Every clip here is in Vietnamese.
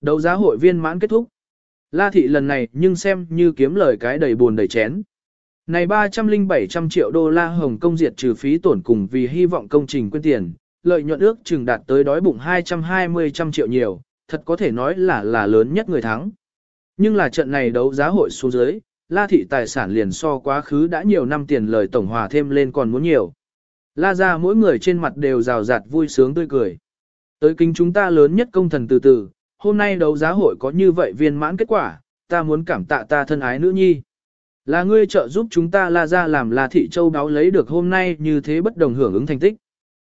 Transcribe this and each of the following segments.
Đấu giá hội viên mãn kết thúc. La thị lần này nhưng xem như kiếm lời cái đầy buồn đầy chén. Này 30700 triệu đô la Hồng Kông diệt trừ phí tổn cùng vì hy vọng công trình quyên tiền, lợi nhuận ước chừng đạt tới đói bụng 220 trăm triệu nhiều, thật có thể nói là là lớn nhất người thắng. Nhưng là trận này đấu giá hội xuống dưới, La thị tài sản liền so quá khứ đã nhiều năm tiền lời tổng hòa thêm lên còn muốn nhiều. La ra mỗi người trên mặt đều rào rạt vui sướng tươi cười. Tới kính chúng ta lớn nhất công thần từ từ, hôm nay đấu giá hội có như vậy viên mãn kết quả, ta muốn cảm tạ ta thân ái nữ nhi. Là ngươi trợ giúp chúng ta La gia làm La thị châu báo lấy được hôm nay như thế bất đồng hưởng ứng thành tích.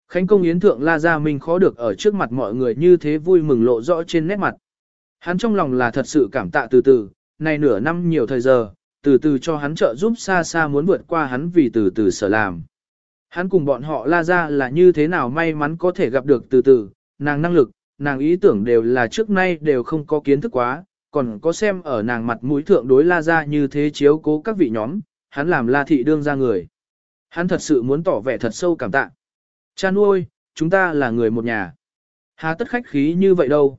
Khánh công yến thượng La Gia mình khó được ở trước mặt mọi người như thế vui mừng lộ rõ trên nét mặt. Hắn trong lòng là thật sự cảm tạ từ từ, này nửa năm nhiều thời giờ, từ từ cho hắn trợ giúp xa xa muốn vượt qua hắn vì từ từ sở làm. Hắn cùng bọn họ La Gia là như thế nào may mắn có thể gặp được từ từ, nàng năng lực, nàng ý tưởng đều là trước nay đều không có kiến thức quá, còn có xem ở nàng mặt mũi thượng đối La Gia như thế chiếu cố các vị nhóm, hắn làm La Thị đương ra người. Hắn thật sự muốn tỏ vẻ thật sâu cảm tạ. Cha nuôi, chúng ta là người một nhà. Hà tất khách khí như vậy đâu.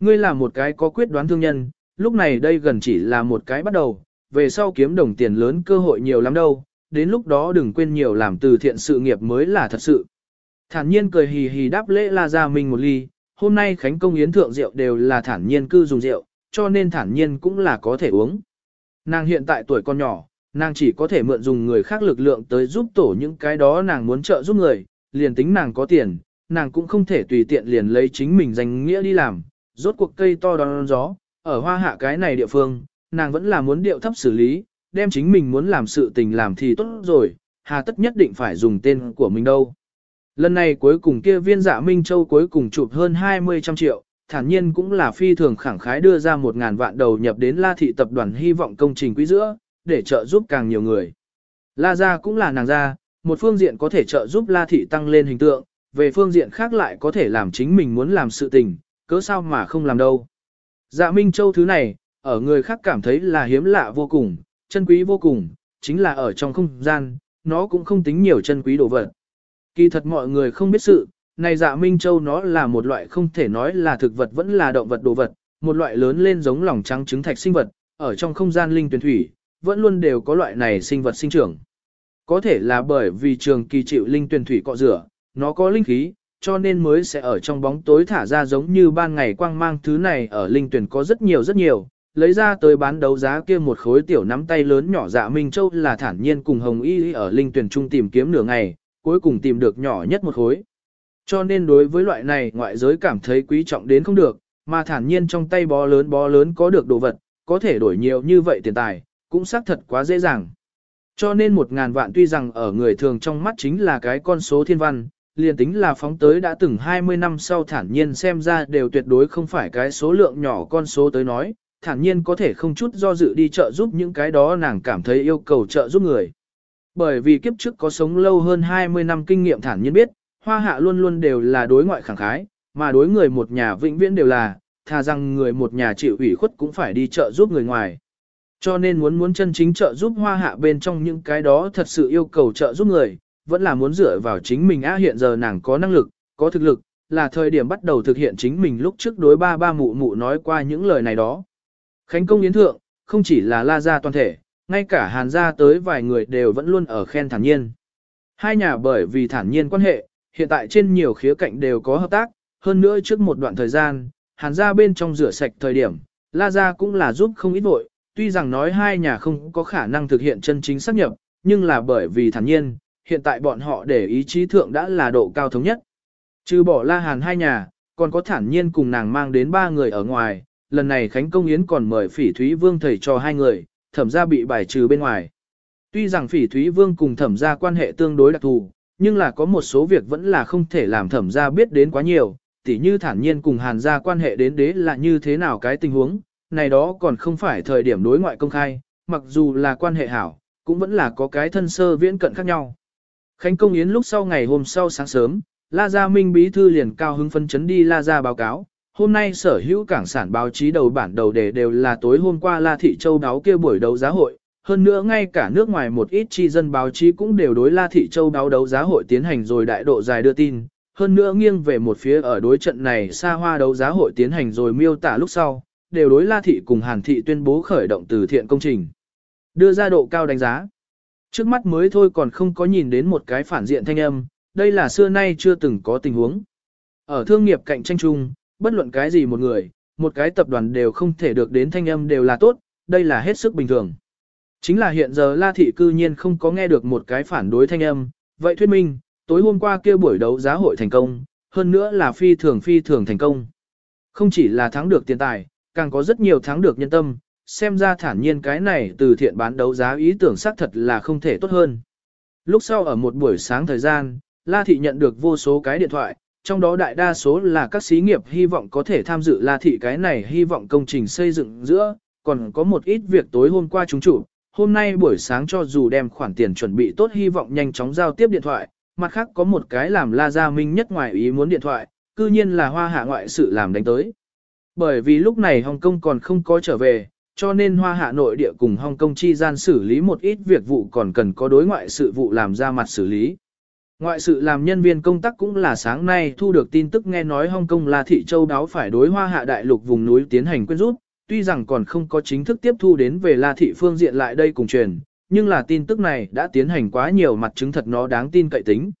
Ngươi là một cái có quyết đoán thương nhân, lúc này đây gần chỉ là một cái bắt đầu, về sau kiếm đồng tiền lớn cơ hội nhiều lắm đâu, đến lúc đó đừng quên nhiều làm từ thiện sự nghiệp mới là thật sự. Thản nhiên cười hì hì đáp lễ La Gia Minh một ly, hôm nay Khánh Công Yến Thượng rượu đều là thản nhiên cư dùng rượu, cho nên thản nhiên cũng là có thể uống. Nàng hiện tại tuổi còn nhỏ, nàng chỉ có thể mượn dùng người khác lực lượng tới giúp tổ những cái đó nàng muốn trợ giúp người, liền tính nàng có tiền, nàng cũng không thể tùy tiện liền lấy chính mình danh nghĩa đi làm, rốt cuộc cây to đón gió, ở hoa hạ cái này địa phương, nàng vẫn là muốn điệu thấp xử lý, đem chính mình muốn làm sự tình làm thì tốt rồi, hà tất nhất định phải dùng tên của mình đâu. Lần này cuối cùng kia viên dạ Minh Châu cuối cùng chụp hơn 20 trăm triệu, thản nhiên cũng là phi thường khẳng khái đưa ra 1.000 vạn đầu nhập đến La Thị tập đoàn hy vọng công trình quỹ giữa, để trợ giúp càng nhiều người. La Gia cũng là nàng gia, một phương diện có thể trợ giúp La Thị tăng lên hình tượng, về phương diện khác lại có thể làm chính mình muốn làm sự tình, cớ sao mà không làm đâu. Dạ Minh Châu thứ này, ở người khác cảm thấy là hiếm lạ vô cùng, chân quý vô cùng, chính là ở trong không gian, nó cũng không tính nhiều chân quý đồ vật. Kỳ thật mọi người không biết sự, này dạ Minh Châu nó là một loại không thể nói là thực vật vẫn là động vật đồ vật, một loại lớn lên giống lòng trắng trứng thạch sinh vật, ở trong không gian linh tuyển thủy, vẫn luôn đều có loại này sinh vật sinh trưởng. Có thể là bởi vì trường kỳ chịu linh tuyển thủy cọ rửa, nó có linh khí, cho nên mới sẽ ở trong bóng tối thả ra giống như ban ngày quang mang thứ này ở linh tuyển có rất nhiều rất nhiều, lấy ra tới bán đấu giá kia một khối tiểu nắm tay lớn nhỏ dạ Minh Châu là thản nhiên cùng Hồng Y ở linh tuyển trung tìm kiếm nửa ngày, cuối cùng tìm được nhỏ nhất một khối. Cho nên đối với loại này ngoại giới cảm thấy quý trọng đến không được, mà thản nhiên trong tay bó lớn bó lớn có được đồ vật, có thể đổi nhiều như vậy tiền tài, cũng xác thật quá dễ dàng. Cho nên một ngàn vạn tuy rằng ở người thường trong mắt chính là cái con số thiên văn, liền tính là phóng tới đã từng 20 năm sau thản nhiên xem ra đều tuyệt đối không phải cái số lượng nhỏ con số tới nói, thản nhiên có thể không chút do dự đi chợ giúp những cái đó nàng cảm thấy yêu cầu trợ giúp người. Bởi vì kiếp trước có sống lâu hơn 20 năm kinh nghiệm thản nhiên biết, hoa hạ luôn luôn đều là đối ngoại khẳng khái, mà đối người một nhà vĩnh viễn đều là, thà rằng người một nhà chịu ủy khuất cũng phải đi chợ giúp người ngoài. Cho nên muốn muốn chân chính trợ giúp hoa hạ bên trong những cái đó thật sự yêu cầu trợ giúp người, vẫn là muốn dựa vào chính mình á hiện giờ nàng có năng lực, có thực lực, là thời điểm bắt đầu thực hiện chính mình lúc trước đối ba ba mụ mụ nói qua những lời này đó. Khánh công yến thượng, không chỉ là la gia toàn thể, ngay cả hàn gia tới vài người đều vẫn luôn ở khen thản nhiên. Hai nhà bởi vì thản nhiên quan hệ, hiện tại trên nhiều khía cạnh đều có hợp tác, hơn nữa trước một đoạn thời gian, hàn gia bên trong rửa sạch thời điểm, la gia cũng là giúp không ít vội, tuy rằng nói hai nhà không có khả năng thực hiện chân chính xác nhập, nhưng là bởi vì thản nhiên, hiện tại bọn họ để ý chí thượng đã là độ cao thống nhất. Trừ bỏ la hàn hai nhà, còn có thản nhiên cùng nàng mang đến ba người ở ngoài, lần này Khánh Công Yến còn mời Phỉ Thúy Vương thầy cho hai người, thẩm gia bị bài trừ bên ngoài. Tuy rằng Phỉ Thúy Vương cùng thẩm gia quan hệ tương đối đặc thù, nhưng là có một số việc vẫn là không thể làm thẩm gia biết đến quá nhiều, tỉ như thản nhiên cùng hàn gia quan hệ đến đế là như thế nào cái tình huống, này đó còn không phải thời điểm đối ngoại công khai, mặc dù là quan hệ hảo, cũng vẫn là có cái thân sơ viễn cận khác nhau. Khánh Công Yến lúc sau ngày hôm sau sáng sớm, La Gia Minh Bí Thư liền cao hứng phân chấn đi La Gia báo cáo, hôm nay sở hữu cảng sản báo chí đầu bản đầu đề đều là tối hôm qua La Thị Châu đáo kia buổi đấu giá hội, hơn nữa ngay cả nước ngoài một ít chi dân báo chí cũng đều đối La Thị Châu đáo đấu giá hội tiến hành rồi đại độ dài đưa tin, hơn nữa nghiêng về một phía ở đối trận này xa hoa đấu giá hội tiến hành rồi miêu tả lúc sau, đều đối La Thị cùng Hàn Thị tuyên bố khởi động từ thiện công trình. Đưa ra độ cao đánh giá. Trước mắt mới thôi còn không có nhìn đến một cái phản diện thanh âm, đây là xưa nay chưa từng có tình huống. Ở thương nghiệp cạnh tranh chung, bất luận cái gì một người, một cái tập đoàn đều không thể được đến thanh âm đều là tốt, đây là hết sức bình thường. Chính là hiện giờ La Thị cư nhiên không có nghe được một cái phản đối thanh âm, vậy thuyết minh, tối hôm qua kia buổi đấu giá hội thành công, hơn nữa là phi thường phi thường thành công. Không chỉ là thắng được tiền tài, càng có rất nhiều thắng được nhân tâm, xem ra thản nhiên cái này từ thiện bán đấu giá ý tưởng xác thật là không thể tốt hơn. Lúc sau ở một buổi sáng thời gian, La Thị nhận được vô số cái điện thoại, trong đó đại đa số là các xí nghiệp hy vọng có thể tham dự La Thị cái này hy vọng công trình xây dựng giữa, còn có một ít việc tối hôm qua chúng chủ, hôm nay buổi sáng cho dù đem khoản tiền chuẩn bị tốt hy vọng nhanh chóng giao tiếp điện thoại, mặt khác có một cái làm La Gia Minh nhất ngoài ý muốn điện thoại, cư nhiên là hoa hạ ngoại sự làm đánh tới. Bởi vì lúc này Hồng Kông còn không có trở về, cho nên hoa hạ nội địa cùng Hồng Kông chi gian xử lý một ít việc vụ còn cần có đối ngoại sự vụ làm ra mặt xử lý. Ngoại sự làm nhân viên công tác cũng là sáng nay thu được tin tức nghe nói Hồng Kông là thị châu đáo phải đối hoa hạ đại lục vùng núi tiến hành quyên rút, tuy rằng còn không có chính thức tiếp thu đến về La Thị phương diện lại đây cùng truyền, nhưng là tin tức này đã tiến hành quá nhiều mặt chứng thật nó đáng tin cậy tính.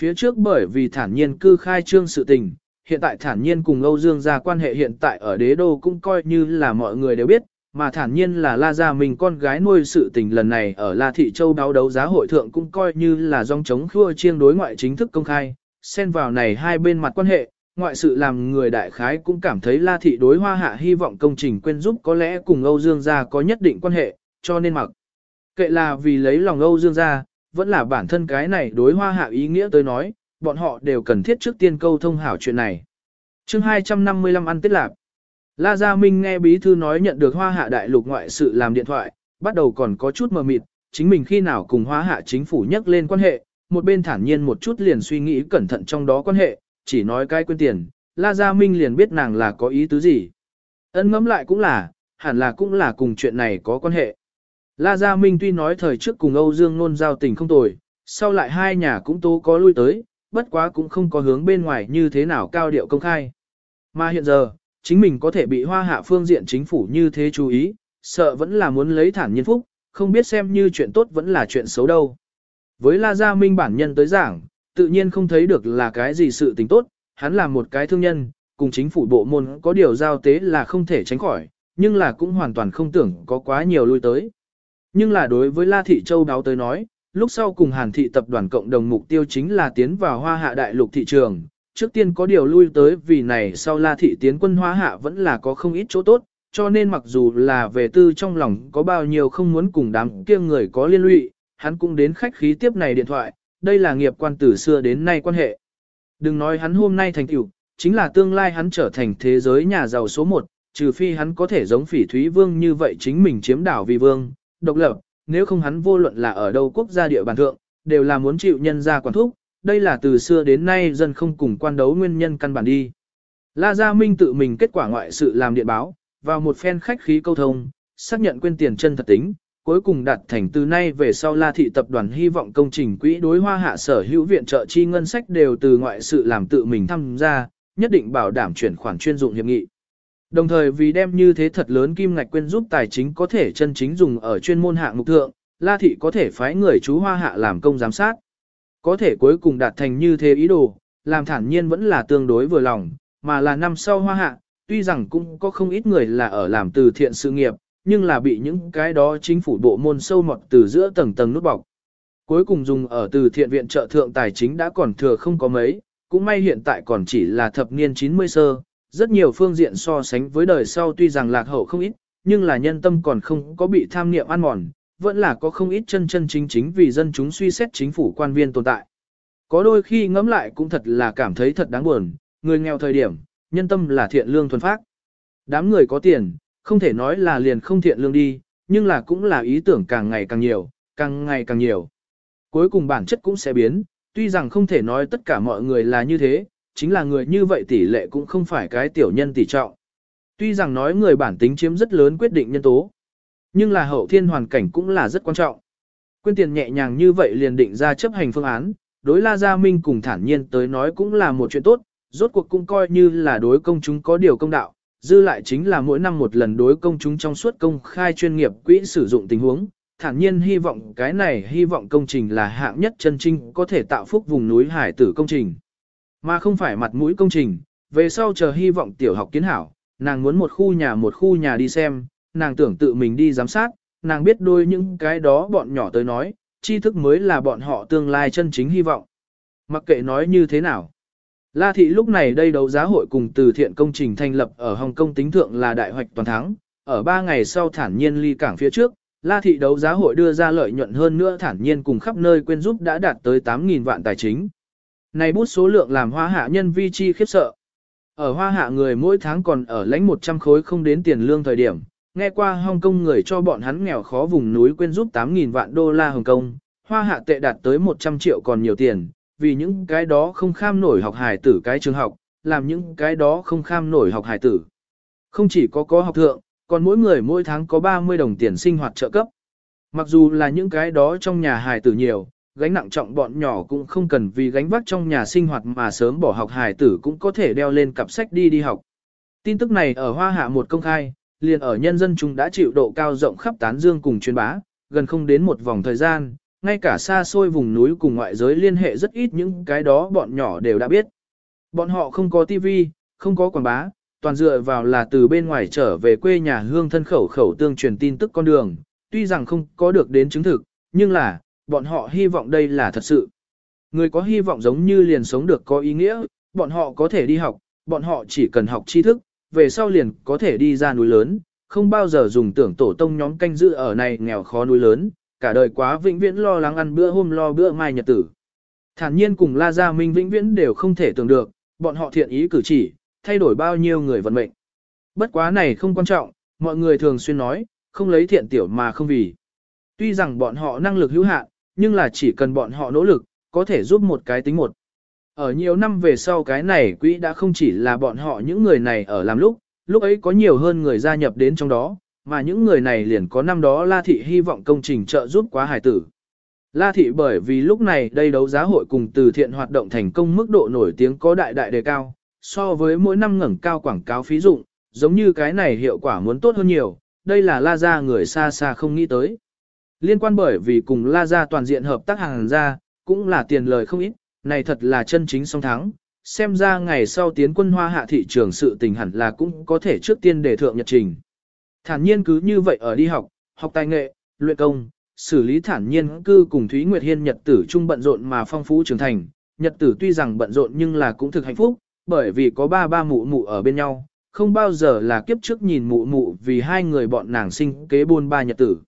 Phía trước bởi vì thản nhiên cư khai trương sự tình, hiện tại thản nhiên cùng Âu Dương gia quan hệ hiện tại ở đế đô cũng coi như là mọi người đều biết, mà thản nhiên là La Gia mình con gái nuôi sự tình lần này ở La Thị Châu báo đấu giá hội thượng cũng coi như là dòng chống khua chiêng đối ngoại chính thức công khai, xen vào này hai bên mặt quan hệ, ngoại sự làm người đại khái cũng cảm thấy La Thị đối hoa hạ hy vọng công trình quên giúp có lẽ cùng Âu Dương gia có nhất định quan hệ, cho nên mặc. Kệ là vì lấy lòng Âu Dương gia, vẫn là bản thân cái này đối hoa hạ ý nghĩa tới nói, bọn họ đều cần thiết trước tiên câu thông hảo chuyện này. chương 255 ăn tết lạc. La Gia Minh nghe bí thư nói nhận được hoa hạ đại lục ngoại sự làm điện thoại, bắt đầu còn có chút mờ mịt, chính mình khi nào cùng hoa hạ chính phủ nhắc lên quan hệ, một bên thản nhiên một chút liền suy nghĩ cẩn thận trong đó quan hệ, chỉ nói cái quên tiền, La Gia Minh liền biết nàng là có ý tứ gì. ấn ngẫm lại cũng là, hẳn là cũng là cùng chuyện này có quan hệ. La Gia Minh tuy nói thời trước cùng Âu Dương Nôn giao tình không tồi, sau lại hai nhà cũng tố có lui tới, bất quá cũng không có hướng bên ngoài như thế nào cao điệu công khai. Mà hiện giờ, chính mình có thể bị hoa hạ phương diện chính phủ như thế chú ý, sợ vẫn là muốn lấy thản nhiên phúc, không biết xem như chuyện tốt vẫn là chuyện xấu đâu. Với La Gia Minh bản nhân tới giảng, tự nhiên không thấy được là cái gì sự tình tốt, hắn là một cái thương nhân, cùng chính phủ bộ môn có điều giao tế là không thể tránh khỏi, nhưng là cũng hoàn toàn không tưởng có quá nhiều lui tới. Nhưng là đối với La Thị Châu báo tới nói, lúc sau cùng Hàn Thị tập đoàn cộng đồng mục tiêu chính là tiến vào hoa hạ đại lục thị trường. Trước tiên có điều lui tới vì này sau La Thị tiến quân Hóa hạ vẫn là có không ít chỗ tốt, cho nên mặc dù là về tư trong lòng có bao nhiêu không muốn cùng đám kia người có liên lụy, hắn cũng đến khách khí tiếp này điện thoại, đây là nghiệp quan từ xưa đến nay quan hệ. Đừng nói hắn hôm nay thành tựu, chính là tương lai hắn trở thành thế giới nhà giàu số một, trừ phi hắn có thể giống phỉ thúy vương như vậy chính mình chiếm đảo vì vương, độc lập, nếu không hắn vô luận là ở đâu quốc gia địa bàn thượng, đều là muốn chịu nhân gia quản thúc, đây là từ xưa đến nay dân không cùng quan đấu nguyên nhân căn bản đi. La Gia Minh tự mình kết quả ngoại sự làm điện báo, vào một phen khách khí câu thông, xác nhận quên tiền chân thật tính, cuối cùng đạt thành từ nay về sau La Thị Tập đoàn hy vọng công trình quỹ đối hoa hạ sở hữu viện trợ chi ngân sách đều từ ngoại sự làm tự mình tham gia, nhất định bảo đảm chuyển khoản chuyên dụng hiệp nghị. Đồng thời vì đem như thế thật lớn kim ngạch quên giúp tài chính có thể chân chính dùng ở chuyên môn hạng mục thượng, La Thị có thể phái người chú hoa hạ làm công giám sát. Có thể cuối cùng đạt thành như thế ý đồ, làm thản nhiên vẫn là tương đối vừa lòng, mà là năm sau hoa hạ, tuy rằng cũng có không ít người là ở làm từ thiện sự nghiệp, nhưng là bị những cái đó chính phủ bộ môn sâu mọt từ giữa tầng tầng nút bọc. Cuối cùng dùng ở từ thiện viện trợ thượng tài chính đã còn thừa không có mấy, cũng may hiện tại còn chỉ là thập niên 90 sơ, rất nhiều phương diện so sánh với đời sau tuy rằng lạc hậu không ít, nhưng là nhân tâm còn không có bị tham niệm ăn mòn, vẫn là có không ít chân chân chính chính vì dân chúng suy xét chính phủ quan viên tồn tại. Có đôi khi ngẫm lại cũng thật là cảm thấy thật đáng buồn, người nghèo thời điểm, nhân tâm là thiện lương thuần phác. Đám người có tiền, không thể nói là liền không thiện lương đi, nhưng là cũng là ý tưởng càng ngày càng nhiều, càng ngày càng nhiều. Cuối cùng bản chất cũng sẽ biến, tuy rằng không thể nói tất cả mọi người là như thế, chính là người như vậy tỷ lệ cũng không phải cái tiểu nhân tỷ trọng. Tuy rằng nói người bản tính chiếm rất lớn quyết định nhân tố, nhưng là hậu thiên hoàn cảnh cũng là rất quan trọng. Quyên tiền nhẹ nhàng như vậy liền định ra chấp hành phương án, đối La Gia Minh cùng thản nhiên tới nói cũng là một chuyện tốt, rốt cuộc cũng coi như là đối công chúng có điều công đạo, dư lại chính là mỗi năm một lần đối công chúng trong suốt công khai chuyên nghiệp quỹ sử dụng tình huống, thản nhiên hy vọng cái này hy vọng công trình là hạng nhất chân trinh có thể tạo phúc vùng núi hải tử công trình, mà không phải mặt mũi công trình, về sau chờ hy vọng tiểu học kiến hảo, nàng muốn một khu nhà một khu nhà đi xem, nàng tưởng tự mình đi giám sát, nàng biết đôi những cái đó bọn nhỏ tới nói, tri thức mới là bọn họ tương lai chân chính hy vọng. Mặc kệ nói như thế nào. La thị lúc này đây đấu giá hội cùng từ thiện công trình thành lập ở Hồng Kông tính thượng là đại hoạch toàn thắng, ở 3 ngày sau thản nhiên ly cảng phía trước, La thị đấu giá hội đưa ra lợi nhuận hơn nữa thản nhiên cùng khắp nơi quên giúp đã đạt tới 8.000 vạn tài chính. Này bút số lượng làm hoa hạ nhân vi chi khiếp sợ. Ở hoa hạ người mỗi tháng còn ở lãnh 100 khối không đến tiền lương thời điểm, nghe qua Hồng Kông người cho bọn hắn nghèo khó vùng núi quên giúp 8.000 vạn đô la Hồng Kông, hoa hạ tệ đạt tới 100 triệu còn nhiều tiền, vì những cái đó không kham nổi học hài tử cái trường học, làm những cái đó không kham nổi học hài tử. Không chỉ có có học thượng, còn mỗi người mỗi tháng có 30 đồng tiền sinh hoạt trợ cấp. Mặc dù là những cái đó trong nhà hài tử nhiều, gánh nặng trọng bọn nhỏ cũng không cần vì gánh vác trong nhà sinh hoạt mà sớm bỏ học hài tử cũng có thể đeo lên cặp sách đi đi học. Tin tức này ở Hoa Hạ một công khai, liền ở nhân dân chúng đã chịu độ cao rộng khắp tán dương cùng truyền bá, gần không đến một vòng thời gian, ngay cả xa xôi vùng núi cùng ngoại giới liên hệ rất ít những cái đó bọn nhỏ đều đã biết. Bọn họ không có tivi, không có quảng bá, toàn dựa vào là từ bên ngoài trở về quê nhà hương thân khẩu khẩu tương truyền tin tức con đường, tuy rằng không có được đến chứng thực, nhưng là, bọn họ hy vọng đây là thật sự. Người có hy vọng giống như liền sống được có ý nghĩa, bọn họ có thể đi học, bọn họ chỉ cần học tri thức, về sau liền có thể đi ra núi lớn, không bao giờ dùng tưởng tổ tông nhóm canh giữ ở này nghèo khó núi lớn, cả đời quá vĩnh viễn lo lắng ăn bữa hôm lo bữa mai nhật tử. Thản nhiên cùng La Gia Minh vĩnh viễn đều không thể tưởng được, bọn họ thiện ý cử chỉ, thay đổi bao nhiêu người vận mệnh. Bất quá này không quan trọng, mọi người thường xuyên nói, không lấy thiện tiểu mà không vì. Tuy rằng bọn họ năng lực hữu hạn, nhưng là chỉ cần bọn họ nỗ lực, có thể giúp một cái tính một. Ở nhiều năm về sau cái này quỹ đã không chỉ là bọn họ những người này ở làm lúc, lúc ấy có nhiều hơn người gia nhập đến trong đó, mà những người này liền có năm đó La Thị hy vọng công trình trợ giúp quá hải tử. La Thị bởi vì lúc này đây đấu giá hội cùng từ thiện hoạt động thành công mức độ nổi tiếng có đại đại đề cao, so với mỗi năm ngẩng cao quảng cáo phí dụng, giống như cái này hiệu quả muốn tốt hơn nhiều, đây là La Gia người xa xa không nghĩ tới. Liên quan bởi vì cùng La Gia toàn diện hợp tác hàng ra, cũng là tiền lời không ít, này thật là chân chính song thắng. Xem ra ngày sau tiến quân hoa hạ thị trường sự tình hẳn là cũng có thể trước tiên đề thượng nhật trình. Thản nhiên cứ như vậy ở đi học, học tài nghệ, luyện công, xử lý thản nhiên cư cùng Thúy Nguyệt Hiên nhật tử chung bận rộn mà phong phú trưởng thành. Nhật tử tuy rằng bận rộn nhưng là cũng thực hạnh phúc, bởi vì có ba ba mụ mụ ở bên nhau, không bao giờ là kiếp trước nhìn mụ mụ vì hai người bọn nàng sinh kế buôn ba nhật tử.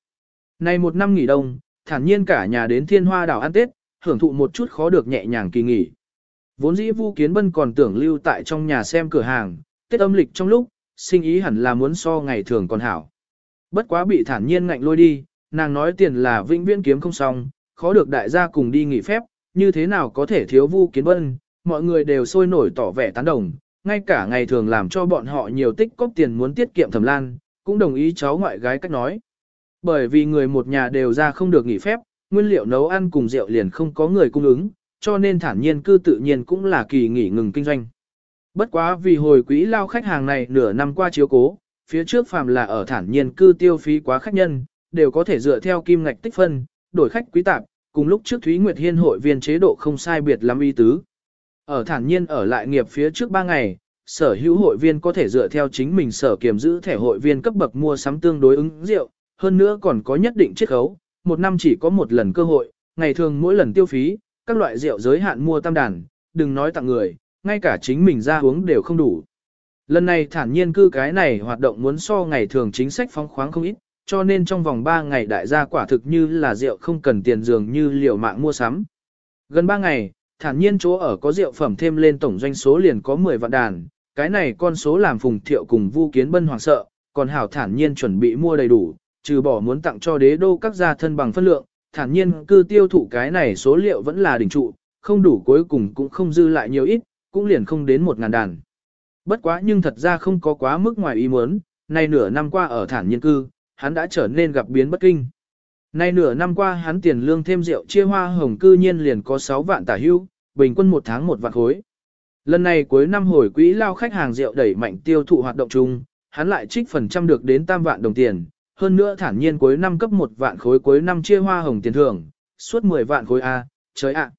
Này một năm nghỉ đông, thản nhiên cả nhà đến thiên hoa đảo ăn Tết, hưởng thụ một chút khó được nhẹ nhàng kỳ nghỉ. Vốn dĩ Vu Kiến Bân còn tưởng lưu tại trong nhà xem cửa hàng, Tết âm lịch trong lúc, sinh ý hẳn là muốn so ngày thường còn hảo. Bất quá bị thản nhiên ngạnh lôi đi, nàng nói tiền là vĩnh viễn kiếm không xong, khó được đại gia cùng đi nghỉ phép, như thế nào có thể thiếu Vu Kiến Bân, mọi người đều sôi nổi tỏ vẻ tán đồng, ngay cả ngày thường làm cho bọn họ nhiều tích cóp tiền muốn tiết kiệm thầm lan, cũng đồng ý cháu ngoại gái cách nói. Bởi vì người một nhà đều ra không được nghỉ phép, nguyên liệu nấu ăn cùng rượu liền không có người cung ứng, cho nên thản nhiên cư tự nhiên cũng là kỳ nghỉ ngừng kinh doanh. Bất quá vì hồi quỹ lao khách hàng này nửa năm qua chiếu cố, phía trước phàm là ở thản nhiên cư tiêu phí quá khách nhân, đều có thể dựa theo kim ngạch tích phân, đổi khách quý tạp, cùng lúc trước Thúy Nguyệt Hiên hội viên chế độ không sai biệt lắm y tứ. Ở thản nhiên ở lại nghiệp phía trước 3 ngày, sở hữu hội viên có thể dựa theo chính mình sở kiểm giữ thẻ hội viên cấp bậc mua sắm tương đối ứng rượu, hơn nữa còn có nhất định chiết khấu, một năm chỉ có một lần cơ hội, ngày thường mỗi lần tiêu phí, các loại rượu giới hạn mua tam đàn, đừng nói tặng người, ngay cả chính mình ra uống đều không đủ. Lần này thản nhiên cư cái này hoạt động muốn so ngày thường chính sách phóng khoáng không ít, cho nên trong vòng 3 ngày đại gia quả thực như là rượu không cần tiền dường như liều mạng mua sắm. Gần 3 ngày, thản nhiên chỗ ở có rượu phẩm thêm lên tổng doanh số liền có 10 vạn đàn, cái này con số làm phùng thiệu cùng vu kiến bân hoàng sợ, còn hảo thản nhiên chuẩn bị mua đầy đủ, trừ bỏ muốn tặng cho đế đô các gia thân bằng phân lượng, thản nhiên cư tiêu thụ cái này số liệu vẫn là đỉnh trụ, không đủ cuối cùng cũng không dư lại nhiều ít, cũng liền không đến một ngàn đàn. Bất quá nhưng thật ra không có quá mức ngoài ý muốn, nay nửa năm qua ở thản nhiên cư, hắn đã trở nên gặp biến bất kinh. Nay nửa năm qua hắn tiền lương thêm rượu chia hoa hồng cư nhiên liền có 6 vạn tả hưu, bình quân một tháng một vạn khối. Lần này cuối năm hồi quỹ lao khách hàng rượu đẩy mạnh tiêu thụ hoạt động chung, hắn lại trích phần trăm được đến tam vạn đồng tiền, hơn nữa thản nhiên cuối năm cấp một vạn khối cuối năm chia hoa hồng tiền thưởng, suốt 10 vạn khối A, trời ạ.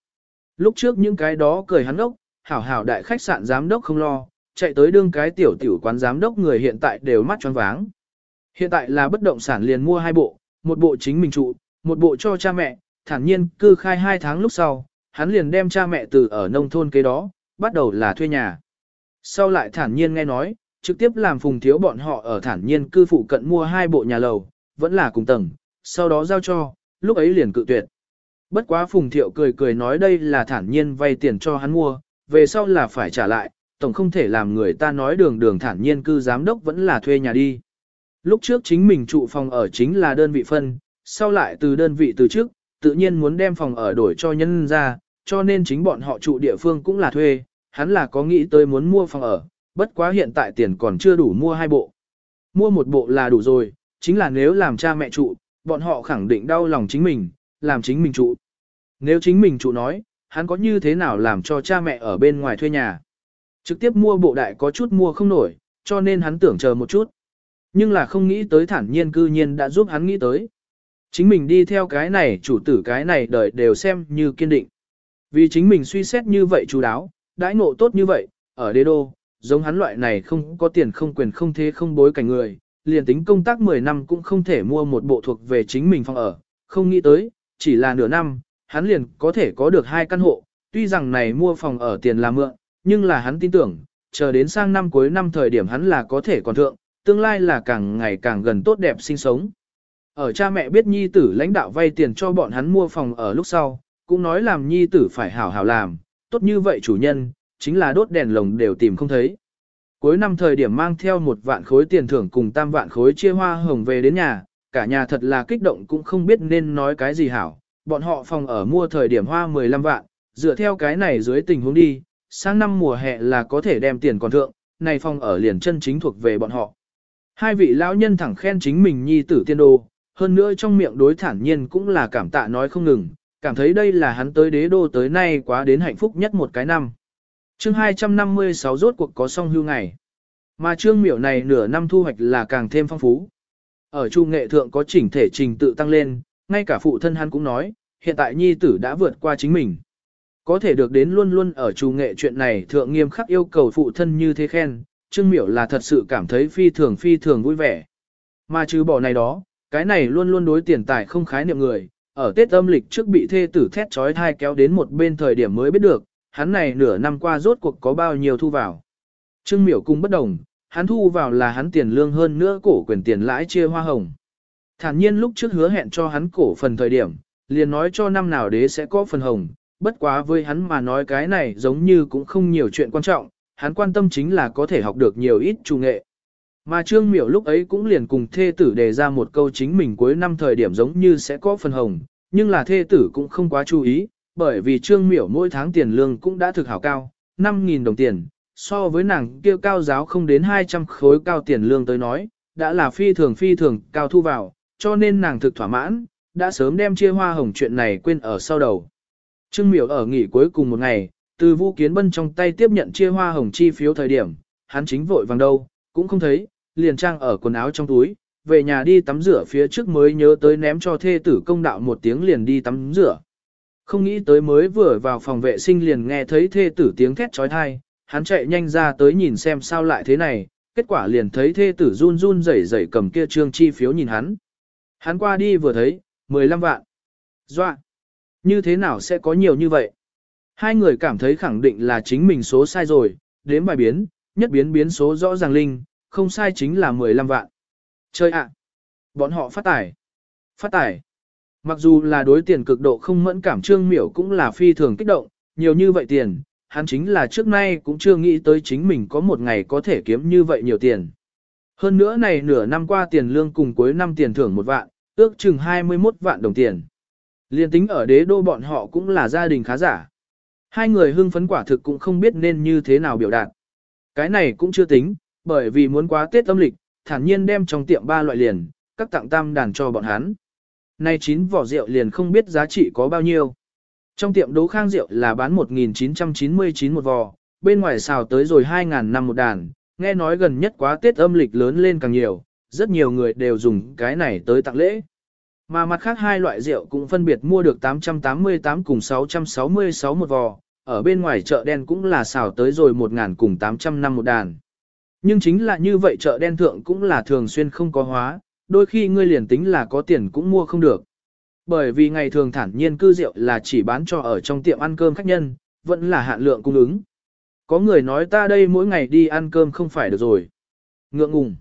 Lúc trước những cái đó cười hắn ốc, hảo hảo đại khách sạn giám đốc không lo, chạy tới đương cái tiểu tiểu quán giám đốc người hiện tại đều mắt tròn váng. Hiện tại là bất động sản liền mua hai bộ, một bộ chính mình trụ, một bộ cho cha mẹ, thản nhiên cư khai hai tháng lúc sau, hắn liền đem cha mẹ từ ở nông thôn kế đó, bắt đầu là thuê nhà. Sau lại thản nhiên nghe nói, trực tiếp làm phùng thiếu bọn họ ở thản nhiên cư phụ cận mua hai bộ nhà lầu, vẫn là cùng tầng, sau đó giao cho, lúc ấy liền cự tuyệt. Bất quá phùng thiệu cười cười nói đây là thản nhiên vay tiền cho hắn mua, về sau là phải trả lại, tổng không thể làm người ta nói đường đường thản nhiên cư giám đốc vẫn là thuê nhà đi. Lúc trước chính mình trụ phòng ở chính là đơn vị phân, sau lại từ đơn vị từ trước, tự nhiên muốn đem phòng ở đổi cho nhân ra, cho nên chính bọn họ trụ địa phương cũng là thuê, hắn là có nghĩ tới muốn mua phòng ở, bất quá hiện tại tiền còn chưa đủ mua hai bộ. Mua một bộ là đủ rồi, chính là nếu làm cha mẹ trụ, bọn họ khẳng định đau lòng chính mình, làm chính mình trụ. Nếu chính mình trụ nói, hắn có như thế nào làm cho cha mẹ ở bên ngoài thuê nhà. Trực tiếp mua bộ đại có chút mua không nổi, cho nên hắn tưởng chờ một chút. Nhưng là không nghĩ tới thản nhiên cư nhiên đã giúp hắn nghĩ tới. Chính mình đi theo cái này chủ tử cái này đời đều xem như kiên định. Vì chính mình suy xét như vậy chú đáo, đãi ngộ tốt như vậy, ở đế đô, giống hắn loại này không có tiền không quyền không thế không bối cảnh người, liền tính công tác 10 năm cũng không thể mua một bộ thuộc về chính mình phòng ở, không nghĩ tới, chỉ là nửa năm, hắn liền có thể có được hai căn hộ, tuy rằng này mua phòng ở tiền là mượn, nhưng là hắn tin tưởng, chờ đến sang năm cuối năm thời điểm hắn là có thể còn thượng, tương lai là càng ngày càng gần tốt đẹp sinh sống. Ở cha mẹ biết nhi tử lãnh đạo vay tiền cho bọn hắn mua phòng ở lúc sau, cũng nói làm nhi tử phải hảo hảo làm, tốt như vậy chủ nhân, chính là đốt đèn lồng đều tìm không thấy. Cuối năm thời điểm mang theo một vạn khối tiền thưởng cùng tam vạn khối chia hoa hồng về đến nhà, cả nhà thật là kích động cũng không biết nên nói cái gì hảo. Bọn họ phòng ở mua thời điểm hoa 15 vạn, dựa theo cái này dưới tình huống đi, sang năm mùa hè là có thể đem tiền còn thượng, này phòng ở liền chân chính thuộc về bọn họ. Hai vị lão nhân thẳng khen chính mình nhi tử tiên đô hơn nữa trong miệng đối thản nhiên cũng là cảm tạ nói không ngừng, cảm thấy đây là hắn tới đế đô tới nay quá đến hạnh phúc nhất một cái năm chương 256 rốt cuộc có song hưu ngày. Mà trương miểu này nửa năm thu hoạch là càng thêm phong phú. Ở trung nghệ thượng có chỉnh thể trình tự tăng lên, ngay cả phụ thân hắn cũng nói, hiện tại nhi tử đã vượt qua chính mình. Có thể được đến luôn luôn ở trung nghệ chuyện này thượng nghiêm khắc yêu cầu phụ thân như thế khen, trương miểu là thật sự cảm thấy phi thường phi thường vui vẻ. Mà trừ bỏ này đó, cái này luôn luôn đối tiền tài không khái niệm người, ở Tết âm lịch trước bị thê tử thét trói thai kéo đến một bên thời điểm mới biết được, hắn này nửa năm qua rốt cuộc có bao nhiêu thu vào. Trương miểu cung bất đồng, hắn thu vào là hắn tiền lương hơn nữa cổ quyền tiền lãi chia hoa hồng. Thản nhiên lúc trước hứa hẹn cho hắn cổ phần thời điểm, liền nói cho năm nào đế sẽ có phần hồng, bất quá với hắn mà nói cái này giống như cũng không nhiều chuyện quan trọng, hắn quan tâm chính là có thể học được nhiều ít trù nghệ. Mà Trương Miểu lúc ấy cũng liền cùng thê tử đề ra một câu chính mình cuối năm thời điểm giống như sẽ có phần hồng, nhưng là thê tử cũng không quá chú ý, bởi vì Trương Miểu mỗi tháng tiền lương cũng đã thực hảo cao, 5.000 đồng tiền, so với nàng kêu cao giáo không đến 200 khối cao tiền lương tới nói, đã là phi thường phi thường cao thu vào, cho nên nàng thực thỏa mãn, đã sớm đem chia hoa hồng chuyện này quên ở sau đầu. Trương Miểu ở nghỉ cuối cùng một ngày, từ Vũ Kiến Bân trong tay tiếp nhận chia hoa hồng chi phiếu thời điểm, hắn chính vội vàng đâu, cũng không thấy, liền trang ở quần áo trong túi, về nhà đi tắm rửa phía trước mới nhớ tới ném cho thê tử công đạo một tiếng liền đi tắm rửa. Không nghĩ tới mới vừa vào phòng vệ sinh liền nghe thấy thê tử tiếng thét trói thai, hắn chạy nhanh ra tới nhìn xem sao lại thế này, kết quả liền thấy thê tử run run rẩy rẩy cầm kia trương chi phiếu nhìn hắn. Hắn qua đi vừa thấy, 15 vạn. Doa! Như thế nào sẽ có nhiều như vậy? Hai người cảm thấy khẳng định là chính mình số sai rồi, đến bài biến, nhất biến biến số rõ ràng linh, không sai chính là 15 vạn. Chơi ạ! Bọn họ phát tải, Phát tải. Mặc dù là đối tiền cực độ không mẫn cảm trương miểu cũng là phi thường kích động, nhiều như vậy tiền, hắn chính là trước nay cũng chưa nghĩ tới chính mình có một ngày có thể kiếm như vậy nhiều tiền. Hơn nữa này nửa năm qua tiền lương cùng cuối năm tiền thưởng một vạn, ước chừng 21 vạn đồng tiền. Liên tính ở đế đô bọn họ cũng là gia đình khá giả. Hai người hưng phấn quả thực cũng không biết nên như thế nào biểu đạt. Cái này cũng chưa tính, bởi vì muốn quá Tết âm lịch, thản nhiên đem trong tiệm ba loại liền, các tặng tam đàn cho bọn hắn nay chín vỏ rượu liền không biết giá trị có bao nhiêu. Trong tiệm đố khang rượu là bán 1.999 một vò, bên ngoài xào tới rồi 2.000 năm một đàn, nghe nói gần nhất quá Tết âm lịch lớn lên càng nhiều, rất nhiều người đều dùng cái này tới tặng lễ. Mà mặt khác hai loại rượu cũng phân biệt mua được 888 cùng 666 một vò, ở bên ngoài chợ đen cũng là xào tới rồi 1.000 cùng 800 năm một đàn. Nhưng chính là như vậy chợ đen thượng cũng là thường xuyên không có hóa, đôi khi ngươi liền tính là có tiền cũng mua không được. Bởi vì ngày thường thản nhiên cư rượu là chỉ bán cho ở trong tiệm ăn cơm khách nhân, vẫn là hạn lượng cung ứng. Có người nói ta đây mỗi ngày đi ăn cơm không phải được rồi. Ngượng ngùng.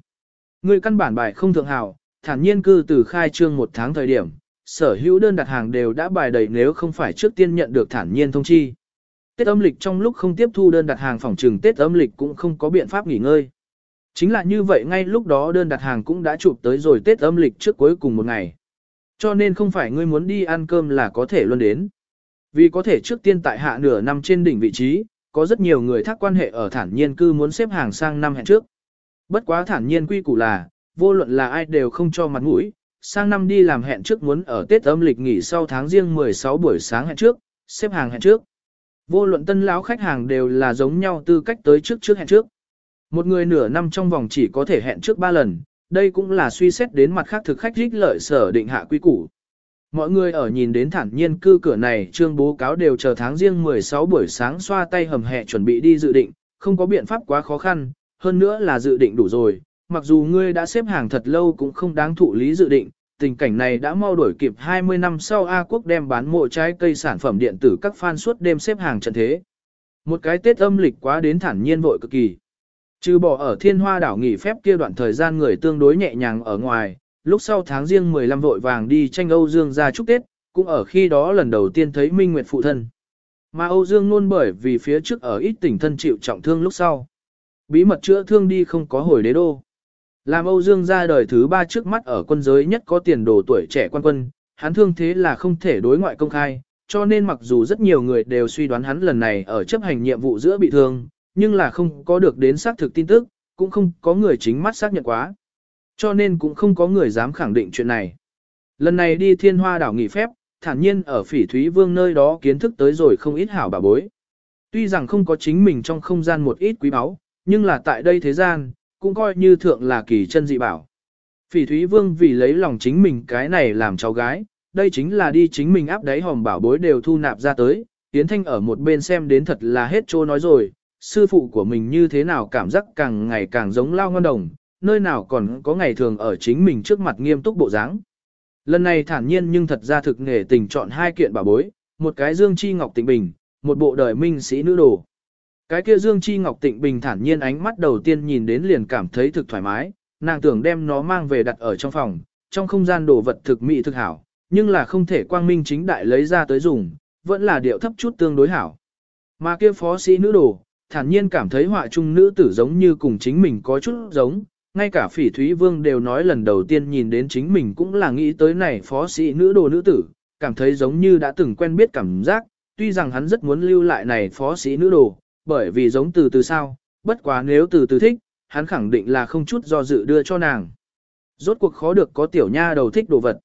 Ngươi căn bản bài không thượng hảo, thản nhiên cư từ khai trương một tháng thời điểm, sở hữu đơn đặt hàng đều đã bài đầy nếu không phải trước tiên nhận được thản nhiên thông chi. Tết âm lịch trong lúc không tiếp thu đơn đặt hàng phòng trừng Tết âm lịch cũng không có biện pháp nghỉ ngơi. Chính là như vậy ngay lúc đó đơn đặt hàng cũng đã chụp tới rồi Tết âm lịch trước cuối cùng một ngày. Cho nên không phải ngươi muốn đi ăn cơm là có thể luôn đến. Vì có thể trước tiên tại hạ nửa năm trên đỉnh vị trí, có rất nhiều người thác quan hệ ở thản nhiên cư muốn xếp hàng sang năm hẹn trước. Bất quá thản nhiên quy củ là, vô luận là ai đều không cho mặt mũi, sang năm đi làm hẹn trước muốn ở Tết âm lịch nghỉ sau tháng riêng 16 buổi sáng hẹn trước, xếp hàng hẹn trước. Vô luận tân lão khách hàng đều là giống nhau tư cách tới trước trước hẹn trước. Một người nửa năm trong vòng chỉ có thể hẹn trước 3 lần, đây cũng là suy xét đến mặt khác thực khách rích lợi sở định hạ quy củ. Mọi người ở nhìn đến thản nhiên cư cửa này trương bố cáo đều chờ tháng riêng 16 buổi sáng xoa tay hầm hẹ chuẩn bị đi dự định, không có biện pháp quá khó khăn, hơn nữa là dự định đủ rồi, mặc dù ngươi đã xếp hàng thật lâu cũng không đáng thụ lý dự định, tình cảnh này đã mau đổi kịp 20 năm sau A quốc đem bán mộ trái cây sản phẩm điện tử các fan suốt đêm xếp hàng trận thế. Một cái Tết âm lịch quá đến thản nhiên vội cực kỳ. Trừ bỏ ở thiên hoa đảo nghỉ phép kia đoạn thời gian người tương đối nhẹ nhàng ở ngoài, lúc sau tháng riêng 15 vội vàng đi tranh Âu Dương ra chúc Tết, cũng ở khi đó lần đầu tiên thấy Minh Nguyệt phụ thân. Mà Âu Dương luôn bởi vì phía trước ở ít tỉnh thân chịu trọng thương lúc sau. Bí mật chữa thương đi không có hồi đế đô. Làm Âu Dương ra đời thứ ba trước mắt ở quân giới nhất có tiền đồ tuổi trẻ quan quân, hắn thương thế là không thể đối ngoại công khai, cho nên mặc dù rất nhiều người đều suy đoán hắn lần này ở chấp hành nhiệm vụ giữa bị thương, nhưng là không có được đến xác thực tin tức, cũng không có người chính mắt xác nhận quá. Cho nên cũng không có người dám khẳng định chuyện này. Lần này đi thiên hoa đảo nghỉ phép, thản nhiên ở phỉ thúy vương nơi đó kiến thức tới rồi không ít hảo bà bối. Tuy rằng không có chính mình trong không gian một ít quý báu, nhưng là tại đây thế gian, cũng coi như thượng là kỳ chân dị bảo. Phỉ thúy vương vì lấy lòng chính mình cái này làm cháu gái, đây chính là đi chính mình áp đáy hòm bảo bối đều thu nạp ra tới, tiến Thanh ở một bên xem đến thật là hết trô nói rồi, sư phụ của mình như thế nào cảm giác càng ngày càng giống lao ngon đồng, nơi nào còn có ngày thường ở chính mình trước mặt nghiêm túc bộ dáng. Lần này thản nhiên nhưng thật ra thực nghề tình chọn hai kiện bảo bối, một cái dương chi ngọc tịnh bình, một bộ đời minh sĩ nữ đồ. Cái kia dương chi ngọc tịnh bình thản nhiên ánh mắt đầu tiên nhìn đến liền cảm thấy thực thoải mái, nàng tưởng đem nó mang về đặt ở trong phòng, trong không gian đồ vật thực mỹ thực hảo, nhưng là không thể quang minh chính đại lấy ra tới dùng, vẫn là điệu thấp chút tương đối hảo. Mà kia phó sĩ nữ đồ, thản nhiên cảm thấy họa trung nữ tử giống như cùng chính mình có chút giống, ngay cả phỉ thúy vương đều nói lần đầu tiên nhìn đến chính mình cũng là nghĩ tới này phó sĩ nữ đồ nữ tử, cảm thấy giống như đã từng quen biết cảm giác, tuy rằng hắn rất muốn lưu lại này phó sĩ nữ đồ, bởi vì giống từ từ sao, bất quá nếu từ từ thích, hắn khẳng định là không chút do dự đưa cho nàng. Rốt cuộc khó được có tiểu nha đầu thích đồ vật.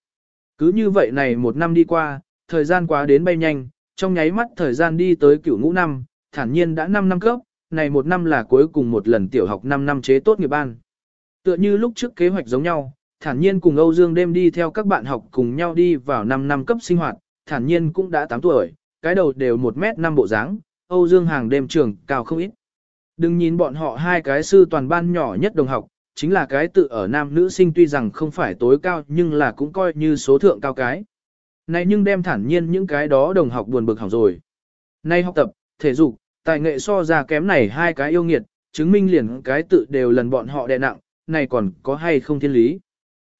Cứ như vậy này một năm đi qua, thời gian quá đến bay nhanh, trong nháy mắt thời gian đi tới cửu ngũ năm, thản nhiên đã 5 năm cấp, này một năm là cuối cùng một lần tiểu học 5 năm chế tốt nghiệp ban. Tựa như lúc trước kế hoạch giống nhau, thản nhiên cùng Âu Dương đêm đi theo các bạn học cùng nhau đi vào 5 năm cấp sinh hoạt, thản nhiên cũng đã 8 tuổi, cái đầu đều 1 mét 5 bộ dáng, Âu Dương hàng đêm trường cao không ít. Đừng nhìn bọn họ hai cái sư toàn ban nhỏ nhất đồng học, chính là cái tự ở nam nữ sinh tuy rằng không phải tối cao nhưng là cũng coi như số thượng cao cái. Này nhưng đem thản nhiên những cái đó đồng học buồn bực hỏng rồi. Nay học tập, thể dục, tài nghệ so ra kém này hai cái yêu nghiệt, chứng minh liền cái tự đều lần bọn họ đè nặng, này còn có hay không thiên lý.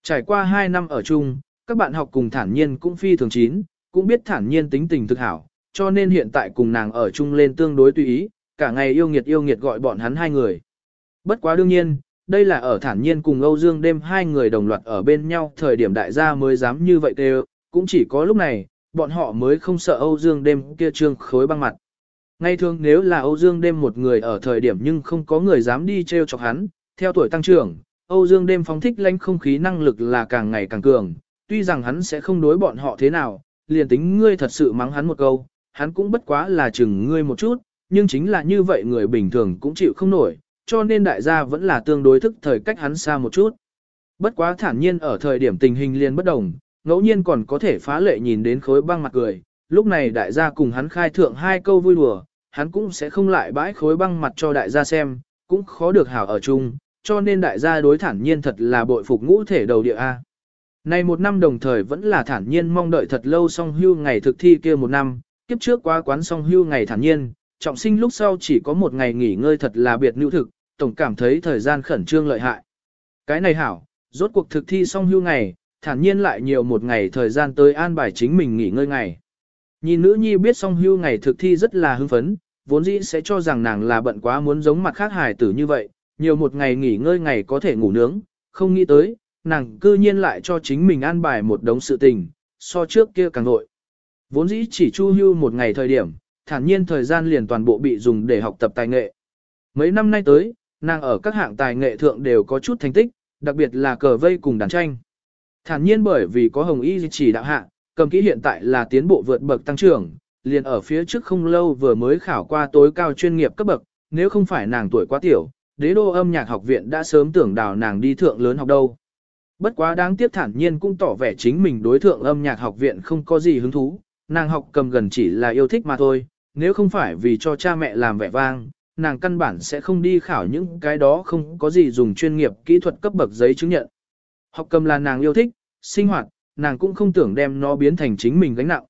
Trải qua hai năm ở chung, các bạn học cùng thản nhiên cũng phi thường chín, cũng biết thản nhiên tính tình thực hảo, cho nên hiện tại cùng nàng ở chung lên tương đối tùy ý, cả ngày yêu nghiệt yêu nghiệt gọi bọn hắn hai người. Bất quá đương nhiên, đây là ở thản nhiên cùng Âu Dương đêm hai người đồng loạt ở bên nhau thời điểm đại gia mới dám như vậy kêu, cũng chỉ có lúc này, bọn họ mới không sợ Âu Dương đêm kia trương khối băng mặt. Ngay thường nếu là Âu Dương đêm một người ở thời điểm nhưng không có người dám đi treo chọc hắn, theo tuổi tăng trưởng, Âu Dương đêm phóng thích lãnh không khí năng lực là càng ngày càng cường, tuy rằng hắn sẽ không đối bọn họ thế nào, liền tính ngươi thật sự mắng hắn một câu, hắn cũng bất quá là chừng ngươi một chút, nhưng chính là như vậy người bình thường cũng chịu không nổi, cho nên đại gia vẫn là tương đối thức thời cách hắn xa một chút. Bất quá thản nhiên ở thời điểm tình hình liền bất đồng, ngẫu nhiên còn có thể phá lệ nhìn đến khối băng mặt cười, lúc này đại gia cùng hắn khai thượng hai câu vui đùa, hắn cũng sẽ không lại bãi khối băng mặt cho đại gia xem, cũng khó được hảo ở chung, cho nên đại gia đối thản nhiên thật là bội phục ngũ thể đầu địa A. Này một năm đồng thời vẫn là thản nhiên mong đợi thật lâu song hưu ngày thực thi kia một năm, kiếp trước qua quán song hưu ngày thản nhiên, trọng sinh lúc sau chỉ có một ngày nghỉ ngơi thật là biệt nữ thực, tổng cảm thấy thời gian khẩn trương lợi hại. Cái này hảo, rốt cuộc thực thi song hưu ngày, thản nhiên lại nhiều một ngày thời gian tới an bài chính mình nghỉ ngơi ngày. Nhìn nữ nhi biết song hưu ngày thực thi rất là hưng phấn, vốn dĩ sẽ cho rằng nàng là bận quá muốn giống mặt khác hài tử như vậy, nhiều một ngày nghỉ ngơi ngày có thể ngủ nướng, không nghĩ tới, nàng cư nhiên lại cho chính mình an bài một đống sự tình, so trước kia càng nội. Vốn dĩ chỉ chu hưu một ngày thời điểm, thản nhiên thời gian liền toàn bộ bị dùng để học tập tài nghệ. Mấy năm nay tới, nàng ở các hạng tài nghệ thượng đều có chút thành tích, đặc biệt là cờ vây cùng đàn tranh. Thản nhiên bởi vì có hồng y chỉ đạo hạ, cầm kỹ hiện tại là tiến bộ vượt bậc tăng trưởng, liền ở phía trước không lâu vừa mới khảo qua tối cao chuyên nghiệp cấp bậc, nếu không phải nàng tuổi quá tiểu, đế đô âm nhạc học viện đã sớm tưởng đào nàng đi thượng lớn học đâu. Bất quá đáng tiếc thản nhiên cũng tỏ vẻ chính mình đối thượng âm nhạc học viện không có gì hứng thú, nàng học cầm gần chỉ là yêu thích mà thôi, nếu không phải vì cho cha mẹ làm vẻ vang, nàng căn bản sẽ không đi khảo những cái đó không có gì dùng chuyên nghiệp kỹ thuật cấp bậc giấy chứng nhận. Học cầm là nàng yêu thích, sinh hoạt, nàng cũng không tưởng đem nó biến thành chính mình gánh nặng.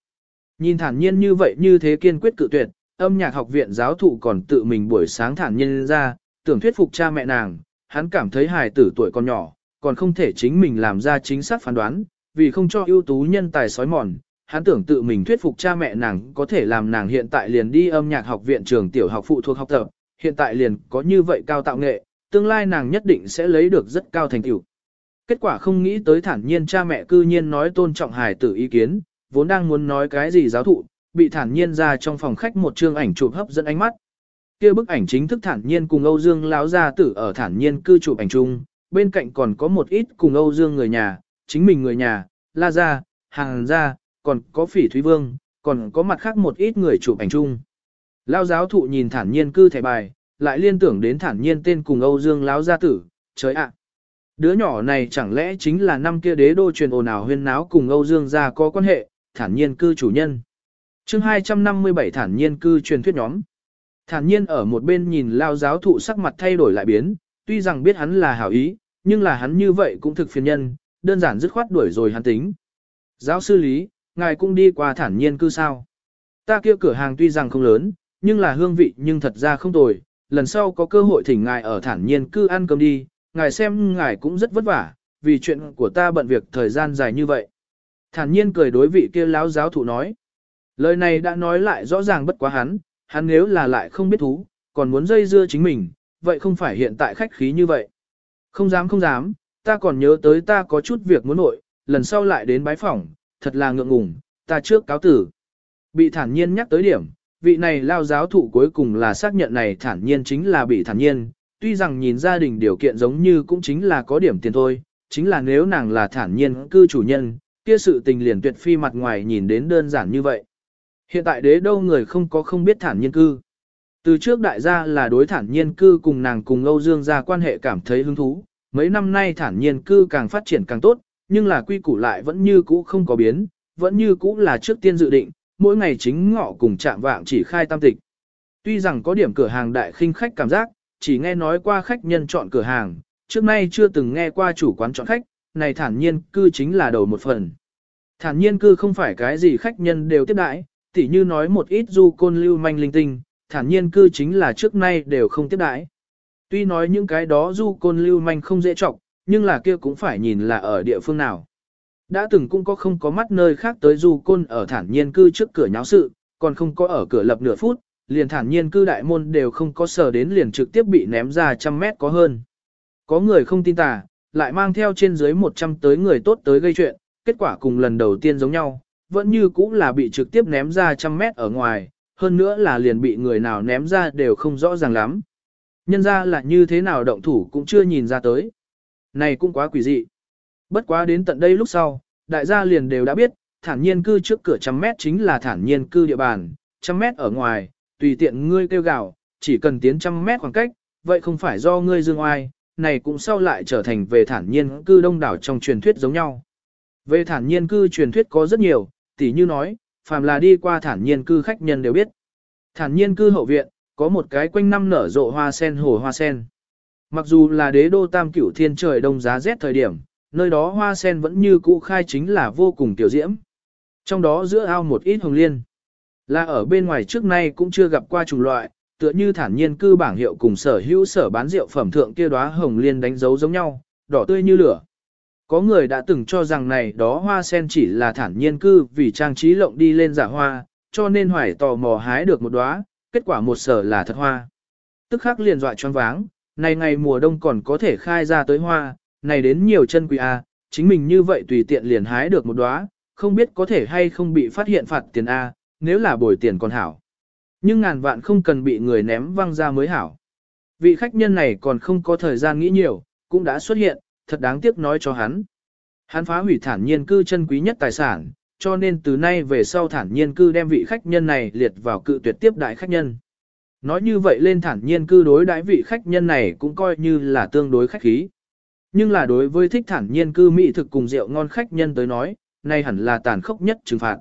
Nhìn thản nhiên như vậy như thế kiên quyết cự tuyệt, âm nhạc học viện giáo thụ còn tự mình buổi sáng thản nhiên ra, tưởng thuyết phục cha mẹ nàng, hắn cảm thấy hài tử tuổi còn nhỏ, còn không thể chính mình làm ra chính xác phán đoán, vì không cho ưu tú nhân tài sói mòn, hắn tưởng tự mình thuyết phục cha mẹ nàng có thể làm nàng hiện tại liền đi âm nhạc học viện trường tiểu học phụ thuộc học tập, hiện tại liền có như vậy cao tạo nghệ, tương lai nàng nhất định sẽ lấy được rất cao thành tựu. Kết quả không nghĩ tới thản nhiên cha mẹ cư nhiên nói tôn trọng hài tử ý kiến, vốn đang muốn nói cái gì giáo thụ, bị thản nhiên ra trong phòng khách một chương ảnh chụp hấp dẫn ánh mắt. Kia bức ảnh chính thức thản nhiên cùng Âu Dương láo gia tử ở thản nhiên cư chụp ảnh chung, bên cạnh còn có một ít cùng Âu Dương người nhà, chính mình người nhà, La gia, Hàng gia, còn có Phỉ Thúy Vương, còn có mặt khác một ít người chụp ảnh chung. Lão giáo thụ nhìn thản nhiên cư thẻ bài, lại liên tưởng đến thản nhiên tên cùng Âu Dương láo gia tử, trời ạ. Đứa nhỏ này chẳng lẽ chính là năm kia đế đô truyền ồn ào huyên náo cùng Âu Dương gia có quan hệ, thản nhiên cư chủ nhân. chương 257 thản nhiên cư truyền thuyết nhóm. Thản nhiên ở một bên nhìn lao giáo thụ sắc mặt thay đổi lại biến, tuy rằng biết hắn là hảo ý, nhưng là hắn như vậy cũng thực phiền nhân, đơn giản dứt khoát đuổi rồi hắn tính. Giáo sư Lý, ngài cũng đi qua thản nhiên cư sao. Ta kia cửa hàng tuy rằng không lớn, nhưng là hương vị nhưng thật ra không tồi, lần sau có cơ hội thỉnh ngài ở thản nhiên cư ăn cơm đi, ngài xem ngài cũng rất vất vả, vì chuyện của ta bận việc thời gian dài như vậy. Thản nhiên cười đối vị kia lão giáo thụ nói. Lời này đã nói lại rõ ràng bất quá hắn, hắn nếu là lại không biết thú, còn muốn dây dưa chính mình, vậy không phải hiện tại khách khí như vậy. Không dám không dám, ta còn nhớ tới ta có chút việc muốn nội, lần sau lại đến bái phỏng, thật là ngượng ngùng, ta trước cáo tử. Bị thản nhiên nhắc tới điểm, vị này lao giáo thụ cuối cùng là xác nhận này thản nhiên chính là bị thản nhiên, tuy rằng nhìn gia đình điều kiện giống như cũng chính là có điểm tiền thôi, chính là nếu nàng là thản nhiên cư chủ nhân, kia sự tình liền tuyệt phi mặt ngoài nhìn đến đơn giản như vậy. Hiện tại đế đâu người không có không biết thản nhiên cư. Từ trước đại gia là đối thản nhiên cư cùng nàng cùng Âu Dương gia quan hệ cảm thấy hứng thú, mấy năm nay thản nhiên cư càng phát triển càng tốt, nhưng là quy củ lại vẫn như cũ không có biến, vẫn như cũ là trước tiên dự định, mỗi ngày chính ngọ cùng chạm vạng chỉ khai tam tịch. Tuy rằng có điểm cửa hàng đại khinh khách cảm giác, chỉ nghe nói qua khách nhân chọn cửa hàng, trước nay chưa từng nghe qua chủ quán chọn khách, này thản nhiên cư chính là đầu một phần. Thản nhiên cư không phải cái gì khách nhân đều tiếp đãi, tỉ như nói một ít du côn lưu manh linh tinh, thản nhiên cư chính là trước nay đều không tiếp đãi. Tuy nói những cái đó du côn lưu manh không dễ trọng, nhưng là kia cũng phải nhìn là ở địa phương nào. Đã từng cũng có không có mắt nơi khác tới du côn ở thản nhiên cư trước cửa nháo sự, còn không có ở cửa lập nửa phút, liền thản nhiên cư đại môn đều không có sờ đến liền trực tiếp bị ném ra trăm mét có hơn. Có người không tin tà, lại mang theo trên dưới 100 tới người tốt tới gây chuyện, kết quả cùng lần đầu tiên giống nhau, vẫn như cũng là bị trực tiếp ném ra trăm mét ở ngoài, hơn nữa là liền bị người nào ném ra đều không rõ ràng lắm. Nhân ra là như thế nào động thủ cũng chưa nhìn ra tới. Này cũng quá quỷ dị. Bất quá đến tận đây lúc sau, đại gia liền đều đã biết, thản nhiên cư trước cửa trăm mét chính là thản nhiên cư địa bàn, trăm mét ở ngoài, tùy tiện ngươi kêu gào, chỉ cần tiến trăm mét khoảng cách, vậy không phải do ngươi dương oai, này cũng sau lại trở thành về thản nhiên cư đông đảo trong truyền thuyết giống nhau. Về thản nhiên cư truyền thuyết có rất nhiều, tỉ như nói, phàm là đi qua thản nhiên cư khách nhân đều biết. Thản nhiên cư hậu viện, có một cái quanh năm nở rộ hoa sen hồ hoa sen. Mặc dù là đế đô tam cửu thiên trời đông giá rét thời điểm, nơi đó hoa sen vẫn như cũ khai chính là vô cùng tiểu diễm. Trong đó giữa ao một ít hồng liên. Là ở bên ngoài trước nay cũng chưa gặp qua chủng loại, tựa như thản nhiên cư bảng hiệu cùng sở hữu sở bán rượu phẩm thượng kia đóa hồng liên đánh dấu giống nhau, đỏ tươi như lửa. Có người đã từng cho rằng này đó hoa sen chỉ là thản nhiên cư vì trang trí lộng đi lên giả hoa, cho nên hoài tò mò hái được một đóa, kết quả một sở là thật hoa. Tức khắc liền dọa choáng váng, này ngày mùa đông còn có thể khai ra tới hoa, này đến nhiều chân quý A, chính mình như vậy tùy tiện liền hái được một đóa, không biết có thể hay không bị phát hiện phạt tiền A, nếu là bồi tiền còn hảo. Nhưng ngàn vạn không cần bị người ném văng ra mới hảo. Vị khách nhân này còn không có thời gian nghĩ nhiều, cũng đã xuất hiện, thật đáng tiếc nói cho hắn. Hắn phá hủy thản nhiên cư chân quý nhất tài sản, cho nên từ nay về sau thản nhiên cư đem vị khách nhân này liệt vào cự tuyệt tiếp đại khách nhân. Nói như vậy lên thản nhiên cư đối đãi vị khách nhân này cũng coi như là tương đối khách khí. Nhưng là đối với thích thản nhiên cư mỹ thực cùng rượu ngon khách nhân tới nói, nay hẳn là tàn khốc nhất trừng phạt.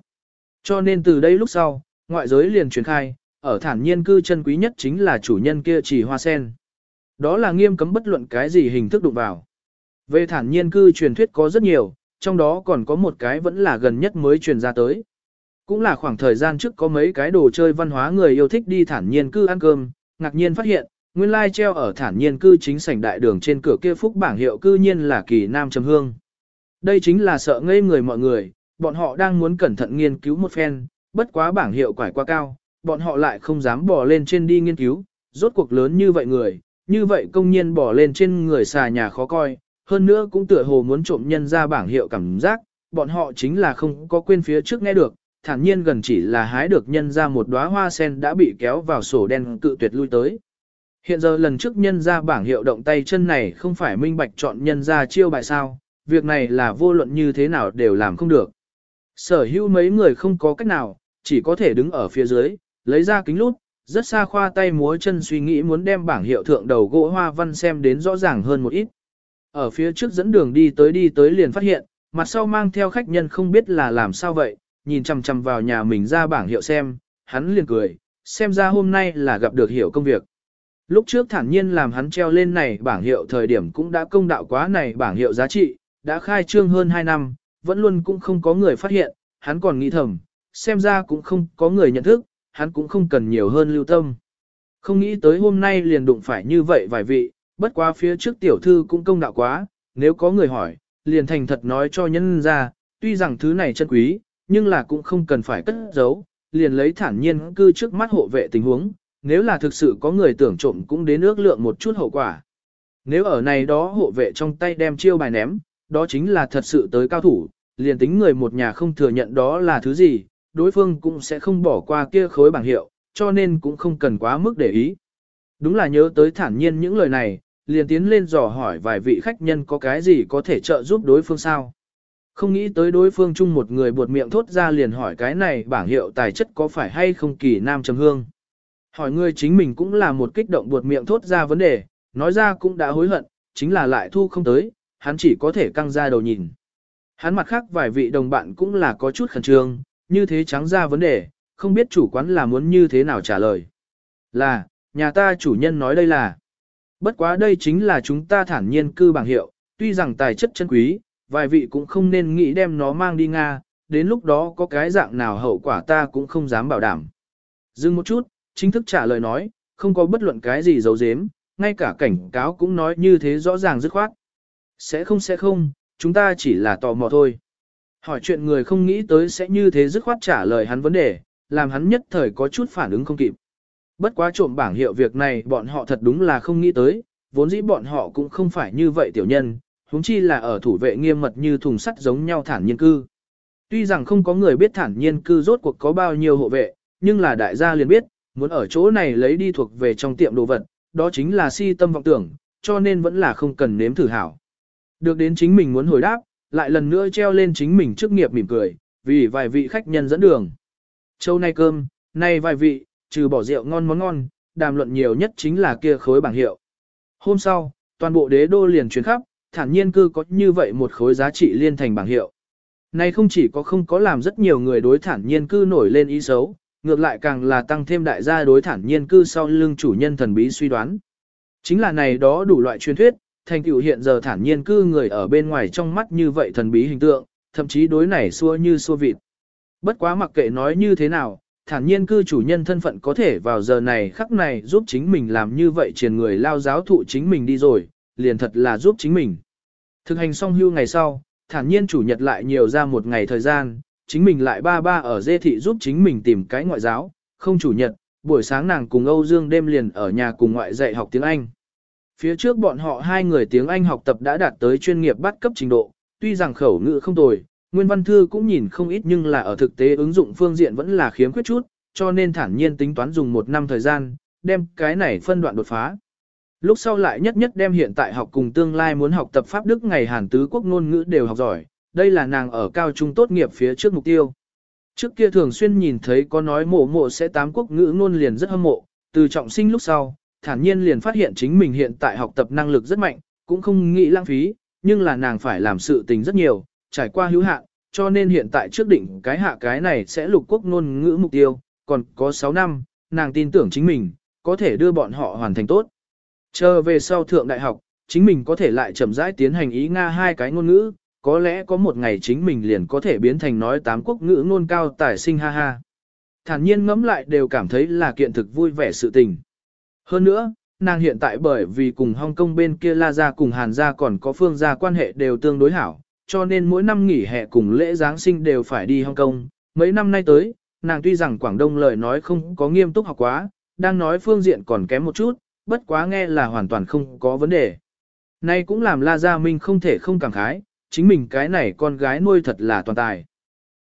Cho nên từ đây lúc sau, ngoại giới liền truyền khai, ở thản nhiên cư chân quý nhất chính là chủ nhân kia chỉ hoa sen. Đó là nghiêm cấm bất luận cái gì hình thức đụng vào. Về thản nhiên cư truyền thuyết có rất nhiều, trong đó còn có một cái vẫn là gần nhất mới truyền ra tới. Cũng là khoảng thời gian trước có mấy cái đồ chơi văn hóa người yêu thích đi thản nhiên cư ăn cơm, ngạc nhiên phát hiện, nguyên lai treo ở thản nhiên cư chính sảnh đại đường trên cửa kia phúc bảng hiệu cư nhiên là kỳ nam trầm hương. Đây chính là sợ ngây người mọi người, bọn họ đang muốn cẩn thận nghiên cứu một phen, bất quá bảng hiệu quải quá cao, bọn họ lại không dám bỏ lên trên đi nghiên cứu, rốt cuộc lớn như vậy người, như vậy công nhiên bỏ lên trên người xà nhà khó coi, hơn nữa cũng tựa hồ muốn trộm nhân ra bảng hiệu cảm giác, bọn họ chính là không có quên phía trước nghe được, thản nhiên gần chỉ là hái được nhân ra một đóa hoa sen đã bị kéo vào sổ đen cự tuyệt lui tới. Hiện giờ lần trước nhân ra bảng hiệu động tay chân này không phải minh bạch chọn nhân ra chiêu bài sao, việc này là vô luận như thế nào đều làm không được. Sở hữu mấy người không có cách nào, chỉ có thể đứng ở phía dưới, lấy ra kính lút, rất xa khoa tay múa chân suy nghĩ muốn đem bảng hiệu thượng đầu gỗ hoa văn xem đến rõ ràng hơn một ít. Ở phía trước dẫn đường đi tới đi tới liền phát hiện, mặt sau mang theo khách nhân không biết là làm sao vậy, nhìn chằm chằm vào nhà mình ra bảng hiệu xem, hắn liền cười, xem ra hôm nay là gặp được hiểu công việc. Lúc trước thản nhiên làm hắn treo lên này bảng hiệu thời điểm cũng đã công đạo quá này bảng hiệu giá trị, đã khai trương hơn 2 năm, vẫn luôn cũng không có người phát hiện, hắn còn nghĩ thầm, xem ra cũng không có người nhận thức, hắn cũng không cần nhiều hơn lưu tâm. Không nghĩ tới hôm nay liền đụng phải như vậy vài vị, bất quá phía trước tiểu thư cũng công đạo quá, nếu có người hỏi, liền thành thật nói cho nhân ra, tuy rằng thứ này chân quý, nhưng là cũng không cần phải cất giấu, liền lấy thản nhiên cư trước mắt hộ vệ tình huống, nếu là thực sự có người tưởng trộm cũng đến ước lượng một chút hậu quả. Nếu ở này đó hộ vệ trong tay đem chiêu bài ném, đó chính là thật sự tới cao thủ, liền tính người một nhà không thừa nhận đó là thứ gì, đối phương cũng sẽ không bỏ qua kia khối bảng hiệu, cho nên cũng không cần quá mức để ý. Đúng là nhớ tới thản nhiên những lời này, liền tiến lên dò hỏi vài vị khách nhân có cái gì có thể trợ giúp đối phương sao. Không nghĩ tới đối phương chung một người buột miệng thốt ra liền hỏi cái này bảng hiệu tài chất có phải hay không kỳ nam trầm hương. Hỏi người chính mình cũng là một kích động buột miệng thốt ra vấn đề, nói ra cũng đã hối hận, chính là lại thu không tới, hắn chỉ có thể căng ra đầu nhìn. Hắn mặt khác vài vị đồng bạn cũng là có chút khẩn trương, như thế trắng ra vấn đề, không biết chủ quán là muốn như thế nào trả lời. Là, nhà ta chủ nhân nói đây là. Bất quá đây chính là chúng ta thản nhiên cư bảng hiệu, tuy rằng tài chất chân quý, vài vị cũng không nên nghĩ đem nó mang đi Nga, đến lúc đó có cái dạng nào hậu quả ta cũng không dám bảo đảm. Dừng một chút, chính thức trả lời nói, không có bất luận cái gì giấu giếm, ngay cả cảnh cáo cũng nói như thế rõ ràng dứt khoát. Sẽ không sẽ không, chúng ta chỉ là tò mò thôi. Hỏi chuyện người không nghĩ tới sẽ như thế dứt khoát trả lời hắn vấn đề, làm hắn nhất thời có chút phản ứng không kịp. Bất quá trộm bảng hiệu việc này bọn họ thật đúng là không nghĩ tới, vốn dĩ bọn họ cũng không phải như vậy tiểu nhân, huống chi là ở thủ vệ nghiêm mật như thùng sắt giống nhau thản nhiên cư. Tuy rằng không có người biết thản nhiên cư rốt cuộc có bao nhiêu hộ vệ, nhưng là đại gia liền biết, muốn ở chỗ này lấy đi thuộc về trong tiệm đồ vật, đó chính là si tâm vọng tưởng, cho nên vẫn là không cần nếm thử hảo. Được đến chính mình muốn hồi đáp, lại lần nữa treo lên chính mình chức nghiệp mỉm cười, vì vài vị khách nhân dẫn đường. Châu nay cơm, nay vài vị, trừ bỏ rượu ngon món ngon, đàm luận nhiều nhất chính là kia khối bảng hiệu. Hôm sau, toàn bộ đế đô liền chuyển khắp, thản nhiên cư có như vậy một khối giá trị liên thành bảng hiệu. Này không chỉ có không có làm rất nhiều người đối thản nhiên cư nổi lên ý xấu, ngược lại càng là tăng thêm đại gia đối thản nhiên cư sau lưng chủ nhân thần bí suy đoán. Chính là này đó đủ loại truyền thuyết, thành tựu hiện giờ thản nhiên cư người ở bên ngoài trong mắt như vậy thần bí hình tượng, thậm chí đối này xua như xua vịt. Bất quá mặc kệ nói như thế nào, thản nhiên cư chủ nhân thân phận có thể vào giờ này khắc này giúp chính mình làm như vậy triền người lao giáo thụ chính mình đi rồi, liền thật là giúp chính mình. Thực hành xong hưu ngày sau, thản nhiên chủ nhật lại nhiều ra một ngày thời gian, chính mình lại ba ba ở dê thị giúp chính mình tìm cái ngoại giáo, không chủ nhật, buổi sáng nàng cùng Âu Dương đêm liền ở nhà cùng ngoại dạy học tiếng Anh. Phía trước bọn họ hai người tiếng Anh học tập đã đạt tới chuyên nghiệp bắt cấp trình độ, tuy rằng khẩu ngữ không tồi, nguyên văn thư cũng nhìn không ít nhưng là ở thực tế ứng dụng phương diện vẫn là khiếm khuyết chút, cho nên thản nhiên tính toán dùng một năm thời gian, đem cái này phân đoạn đột phá. Lúc sau lại nhất nhất đem hiện tại học cùng tương lai muốn học tập Pháp Đức ngày Hàn Tứ quốc ngôn ngữ đều học giỏi, đây là nàng ở cao trung tốt nghiệp phía trước mục tiêu. Trước kia thường xuyên nhìn thấy có nói mộ mộ sẽ tám quốc ngữ ngôn liền rất hâm mộ, từ trọng sinh lúc sau, thản nhiên liền phát hiện chính mình hiện tại học tập năng lực rất mạnh, cũng không nghĩ lãng phí, nhưng là nàng phải làm sự tình rất nhiều, trải qua hữu hạn, cho nên hiện tại trước định cái hạ cái này sẽ lục quốc ngôn ngữ mục tiêu, còn có 6 năm, nàng tin tưởng chính mình, có thể đưa bọn họ hoàn thành tốt. Chờ về sau thượng đại học, chính mình có thể lại chậm rãi tiến hành ý Nga hai cái ngôn ngữ, có lẽ có một ngày chính mình liền có thể biến thành nói tám quốc ngữ ngôn cao tài sinh ha ha. Thản nhiên ngẫm lại đều cảm thấy là kiện thực vui vẻ sự tình. Hơn nữa, nàng hiện tại bởi vì cùng Hong Kong bên kia La Gia cùng Hàn Gia còn có phương gia quan hệ đều tương đối hảo, cho nên mỗi năm nghỉ hè cùng lễ Giáng sinh đều phải đi Hong Kong. Mấy năm nay tới, nàng tuy rằng Quảng Đông lời nói không có nghiêm túc học quá, đang nói phương diện còn kém một chút, bất quá nghe là hoàn toàn không có vấn đề. Nay cũng làm La Gia Minh không thể không cảm khái, chính mình cái này con gái nuôi thật là toàn tài.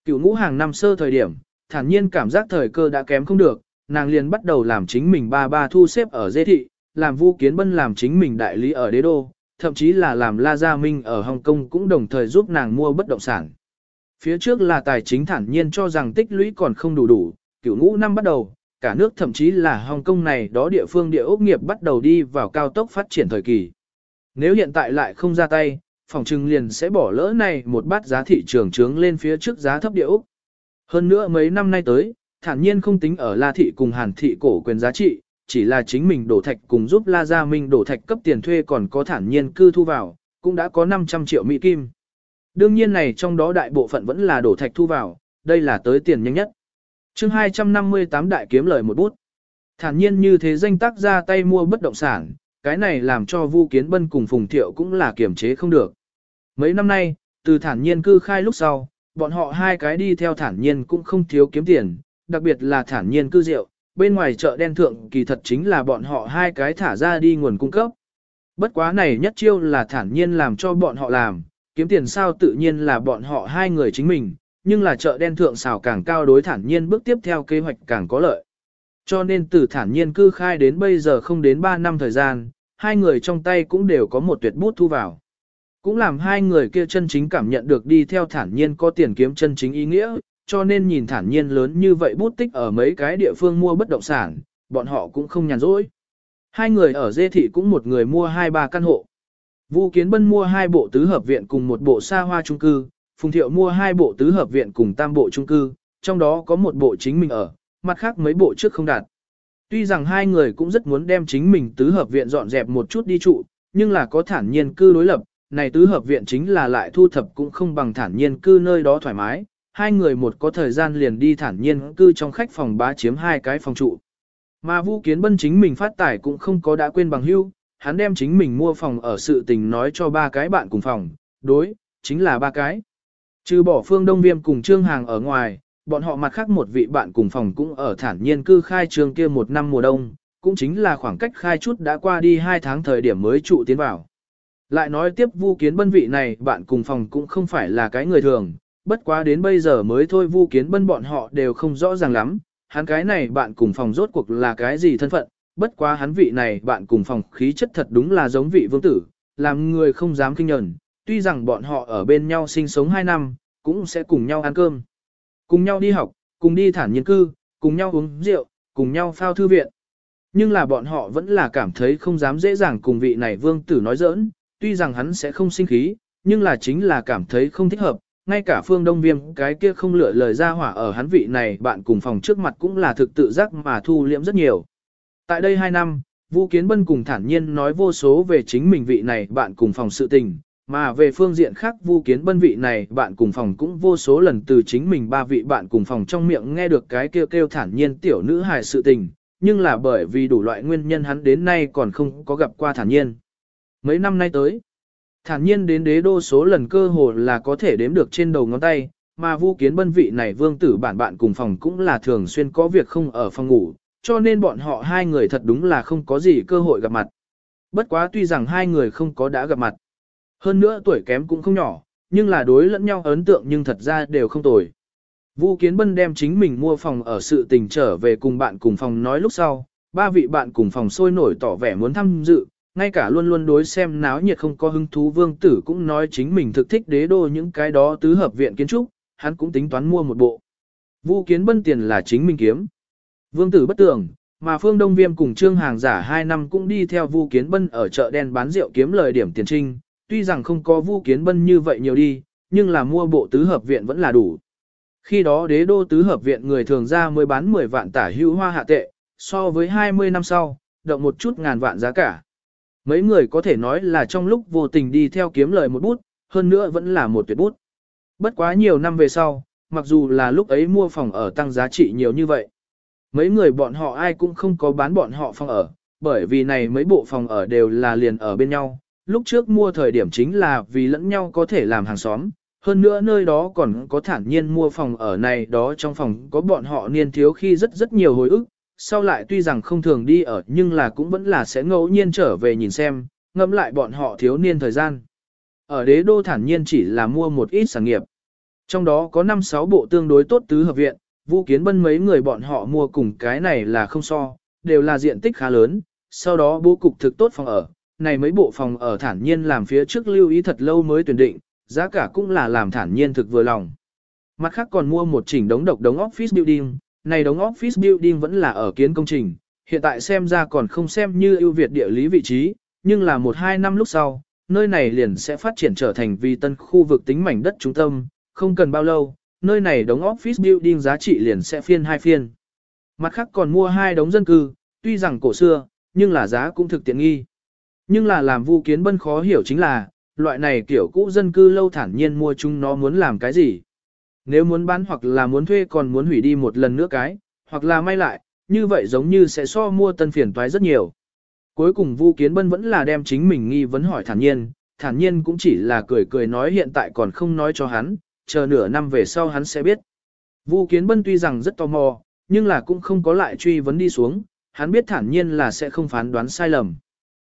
Cựu ngũ hàng năm sơ thời điểm, thản nhiên cảm giác thời cơ đã kém không được, nàng liền bắt đầu làm chính mình ba ba thu xếp ở dê thị, làm Vu Kiến Bân làm chính mình đại lý ở đế đô, thậm chí là làm La Gia Minh ở Hồng Kông cũng đồng thời giúp nàng mua bất động sản. Phía trước là tài chính thản nhiên cho rằng tích lũy còn không đủ đủ, cửu ngũ năm bắt đầu, cả nước thậm chí là Hồng Kông này đó địa phương địa ốc nghiệp bắt đầu đi vào cao tốc phát triển thời kỳ. Nếu hiện tại lại không ra tay, phòng trưng liền sẽ bỏ lỡ này một bát giá thị trường trướng lên phía trước giá thấp địa ốc. Hơn nữa mấy năm nay tới, thản nhiên không tính ở La Thị cùng Hàn Thị cổ quyền giá trị, chỉ là chính mình đổ thạch cùng giúp La Gia Minh đổ thạch cấp tiền thuê còn có thản nhiên cư thu vào, cũng đã có 500 triệu Mỹ Kim. Đương nhiên này trong đó đại bộ phận vẫn là đổ thạch thu vào, đây là tới tiền nhanh nhất. chương 258 đại kiếm lời một bút. Thản nhiên như thế danh tác ra tay mua bất động sản, cái này làm cho Vu Kiến Bân cùng Phùng Thiệu cũng là kiềm chế không được. Mấy năm nay, từ thản nhiên cư khai lúc sau, bọn họ hai cái đi theo thản nhiên cũng không thiếu kiếm tiền, đặc biệt là thản nhiên cư rượu, bên ngoài chợ đen thượng kỳ thật chính là bọn họ hai cái thả ra đi nguồn cung cấp. Bất quá này nhất chiêu là thản nhiên làm cho bọn họ làm, kiếm tiền sao tự nhiên là bọn họ hai người chính mình, nhưng là chợ đen thượng xào càng cao đối thản nhiên bước tiếp theo kế hoạch càng có lợi. Cho nên từ thản nhiên cư khai đến bây giờ không đến 3 năm thời gian, hai người trong tay cũng đều có một tuyệt bút thu vào. Cũng làm hai người kia chân chính cảm nhận được đi theo thản nhiên có tiền kiếm chân chính ý nghĩa, cho nên nhìn thản nhiên lớn như vậy bút tích ở mấy cái địa phương mua bất động sản, bọn họ cũng không nhàn rỗi. Hai người ở dê thị cũng một người mua hai ba căn hộ. Vu Kiến Bân mua hai bộ tứ hợp viện cùng một bộ xa hoa trung cư, Phùng Thiệu mua hai bộ tứ hợp viện cùng tam bộ trung cư, trong đó có một bộ chính mình ở, mặt khác mấy bộ trước không đạt. Tuy rằng hai người cũng rất muốn đem chính mình tứ hợp viện dọn dẹp một chút đi trụ, nhưng là có thản nhiên cư đối lập, này tứ hợp viện chính là lại thu thập cũng không bằng thản nhiên cư nơi đó thoải mái, hai người một có thời gian liền đi thản nhiên cư trong khách phòng bá chiếm hai cái phòng trụ. Mà Vu Kiến Bân chính mình phát tải cũng không có đã quên bằng hưu, hắn đem chính mình mua phòng ở sự tình nói cho ba cái bạn cùng phòng, đối, chính là ba cái. Trừ bỏ phương Đông Viêm cùng Trương Hàng ở ngoài, bọn họ mặt khác một vị bạn cùng phòng cũng ở thản nhiên cư khai trường kia một năm mùa đông, cũng chính là khoảng cách khai chút đã qua đi hai tháng thời điểm mới trụ tiến vào. Lại nói tiếp Vu Kiến Bân vị này bạn cùng phòng cũng không phải là cái người thường, bất quá đến bây giờ mới thôi Vu Kiến Bân bọn họ đều không rõ ràng lắm, hắn cái này bạn cùng phòng rốt cuộc là cái gì thân phận, bất quá hắn vị này bạn cùng phòng khí chất thật đúng là giống vị vương tử, làm người không dám kinh nhẫn, tuy rằng bọn họ ở bên nhau sinh sống 2 năm, cũng sẽ cùng nhau ăn cơm. Cùng nhau đi học, cùng đi thản nhiên cư, cùng nhau uống rượu, cùng nhau phao thư viện. Nhưng là bọn họ vẫn là cảm thấy không dám dễ dàng cùng vị này vương tử nói giỡn, tuy rằng hắn sẽ không sinh khí, nhưng là chính là cảm thấy không thích hợp, ngay cả phương đông viêm cái kia không lựa lời ra hỏa ở hắn vị này bạn cùng phòng trước mặt cũng là thực tự giác mà thu liễm rất nhiều. Tại đây 2 năm, Vũ Kiến Bân cùng thản nhiên nói vô số về chính mình vị này bạn cùng phòng sự tình, mà về phương diện khác Vu Kiến Bân vị này bạn cùng phòng cũng vô số lần từ chính mình ba vị bạn cùng phòng trong miệng nghe được cái kêu kêu thản nhiên tiểu nữ hài sự tình, nhưng là bởi vì đủ loại nguyên nhân hắn đến nay còn không có gặp qua thản nhiên. Mấy năm nay tới, thản nhiên đến đế đô số lần cơ hồ là có thể đếm được trên đầu ngón tay, mà Vu Kiến Bân vị này vương tử bản bạn cùng phòng cũng là thường xuyên có việc không ở phòng ngủ, cho nên bọn họ hai người thật đúng là không có gì cơ hội gặp mặt. Bất quá tuy rằng hai người không có đã gặp mặt, hơn nữa tuổi kém cũng không nhỏ, nhưng là đối lẫn nhau ấn tượng nhưng thật ra đều không tồi. Vu Kiến Bân đem chính mình mua phòng ở sự tình trở về cùng bạn cùng phòng nói lúc sau, ba vị bạn cùng phòng sôi nổi tỏ vẻ muốn tham dự, ngay cả luôn luôn đối xem náo nhiệt không có hứng thú vương tử cũng nói chính mình thực thích đế đô những cái đó tứ hợp viện kiến trúc, hắn cũng tính toán mua một bộ. Vu Kiến Bân tiền là chính mình kiếm. Vương tử bất tưởng, mà Phương Đông Viêm cùng Trương Hàng giả 2 năm cũng đi theo Vu Kiến Bân ở chợ đen bán rượu kiếm lời điểm tiền trinh, tuy rằng không có Vu Kiến Bân như vậy nhiều đi, nhưng là mua bộ tứ hợp viện vẫn là đủ. Khi đó đế đô tứ hợp viện người thường ra mới bán 10 vạn tả hữu hoa hạ tệ, so với 20 năm sau, động một chút ngàn vạn giá cả. Mấy người có thể nói là trong lúc vô tình đi theo kiếm lời một bút, hơn nữa vẫn là một tuyệt bút. Bất quá nhiều năm về sau, mặc dù là lúc ấy mua phòng ở tăng giá trị nhiều như vậy. Mấy người bọn họ ai cũng không có bán bọn họ phòng ở, bởi vì này mấy bộ phòng ở đều là liền ở bên nhau, lúc trước mua thời điểm chính là vì lẫn nhau có thể làm hàng xóm, hơn nữa nơi đó còn có thản nhiên mua phòng ở này đó trong phòng có bọn họ niên thiếu khi rất rất nhiều hồi ức, sau lại tuy rằng không thường đi ở nhưng là cũng vẫn là sẽ ngẫu nhiên trở về nhìn xem, ngẫm lại bọn họ thiếu niên thời gian. Ở đế đô thản nhiên chỉ là mua một ít sản nghiệp. Trong đó có 5-6 bộ tương đối tốt tứ hợp viện, Vũ Kiến Bân mấy người bọn họ mua cùng cái này là không so, đều là diện tích khá lớn, sau đó bố cục thực tốt phòng ở, này mấy bộ phòng ở thản nhiên làm phía trước lưu ý thật lâu mới tuyển định, giá cả cũng là làm thản nhiên thực vừa lòng. Mặt khác còn mua một chỉnh đống độc đống office building, này đống office building vẫn là ở kiến công trình, hiện tại xem ra còn không xem như ưu việt địa lý vị trí, nhưng là một hai năm lúc sau, nơi này liền sẽ phát triển trở thành vì tân khu vực tính mảnh đất trung tâm, không cần bao lâu, nơi này đống office building giá trị liền sẽ phiên hai phiên. Mặt khác còn mua hai đống dân cư, tuy rằng cổ xưa, nhưng là giá cũng thực tiện nghi. Nhưng là làm Vu Kiến Bân khó hiểu chính là, loại này kiểu cũ dân cư lâu thản nhiên mua chúng nó muốn làm cái gì. Nếu muốn bán hoặc là muốn thuê còn muốn hủy đi một lần nữa cái, hoặc là may lại, như vậy giống như sẽ so mua tân phiền toái rất nhiều. Cuối cùng Vu Kiến Bân vẫn là đem chính mình nghi vấn hỏi thản nhiên, thản nhiên cũng chỉ là cười cười nói hiện tại còn không nói cho hắn, chờ nửa năm về sau hắn sẽ biết. Vu Kiến Bân tuy rằng rất tò mò, nhưng là cũng không có lại truy vấn đi xuống, hắn biết thản nhiên là sẽ không phán đoán sai lầm.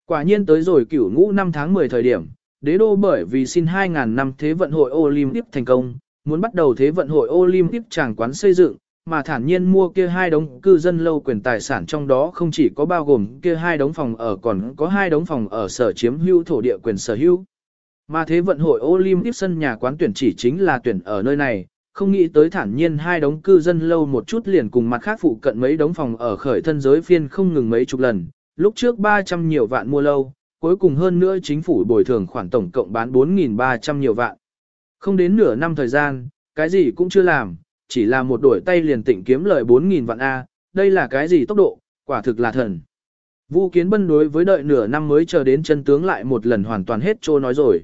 Quả nhiên tới rồi cửu ngũ năm tháng 10 thời điểm, đế đô bởi vì xin 2.000 năm Thế vận hội Olympic thành công, muốn bắt đầu Thế vận hội Olympic tràng quán xây dựng, mà thản nhiên mua kia hai đống cư dân lâu quyền tài sản trong đó không chỉ có bao gồm kia hai đống phòng ở còn có hai đống phòng ở sở chiếm hữu thổ địa quyền sở hữu. Mà Thế vận hội Olympic sân nhà quán tuyển chỉ chính là tuyển ở nơi này, không nghĩ tới thản nhiên hai đống cư dân lâu một chút liền cùng mặt khác phụ cận mấy đống phòng ở khởi thân giới phiên không ngừng mấy chục lần, lúc trước 300 nhiều vạn mua lâu, cuối cùng hơn nữa chính phủ bồi thường khoản tổng cộng bán 4.300 nhiều vạn. Không đến nửa năm thời gian, cái gì cũng chưa làm, chỉ là một đổi tay liền tịnh kiếm lời 4.000 vạn A, đây là cái gì tốc độ, quả thực là thần. Vu Kiến Bân đối với đợi nửa năm mới chờ đến chân tướng lại một lần hoàn toàn hết trô nói rồi.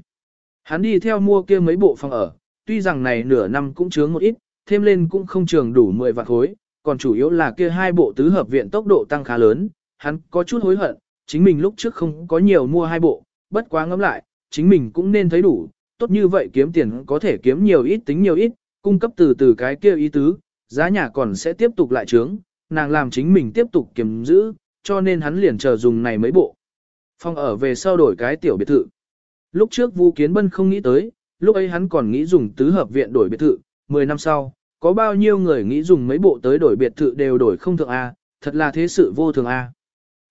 Hắn đi theo mua kia mấy bộ phòng ở, tuy rằng này nửa năm cũng chướng một ít, thêm lên cũng không trường đủ 10 vạn khối, còn chủ yếu là kia hai bộ tứ hợp viện tốc độ tăng khá lớn, hắn có chút hối hận, chính mình lúc trước không có nhiều mua hai bộ, bất quá ngẫm lại, chính mình cũng nên thấy đủ, tốt như vậy kiếm tiền có thể kiếm nhiều ít tính nhiều ít, cung cấp từ từ cái kia ý tứ, giá nhà còn sẽ tiếp tục lại trướng, nàng làm chính mình tiếp tục kiếm giữ, cho nên hắn liền chờ dùng này mấy bộ. Phong ở về sau đổi cái tiểu biệt thự. Lúc trước Vu Kiến Bân không nghĩ tới, lúc ấy hắn còn nghĩ dùng tứ hợp viện đổi biệt thự, 10 năm sau, có bao nhiêu người nghĩ dùng mấy bộ tới đổi biệt thự đều đổi không thượng A, thật là thế sự vô thường A.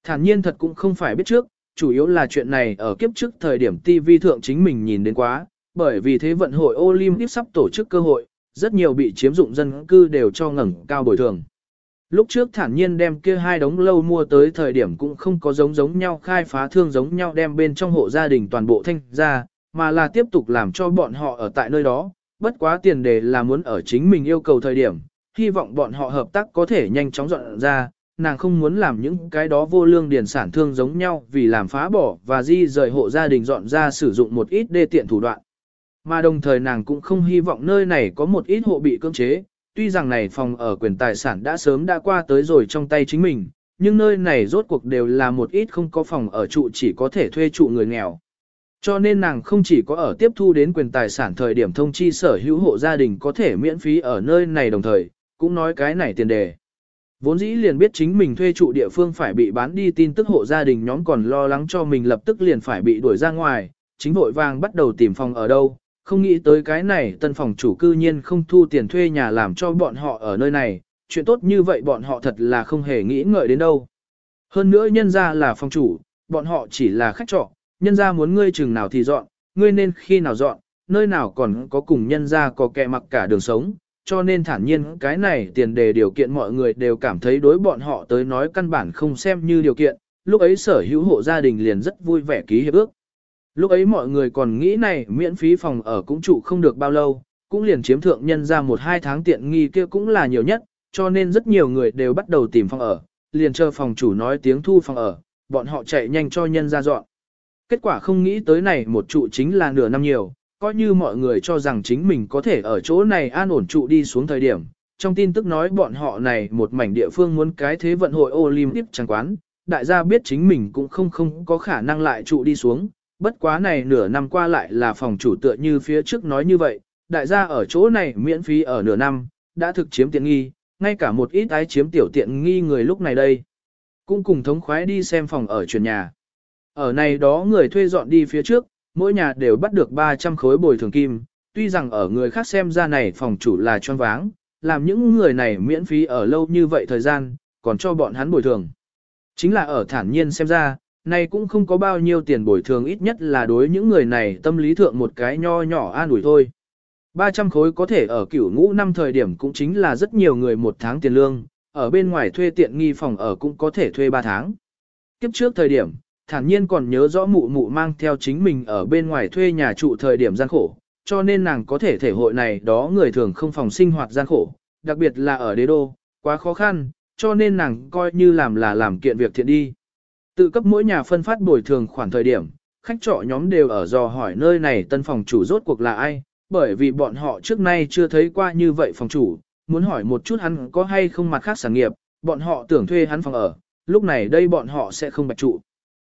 Thản nhiên thật cũng không phải biết trước, chủ yếu là chuyện này ở kiếp trước thời điểm TV thượng chính mình nhìn đến quá, bởi vì thế vận hội Olympic sắp tổ chức cơ hội, rất nhiều bị chiếm dụng dân cư đều cho ngẩng cao bồi thường. Lúc trước thản nhiên đem kia hai đống lâu mua tới thời điểm cũng không có giống giống nhau khai phá thương giống nhau đem bên trong hộ gia đình toàn bộ thanh ra, mà là tiếp tục làm cho bọn họ ở tại nơi đó, bất quá tiền đề là muốn ở chính mình yêu cầu thời điểm, hy vọng bọn họ hợp tác có thể nhanh chóng dọn ra, nàng không muốn làm những cái đó vô lương điền sản thương giống nhau vì làm phá bỏ và di rời hộ gia đình dọn ra sử dụng một ít đê tiện thủ đoạn. Mà đồng thời nàng cũng không hy vọng nơi này có một ít hộ bị cưỡng chế, tuy rằng này phòng ở quyền tài sản đã sớm đã qua tới rồi trong tay chính mình, nhưng nơi này rốt cuộc đều là một ít không có phòng ở trụ chỉ có thể thuê trụ người nghèo. Cho nên nàng không chỉ có ở tiếp thu đến quyền tài sản thời điểm thông chi sở hữu hộ gia đình có thể miễn phí ở nơi này đồng thời, cũng nói cái này tiền đề. Vốn dĩ liền biết chính mình thuê trụ địa phương phải bị bán đi tin tức hộ gia đình nhóm còn lo lắng cho mình lập tức liền phải bị đuổi ra ngoài, chính vội vàng bắt đầu tìm phòng ở đâu, không nghĩ tới cái này tân phòng chủ cư nhiên không thu tiền thuê nhà làm cho bọn họ ở nơi này, chuyện tốt như vậy bọn họ thật là không hề nghĩ ngợi đến đâu. Hơn nữa nhân ra là phòng chủ, bọn họ chỉ là khách trọ, nhân ra muốn ngươi chừng nào thì dọn, ngươi nên khi nào dọn, nơi nào còn có cùng nhân ra có kẻ mặc cả đường sống, cho nên thản nhiên cái này tiền đề điều kiện mọi người đều cảm thấy đối bọn họ tới nói căn bản không xem như điều kiện, lúc ấy sở hữu hộ gia đình liền rất vui vẻ ký hiệp ước. Lúc ấy mọi người còn nghĩ này miễn phí phòng ở cũng trụ không được bao lâu, cũng liền chiếm thượng nhân ra một hai tháng tiện nghi kia cũng là nhiều nhất, cho nên rất nhiều người đều bắt đầu tìm phòng ở, liền chờ phòng chủ nói tiếng thu phòng ở, bọn họ chạy nhanh cho nhân ra dọn. Kết quả không nghĩ tới này một trụ chính là nửa năm nhiều, coi như mọi người cho rằng chính mình có thể ở chỗ này an ổn trụ đi xuống thời điểm. Trong tin tức nói bọn họ này một mảnh địa phương muốn cái thế vận hội Olympic chẳng quán, đại gia biết chính mình cũng không không có khả năng lại trụ đi xuống, bất quá này nửa năm qua lại là phòng chủ tựa như phía trước nói như vậy, đại gia ở chỗ này miễn phí ở nửa năm, đã thực chiếm tiện nghi, ngay cả một ít ái chiếm tiểu tiện nghi người lúc này đây. Cũng cùng thống khoái đi xem phòng ở chuyển nhà. Ở này đó người thuê dọn đi phía trước, mỗi nhà đều bắt được 300 khối bồi thường kim, tuy rằng ở người khác xem ra này phòng chủ là choáng váng, làm những người này miễn phí ở lâu như vậy thời gian, còn cho bọn hắn bồi thường. Chính là ở thản nhiên xem ra, này cũng không có bao nhiêu tiền bồi thường ít nhất là đối những người này tâm lý thượng một cái nho nhỏ an ủi thôi. 300 khối có thể ở cửu ngũ năm thời điểm cũng chính là rất nhiều người một tháng tiền lương, ở bên ngoài thuê tiện nghi phòng ở cũng có thể thuê 3 tháng. Kiếp trước thời điểm, thản nhiên còn nhớ rõ mụ mụ mang theo chính mình ở bên ngoài thuê nhà trụ thời điểm gian khổ, cho nên nàng có thể thể hội này đó người thường không phòng sinh hoạt gian khổ, đặc biệt là ở đế đô, quá khó khăn, cho nên nàng coi như làm là làm kiện việc thiện đi. Tự cấp mỗi nhà phân phát bồi thường khoản thời điểm, khách trọ nhóm đều ở dò hỏi nơi này tân phòng chủ rốt cuộc là ai, bởi vì bọn họ trước nay chưa thấy qua như vậy phòng chủ, muốn hỏi một chút hắn có hay không mặt khác sản nghiệp, bọn họ tưởng thuê hắn phòng ở, lúc này đây bọn họ sẽ không bạch trụ.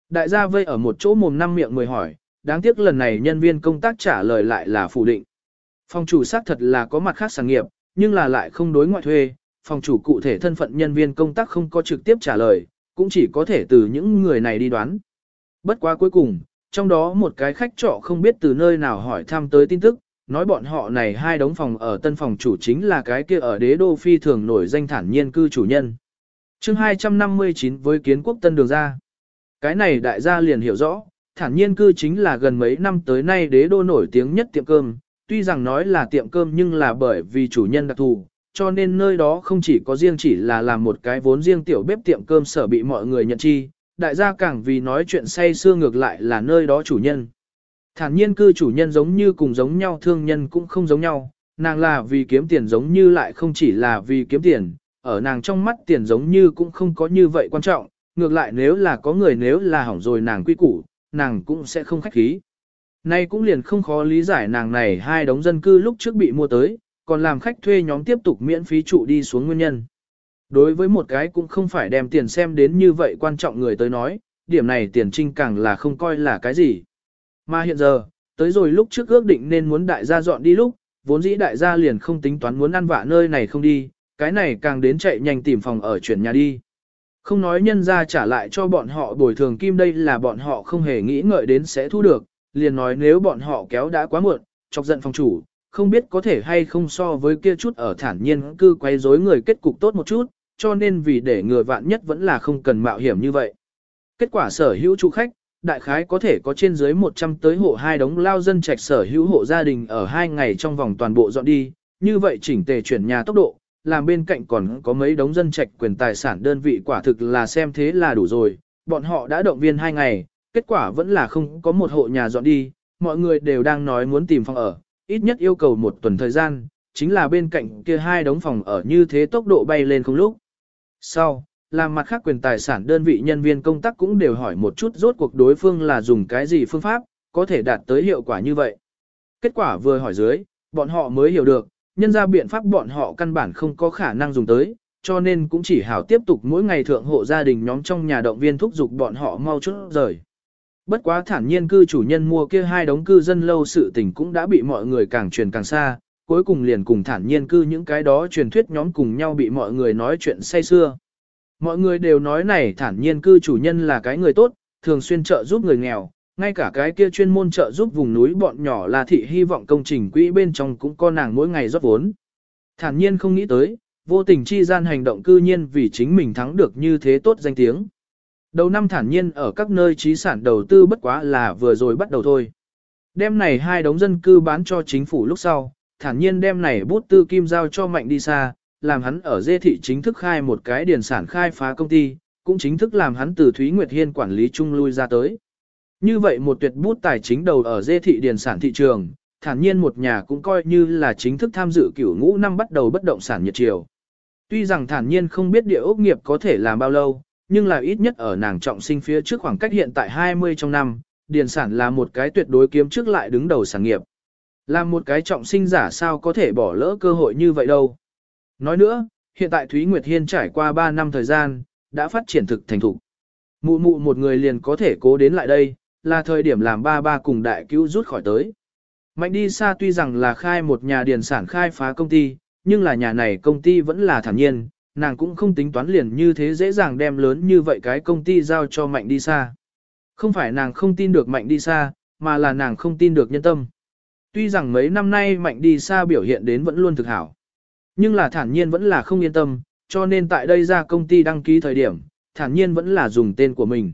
Đại gia vây ở một chỗ mồm năm miệng mười hỏi, đáng tiếc lần này nhân viên công tác trả lời lại là phủ định. Phòng chủ xác thật là có mặt khác sản nghiệp, nhưng là lại không đối ngoại thuê, phòng chủ cụ thể thân phận nhân viên công tác không có trực tiếp trả lời, cũng chỉ có thể từ những người này đi đoán. Bất quá cuối cùng, trong đó một cái khách trọ không biết từ nơi nào hỏi thăm tới tin tức, nói bọn họ này hai đống phòng ở tân phòng chủ chính là cái kia ở đế đô phi thường nổi danh thản nhiên cư chủ nhân. chương 259 với kiến quốc tân đường ra. Cái này đại gia liền hiểu rõ, thản nhiên cư chính là gần mấy năm tới nay đế đô nổi tiếng nhất tiệm cơm, tuy rằng nói là tiệm cơm nhưng là bởi vì chủ nhân đặc thù, cho nên nơi đó không chỉ có riêng chỉ là làm một cái vốn riêng tiểu bếp tiệm cơm sở bị mọi người nhận chi, đại gia càng vì nói chuyện say xưa ngược lại là nơi đó chủ nhân. Thản nhiên cư chủ nhân giống như cùng giống nhau thương nhân cũng không giống nhau, nàng là vì kiếm tiền giống như lại không chỉ là vì kiếm tiền, ở nàng trong mắt tiền giống như cũng không có như vậy quan trọng, ngược lại nếu là có người nếu là hỏng rồi nàng quy củ, nàng cũng sẽ không khách khí. Nay cũng liền không khó lý giải nàng này hai đống dân cư lúc trước bị mua tới, còn làm khách thuê nhóm tiếp tục miễn phí trụ đi xuống nguyên nhân. Đối với một cái cũng không phải đem tiền xem đến như vậy quan trọng người tới nói, điểm này tiền trinh càng là không coi là cái gì. Mà hiện giờ, tới rồi lúc trước ước định nên muốn đại gia dọn đi lúc, vốn dĩ đại gia liền không tính toán muốn ăn vạ nơi này không đi, cái này càng đến chạy nhanh tìm phòng ở chuyển nhà đi. Không nói nhân ra trả lại cho bọn họ bồi thường kim đây là bọn họ không hề nghĩ ngợi đến sẽ thu được, liền nói nếu bọn họ kéo đã quá muộn, chọc giận phòng chủ, không biết có thể hay không so với kia chút ở thản nhiên cư quay rối người kết cục tốt một chút, cho nên vì để người vạn nhất vẫn là không cần mạo hiểm như vậy. Kết quả sở hữu chủ khách, đại khái có thể có trên dưới 100 tới hộ hai đống lao dân trạch sở hữu hộ gia đình ở hai ngày trong vòng toàn bộ dọn đi, như vậy chỉnh tề chuyển nhà tốc độ, làm bên cạnh còn có mấy đống dân trạch quyền tài sản đơn vị quả thực là xem thế là đủ rồi, bọn họ đã động viên hai ngày, kết quả vẫn là không có một hộ nhà dọn đi, mọi người đều đang nói muốn tìm phòng ở, ít nhất yêu cầu một tuần thời gian, chính là bên cạnh kia hai đống phòng ở như thế tốc độ bay lên không lúc. Sau, làm mặt khác quyền tài sản đơn vị nhân viên công tác cũng đều hỏi một chút rốt cuộc đối phương là dùng cái gì phương pháp, có thể đạt tới hiệu quả như vậy. Kết quả vừa hỏi dưới, bọn họ mới hiểu được, nhân ra biện pháp bọn họ căn bản không có khả năng dùng tới, cho nên cũng chỉ hảo tiếp tục mỗi ngày thượng hộ gia đình nhóm trong nhà động viên thúc giục bọn họ mau chút rời. Bất quá thản nhiên cư chủ nhân mua kia hai đống cư dân lâu sự tình cũng đã bị mọi người càng truyền càng xa, cuối cùng liền cùng thản nhiên cư những cái đó truyền thuyết nhóm cùng nhau bị mọi người nói chuyện say xưa. Mọi người đều nói này thản nhiên cư chủ nhân là cái người tốt, thường xuyên trợ giúp người nghèo, ngay cả cái kia chuyên môn trợ giúp vùng núi bọn nhỏ là thị hy vọng công trình quỹ bên trong cũng có nàng mỗi ngày rót vốn. Thản nhiên không nghĩ tới, vô tình chi gian hành động cư nhiên vì chính mình thắng được như thế tốt danh tiếng. Đầu năm thản nhiên ở các nơi trí sản đầu tư bất quá là vừa rồi bắt đầu thôi. Đêm này hai đống dân cư bán cho chính phủ lúc sau, thản nhiên đêm này bút tư kim giao cho mạnh đi xa, làm hắn ở dê thị chính thức khai một cái điền sản khai phá công ty, cũng chính thức làm hắn từ Thúy Nguyệt Hiên quản lý chung lui ra tới. Như vậy một tuyệt bút tài chính đầu ở dê thị điền sản thị trường, thản nhiên một nhà cũng coi như là chính thức tham dự cửu ngũ năm bắt đầu bất động sản nhật triều. Tuy rằng thản nhiên không biết địa ốc nghiệp có thể làm bao lâu, nhưng là ít nhất ở nàng trọng sinh phía trước khoảng cách hiện tại 20 trong năm, điền sản là một cái tuyệt đối kiếm trước lại đứng đầu sản nghiệp. Làm một cái trọng sinh giả sao có thể bỏ lỡ cơ hội như vậy đâu. Nói nữa, hiện tại Thúy Nguyệt Hiên trải qua 3 năm thời gian, đã phát triển thực thành thục. Mụ mụ một người liền có thể cố đến lại đây, là thời điểm làm ba ba cùng đại cứu rút khỏi tới. Mạnh đi xa tuy rằng là khai một nhà điền sản khai phá công ty, nhưng là nhà này công ty vẫn là thản nhiên, nàng cũng không tính toán liền như thế dễ dàng đem lớn như vậy cái công ty giao cho mạnh đi xa. Không phải nàng không tin được mạnh đi xa, mà là nàng không tin được nhân tâm. Tuy rằng mấy năm nay mạnh đi xa biểu hiện đến vẫn luôn thực hảo. Nhưng là thản nhiên vẫn là không yên tâm, cho nên tại đây ra công ty đăng ký thời điểm, thản nhiên vẫn là dùng tên của mình.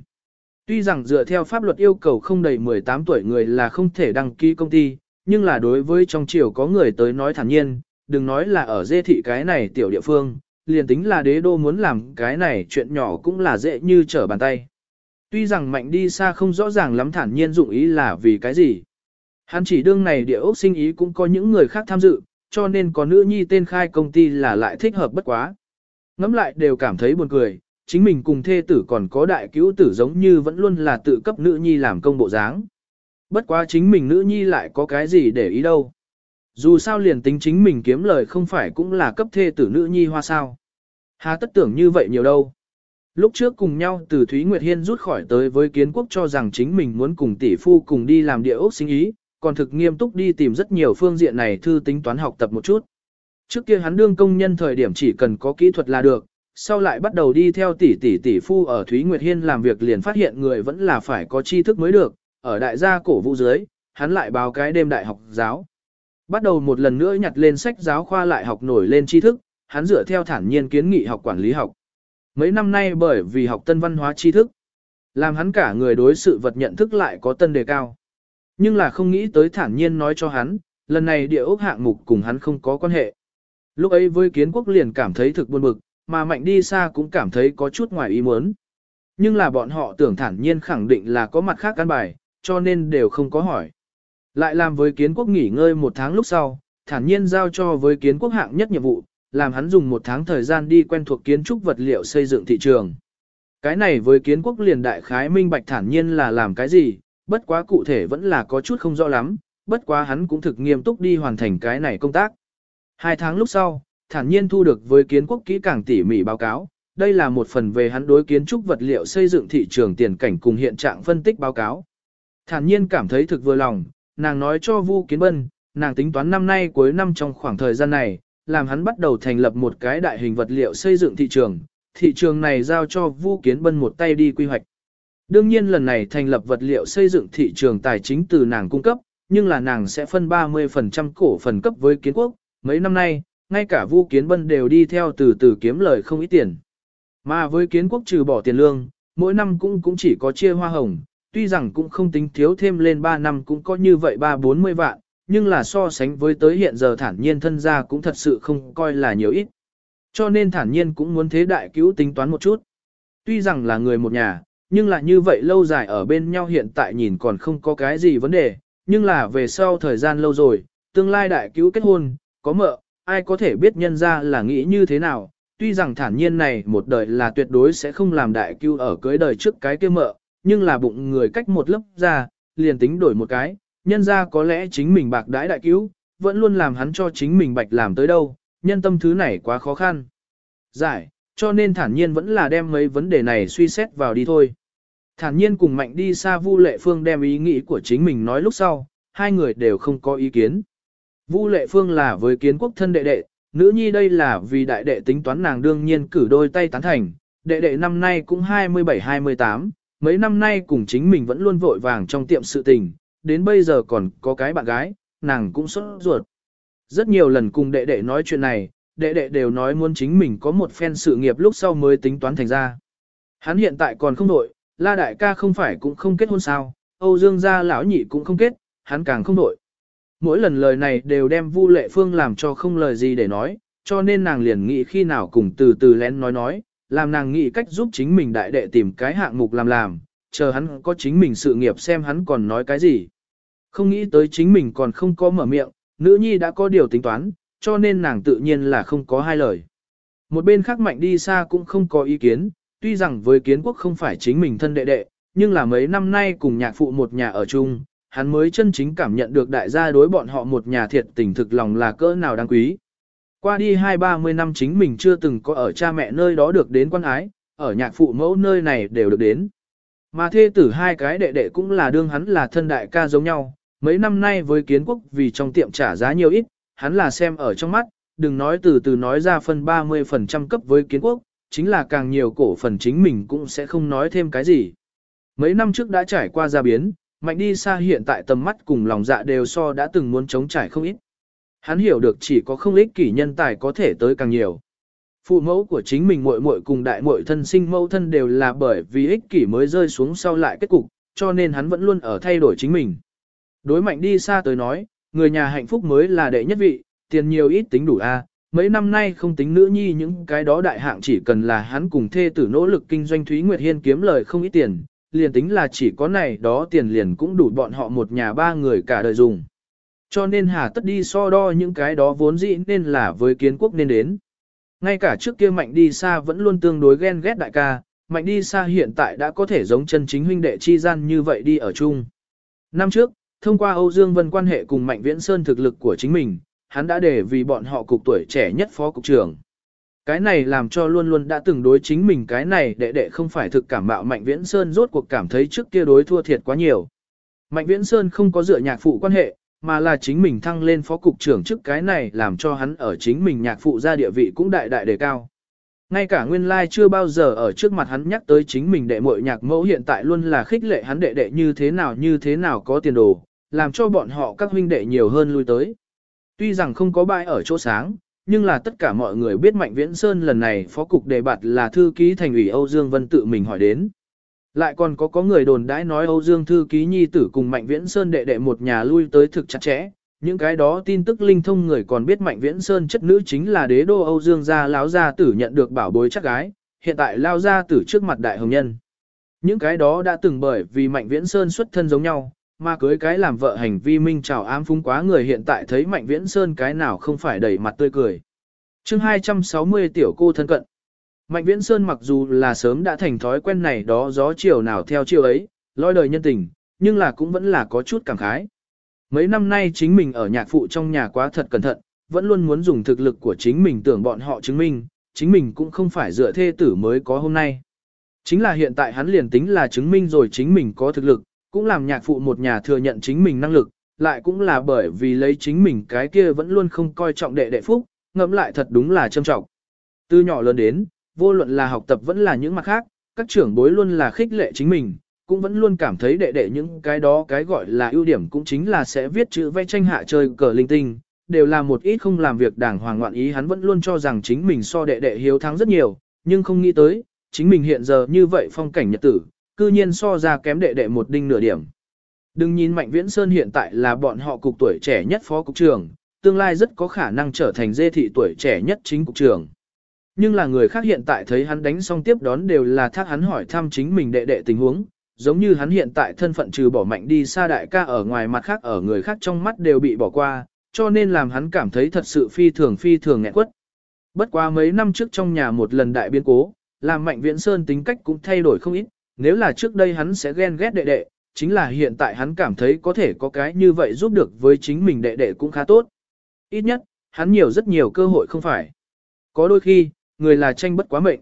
Tuy rằng dựa theo pháp luật yêu cầu không đầy 18 tuổi người là không thể đăng ký công ty, nhưng là đối với trong triều có người tới nói thản nhiên, đừng nói là ở dê thị cái này tiểu địa phương, liền tính là đế đô muốn làm cái này chuyện nhỏ cũng là dễ như trở bàn tay. Tuy rằng mạnh đi xa không rõ ràng lắm thản nhiên dụng ý là vì cái gì. Hắn chỉ đương này địa ốc sinh ý cũng có những người khác tham dự, cho nên có nữ nhi tên khai công ty là lại thích hợp bất quá. Ngắm lại đều cảm thấy buồn cười, chính mình cùng thê tử còn có đại cứu tử giống như vẫn luôn là tự cấp nữ nhi làm công bộ dáng. Bất quá chính mình nữ nhi lại có cái gì để ý đâu. Dù sao liền tính chính mình kiếm lời không phải cũng là cấp thê tử nữ nhi hoa sao. Hà tất tưởng như vậy nhiều đâu. Lúc trước cùng nhau từ Thúy Nguyệt Hiên rút khỏi tới với kiến quốc cho rằng chính mình muốn cùng tỷ phu cùng đi làm địa ốc sinh ý, còn thực nghiêm túc đi tìm rất nhiều phương diện này thư tính toán học tập một chút. Trước kia hắn đương công nhân thời điểm chỉ cần có kỹ thuật là được, sau lại bắt đầu đi theo tỷ tỷ tỷ phu ở Thúy Nguyệt Hiên làm việc liền phát hiện người vẫn là phải có tri thức mới được, ở đại gia cổ vũ dưới, hắn lại báo cái đêm đại học giáo. Bắt đầu một lần nữa nhặt lên sách giáo khoa lại học nổi lên tri thức, hắn dựa theo thản nhiên kiến nghị học quản lý học. Mấy năm nay bởi vì học tân văn hóa tri thức, làm hắn cả người đối sự vật nhận thức lại có tân đề cao. Nhưng là không nghĩ tới thản nhiên nói cho hắn, lần này địa ốc hạng mục cùng hắn không có quan hệ. Lúc ấy với kiến quốc liền cảm thấy thực buồn bực, mà mạnh đi xa cũng cảm thấy có chút ngoài ý muốn. Nhưng là bọn họ tưởng thản nhiên khẳng định là có mặt khác căn bài, cho nên đều không có hỏi. Lại làm với kiến quốc nghỉ ngơi một tháng lúc sau, thản nhiên giao cho với kiến quốc hạng nhất nhiệm vụ, làm hắn dùng một tháng thời gian đi quen thuộc kiến trúc vật liệu xây dựng thị trường. Cái này với kiến quốc liền đại khái minh bạch thản nhiên là làm cái gì, bất quá cụ thể vẫn là có chút không rõ lắm, bất quá hắn cũng thực nghiêm túc đi hoàn thành cái này công tác. Hai tháng lúc sau, thản nhiên thu được với kiến quốc kỹ càng tỉ mỉ báo cáo, đây là một phần về hắn đối kiến trúc vật liệu xây dựng thị trường tiền cảnh cùng hiện trạng phân tích báo cáo. Thản nhiên cảm thấy thực vừa lòng, nàng nói cho Vu Kiến Bân, nàng tính toán năm nay cuối năm trong khoảng thời gian này, làm hắn bắt đầu thành lập một cái đại hình vật liệu xây dựng thị trường, thị trường này giao cho Vu Kiến Bân một tay đi quy hoạch. Đương nhiên lần này thành lập vật liệu xây dựng thị trường tài chính từ nàng cung cấp, nhưng là nàng sẽ phân 30% cổ phần cấp với kiến quốc, mấy năm nay, ngay cả Vu Kiến Bân đều đi theo từ từ kiếm lời không ít tiền. Mà với kiến quốc trừ bỏ tiền lương, mỗi năm cũng cũng chỉ có chia hoa hồng, tuy rằng cũng không tính thiếu thêm lên 3 năm cũng có như vậy 3-40 vạn, nhưng là so sánh với tới hiện giờ thản nhiên thân gia cũng thật sự không coi là nhiều ít. Cho nên thản nhiên cũng muốn thế đại cứu tính toán một chút. Tuy rằng là người một nhà, nhưng là như vậy lâu dài ở bên nhau hiện tại nhìn còn không có cái gì vấn đề, nhưng là về sau thời gian lâu rồi, tương lai đại cứu kết hôn, có mợ, ai có thể biết nhân ra là nghĩ như thế nào, tuy rằng thản nhiên này một đời là tuyệt đối sẽ không làm đại cứu ở cưới đời trước cái kia mợ, nhưng là bụng người cách một lớp ra, liền tính đổi một cái, nhân ra có lẽ chính mình bạc đãi đại cứu, vẫn luôn làm hắn cho chính mình bạch làm tới đâu, nhân tâm thứ này quá khó khăn. Giải, cho nên thản nhiên vẫn là đem mấy vấn đề này suy xét vào đi thôi. Thản nhiên cùng mạnh đi xa Vu Lệ Phương đem ý nghĩ của chính mình nói lúc sau, hai người đều không có ý kiến. Vu Lệ Phương là với kiến quốc thân đệ đệ, nữ nhi đây là vì đại đệ tính toán nàng đương nhiên cử đôi tay tán thành, đệ đệ năm nay cũng 27-28, mấy năm nay cùng chính mình vẫn luôn vội vàng trong tiệm sự tình, đến bây giờ còn có cái bạn gái, nàng cũng sốt ruột. Rất nhiều lần cùng đệ đệ nói chuyện này, đệ đệ đều nói muốn chính mình có một phen sự nghiệp lúc sau mới tính toán thành ra. Hắn hiện tại còn không đội, La Đại ca không phải cũng không kết hôn sao, Âu Dương gia lão nhị cũng không kết, hắn càng không đội. Mỗi lần lời này đều đem Vu Lệ Phương làm cho không lời gì để nói, cho nên nàng liền nghĩ khi nào cùng từ từ lén nói nói, làm nàng nghĩ cách giúp chính mình đại đệ tìm cái hạng mục làm làm, chờ hắn có chính mình sự nghiệp xem hắn còn nói cái gì. Không nghĩ tới chính mình còn không có mở miệng, nữ nhi đã có điều tính toán, cho nên nàng tự nhiên là không có hai lời. Một bên khác mạnh đi xa cũng không có ý kiến, tuy rằng với kiến quốc không phải chính mình thân đệ đệ, nhưng là mấy năm nay cùng nhạc phụ một nhà ở chung, hắn mới chân chính cảm nhận được đại gia đối bọn họ một nhà thiệt tình thực lòng là cỡ nào đáng quý. Qua đi hai ba mươi năm chính mình chưa từng có ở cha mẹ nơi đó được đến quan ái, ở nhạc phụ mẫu nơi này đều được đến. Mà thê tử hai cái đệ đệ cũng là đương hắn là thân đại ca giống nhau, mấy năm nay với kiến quốc vì trong tiệm trả giá nhiều ít, hắn là xem ở trong mắt, đừng nói từ từ nói ra phân 30% cấp với kiến quốc, chính là càng nhiều cổ phần chính mình cũng sẽ không nói thêm cái gì. Mấy năm trước đã trải qua gia biến, mạnh đi xa hiện tại tầm mắt cùng lòng dạ đều so đã từng muốn chống trải không ít. Hắn hiểu được chỉ có không ích kỷ nhân tài có thể tới càng nhiều. Phụ mẫu của chính mình muội muội cùng đại muội thân sinh mẫu thân đều là bởi vì ích kỷ mới rơi xuống sau lại kết cục, cho nên hắn vẫn luôn ở thay đổi chính mình. Đối mạnh đi xa tới nói, người nhà hạnh phúc mới là đệ nhất vị, tiền nhiều ít tính đủ a. Mấy năm nay không tính nữ nhi những cái đó đại hạng chỉ cần là hắn cùng thê tử nỗ lực kinh doanh Thúy Nguyệt Hiên kiếm lời không ít tiền, liền tính là chỉ có này đó tiền liền cũng đủ bọn họ một nhà ba người cả đời dùng. Cho nên hà tất đi so đo những cái đó vốn dĩ nên là với kiến quốc nên đến. Ngay cả trước kia mạnh đi xa vẫn luôn tương đối ghen ghét đại ca, mạnh đi xa hiện tại đã có thể giống chân chính huynh đệ chi gian như vậy đi ở chung. Năm trước, thông qua Âu Dương Vân quan hệ cùng Mạnh Viễn Sơn thực lực của chính mình, hắn đã để vì bọn họ cục tuổi trẻ nhất phó cục trưởng. Cái này làm cho luôn luôn đã từng đối chính mình cái này đệ đệ không phải thực cảm mạo Mạnh Viễn Sơn rốt cuộc cảm thấy trước kia đối thua thiệt quá nhiều. Mạnh Viễn Sơn không có dựa nhạc phụ quan hệ, mà là chính mình thăng lên phó cục trưởng trước cái này làm cho hắn ở chính mình nhạc phụ gia địa vị cũng đại đại đề cao. Ngay cả nguyên lai chưa bao giờ ở trước mặt hắn nhắc tới chính mình đệ muội nhạc mẫu hiện tại luôn là khích lệ hắn đệ đệ như thế nào như thế nào có tiền đồ, làm cho bọn họ các huynh đệ nhiều hơn lui tới. Tuy rằng không có bãi ở chỗ sáng, nhưng là tất cả mọi người biết Mạnh Viễn Sơn lần này phó cục đề bạt là thư ký thành ủy Âu Dương Vân tự mình hỏi đến. Lại còn có có người đồn đãi nói Âu Dương thư ký nhi tử cùng Mạnh Viễn Sơn đệ đệ một nhà lui tới thực chặt chẽ. Những cái đó tin tức linh thông người còn biết Mạnh Viễn Sơn chất nữ chính là đế đô Âu Dương gia lão gia tử nhận được bảo bối chắc gái, hiện tại lao gia tử trước mặt đại hồng nhân. Những cái đó đã từng bởi vì Mạnh Viễn Sơn xuất thân giống nhau, mà cưới cái làm vợ hành vi minh chào ám phúng quá người hiện tại thấy Mạnh Viễn Sơn cái nào không phải đẩy mặt tươi cười. chương 260 tiểu cô thân cận. Mạnh Viễn Sơn mặc dù là sớm đã thành thói quen này đó gió chiều nào theo chiều ấy, lôi đời nhân tình, nhưng là cũng vẫn là có chút cảm khái. Mấy năm nay chính mình ở nhạc phụ trong nhà quá thật cẩn thận, vẫn luôn muốn dùng thực lực của chính mình tưởng bọn họ chứng minh, chính mình cũng không phải dựa thê tử mới có hôm nay. Chính là hiện tại hắn liền tính là chứng minh rồi chính mình có thực lực, cũng làm nhạc phụ một nhà thừa nhận chính mình năng lực, lại cũng là bởi vì lấy chính mình cái kia vẫn luôn không coi trọng đệ đệ phúc, ngẫm lại thật đúng là trâm trọng. Từ nhỏ lớn đến, vô luận là học tập vẫn là những mặt khác, các trưởng bối luôn là khích lệ chính mình, cũng vẫn luôn cảm thấy đệ đệ những cái đó cái gọi là ưu điểm cũng chính là sẽ viết chữ vẽ tranh hạ chơi cờ linh tinh, đều là một ít không làm việc đảng hoàng ngoạn ý hắn vẫn luôn cho rằng chính mình so đệ đệ hiếu thắng rất nhiều, nhưng không nghĩ tới, chính mình hiện giờ như vậy phong cảnh nhật tử, cư nhiên so ra kém đệ đệ một đinh nửa điểm. Đừng nhìn Mạnh Viễn Sơn hiện tại là bọn họ cục tuổi trẻ nhất phó cục trưởng, tương lai rất có khả năng trở thành dê thị tuổi trẻ nhất chính cục trưởng. Nhưng là người khác hiện tại thấy hắn đánh xong tiếp đón đều là thác hắn hỏi thăm chính mình đệ đệ tình huống, giống như hắn hiện tại thân phận trừ bỏ mạnh đi xa đại ca ở ngoài mặt khác ở người khác trong mắt đều bị bỏ qua, cho nên làm hắn cảm thấy thật sự phi thường phi thường nghẹn quất. Bất quá mấy năm trước trong nhà một lần đại biến cố, làm mạnh viễn sơn tính cách cũng thay đổi không ít, nếu là trước đây hắn sẽ ghen ghét đệ đệ, chính là hiện tại hắn cảm thấy có thể có cái như vậy giúp được với chính mình đệ đệ cũng khá tốt. Ít nhất, hắn nhiều rất nhiều cơ hội không phải. Có đôi khi, người là tranh bất quá mệnh.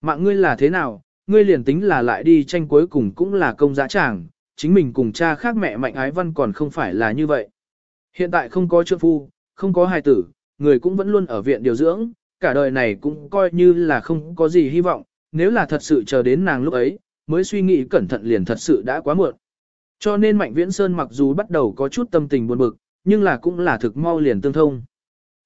Mạng ngươi là thế nào, ngươi liền tính là lại đi tranh cuối cùng cũng là công giá tràng, chính mình cùng cha khác mẹ mạnh ái văn còn không phải là như vậy. Hiện tại không có trượng phu, không có hài tử, người cũng vẫn luôn ở viện điều dưỡng, cả đời này cũng coi như là không có gì hy vọng, nếu là thật sự chờ đến nàng lúc ấy, mới suy nghĩ cẩn thận liền thật sự đã quá muộn. Cho nên Mạnh Viễn Sơn mặc dù bắt đầu có chút tâm tình buồn bực, nhưng là cũng là thực mau liền tương thông.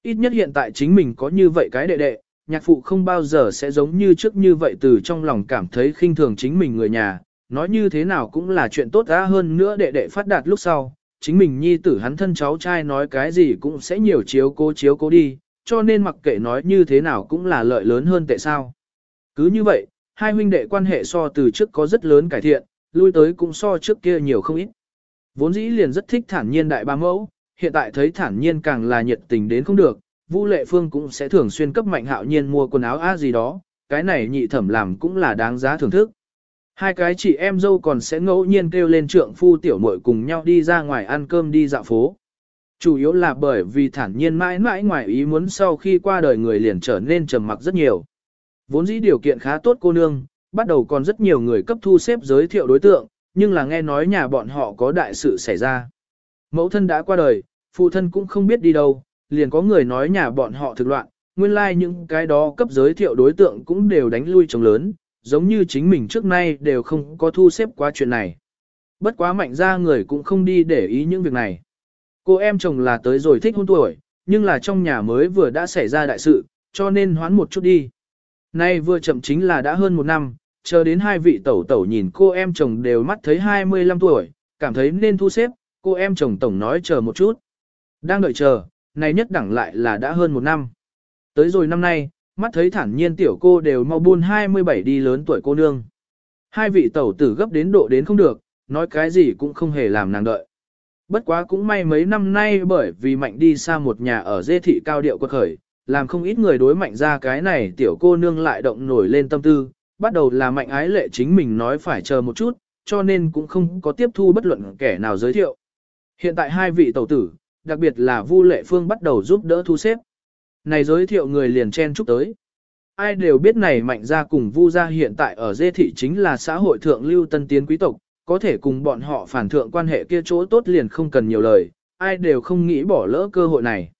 Ít nhất hiện tại chính mình có như vậy cái đệ đệ, nhạc phụ không bao giờ sẽ giống như trước như vậy từ trong lòng cảm thấy khinh thường chính mình người nhà, nói như thế nào cũng là chuyện tốt ra hơn nữa đệ đệ phát đạt lúc sau, chính mình nhi tử hắn thân cháu trai nói cái gì cũng sẽ nhiều chiếu cố chiếu cố đi, cho nên mặc kệ nói như thế nào cũng là lợi lớn hơn tệ sao. Cứ như vậy, hai huynh đệ quan hệ so từ trước có rất lớn cải thiện, lui tới cũng so trước kia nhiều không ít. Vốn dĩ liền rất thích thản nhiên đại ba mẫu, hiện tại thấy thản nhiên càng là nhiệt tình đến không được, Vu Lệ Phương cũng sẽ thường xuyên cấp Mạnh Hạo Nhiên mua quần áo a gì đó, cái này nhị thẩm làm cũng là đáng giá thưởng thức. Hai cái chị em dâu còn sẽ ngẫu nhiên kêu lên trượng phu tiểu muội cùng nhau đi ra ngoài ăn cơm đi dạo phố. Chủ yếu là bởi vì thản nhiên mãi mãi ngoài ý muốn sau khi qua đời người liền trở nên trầm mặc rất nhiều. Vốn dĩ điều kiện khá tốt cô nương, bắt đầu còn rất nhiều người cấp thu xếp giới thiệu đối tượng, nhưng là nghe nói nhà bọn họ có đại sự xảy ra. Mẫu thân đã qua đời, phụ thân cũng không biết đi đâu, liền có người nói nhà bọn họ thực loạn, nguyên lai like những cái đó cấp giới thiệu đối tượng cũng đều đánh lui chồng lớn, giống như chính mình trước nay đều không có thu xếp qua chuyện này. Bất quá mạnh ra người cũng không đi để ý những việc này. Cô em chồng là tới rồi thích hôn tuổi, nhưng là trong nhà mới vừa đã xảy ra đại sự, cho nên hoán một chút đi. Nay vừa chậm chính là đã hơn một năm, chờ đến hai vị tẩu tẩu nhìn cô em chồng đều mắt thấy 25 tuổi, cảm thấy nên thu xếp, cô em chồng tổng nói chờ một chút. Đang đợi chờ, này nhất đẳng lại là đã hơn một năm. Tới rồi năm nay, mắt thấy thản nhiên tiểu cô đều mau buôn 27 đi lớn tuổi cô nương. Hai vị tẩu tử gấp đến độ đến không được, nói cái gì cũng không hề làm nàng đợi. Bất quá cũng may mấy năm nay bởi vì mạnh đi xa một nhà ở dê thị cao điệu quật khởi, làm không ít người đối mạnh ra cái này tiểu cô nương lại động nổi lên tâm tư, bắt đầu là mạnh ái lệ chính mình nói phải chờ một chút, cho nên cũng không có tiếp thu bất luận kẻ nào giới thiệu. Hiện tại hai vị tẩu tử, đặc biệt là Vu Lệ Phương bắt đầu giúp đỡ thu xếp. Này giới thiệu người liền chen chúc tới. Ai đều biết này mạnh gia cùng Vu gia hiện tại ở dê thị chính là xã hội thượng lưu tân tiến quý tộc, có thể cùng bọn họ phản thượng quan hệ kia chỗ tốt liền không cần nhiều lời, ai đều không nghĩ bỏ lỡ cơ hội này.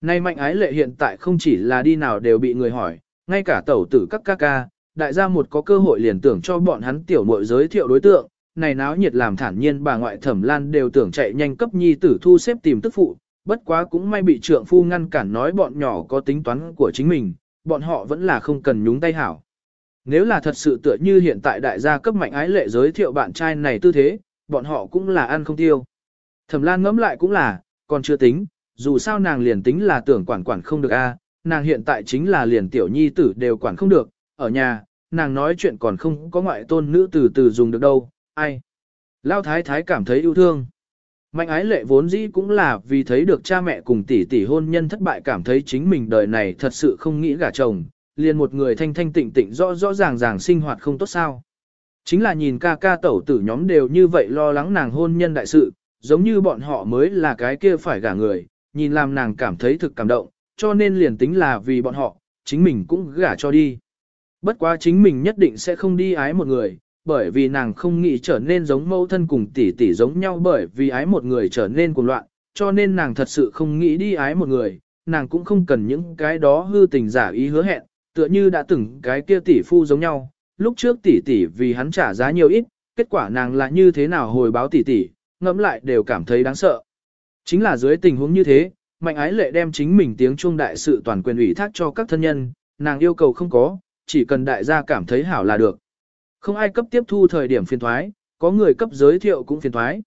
Này mạnh ái lệ hiện tại không chỉ là đi nào đều bị người hỏi, ngay cả tẩu tử các ca ca, đại gia một có cơ hội liền tưởng cho bọn hắn tiểu muội giới thiệu đối tượng, này náo nhiệt làm thản nhiên bà ngoại thẩm lan đều tưởng chạy nhanh cấp nhi tử thu xếp tìm tức phụ, bất quá cũng may bị trượng phu ngăn cản nói bọn nhỏ có tính toán của chính mình, bọn họ vẫn là không cần nhúng tay hảo. Nếu là thật sự tựa như hiện tại đại gia cấp mạnh ái lệ giới thiệu bạn trai này tư thế, bọn họ cũng là ăn không tiêu. Thẩm lan ngẫm lại cũng là, còn chưa tính, dù sao nàng liền tính là tưởng quản quản không được a, nàng hiện tại chính là liền tiểu nhi tử đều quản không được, ở nhà, nàng nói chuyện còn không có ngoại tôn nữ từ từ dùng được đâu, ai. Lao thái thái cảm thấy yêu thương. Mạnh ái lệ vốn dĩ cũng là vì thấy được cha mẹ cùng tỷ tỷ hôn nhân thất bại cảm thấy chính mình đời này thật sự không nghĩ gả chồng, liền một người thanh thanh tịnh tịnh rõ rõ ràng ràng sinh hoạt không tốt sao. Chính là nhìn ca ca tẩu tử nhóm đều như vậy lo lắng nàng hôn nhân đại sự, giống như bọn họ mới là cái kia phải gả người, nhìn làm nàng cảm thấy thực cảm động, cho nên liền tính là vì bọn họ, chính mình cũng gả cho đi. Bất quá chính mình nhất định sẽ không đi ái một người, bởi vì nàng không nghĩ trở nên giống mẫu thân cùng tỷ tỷ giống nhau bởi vì ái một người trở nên cuồng loạn, cho nên nàng thật sự không nghĩ đi ái một người, nàng cũng không cần những cái đó hư tình giả ý hứa hẹn, tựa như đã từng cái kia tỷ phu giống nhau, lúc trước tỷ tỷ vì hắn trả giá nhiều ít, kết quả nàng là như thế nào hồi báo tỷ tỷ, ngẫm lại đều cảm thấy đáng sợ. Chính là dưới tình huống như thế, mạnh ái lệ đem chính mình tiếng chuông đại sự toàn quyền ủy thác cho các thân nhân, nàng yêu cầu không có, chỉ cần đại gia cảm thấy hảo là được. Không ai cấp tiếp thu thời điểm phiền thoái, có người cấp giới thiệu cũng phiền thoái.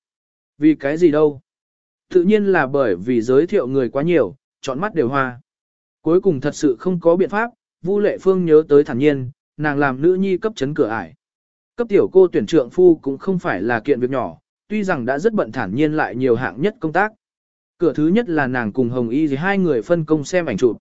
Vì cái gì đâu? Tự nhiên là bởi vì giới thiệu người quá nhiều, chọn mắt đều hoa. Cuối cùng thật sự không có biện pháp, Vu Lệ Phương nhớ tới thản nhiên, nàng làm nữ nhi cấp chấn cửa ải. Cấp tiểu cô tuyển trượng phu cũng không phải là kiện việc nhỏ, tuy rằng đã rất bận thản nhiên lại nhiều hạng nhất công tác. Cửa thứ nhất là nàng cùng Hồng Y thì hai người phân công xem ảnh chụp.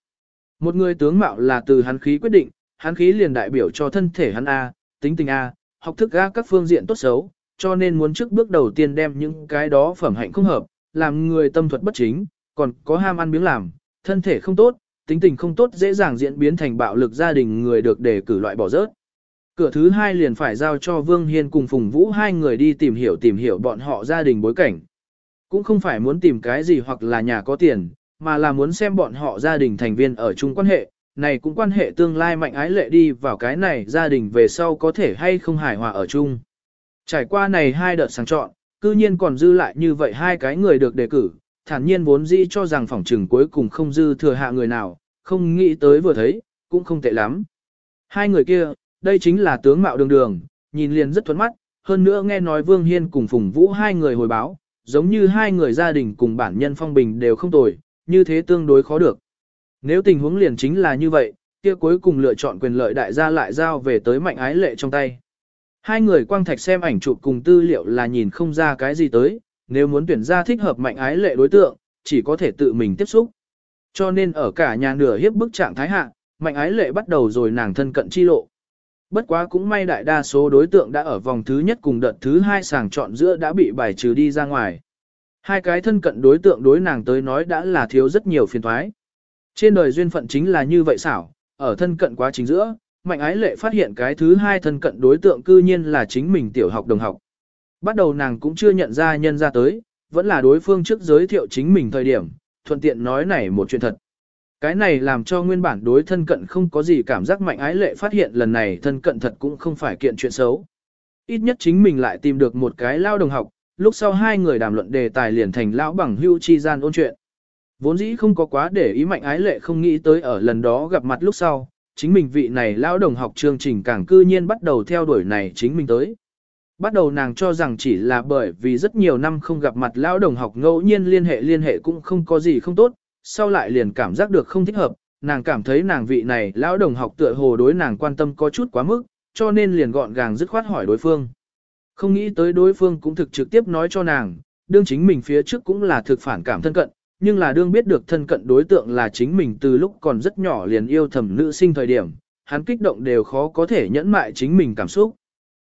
Một người tướng mạo là từ hắn khí quyết định, hắn khí liền đại biểu cho thân thể hắn A, tính tình A, học thức A các phương diện tốt xấu, cho nên muốn trước bước đầu tiên đem những cái đó phẩm hạnh không hợp, làm người tâm thuật bất chính, còn có ham ăn miếng làm, thân thể không tốt, tính tình không tốt dễ dàng diễn biến thành bạo lực gia đình người được đề cử loại bỏ rớt. Cửa thứ hai liền phải giao cho Vương Hiên cùng Phùng Vũ hai người đi tìm hiểu tìm hiểu bọn họ gia đình bối cảnh. Cũng không phải muốn tìm cái gì hoặc là nhà có tiền, mà là muốn xem bọn họ gia đình thành viên ở chung quan hệ, này cũng quan hệ tương lai mạnh ái lệ đi vào cái này gia đình về sau có thể hay không hài hòa ở chung. Trải qua này hai đợt sáng chọn, cư nhiên còn dư lại như vậy hai cái người được đề cử, thản nhiên vốn dĩ cho rằng phỏng trừng cuối cùng không dư thừa hạ người nào, không nghĩ tới vừa thấy, cũng không tệ lắm. Hai người kia, đây chính là tướng mạo đường đường, nhìn liền rất thuẫn mắt, hơn nữa nghe nói Vương Hiên cùng Phùng Vũ hai người hồi báo, giống như hai người gia đình cùng bản nhân phong bình đều không tồi, như thế tương đối khó được. Nếu tình huống liền chính là như vậy, kia cuối cùng lựa chọn quyền lợi đại gia lại giao về tới mạnh ái lệ trong tay. Hai người quang thạch xem ảnh chụp cùng tư liệu là nhìn không ra cái gì tới, nếu muốn tuyển ra thích hợp mạnh ái lệ đối tượng, chỉ có thể tự mình tiếp xúc. Cho nên ở cả nhà nửa hiếp bức trạng thái hạ, mạnh ái lệ bắt đầu rồi nàng thân cận chi lộ. Bất quá cũng may đại đa số đối tượng đã ở vòng thứ nhất cùng đợt thứ hai sàng chọn giữa đã bị bài trừ đi ra ngoài. Hai cái thân cận đối tượng đối nàng tới nói đã là thiếu rất nhiều phiền thoái. Trên đời duyên phận chính là như vậy xảo, ở thân cận quá trình giữa, mạnh ái lệ phát hiện cái thứ hai thân cận đối tượng cư nhiên là chính mình tiểu học đồng học. Bắt đầu nàng cũng chưa nhận ra nhân ra tới, vẫn là đối phương trước giới thiệu chính mình thời điểm, thuận tiện nói này một chuyện thật. Cái này làm cho nguyên bản đối thân cận không có gì cảm giác mạnh ái lệ phát hiện lần này thân cận thật cũng không phải kiện chuyện xấu. Ít nhất chính mình lại tìm được một cái lao đồng học, lúc sau hai người đàm luận đề tài liền thành lão bằng hưu chi gian ôn chuyện. Vốn dĩ không có quá để ý mạnh ái lệ không nghĩ tới ở lần đó gặp mặt lúc sau, chính mình vị này lão đồng học chương trình càng cư nhiên bắt đầu theo đuổi này chính mình tới. Bắt đầu nàng cho rằng chỉ là bởi vì rất nhiều năm không gặp mặt lão đồng học ngẫu nhiên liên hệ liên hệ cũng không có gì không tốt, sau lại liền cảm giác được không thích hợp, nàng cảm thấy nàng vị này lão đồng học tựa hồ đối nàng quan tâm có chút quá mức, cho nên liền gọn gàng dứt khoát hỏi đối phương. Không nghĩ tới đối phương cũng thực trực tiếp nói cho nàng, đương chính mình phía trước cũng là thực phản cảm thân cận, nhưng là đương biết được thân cận đối tượng là chính mình từ lúc còn rất nhỏ liền yêu thầm nữ sinh thời điểm, hắn kích động đều khó có thể nhẫn mại chính mình cảm xúc.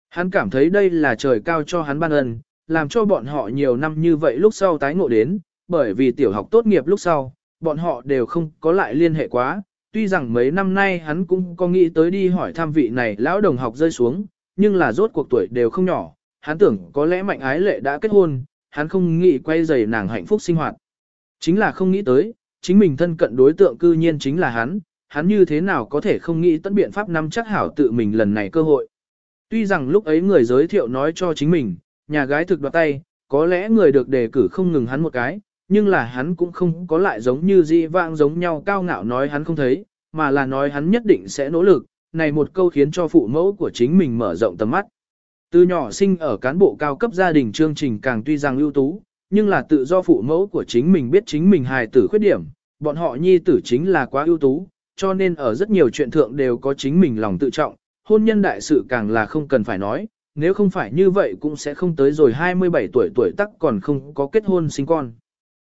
Hắn cảm thấy đây là trời cao cho hắn ban ân, làm cho bọn họ nhiều năm như vậy lúc sau tái ngộ đến, bởi vì tiểu học tốt nghiệp lúc sau, bọn họ đều không có lại liên hệ quá, tuy rằng mấy năm nay hắn cũng có nghĩ tới đi hỏi tham vị này lão đồng học rơi xuống, nhưng là rốt cuộc tuổi đều không nhỏ, hắn tưởng có lẽ mạnh ái lệ đã kết hôn, hắn không nghĩ quay giày nàng hạnh phúc sinh hoạt. Chính là không nghĩ tới, chính mình thân cận đối tượng cư nhiên chính là hắn, hắn như thế nào có thể không nghĩ tận biện pháp nắm chắc hảo tự mình lần này cơ hội. Tuy rằng lúc ấy người giới thiệu nói cho chính mình, nhà gái thực đoạt tay, có lẽ người được đề cử không ngừng hắn một cái, nhưng là hắn cũng không có lại giống như dị vãng giống nhau cao ngạo nói hắn không thấy, mà là nói hắn nhất định sẽ nỗ lực, này một câu khiến cho phụ mẫu của chính mình mở rộng tầm mắt. Từ nhỏ sinh ở cán bộ cao cấp gia đình chương trình càng tuy rằng ưu tú, nhưng là tự do phụ mẫu của chính mình biết chính mình hài tử khuyết điểm, bọn họ nhi tử chính là quá ưu tú, cho nên ở rất nhiều chuyện thượng đều có chính mình lòng tự trọng, hôn nhân đại sự càng là không cần phải nói, nếu không phải như vậy cũng sẽ không tới rồi 27 tuổi tuổi tắc còn không có kết hôn sinh con.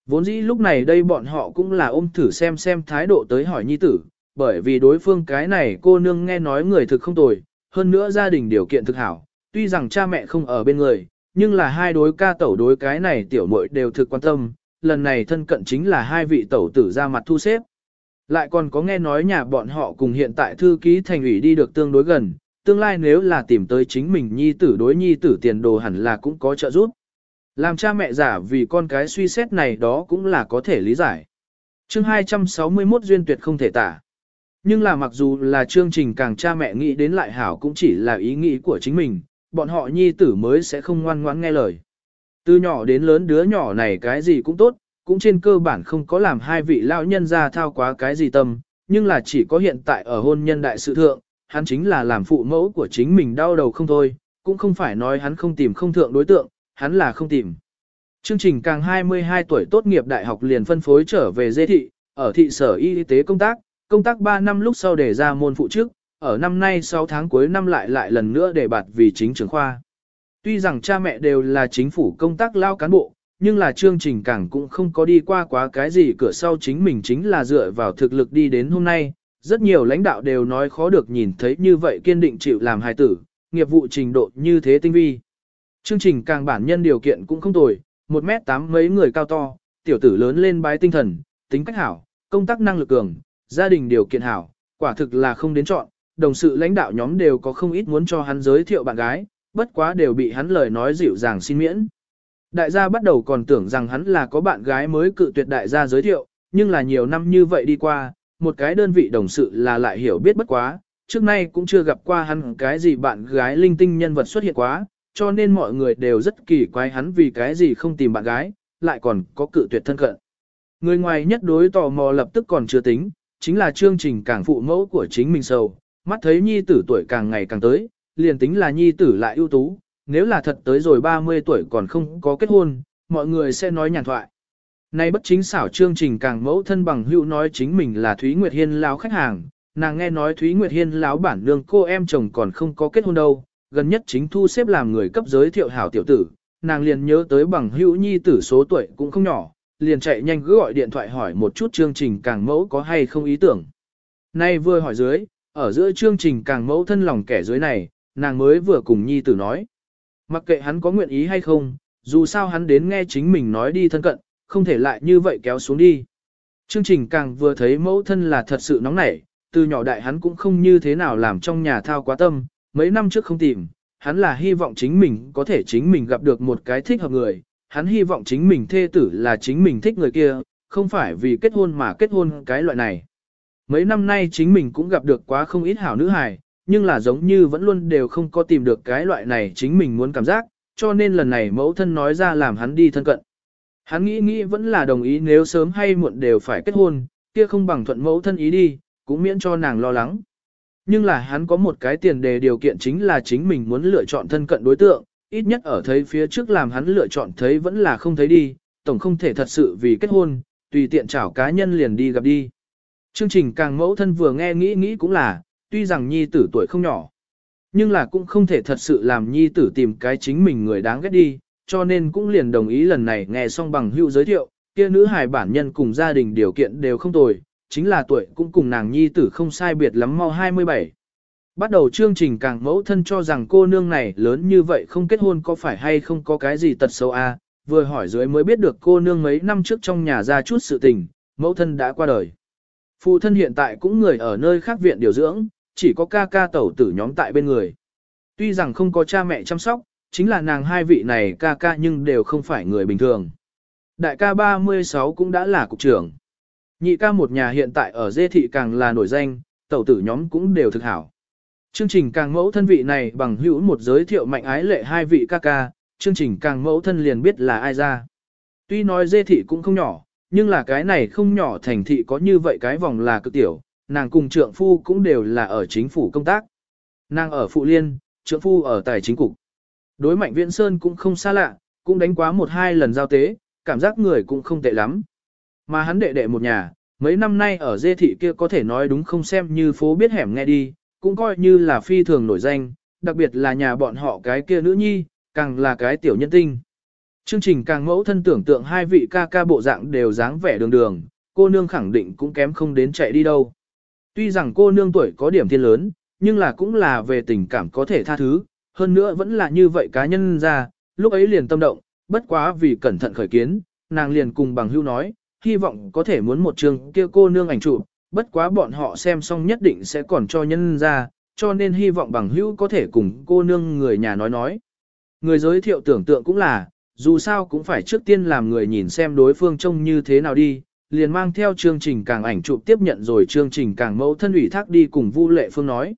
Vốn dĩ lúc này đây bọn họ cũng là ôm thử xem xem thái độ tới hỏi nhi tử, bởi vì đối phương cái này cô nương nghe nói người thực không tồi, hơn nữa gia đình điều kiện thực hảo, tuy rằng cha mẹ không ở bên người, nhưng là hai đối ca tẩu đối cái này tiểu muội đều thực quan tâm, lần này thân cận chính là hai vị tẩu tử ra mặt thu xếp. Lại còn có nghe nói nhà bọn họ cùng hiện tại thư ký thành ủy đi được tương đối gần, tương lai nếu là tìm tới chính mình nhi tử đối nhi tử tiền đồ hẳn là cũng có trợ giúp. Làm cha mẹ giả vì con cái suy xét này đó cũng là có thể lý giải. Chương 261 duyên tuyệt không thể tả. Nhưng là mặc dù là chương trình càng cha mẹ nghĩ đến lại hảo cũng chỉ là ý nghĩ của chính mình, bọn họ nhi tử mới sẽ không ngoan ngoãn nghe lời. Từ nhỏ đến lớn đứa nhỏ này cái gì cũng tốt, cũng trên cơ bản không có làm hai vị lão nhân ra thao quá cái gì tâm, nhưng là chỉ có hiện tại ở hôn nhân đại sự thượng, hắn chính là làm phụ mẫu của chính mình đau đầu không thôi, cũng không phải nói hắn không tìm không thượng đối tượng, hắn là không tìm. Chương trình càng 22 tuổi tốt nghiệp đại học liền phân phối trở về dê thị, ở thị sở y tế công tác, công tác 3 năm lúc sau để ra môn phụ trước, ở năm nay 6 tháng cuối năm lại lại lần nữa để bạt vì chính trưởng khoa. Tuy rằng cha mẹ đều là chính phủ công tác lao cán bộ, nhưng là chương trình càng cũng không có đi qua quá cái gì cửa sau chính mình chính là dựa vào thực lực đi đến hôm nay. Rất nhiều lãnh đạo đều nói khó được nhìn thấy như vậy kiên định chịu làm hài tử, nghiệp vụ trình độ như thế tinh vi. Chương trình càng bản nhân điều kiện cũng không tồi, một mét tám mấy người cao to, tiểu tử lớn lên bái tinh thần, tính cách hảo, công tác năng lực cường, gia đình điều kiện hảo, quả thực là không đến chọn, đồng sự lãnh đạo nhóm đều có không ít muốn cho hắn giới thiệu bạn gái, bất quá đều bị hắn lời nói dịu dàng xin miễn. Đại gia bắt đầu còn tưởng rằng hắn là có bạn gái mới cự tuyệt đại gia giới thiệu, nhưng là nhiều năm như vậy đi qua, một cái đơn vị đồng sự là lại hiểu biết bất quá, trước nay cũng chưa gặp qua hắn cái gì bạn gái linh tinh nhân vật xuất hiện quá, cho nên mọi người đều rất kỳ quái hắn vì cái gì không tìm bạn gái, lại còn có cự tuyệt thân cận. Người ngoài nhất đối tò mò lập tức còn chưa tính, chính là chương trình cảng phụ mẫu của chính mình sầu, mắt thấy nhi tử tuổi càng ngày càng tới, liền tính là nhi tử lại ưu tú, nếu là thật tới rồi 30 tuổi còn không có kết hôn, mọi người sẽ nói nhàn thoại. Nay bất chính xảo chương trình càng mẫu thân bằng hữu nói chính mình là Thúy Nguyệt Hiên lão khách hàng, nàng nghe nói Thúy Nguyệt Hiên lão bản nương cô em chồng còn không có kết hôn đâu, gần nhất chính thu xếp làm người cấp giới thiệu hảo tiểu tử, nàng liền nhớ tới bằng hữu nhi tử số tuổi cũng không nhỏ, liền chạy nhanh cứ gọi điện thoại hỏi một chút chương trình càng mẫu có hay không ý tưởng. Nay vừa hỏi dưới, ở giữa chương trình càng mẫu thân lòng kẻ dưới này, nàng mới vừa cùng nhi tử nói. Mặc kệ hắn có nguyện ý hay không, dù sao hắn đến nghe chính mình nói đi thân cận, không thể lại như vậy kéo xuống đi. Chương trình càng vừa thấy mẫu thân là thật sự nóng nảy, từ nhỏ đại hắn cũng không như thế nào làm trong nhà thao quá tâm, mấy năm trước không tìm, hắn là hy vọng chính mình có thể chính mình gặp được một cái thích hợp người, hắn hy vọng chính mình thê tử là chính mình thích người kia, không phải vì kết hôn mà kết hôn cái loại này. Mấy năm nay chính mình cũng gặp được quá không ít hảo nữ hài, nhưng là giống như vẫn luôn đều không có tìm được cái loại này chính mình muốn cảm giác, cho nên lần này mẫu thân nói ra làm hắn đi thân cận. Hắn nghĩ nghĩ vẫn là đồng ý nếu sớm hay muộn đều phải kết hôn, kia không bằng thuận mẫu thân ý đi, cũng miễn cho nàng lo lắng. Nhưng là hắn có một cái tiền đề điều kiện chính là chính mình muốn lựa chọn thân cận đối tượng, ít nhất ở thấy phía trước làm hắn lựa chọn thấy vẫn là không thấy đi, tổng không thể thật sự vì kết hôn, tùy tiện chảo cá nhân liền đi gặp đi. Chương trình càng mẫu thân vừa nghe nghĩ nghĩ cũng là, tuy rằng nhi tử tuổi không nhỏ, nhưng là cũng không thể thật sự làm nhi tử tìm cái chính mình người đáng ghét đi, cho nên cũng liền đồng ý lần này nghe xong bằng hữu giới thiệu, kia nữ hài bản nhân cùng gia đình điều kiện đều không tồi, chính là tuổi cũng cùng nàng nhi tử không sai biệt lắm mau 27. Bắt đầu chương trình càng mẫu thân cho rằng cô nương này lớn như vậy không kết hôn có phải hay không có cái gì tật xấu a à? vừa hỏi dưới mới biết được cô nương mấy năm trước trong nhà ra chút sự tình, mẫu thân đã qua đời. Phụ thân hiện tại cũng người ở nơi khác viện điều dưỡng, chỉ có ca ca tẩu tử nhóm tại bên người. Tuy rằng không có cha mẹ chăm sóc, chính là nàng hai vị này ca ca nhưng đều không phải người bình thường. Đại ca 36 cũng đã là cục trưởng. Nhị ca một nhà hiện tại ở dê thị càng là nổi danh, tẩu tử nhóm cũng đều thực hảo. Chương trình càng mẫu thân vị này bằng hữu một giới thiệu mạnh ái lệ hai vị ca ca, chương trình càng mẫu thân liền biết là ai ra. Tuy nói dê thị cũng không nhỏ, nhưng là cái này không nhỏ thành thị có như vậy cái vòng là cực tiểu, nàng cùng trượng phu cũng đều là ở chính phủ công tác. Nàng ở phụ liên, trượng phu ở tài chính cục. Đối mạnh viễn sơn cũng không xa lạ, cũng đánh quá một hai lần giao tế, cảm giác người cũng không tệ lắm. Mà hắn đệ đệ một nhà, mấy năm nay ở dê thị kia có thể nói đúng không xem như phố biết hẻm nghe đi, cũng coi như là phi thường nổi danh, đặc biệt là nhà bọn họ cái kia nữ nhi, càng là cái tiểu nhân tinh. Chương trình càng mẫu thân tưởng tượng hai vị ca ca bộ dạng đều dáng vẻ đường đường, cô nương khẳng định cũng kém không đến chạy đi đâu. Tuy rằng cô nương tuổi có điểm thiên lớn, nhưng là cũng là về tình cảm có thể tha thứ, hơn nữa vẫn là như vậy cá nhân ra, lúc ấy liền tâm động, bất quá vì cẩn thận khởi kiến, nàng liền cùng bằng hưu nói, hy vọng có thể muốn một trường kia cô nương ảnh chụp, bất quá bọn họ xem xong nhất định sẽ còn cho nhân ra, cho nên hy vọng bằng hữu có thể cùng cô nương người nhà nói nói. Người giới thiệu tưởng tượng cũng là, dù sao cũng phải trước tiên làm người nhìn xem đối phương trông như thế nào đi, liền mang theo chương trình càng ảnh chụp tiếp nhận rồi chương trình càng mẫu thân ủy thác đi cùng Vu Lệ Phương nói.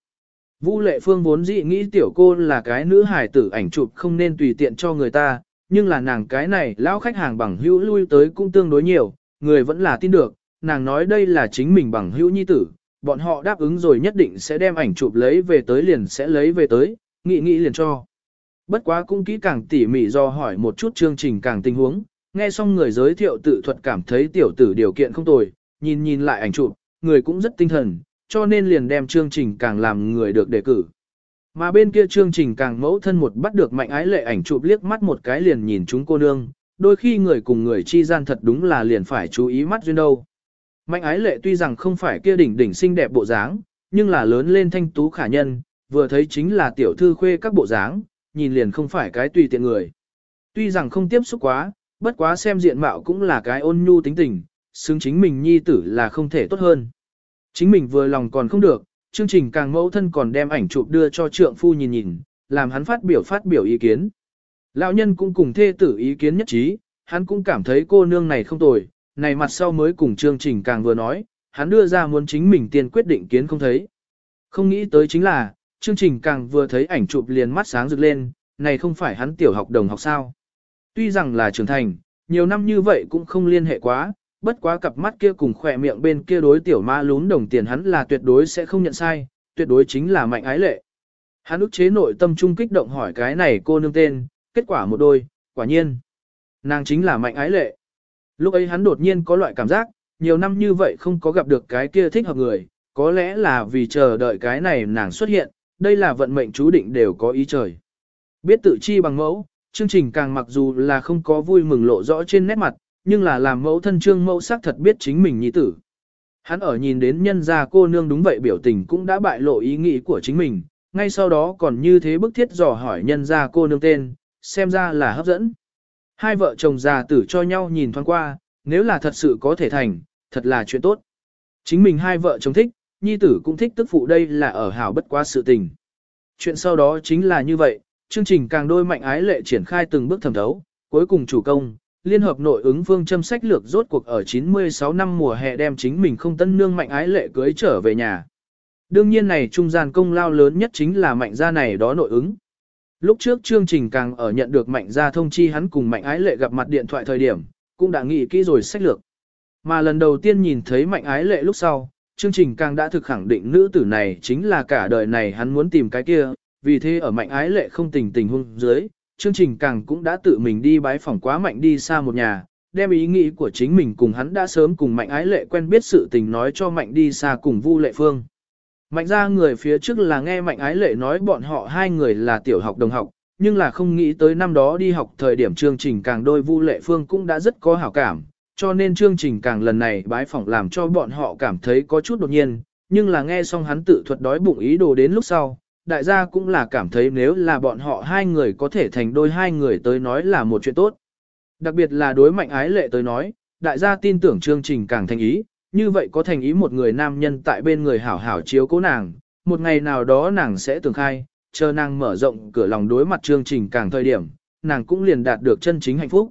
Vu Lệ Phương vốn dĩ nghĩ tiểu cô là cái nữ hài tử ảnh chụp không nên tùy tiện cho người ta, nhưng là nàng cái này lão khách hàng bằng hữu lui tới cũng tương đối nhiều, người vẫn là tin được, nàng nói đây là chính mình bằng hữu nhi tử, bọn họ đáp ứng rồi nhất định sẽ đem ảnh chụp lấy về tới liền sẽ lấy về tới, nghĩ nghĩ liền cho. Bất quá cũng kỹ càng tỉ mỉ do hỏi một chút chương trình càng tình huống, nghe xong người giới thiệu tự thuật cảm thấy tiểu tử điều kiện không tồi, nhìn nhìn lại ảnh chụp, người cũng rất tinh thần, cho nên liền đem chương trình càng làm người được đề cử. Mà bên kia chương trình càng mẫu thân một bắt được mạnh ái lệ ảnh chụp liếc mắt một cái liền nhìn chúng cô nương, đôi khi người cùng người chi gian thật đúng là liền phải chú ý mắt duyên đâu. Mạnh ái lệ tuy rằng không phải kia đỉnh đỉnh xinh đẹp bộ dáng, nhưng là lớn lên thanh tú khả nhân, vừa thấy chính là tiểu thư khuê các bộ dáng, nhìn liền không phải cái tùy tiện người. Tuy rằng không tiếp xúc quá, bất quá xem diện mạo cũng là cái ôn nhu tính tình, xứng chính mình nhi tử là không thể tốt hơn. Chính mình vừa lòng còn không được, chương trình càng mẫu thân còn đem ảnh chụp đưa cho trượng phu nhìn nhìn, làm hắn phát biểu phát biểu ý kiến. Lão nhân cũng cùng thê tử ý kiến nhất trí, hắn cũng cảm thấy cô nương này không tồi, này mặt sau mới cùng chương trình càng vừa nói, hắn đưa ra muốn chính mình tiền quyết định kiến không thấy. Không nghĩ tới chính là, chương trình càng vừa thấy ảnh chụp liền mắt sáng rực lên, này không phải hắn tiểu học đồng học sao. Tuy rằng là trưởng thành, nhiều năm như vậy cũng không liên hệ quá, bất quá cặp mắt kia cùng khỏe miệng bên kia đối tiểu ma lún đồng tiền hắn là tuyệt đối sẽ không nhận sai, tuyệt đối chính là mạnh ái lệ. Hắn ức chế nội tâm trung kích động hỏi cái này cô nương tên, kết quả một đôi, quả nhiên. Nàng chính là mạnh ái lệ. Lúc ấy hắn đột nhiên có loại cảm giác, nhiều năm như vậy không có gặp được cái kia thích hợp người, có lẽ là vì chờ đợi cái này nàng xuất hiện, đây là vận mệnh chú định đều có ý trời. Biết tự chi bằng mẫu, chương trình càng mặc dù là không có vui mừng lộ rõ trên nét mặt, nhưng là làm mẫu thân trương mẫu sắc thật biết chính mình nhi tử. Hắn ở nhìn đến nhân gia cô nương đúng vậy biểu tình cũng đã bại lộ ý nghĩ của chính mình, ngay sau đó còn như thế bức thiết dò hỏi nhân gia cô nương tên, xem ra là hấp dẫn. Hai vợ chồng già tử cho nhau nhìn thoáng qua, nếu là thật sự có thể thành, thật là chuyện tốt. Chính mình hai vợ chồng thích, nhi tử cũng thích tức phụ đây là ở hảo bất quá sự tình. Chuyện sau đó chính là như vậy, chương trình càng đôi mạnh ái lệ triển khai từng bước thẩm thấu, cuối cùng chủ công, liên hợp nội ứng phương châm sách lược rốt cuộc ở 96 năm mùa hè đem chính mình không tân nương mạnh ái lệ cưới trở về nhà. Đương nhiên này trung gian công lao lớn nhất chính là mạnh gia này đó nội ứng. Lúc trước chương trình càng ở nhận được mạnh gia thông chi hắn cùng mạnh ái lệ gặp mặt điện thoại thời điểm, cũng đã nghĩ kỹ rồi sách lược. Mà lần đầu tiên nhìn thấy mạnh ái lệ lúc sau, chương trình càng đã thực khẳng định nữ tử này chính là cả đời này hắn muốn tìm cái kia, vì thế ở mạnh ái lệ không tình tình hung dưới, chương trình càng cũng đã tự mình đi bái phỏng quá mạnh đi xa một nhà, đem ý nghĩ của chính mình cùng hắn đã sớm cùng mạnh ái lệ quen biết sự tình nói cho mạnh đi xa cùng vu lệ phương. Mạnh ra người phía trước là nghe mạnh ái lệ nói bọn họ hai người là tiểu học đồng học, nhưng là không nghĩ tới năm đó đi học thời điểm chương trình càng đôi vu lệ phương cũng đã rất có hảo cảm, cho nên chương trình càng lần này bái phỏng làm cho bọn họ cảm thấy có chút đột nhiên, nhưng là nghe xong hắn tự thuật đói bụng ý đồ đến lúc sau, đại gia cũng là cảm thấy nếu là bọn họ hai người có thể thành đôi hai người tới nói là một chuyện tốt. Đặc biệt là đối mạnh ái lệ tới nói, đại gia tin tưởng chương trình càng thành ý, như vậy có thành ý một người nam nhân tại bên người hảo hảo chiếu cố nàng, một ngày nào đó nàng sẽ tưởng khai, chờ nàng mở rộng cửa lòng đối mặt chương trình càng thời điểm, nàng cũng liền đạt được chân chính hạnh phúc.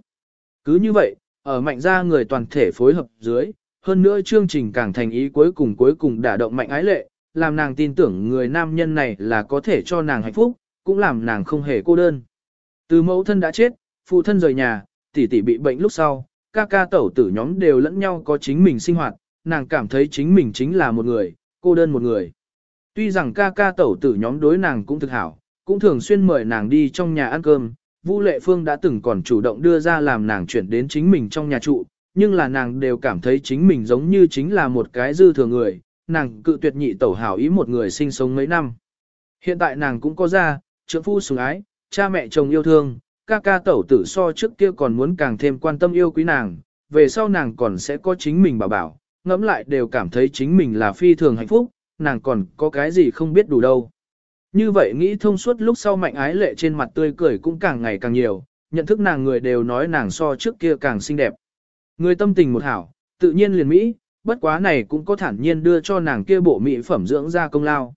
Cứ như vậy, ở mạnh gia người toàn thể phối hợp dưới, hơn nữa chương trình càng thành ý cuối cùng cuối cùng đả động mạnh ái lệ, làm nàng tin tưởng người nam nhân này là có thể cho nàng hạnh phúc, cũng làm nàng không hề cô đơn. Từ mẫu thân đã chết, phụ thân rời nhà, tỷ tỷ bị bệnh lúc sau, ca ca tẩu tử nhóm đều lẫn nhau có chính mình sinh hoạt, nàng cảm thấy chính mình chính là một người, cô đơn một người. Tuy rằng ca ca tẩu tử nhóm đối nàng cũng thực hảo, cũng thường xuyên mời nàng đi trong nhà ăn cơm, Vu Lệ Phương đã từng còn chủ động đưa ra làm nàng chuyển đến chính mình trong nhà trụ, nhưng là nàng đều cảm thấy chính mình giống như chính là một cái dư thừa người, nàng cự tuyệt nhị tẩu hảo ý một người sinh sống mấy năm. Hiện tại nàng cũng có ra, trưởng phu sủng ái, cha mẹ chồng yêu thương, ca ca tẩu tử so trước kia còn muốn càng thêm quan tâm yêu quý nàng, về sau nàng còn sẽ có chính mình bảo bảo, ngẫm lại đều cảm thấy chính mình là phi thường hạnh phúc, nàng còn có cái gì không biết đủ đâu. Như vậy nghĩ thông suốt lúc sau mạnh ái lệ trên mặt tươi cười cũng càng ngày càng nhiều, nhận thức nàng người đều nói nàng so trước kia càng xinh đẹp. Người tâm tình một hảo, tự nhiên liền Mỹ, bất quá này cũng có thản nhiên đưa cho nàng kia bộ mỹ phẩm dưỡng da công lao.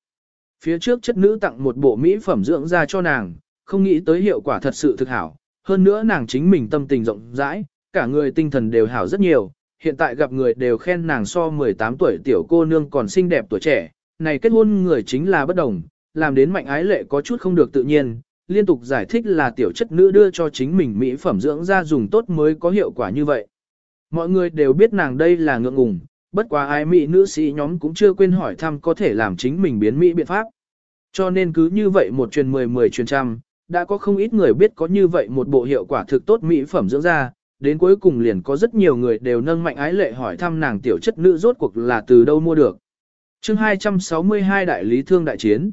Phía trước chất nữ tặng một bộ mỹ phẩm dưỡng da cho nàng, không nghĩ tới hiệu quả thật sự thực hảo, hơn nữa nàng chính mình tâm tình rộng rãi, cả người tinh thần đều hảo rất nhiều, hiện tại gặp người đều khen nàng so 18 tuổi tiểu cô nương còn xinh đẹp tuổi trẻ, này kết hôn người chính là bất đồng, làm đến mạnh ái lệ có chút không được tự nhiên, liên tục giải thích là tiểu chất nữ đưa cho chính mình mỹ phẩm dưỡng da dùng tốt mới có hiệu quả như vậy. Mọi người đều biết nàng đây là ngượng ngùng, bất quá ai mỹ nữ sĩ nhóm cũng chưa quên hỏi thăm có thể làm chính mình biến mỹ biện pháp. Cho nên cứ như vậy một truyền mười mười truyền trăm, đã có không ít người biết có như vậy một bộ hiệu quả thực tốt mỹ phẩm dưỡng da, đến cuối cùng liền có rất nhiều người đều nâng mạnh ái lệ hỏi thăm nàng tiểu chất nữ rốt cuộc là từ đâu mua được. chương 262 Đại lý thương đại chiến.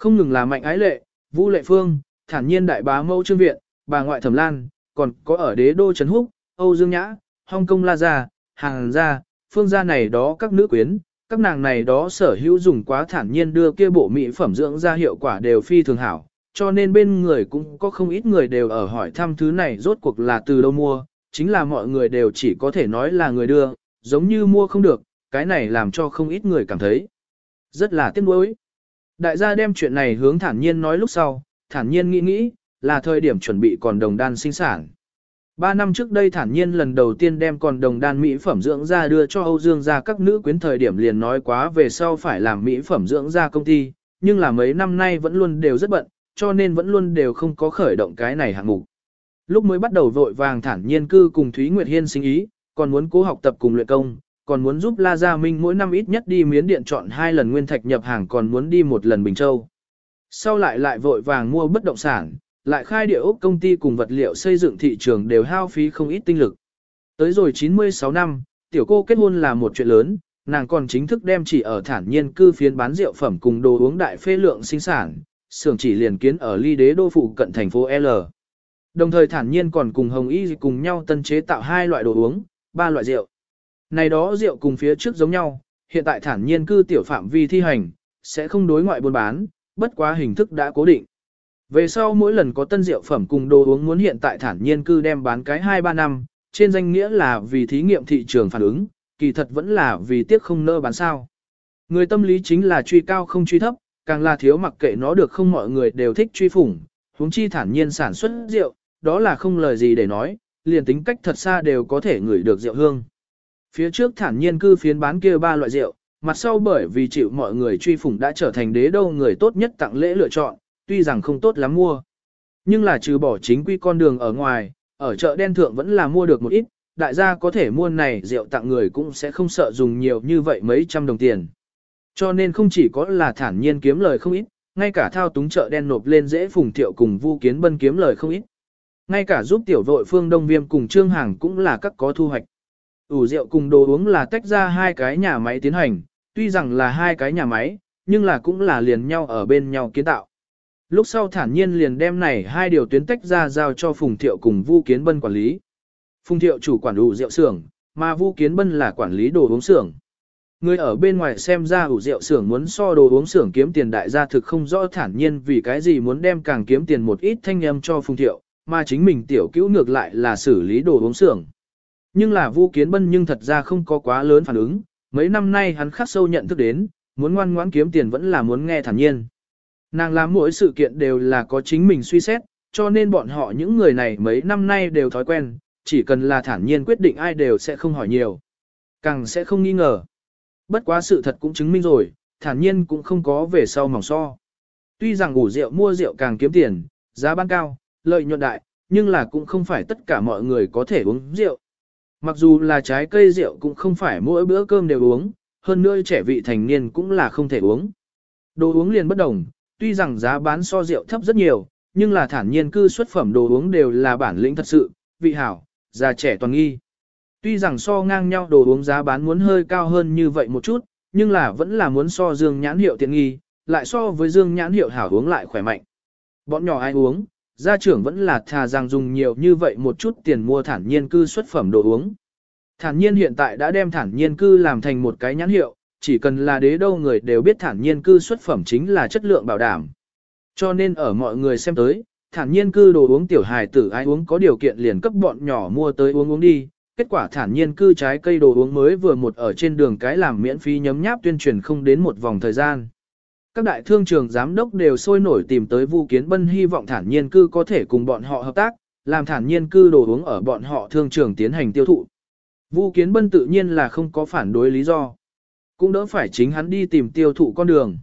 Không ngừng là mạnh ái lệ, Vũ Lệ Phương, thản nhiên đại bá mẫu trương viện, bà ngoại thẩm lan, còn có ở đế đô Trấn Húc, Âu Dương Nhã, Hong Kong La Gia, Hàng Gia, Phương gia này đó các nữ quyến, các nàng này đó sở hữu dùng quá thản nhiên đưa kia bộ mỹ phẩm dưỡng ra hiệu quả đều phi thường hảo, cho nên bên người cũng có không ít người đều ở hỏi thăm thứ này rốt cuộc là từ đâu mua, chính là mọi người đều chỉ có thể nói là người đưa, giống như mua không được, cái này làm cho không ít người cảm thấy rất là tiếc nuối. Đại gia đem chuyện này hướng thản nhiên nói lúc sau, thản nhiên nghĩ nghĩ, là thời điểm chuẩn bị còn đồng đan sinh sản. Ba năm trước đây thản nhiên lần đầu tiên đem còn đồng đan mỹ phẩm dưỡng da đưa cho Âu Dương gia các nữ quyến thời điểm liền nói quá về sau phải làm mỹ phẩm dưỡng da công ty, nhưng là mấy năm nay vẫn luôn đều rất bận, cho nên vẫn luôn đều không có khởi động cái này hạng mục. Lúc mới bắt đầu vội vàng thản nhiên cư cùng Thúy Nguyệt Hiên sinh ý, còn muốn cố học tập cùng luyện công, còn muốn giúp La Gia Minh mỗi năm ít nhất đi miến điện chọn hai lần nguyên thạch nhập hàng còn muốn đi một lần Bình Châu. Sau lại lại vội vàng mua bất động sản, lại khai địa ốc công ty cùng vật liệu xây dựng thị trường đều hao phí không ít tinh lực. Tới rồi 96 năm, tiểu cô kết hôn là một chuyện lớn, nàng còn chính thức đem chỉ ở thản nhiên cư phiến bán rượu phẩm cùng đồ uống đại phê lượng sinh sản, xưởng chỉ liền kiến ở ly đế đô phụ cận thành phố L. Đồng thời thản nhiên còn cùng Hồng Y cùng nhau tân chế tạo hai loại đồ uống, ba loại rượu. Này đó rượu cùng phía trước giống nhau, hiện tại thản nhiên cư tiểu phạm vi thi hành, sẽ không đối ngoại buôn bán, bất quá hình thức đã cố định. Về sau mỗi lần có tân rượu phẩm cùng đồ uống muốn hiện tại thản nhiên cư đem bán cái 2-3 năm, trên danh nghĩa là vì thí nghiệm thị trường phản ứng, kỳ thật vẫn là vì tiếc không nỡ bán sao. Người tâm lý chính là truy cao không truy thấp, càng là thiếu mặc kệ nó được không mọi người đều thích truy phủng, huống chi thản nhiên sản xuất rượu, đó là không lời gì để nói, liền tính cách thật xa đều có thể ngửi được rượu hương. Phía trước thản nhiên cư phiến bán kia ba loại rượu, mặt sau bởi vì chịu mọi người truy phủng đã trở thành đế đâu người tốt nhất tặng lễ lựa chọn, tuy rằng không tốt lắm mua. Nhưng là trừ bỏ chính quy con đường ở ngoài, ở chợ đen thượng vẫn là mua được một ít, đại gia có thể mua này rượu tặng người cũng sẽ không sợ dùng nhiều như vậy mấy trăm đồng tiền. Cho nên không chỉ có là thản nhiên kiếm lời không ít, ngay cả thao túng chợ đen nộp lên dễ phùng thiệu cùng vu kiến bân kiếm lời không ít. Ngay cả giúp tiểu vội phương đông viêm cùng trương hàng cũng là các có thu hoạch ủ rượu cùng đồ uống là tách ra hai cái nhà máy tiến hành, tuy rằng là hai cái nhà máy, nhưng là cũng là liền nhau ở bên nhau kiến tạo. Lúc sau thản nhiên liền đem này hai điều tuyến tách ra giao cho Phùng Thiệu cùng Vu Kiến Bân quản lý. Phùng Thiệu chủ quản ủ rượu xưởng, mà Vu Kiến Bân là quản lý đồ uống xưởng. Người ở bên ngoài xem ra ủ rượu xưởng muốn so đồ uống xưởng kiếm tiền đại gia thực không rõ thản nhiên vì cái gì muốn đem càng kiếm tiền một ít thanh âm cho Phùng Thiệu, mà chính mình tiểu cứu ngược lại là xử lý đồ uống xưởng. Nhưng là Vu Kiến Bân nhưng thật ra không có quá lớn phản ứng, mấy năm nay hắn khắc sâu nhận thức đến, muốn ngoan ngoãn kiếm tiền vẫn là muốn nghe thản nhiên. Nàng làm mỗi sự kiện đều là có chính mình suy xét, cho nên bọn họ những người này mấy năm nay đều thói quen, chỉ cần là thản nhiên quyết định ai đều sẽ không hỏi nhiều. Càng sẽ không nghi ngờ. Bất quá sự thật cũng chứng minh rồi, thản nhiên cũng không có về sau mỏng so. Tuy rằng ủ rượu mua rượu càng kiếm tiền, giá bán cao, lợi nhuận đại, nhưng là cũng không phải tất cả mọi người có thể uống rượu. Mặc dù là trái cây rượu cũng không phải mỗi bữa cơm đều uống, hơn nữa trẻ vị thành niên cũng là không thể uống. Đồ uống liền bất đồng, tuy rằng giá bán so rượu thấp rất nhiều, nhưng là thản nhiên cư xuất phẩm đồ uống đều là bản lĩnh thật sự, vị hảo, già trẻ toàn nghi. Tuy rằng so ngang nhau đồ uống giá bán muốn hơi cao hơn như vậy một chút, nhưng là vẫn là muốn so dương nhãn hiệu tiện nghi, lại so với dương nhãn hiệu hảo uống lại khỏe mạnh. Bọn nhỏ ai uống, gia trưởng vẫn là thà rằng dùng nhiều như vậy một chút tiền mua thản nhiên cư xuất phẩm đồ uống. Thản nhiên hiện tại đã đem thản nhiên cư làm thành một cái nhãn hiệu, chỉ cần là đế đâu người đều biết thản nhiên cư xuất phẩm chính là chất lượng bảo đảm. Cho nên ở mọi người xem tới, thản nhiên cư đồ uống tiểu hài tử ai uống có điều kiện liền cấp bọn nhỏ mua tới uống uống đi. Kết quả thản nhiên cư trái cây đồ uống mới vừa một ở trên đường cái làm miễn phí nhấm nháp tuyên truyền không đến một vòng thời gian. Các đại thương trường giám đốc đều sôi nổi tìm tới Vu Kiến Bân hy vọng thản nhiên cư có thể cùng bọn họ hợp tác, làm thản nhiên cư đồ uống ở bọn họ thương trường tiến hành tiêu thụ. Vu Kiến Bân tự nhiên là không có phản đối lý do. Cũng đỡ phải chính hắn đi tìm tiêu thụ con đường.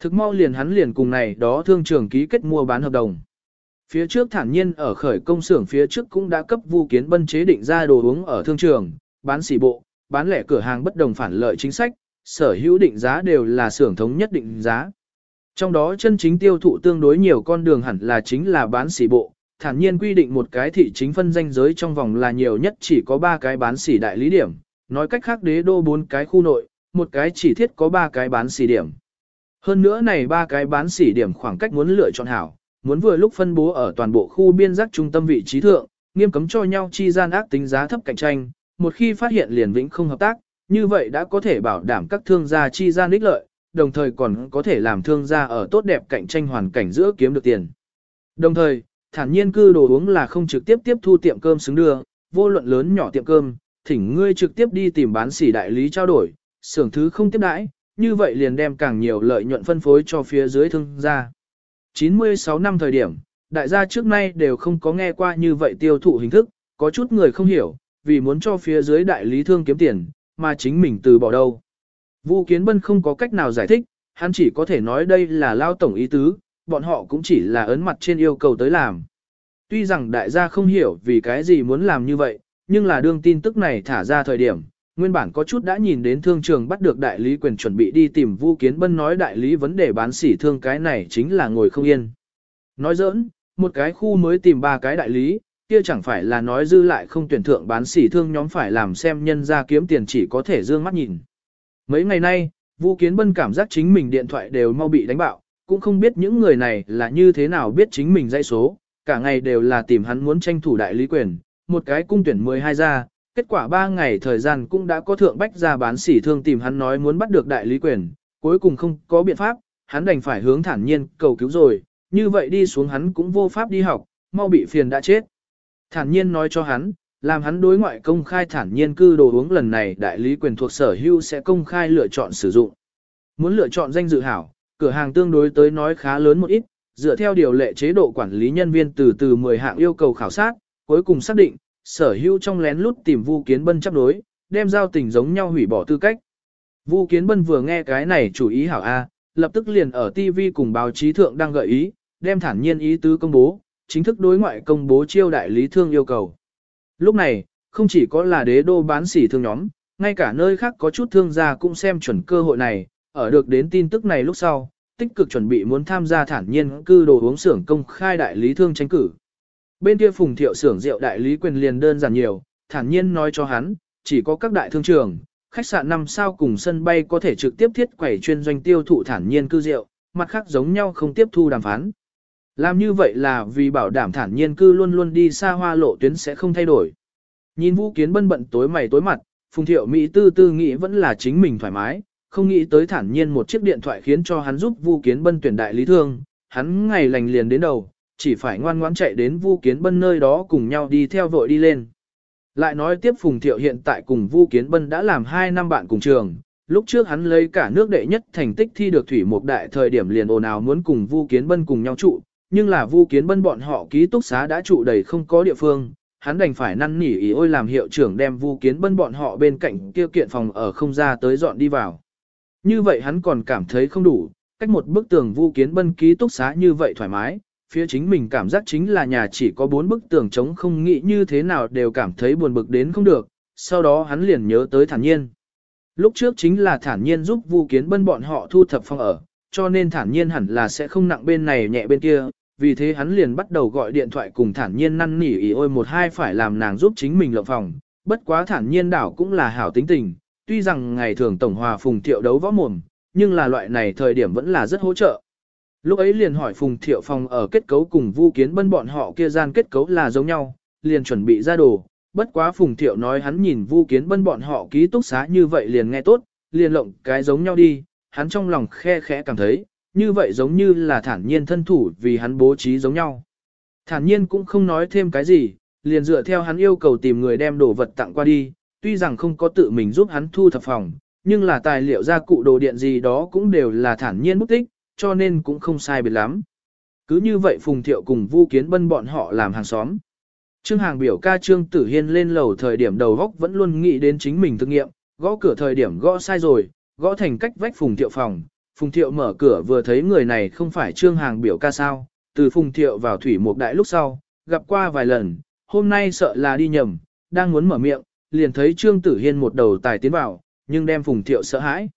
Thực mau liền hắn liền cùng này đó thương trường ký kết mua bán hợp đồng. Phía trước thản nhiên ở khởi công xưởng phía trước cũng đã cấp Vu Kiến Bân chế định ra đồ uống ở thương trường, bán xỉ bộ, bán lẻ cửa hàng bất đồng phản lợi chính sách, sở hữu định giá đều là xưởng thống nhất định giá. Trong đó chân chính tiêu thụ tương đối nhiều con đường hẳn là chính là bán sỉ bộ, thản nhiên quy định một cái thị chính phân danh giới trong vòng là nhiều nhất chỉ có 3 cái bán sỉ đại lý điểm, nói cách khác đế đô 4 cái khu nội, một cái chỉ thiết có 3 cái bán sỉ điểm. Hơn nữa này ba cái bán sỉ điểm khoảng cách muốn lựa chọn hảo, muốn vừa lúc phân bố ở toàn bộ khu biên giác trung tâm vị trí thượng, nghiêm cấm cho nhau chi gian ác tính giá thấp cạnh tranh, một khi phát hiện liền vĩnh không hợp tác, như vậy đã có thể bảo đảm các thương gia chi gian ích lợi, đồng thời còn có thể làm thương gia ở tốt đẹp cạnh tranh hoàn cảnh giữa kiếm được tiền. Đồng thời, thản nhiên cư đồ uống là không trực tiếp tiếp thu tiệm cơm xứng đưa, vô luận lớn nhỏ tiệm cơm, thỉnh ngươi trực tiếp đi tìm bán sỉ đại lý trao đổi, xưởng thứ không tiếp đãi, như vậy liền đem càng nhiều lợi nhuận phân phối cho phía dưới thương gia. 96 năm thời điểm, đại gia trước nay đều không có nghe qua như vậy tiêu thụ hình thức, có chút người không hiểu, vì muốn cho phía dưới đại lý thương kiếm tiền, mà chính mình từ bỏ đâu. Vu Kiến Bân không có cách nào giải thích, hắn chỉ có thể nói đây là lao tổng ý tứ, bọn họ cũng chỉ là ấn mặt trên yêu cầu tới làm. Tuy rằng đại gia không hiểu vì cái gì muốn làm như vậy, nhưng là đương tin tức này thả ra thời điểm, nguyên bản có chút đã nhìn đến thương trường bắt được đại lý quyền chuẩn bị đi tìm Vu Kiến Bân nói đại lý vấn đề bán sỉ thương cái này chính là ngồi không yên. Nói giỡn, một cái khu mới tìm ba cái đại lý, kia chẳng phải là nói dư lại không tuyển thượng bán sỉ thương nhóm phải làm xem nhân ra kiếm tiền chỉ có thể dương mắt nhìn. Mấy ngày nay, Vũ Kiến Bân cảm giác chính mình điện thoại đều mau bị đánh bạo, cũng không biết những người này là như thế nào biết chính mình dãy số, cả ngày đều là tìm hắn muốn tranh thủ đại lý quyền, một cái cung tuyển 12 ra, kết quả 3 ngày thời gian cũng đã có thượng bách ra bán sỉ thương tìm hắn nói muốn bắt được đại lý quyền, cuối cùng không có biện pháp, hắn đành phải hướng thản nhiên cầu cứu rồi, như vậy đi xuống hắn cũng vô pháp đi học, mau bị phiền đã chết. Thản nhiên nói cho hắn, làm hắn đối ngoại công khai thản nhiên cư đồ uống lần này đại lý quyền thuộc sở hữu sẽ công khai lựa chọn sử dụng. Muốn lựa chọn danh dự hảo, cửa hàng tương đối tới nói khá lớn một ít, dựa theo điều lệ chế độ quản lý nhân viên từ từ 10 hạng yêu cầu khảo sát, cuối cùng xác định, sở hữu trong lén lút tìm Vu Kiến Bân chấp đối, đem giao tình giống nhau hủy bỏ tư cách. Vu Kiến Bân vừa nghe cái này chủ ý hảo A, lập tức liền ở TV cùng báo chí thượng đang gợi ý, đem thản nhiên ý tứ công bố, chính thức đối ngoại công bố chiêu đại lý thương yêu cầu. Lúc này, không chỉ có là đế đô bán sỉ thương nhóm, ngay cả nơi khác có chút thương gia cũng xem chuẩn cơ hội này, ở được đến tin tức này lúc sau, tích cực chuẩn bị muốn tham gia thản nhiên cư đồ uống xưởng công khai đại lý thương tranh cử. Bên kia phùng thiệu xưởng rượu đại lý quyền liền đơn giản nhiều, thản nhiên nói cho hắn, chỉ có các đại thương trường, khách sạn năm sao cùng sân bay có thể trực tiếp thiết quẩy chuyên doanh tiêu thụ thản nhiên cư rượu, mặt khác giống nhau không tiếp thu đàm phán. Làm như vậy là vì bảo đảm thản nhiên cư luôn luôn đi xa hoa lộ tuyến sẽ không thay đổi. Nhìn Vũ Kiến bân bận tối mày tối mặt, Phùng Thiệu Mỹ tư tư nghĩ vẫn là chính mình thoải mái, không nghĩ tới thản nhiên một chiếc điện thoại khiến cho hắn giúp Vu Kiến Bân tuyển đại lý thương, hắn ngày lành liền đến đầu, chỉ phải ngoan ngoãn chạy đến Vu Kiến Bân nơi đó cùng nhau đi theo vội đi lên. Lại nói tiếp Phùng Thiệu hiện tại cùng Vu Kiến Bân đã làm 2 năm bạn cùng trường, lúc trước hắn lấy cả nước đệ nhất thành tích thi được thủy một đại thời điểm liền ồn ào muốn cùng Vu Kiến Bân cùng nhau trụ, nhưng là Vu Kiến Bân bọn họ ký túc xá đã trụ đầy không có địa phương, hắn đành phải năn nỉ ý ôi làm hiệu trưởng đem Vu Kiến Bân bọn họ bên cạnh kia kiện phòng ở không ra tới dọn đi vào. Như vậy hắn còn cảm thấy không đủ, cách một bức tường Vu Kiến Bân ký túc xá như vậy thoải mái, phía chính mình cảm giác chính là nhà chỉ có bốn bức tường trống không nghĩ như thế nào đều cảm thấy buồn bực đến không được, sau đó hắn liền nhớ tới thản nhiên. Lúc trước chính là thản nhiên giúp Vu Kiến Bân bọn họ thu thập phòng ở, cho nên thản nhiên hẳn là sẽ không nặng bên này nhẹ bên kia, vì thế hắn liền bắt đầu gọi điện thoại cùng thản nhiên năn nỉ ý ôi một hai phải làm nàng giúp chính mình lộng phòng, bất quá thản nhiên đảo cũng là hảo tính tình, tuy rằng ngày thường tổng hòa phùng thiệu đấu võ mồm, nhưng là loại này thời điểm vẫn là rất hỗ trợ. Lúc ấy liền hỏi phùng thiệu phòng ở kết cấu cùng vu kiến bân bọn họ kia gian kết cấu là giống nhau, liền chuẩn bị ra đồ, bất quá phùng thiệu nói hắn nhìn vu kiến bân bọn họ ký túc xá như vậy liền nghe tốt, liền lộng cái giống nhau đi, hắn trong lòng khe khẽ cảm thấy, như vậy giống như là thản nhiên thân thủ vì hắn bố trí giống nhau. Thản nhiên cũng không nói thêm cái gì, liền dựa theo hắn yêu cầu tìm người đem đồ vật tặng qua đi, tuy rằng không có tự mình giúp hắn thu thập phòng, nhưng là tài liệu gia cụ đồ điện gì đó cũng đều là thản nhiên bút tích, cho nên cũng không sai biệt lắm. Cứ như vậy Phùng Thiệu cùng Vu Kiến Bân bọn họ làm hàng xóm. Trương Hàng biểu ca Trương Tử Hiên lên lầu thời điểm đầu góc vẫn luôn nghĩ đến chính mình thực nghiệm, gõ cửa thời điểm gõ sai rồi, gõ thành cách vách Phùng Thiệu phòng. Phùng Thiệu mở cửa vừa thấy người này không phải Trương Hàng biểu ca sao, từ Phùng Thiệu vào thủy một đại lúc sau, gặp qua vài lần, hôm nay sợ là đi nhầm, đang muốn mở miệng, liền thấy Trương Tử Hiên một đầu tài tiến vào, nhưng đem Phùng Thiệu sợ hãi.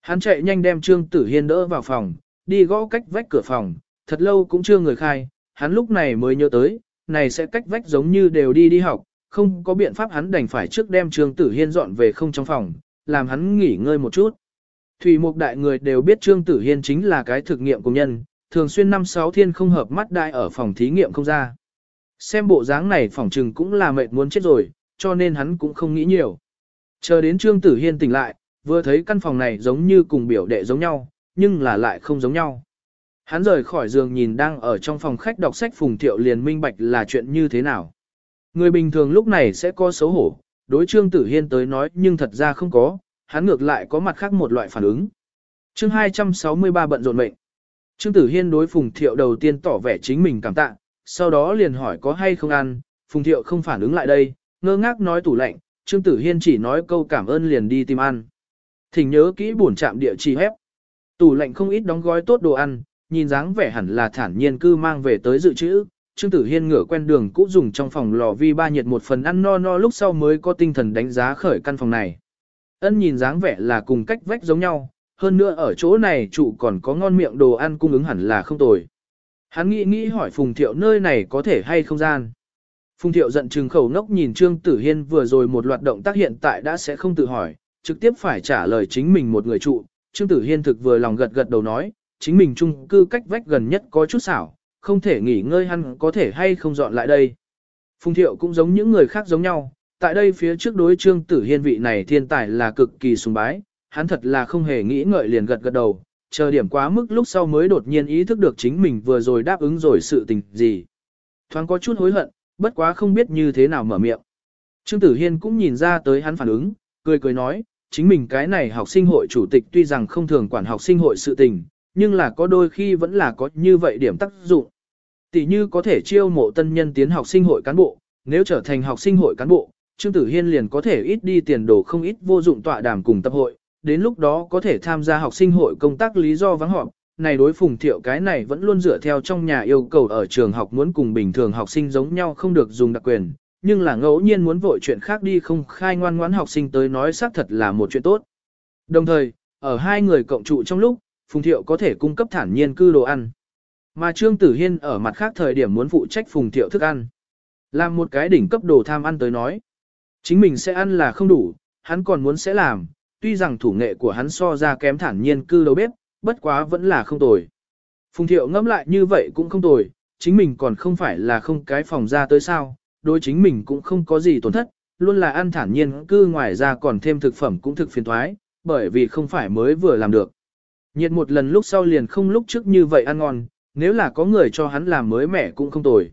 Hắn chạy nhanh đem Trương Tử Hiên đỡ vào phòng, đi gõ cách vách cửa phòng, thật lâu cũng chưa người khai, hắn lúc này mới nhớ tới, này sẽ cách vách giống như đều đi đi học, không có biện pháp hắn đành phải trước đem Trương Tử Hiên dọn về không trong phòng, làm hắn nghỉ ngơi một chút. Thủy Mục đại người đều biết Trương Tử Hiên chính là cái thực nghiệm công nhân, thường xuyên năm sáu thiên không hợp mắt đại ở phòng thí nghiệm không ra. Xem bộ dáng này phòng trừng cũng là mệt muốn chết rồi, cho nên hắn cũng không nghĩ nhiều. Chờ đến Trương Tử Hiên tỉnh lại, vừa thấy căn phòng này giống như cùng biểu đệ giống nhau, nhưng là lại không giống nhau. Hắn rời khỏi giường nhìn đang ở trong phòng khách đọc sách Phùng Thiệu liền minh bạch là chuyện như thế nào. Người bình thường lúc này sẽ có xấu hổ, đối Trương Tử Hiên tới nói nhưng thật ra không có, hắn ngược lại có mặt khác một loại phản ứng. Chương 263 bận rộn mệnh. Trương Tử Hiên đối Phùng Thiệu đầu tiên tỏ vẻ chính mình cảm tạ, sau đó liền hỏi có hay không ăn, Phùng Thiệu không phản ứng lại đây, ngơ ngác nói tủ lạnh, Trương Tử Hiên chỉ nói câu cảm ơn liền đi tìm ăn. Thỉnh nhớ kỹ buồn chạm địa chỉ hép. Tủ lạnh không ít đóng gói tốt đồ ăn, nhìn dáng vẻ hẳn là thản nhiên cư mang về tới dự trữ. Trương Tử Hiên ngửa quen đường cũ dùng trong phòng lò vi ba nhiệt một phần ăn no no lúc sau mới có tinh thần đánh giá khởi căn phòng này. Ân nhìn dáng vẻ là cùng cách vách giống nhau, hơn nữa ở chỗ này trụ còn có ngon miệng đồ ăn cung ứng hẳn là không tồi. Hắn nghĩ nghĩ hỏi Phùng Thiệu nơi này có thể hay không gian. Phùng Thiệu giận trừng khẩu ngốc nhìn Trương Tử Hiên vừa rồi một loạt động tác hiện tại đã sẽ không tự hỏi, trực tiếp phải trả lời chính mình một người trụ. Trương Tử Hiên thực vừa lòng gật gật đầu nói, chính mình chung cư cách vách gần nhất có chút xảo, không thể nghỉ ngơi hắn có thể hay không dọn lại đây. Phùng Thiệu cũng giống những người khác giống nhau, tại đây phía trước đối Trương Tử Hiên vị này thiên tài là cực kỳ sùng bái, hắn thật là không hề nghĩ ngợi liền gật gật đầu, chờ điểm quá mức lúc sau mới đột nhiên ý thức được chính mình vừa rồi đáp ứng rồi sự tình gì. Thoáng có chút hối hận, bất quá không biết như thế nào mở miệng. Trương Tử Hiên cũng nhìn ra tới hắn phản ứng, cười cười nói, chính mình cái này học sinh hội chủ tịch tuy rằng không thường quản học sinh hội sự tình, nhưng là có đôi khi vẫn là có như vậy điểm tác dụng. Tỷ như có thể chiêu mộ tân nhân tiến học sinh hội cán bộ, nếu trở thành học sinh hội cán bộ, Trương Tử Hiên liền có thể ít đi tiền đồ không ít vô dụng tọa đàm cùng tập hội, đến lúc đó có thể tham gia học sinh hội công tác lý do vắng họp. Này đối phùng thiệu cái này vẫn luôn dựa theo trong nhà yêu cầu ở trường học muốn cùng bình thường học sinh giống nhau không được dùng đặc quyền, nhưng là ngẫu nhiên muốn vội chuyện khác đi không khai ngoan ngoãn học sinh tới nói xác thật là một chuyện tốt. Đồng thời, ở hai người cộng trụ trong lúc, Phùng Thiệu có thể cung cấp thản nhiên cư đồ ăn. Mà Trương Tử Hiên ở mặt khác thời điểm muốn phụ trách Phùng Thiệu thức ăn. Làm một cái đỉnh cấp đồ tham ăn tới nói. Chính mình sẽ ăn là không đủ, hắn còn muốn sẽ làm, tuy rằng thủ nghệ của hắn so ra kém thản nhiên cư đầu bếp, bất quá vẫn là không tồi. Phùng Thiệu ngẫm lại như vậy cũng không tồi, chính mình còn không phải là không cái phòng ra tới sao, đối chính mình cũng không có gì tổn thất, luôn là ăn thản nhiên cư ngoài ra còn thêm thực phẩm cũng thực phiền thoái, bởi vì không phải mới vừa làm được. Nhiệt một lần lúc sau liền không lúc trước như vậy ăn ngon, nếu là có người cho hắn làm mới mẻ cũng không tồi.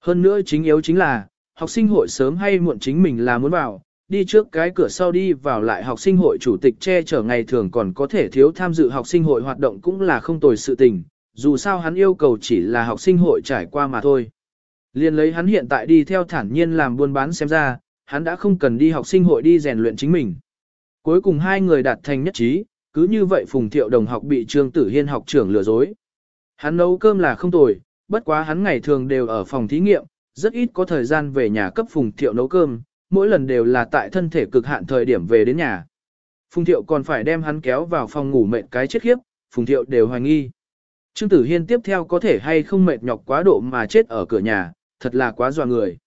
Hơn nữa chính yếu chính là, học sinh hội sớm hay muộn chính mình là muốn vào, đi trước cái cửa sau đi vào lại học sinh hội chủ tịch che chở ngày thường còn có thể thiếu tham dự học sinh hội hoạt động cũng là không tồi sự tình, dù sao hắn yêu cầu chỉ là học sinh hội trải qua mà thôi. Liên lấy hắn hiện tại đi theo thản nhiên làm buôn bán xem ra, hắn đã không cần đi học sinh hội đi rèn luyện chính mình. Cuối cùng hai người đạt thành nhất trí, cứ như vậy Phùng Thiệu đồng học bị Trương Tử Hiên học trưởng lừa dối. Hắn nấu cơm là không tồi, bất quá hắn ngày thường đều ở phòng thí nghiệm, rất ít có thời gian về nhà cấp Phùng Thiệu nấu cơm, mỗi lần đều là tại thân thể cực hạn thời điểm về đến nhà. Phùng Thiệu còn phải đem hắn kéo vào phòng ngủ mệt cái chết khiếp, Phùng Thiệu đều hoài nghi. Trương Tử Hiên tiếp theo có thể hay không mệt nhọc quá độ mà chết ở cửa nhà, thật là quá dọa người.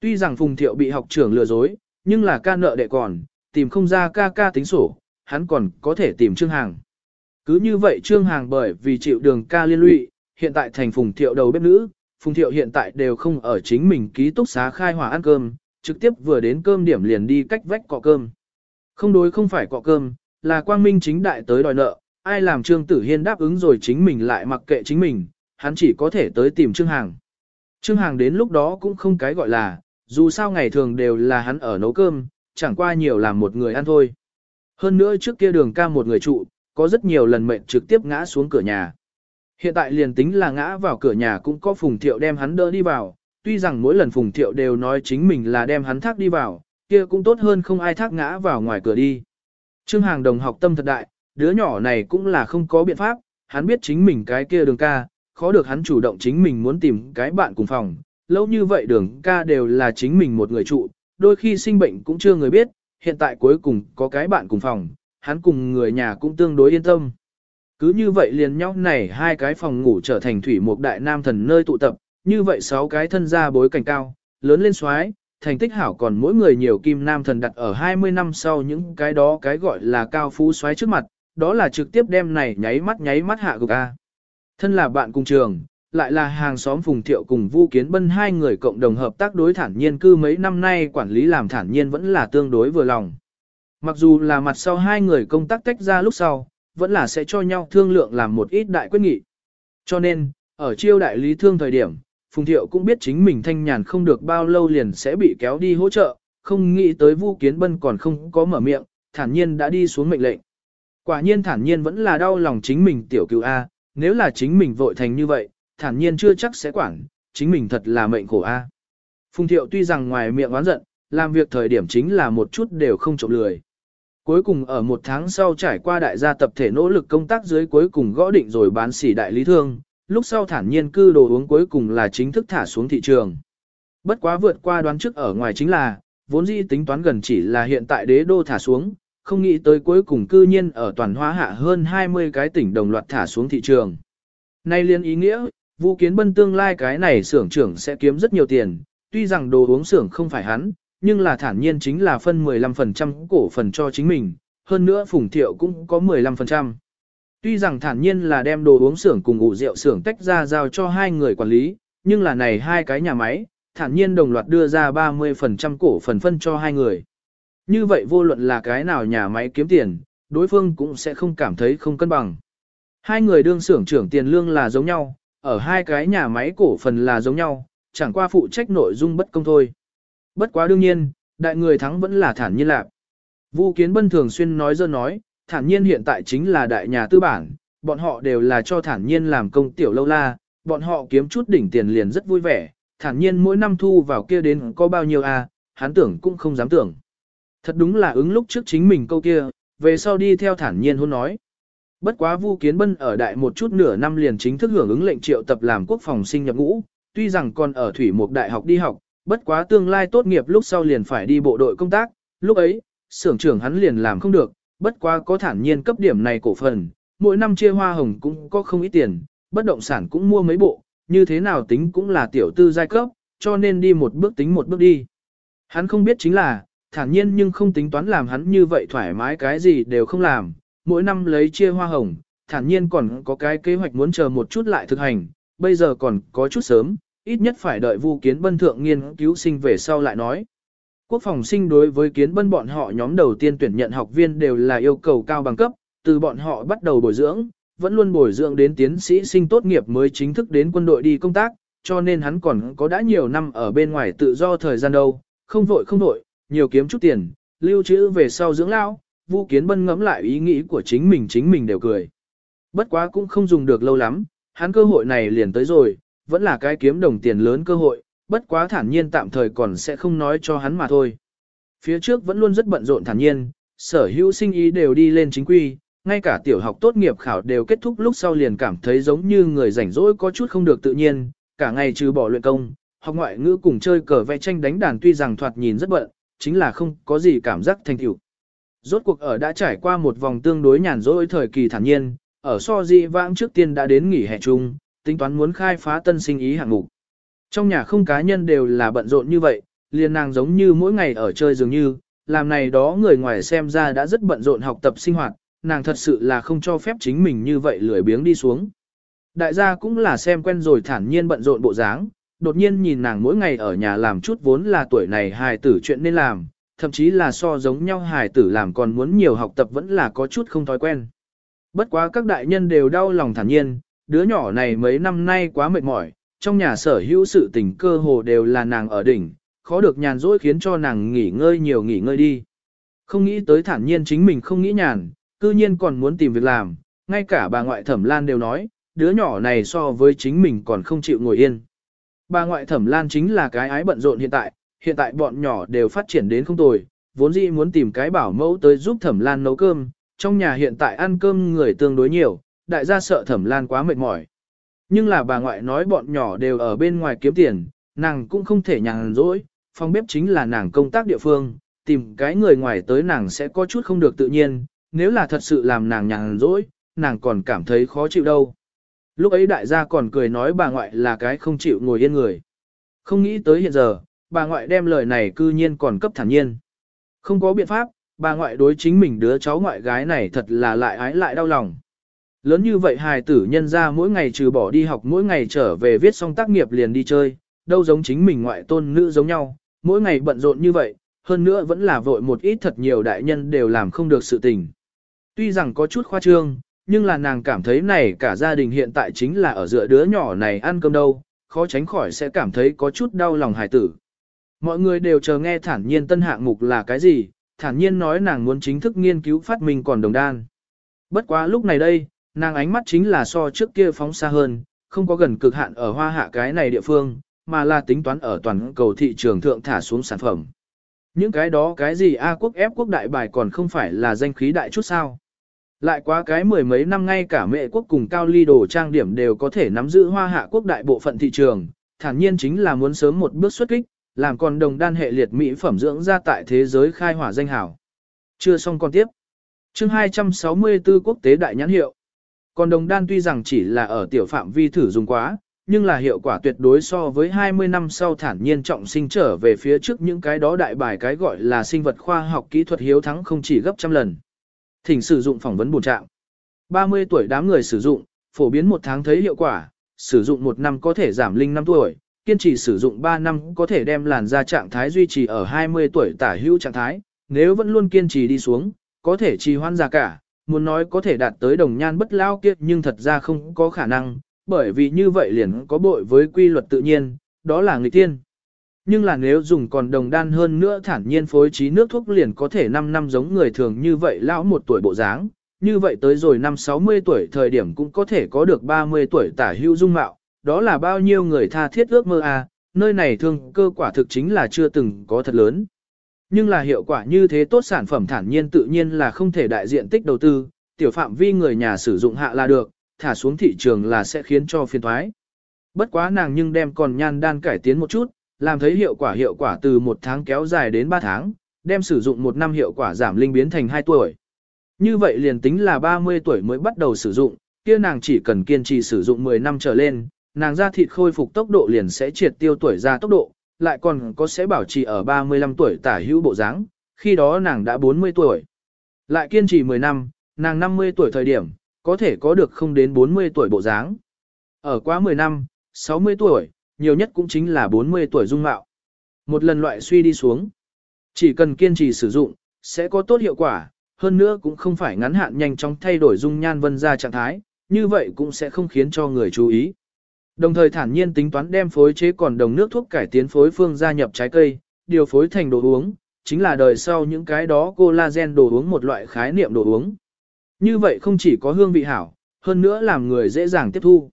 Tuy rằng Phùng Thiệu bị học trưởng lừa dối, nhưng là ca nợ đệ còn, tìm không ra ca ca tính sổ, hắn còn có thể tìm Trương Hàng. Cứ như vậy Trương Hàng bởi vì chịu đường ca liên lụy, hiện tại thành Phùng Thiệu đầu bếp nữ, Phùng Thiệu hiện tại đều không ở chính mình ký túc xá khai hỏa ăn cơm, trực tiếp vừa đến cơm điểm liền đi cách vách cọ cơm. Không đối không phải cọ cơm, là quang minh chính đại tới đòi nợ, ai làm Trương Tử Hiên đáp ứng rồi chính mình lại mặc kệ chính mình, hắn chỉ có thể tới tìm Trương Hàng. Trương Hàng đến lúc đó cũng không cái gọi là, dù sao ngày thường đều là hắn ở nấu cơm, chẳng qua nhiều làm một người ăn thôi. Hơn nữa trước kia đường ca một người trụ, có rất nhiều lần mệnh trực tiếp ngã xuống cửa nhà. Hiện tại liền tính là ngã vào cửa nhà cũng có phùng thiệu đem hắn đỡ đi vào, tuy rằng mỗi lần phùng thiệu đều nói chính mình là đem hắn thác đi vào, kia cũng tốt hơn không ai thác ngã vào ngoài cửa đi. Trương Hàng đồng học tâm thật đại, đứa nhỏ này cũng là không có biện pháp, hắn biết chính mình cái kia đường ca, khó được hắn chủ động chính mình muốn tìm cái bạn cùng phòng, lâu như vậy đường ca đều là chính mình một người trụ, đôi khi sinh bệnh cũng chưa người biết, hiện tại cuối cùng có cái bạn cùng phòng, hắn cùng người nhà cũng tương đối yên tâm. Cứ như vậy liền nhau này hai cái phòng ngủ trở thành thủy một đại nam thần nơi tụ tập, như vậy sáu cái thân gia bối cảnh cao, lớn lên xoái, thành tích hảo còn mỗi người nhiều kim nam thần đặt ở 20 năm sau những cái đó cái gọi là cao phú xoáy trước mặt, đó là trực tiếp đem này nháy mắt nháy mắt hạ gục A. Thân là bạn cùng trường, lại là hàng xóm Phùng Thiệu cùng Vu Kiến Bân hai người cộng đồng hợp tác đối thản nhiên cư mấy năm nay quản lý làm thản nhiên vẫn là tương đối vừa lòng. Mặc dù là mặt sau hai người công tác tách ra lúc sau, vẫn là sẽ cho nhau thương lượng làm một ít đại quyết nghị. Cho nên, ở chiêu đại lý thương thời điểm, Phùng Thiệu cũng biết chính mình thanh nhàn không được bao lâu liền sẽ bị kéo đi hỗ trợ, không nghĩ tới Vu Kiến Bân còn không có mở miệng, thản nhiên đã đi xuống mệnh lệnh. Quả nhiên thản nhiên vẫn là đau lòng chính mình tiểu cứu A, nếu là chính mình vội thành như vậy, thản nhiên chưa chắc sẽ quản, chính mình thật là mệnh khổ A. Phùng Thiệu tuy rằng ngoài miệng oán giận, làm việc thời điểm chính là một chút đều không trộm lười. Cuối cùng ở một tháng sau trải qua đại gia tập thể nỗ lực công tác dưới cuối cùng gõ định rồi bán xỉ đại lý thương, lúc sau thản nhiên cư đồ uống cuối cùng là chính thức thả xuống thị trường. Bất quá vượt qua đoán trước ở ngoài chính là, vốn dĩ tính toán gần chỉ là hiện tại đế đô thả xuống, không nghĩ tới cuối cùng cư nhiên ở toàn hóa hạ hơn 20 cái tỉnh đồng loạt thả xuống thị trường. Nay liên ý nghĩa, Vũ Kiến Bân tương lai cái này xưởng trưởng sẽ kiếm rất nhiều tiền, tuy rằng đồ uống xưởng không phải hắn, nhưng là thản nhiên chính là phân 15% cổ phần cho chính mình, hơn nữa Phùng Thiệu cũng có 15%. Tuy rằng thản nhiên là đem đồ uống xưởng cùng ủ rượu xưởng tách ra giao cho hai người quản lý, nhưng là này hai cái nhà máy, thản nhiên đồng loạt đưa ra 30% cổ phần phân cho hai người. Như vậy vô luận là cái nào nhà máy kiếm tiền, đối phương cũng sẽ không cảm thấy không cân bằng. Hai người đương xưởng trưởng tiền lương là giống nhau, ở hai cái nhà máy cổ phần là giống nhau, chẳng qua phụ trách nội dung bất công thôi. Bất quá đương nhiên, đại người thắng vẫn là thản nhiên lạc. Vu Kiến Bân thường xuyên nói dơ nói, thản nhiên hiện tại chính là đại nhà tư bản, bọn họ đều là cho thản nhiên làm công tiểu lâu la, bọn họ kiếm chút đỉnh tiền liền rất vui vẻ, thản nhiên mỗi năm thu vào kia đến có bao nhiêu à, hắn tưởng cũng không dám tưởng. Thật đúng là ứng lúc trước chính mình câu kia, về sau đi theo thản nhiên hôn nói. Bất quá Vu Kiến Bân ở đại một chút nửa năm liền chính thức hưởng ứng lệnh triệu tập làm quốc phòng sinh nhập ngũ, tuy rằng còn ở Thủy một Đại học đi học, bất quá tương lai tốt nghiệp lúc sau liền phải đi bộ đội công tác, lúc ấy, xưởng trưởng hắn liền làm không được, bất quá có thản nhiên cấp điểm này cổ phần, mỗi năm chia hoa hồng cũng có không ít tiền, bất động sản cũng mua mấy bộ, như thế nào tính cũng là tiểu tư giai cấp, cho nên đi một bước tính một bước đi. Hắn không biết chính là, thản nhiên nhưng không tính toán làm hắn như vậy thoải mái cái gì đều không làm, mỗi năm lấy chia hoa hồng, thản nhiên còn có cái kế hoạch muốn chờ một chút lại thực hành, bây giờ còn có chút sớm, ít nhất phải đợi Vu Kiến Bân thượng nghiên cứu sinh về sau lại nói. Quốc phòng sinh đối với Kiến Bân bọn họ nhóm đầu tiên tuyển nhận học viên đều là yêu cầu cao bằng cấp, từ bọn họ bắt đầu bồi dưỡng, vẫn luôn bồi dưỡng đến tiến sĩ sinh tốt nghiệp mới chính thức đến quân đội đi công tác, cho nên hắn còn có đã nhiều năm ở bên ngoài tự do thời gian đâu, không vội không vội, nhiều kiếm chút tiền, lưu trữ về sau dưỡng lao, Vu Kiến Bân ngẫm lại ý nghĩ của chính mình chính mình đều cười. Bất quá cũng không dùng được lâu lắm, hắn cơ hội này liền tới rồi, vẫn là cái kiếm đồng tiền lớn cơ hội, bất quá thản nhiên tạm thời còn sẽ không nói cho hắn mà thôi. Phía trước vẫn luôn rất bận rộn thản nhiên, sở hữu sinh ý đều đi lên chính quy, ngay cả tiểu học tốt nghiệp khảo đều kết thúc lúc sau liền cảm thấy giống như người rảnh rỗi có chút không được tự nhiên, cả ngày trừ bỏ luyện công, học ngoại ngữ cùng chơi cờ vẽ tranh đánh đàn tuy rằng thoạt nhìn rất bận, chính là không có gì cảm giác thành tựu. Rốt cuộc ở đã trải qua một vòng tương đối nhàn rỗi thời kỳ thản nhiên, ở so di vãng trước tiên đã đến nghỉ hè chung, tính toán muốn khai phá tân sinh ý hạng mục. Trong nhà không cá nhân đều là bận rộn như vậy, liền nàng giống như mỗi ngày ở chơi dường như, làm này đó người ngoài xem ra đã rất bận rộn học tập sinh hoạt, nàng thật sự là không cho phép chính mình như vậy lười biếng đi xuống. Đại gia cũng là xem quen rồi thản nhiên bận rộn bộ dáng, đột nhiên nhìn nàng mỗi ngày ở nhà làm chút vốn là tuổi này hài tử chuyện nên làm, thậm chí là so giống nhau hài tử làm còn muốn nhiều học tập vẫn là có chút không thói quen. Bất quá các đại nhân đều đau lòng thản nhiên, đứa nhỏ này mấy năm nay quá mệt mỏi, trong nhà sở hữu sự tình cơ hồ đều là nàng ở đỉnh, khó được nhàn rỗi khiến cho nàng nghỉ ngơi nhiều nghỉ ngơi đi. Không nghĩ tới thản nhiên chính mình không nghĩ nhàn, cư nhiên còn muốn tìm việc làm, ngay cả bà ngoại thẩm lan đều nói, đứa nhỏ này so với chính mình còn không chịu ngồi yên. Bà ngoại thẩm lan chính là cái ái bận rộn hiện tại, hiện tại bọn nhỏ đều phát triển đến không tồi, vốn dĩ muốn tìm cái bảo mẫu tới giúp thẩm lan nấu cơm, trong nhà hiện tại ăn cơm người tương đối nhiều, đại gia sợ thẩm lan quá mệt mỏi. Nhưng là bà ngoại nói bọn nhỏ đều ở bên ngoài kiếm tiền, nàng cũng không thể nhàn rỗi, phòng bếp chính là nàng công tác địa phương, tìm cái người ngoài tới nàng sẽ có chút không được tự nhiên, nếu là thật sự làm nàng nhàn rỗi, nàng còn cảm thấy khó chịu đâu. Lúc ấy đại gia còn cười nói bà ngoại là cái không chịu ngồi yên người. Không nghĩ tới hiện giờ, bà ngoại đem lời này cư nhiên còn cấp thản nhiên. Không có biện pháp, bà ngoại đối chính mình đứa cháu ngoại gái này thật là lại ái lại đau lòng. Lớn như vậy hài tử nhân ra mỗi ngày trừ bỏ đi học mỗi ngày trở về viết xong tác nghiệp liền đi chơi, đâu giống chính mình ngoại tôn nữ giống nhau, mỗi ngày bận rộn như vậy, hơn nữa vẫn là vội một ít thật nhiều đại nhân đều làm không được sự tình. Tuy rằng có chút khoa trương, nhưng là nàng cảm thấy này cả gia đình hiện tại chính là ở giữa đứa nhỏ này ăn cơm đâu, khó tránh khỏi sẽ cảm thấy có chút đau lòng hài tử. Mọi người đều chờ nghe thản nhiên tân hạng mục là cái gì, thản nhiên nói nàng muốn chính thức nghiên cứu phát minh còn đồng đan. Bất quá lúc này đây, nàng ánh mắt chính là so trước kia phóng xa hơn, không có gần cực hạn ở hoa hạ cái này địa phương, mà là tính toán ở toàn cầu thị trường thượng thả xuống sản phẩm. Những cái đó cái gì A quốc ép quốc đại bài còn không phải là danh khí đại chút sao. Lại quá cái mười mấy năm ngay cả mẹ quốc cùng cao ly đồ trang điểm đều có thể nắm giữ hoa hạ quốc đại bộ phận thị trường, thản nhiên chính là muốn sớm một bước xuất kích, làm còn đồng đan hệ liệt mỹ phẩm dưỡng ra tại thế giới khai hỏa danh hảo. Chưa xong còn tiếp. Chương 264 quốc tế đại nhãn hiệu. Còn đồng đan tuy rằng chỉ là ở tiểu phạm vi thử dùng quá, nhưng là hiệu quả tuyệt đối so với 20 năm sau thản nhiên trọng sinh trở về phía trước những cái đó đại bài cái gọi là sinh vật khoa học kỹ thuật hiếu thắng không chỉ gấp trăm lần. Thỉnh sử dụng phỏng vấn bổ trạng. 30 tuổi đám người sử dụng, phổ biến một tháng thấy hiệu quả, sử dụng một năm có thể giảm linh năm tuổi, kiên trì sử dụng 3 năm có thể đem làn da trạng thái duy trì ở 20 tuổi tả hữu trạng thái, nếu vẫn luôn kiên trì đi xuống, có thể trì hoãn già cả, muốn nói có thể đạt tới đồng nhan bất lao kiếp nhưng thật ra không có khả năng, bởi vì như vậy liền có bội với quy luật tự nhiên, đó là người tiên. Nhưng là nếu dùng còn đồng đan hơn nữa thản nhiên phối trí nước thuốc liền có thể 5 năm giống người thường như vậy lão một tuổi bộ dáng, như vậy tới rồi năm 60 tuổi thời điểm cũng có thể có được 30 tuổi tả hữu dung mạo, đó là bao nhiêu người tha thiết ước mơ à, nơi này thương cơ quả thực chính là chưa từng có thật lớn. Nhưng là hiệu quả như thế tốt sản phẩm thản nhiên tự nhiên là không thể đại diện tích đầu tư, tiểu phạm vi người nhà sử dụng hạ là được, thả xuống thị trường là sẽ khiến cho phiền thoái. Bất quá nàng nhưng đem còn nhan đan cải tiến một chút, làm thấy hiệu quả hiệu quả từ một tháng kéo dài đến 3 tháng, đem sử dụng một năm hiệu quả giảm linh biến thành 2 tuổi. Như vậy liền tính là 30 tuổi mới bắt đầu sử dụng, kia nàng chỉ cần kiên trì sử dụng 10 năm trở lên, nàng da thịt khôi phục tốc độ liền sẽ triệt tiêu tuổi ra tốc độ, lại còn có sẽ bảo trì ở 35 tuổi tả hữu bộ dáng, khi đó nàng đã 40 tuổi. Lại kiên trì 10 năm, nàng 50 tuổi thời điểm, có thể có được không đến 40 tuổi bộ dáng. Ở quá 10 năm, 60 tuổi, nhiều nhất cũng chính là 40 tuổi dung mạo. Một lần loại suy đi xuống. Chỉ cần kiên trì sử dụng, sẽ có tốt hiệu quả, hơn nữa cũng không phải ngắn hạn nhanh chóng thay đổi dung nhan vân ra trạng thái, như vậy cũng sẽ không khiến cho người chú ý. Đồng thời thản nhiên tính toán đem phối chế còn đồng nước thuốc cải tiến phối phương gia nhập trái cây, điều phối thành đồ uống, chính là đời sau những cái đó collagen đồ uống một loại khái niệm đồ uống. Như vậy không chỉ có hương vị hảo, hơn nữa làm người dễ dàng tiếp thu.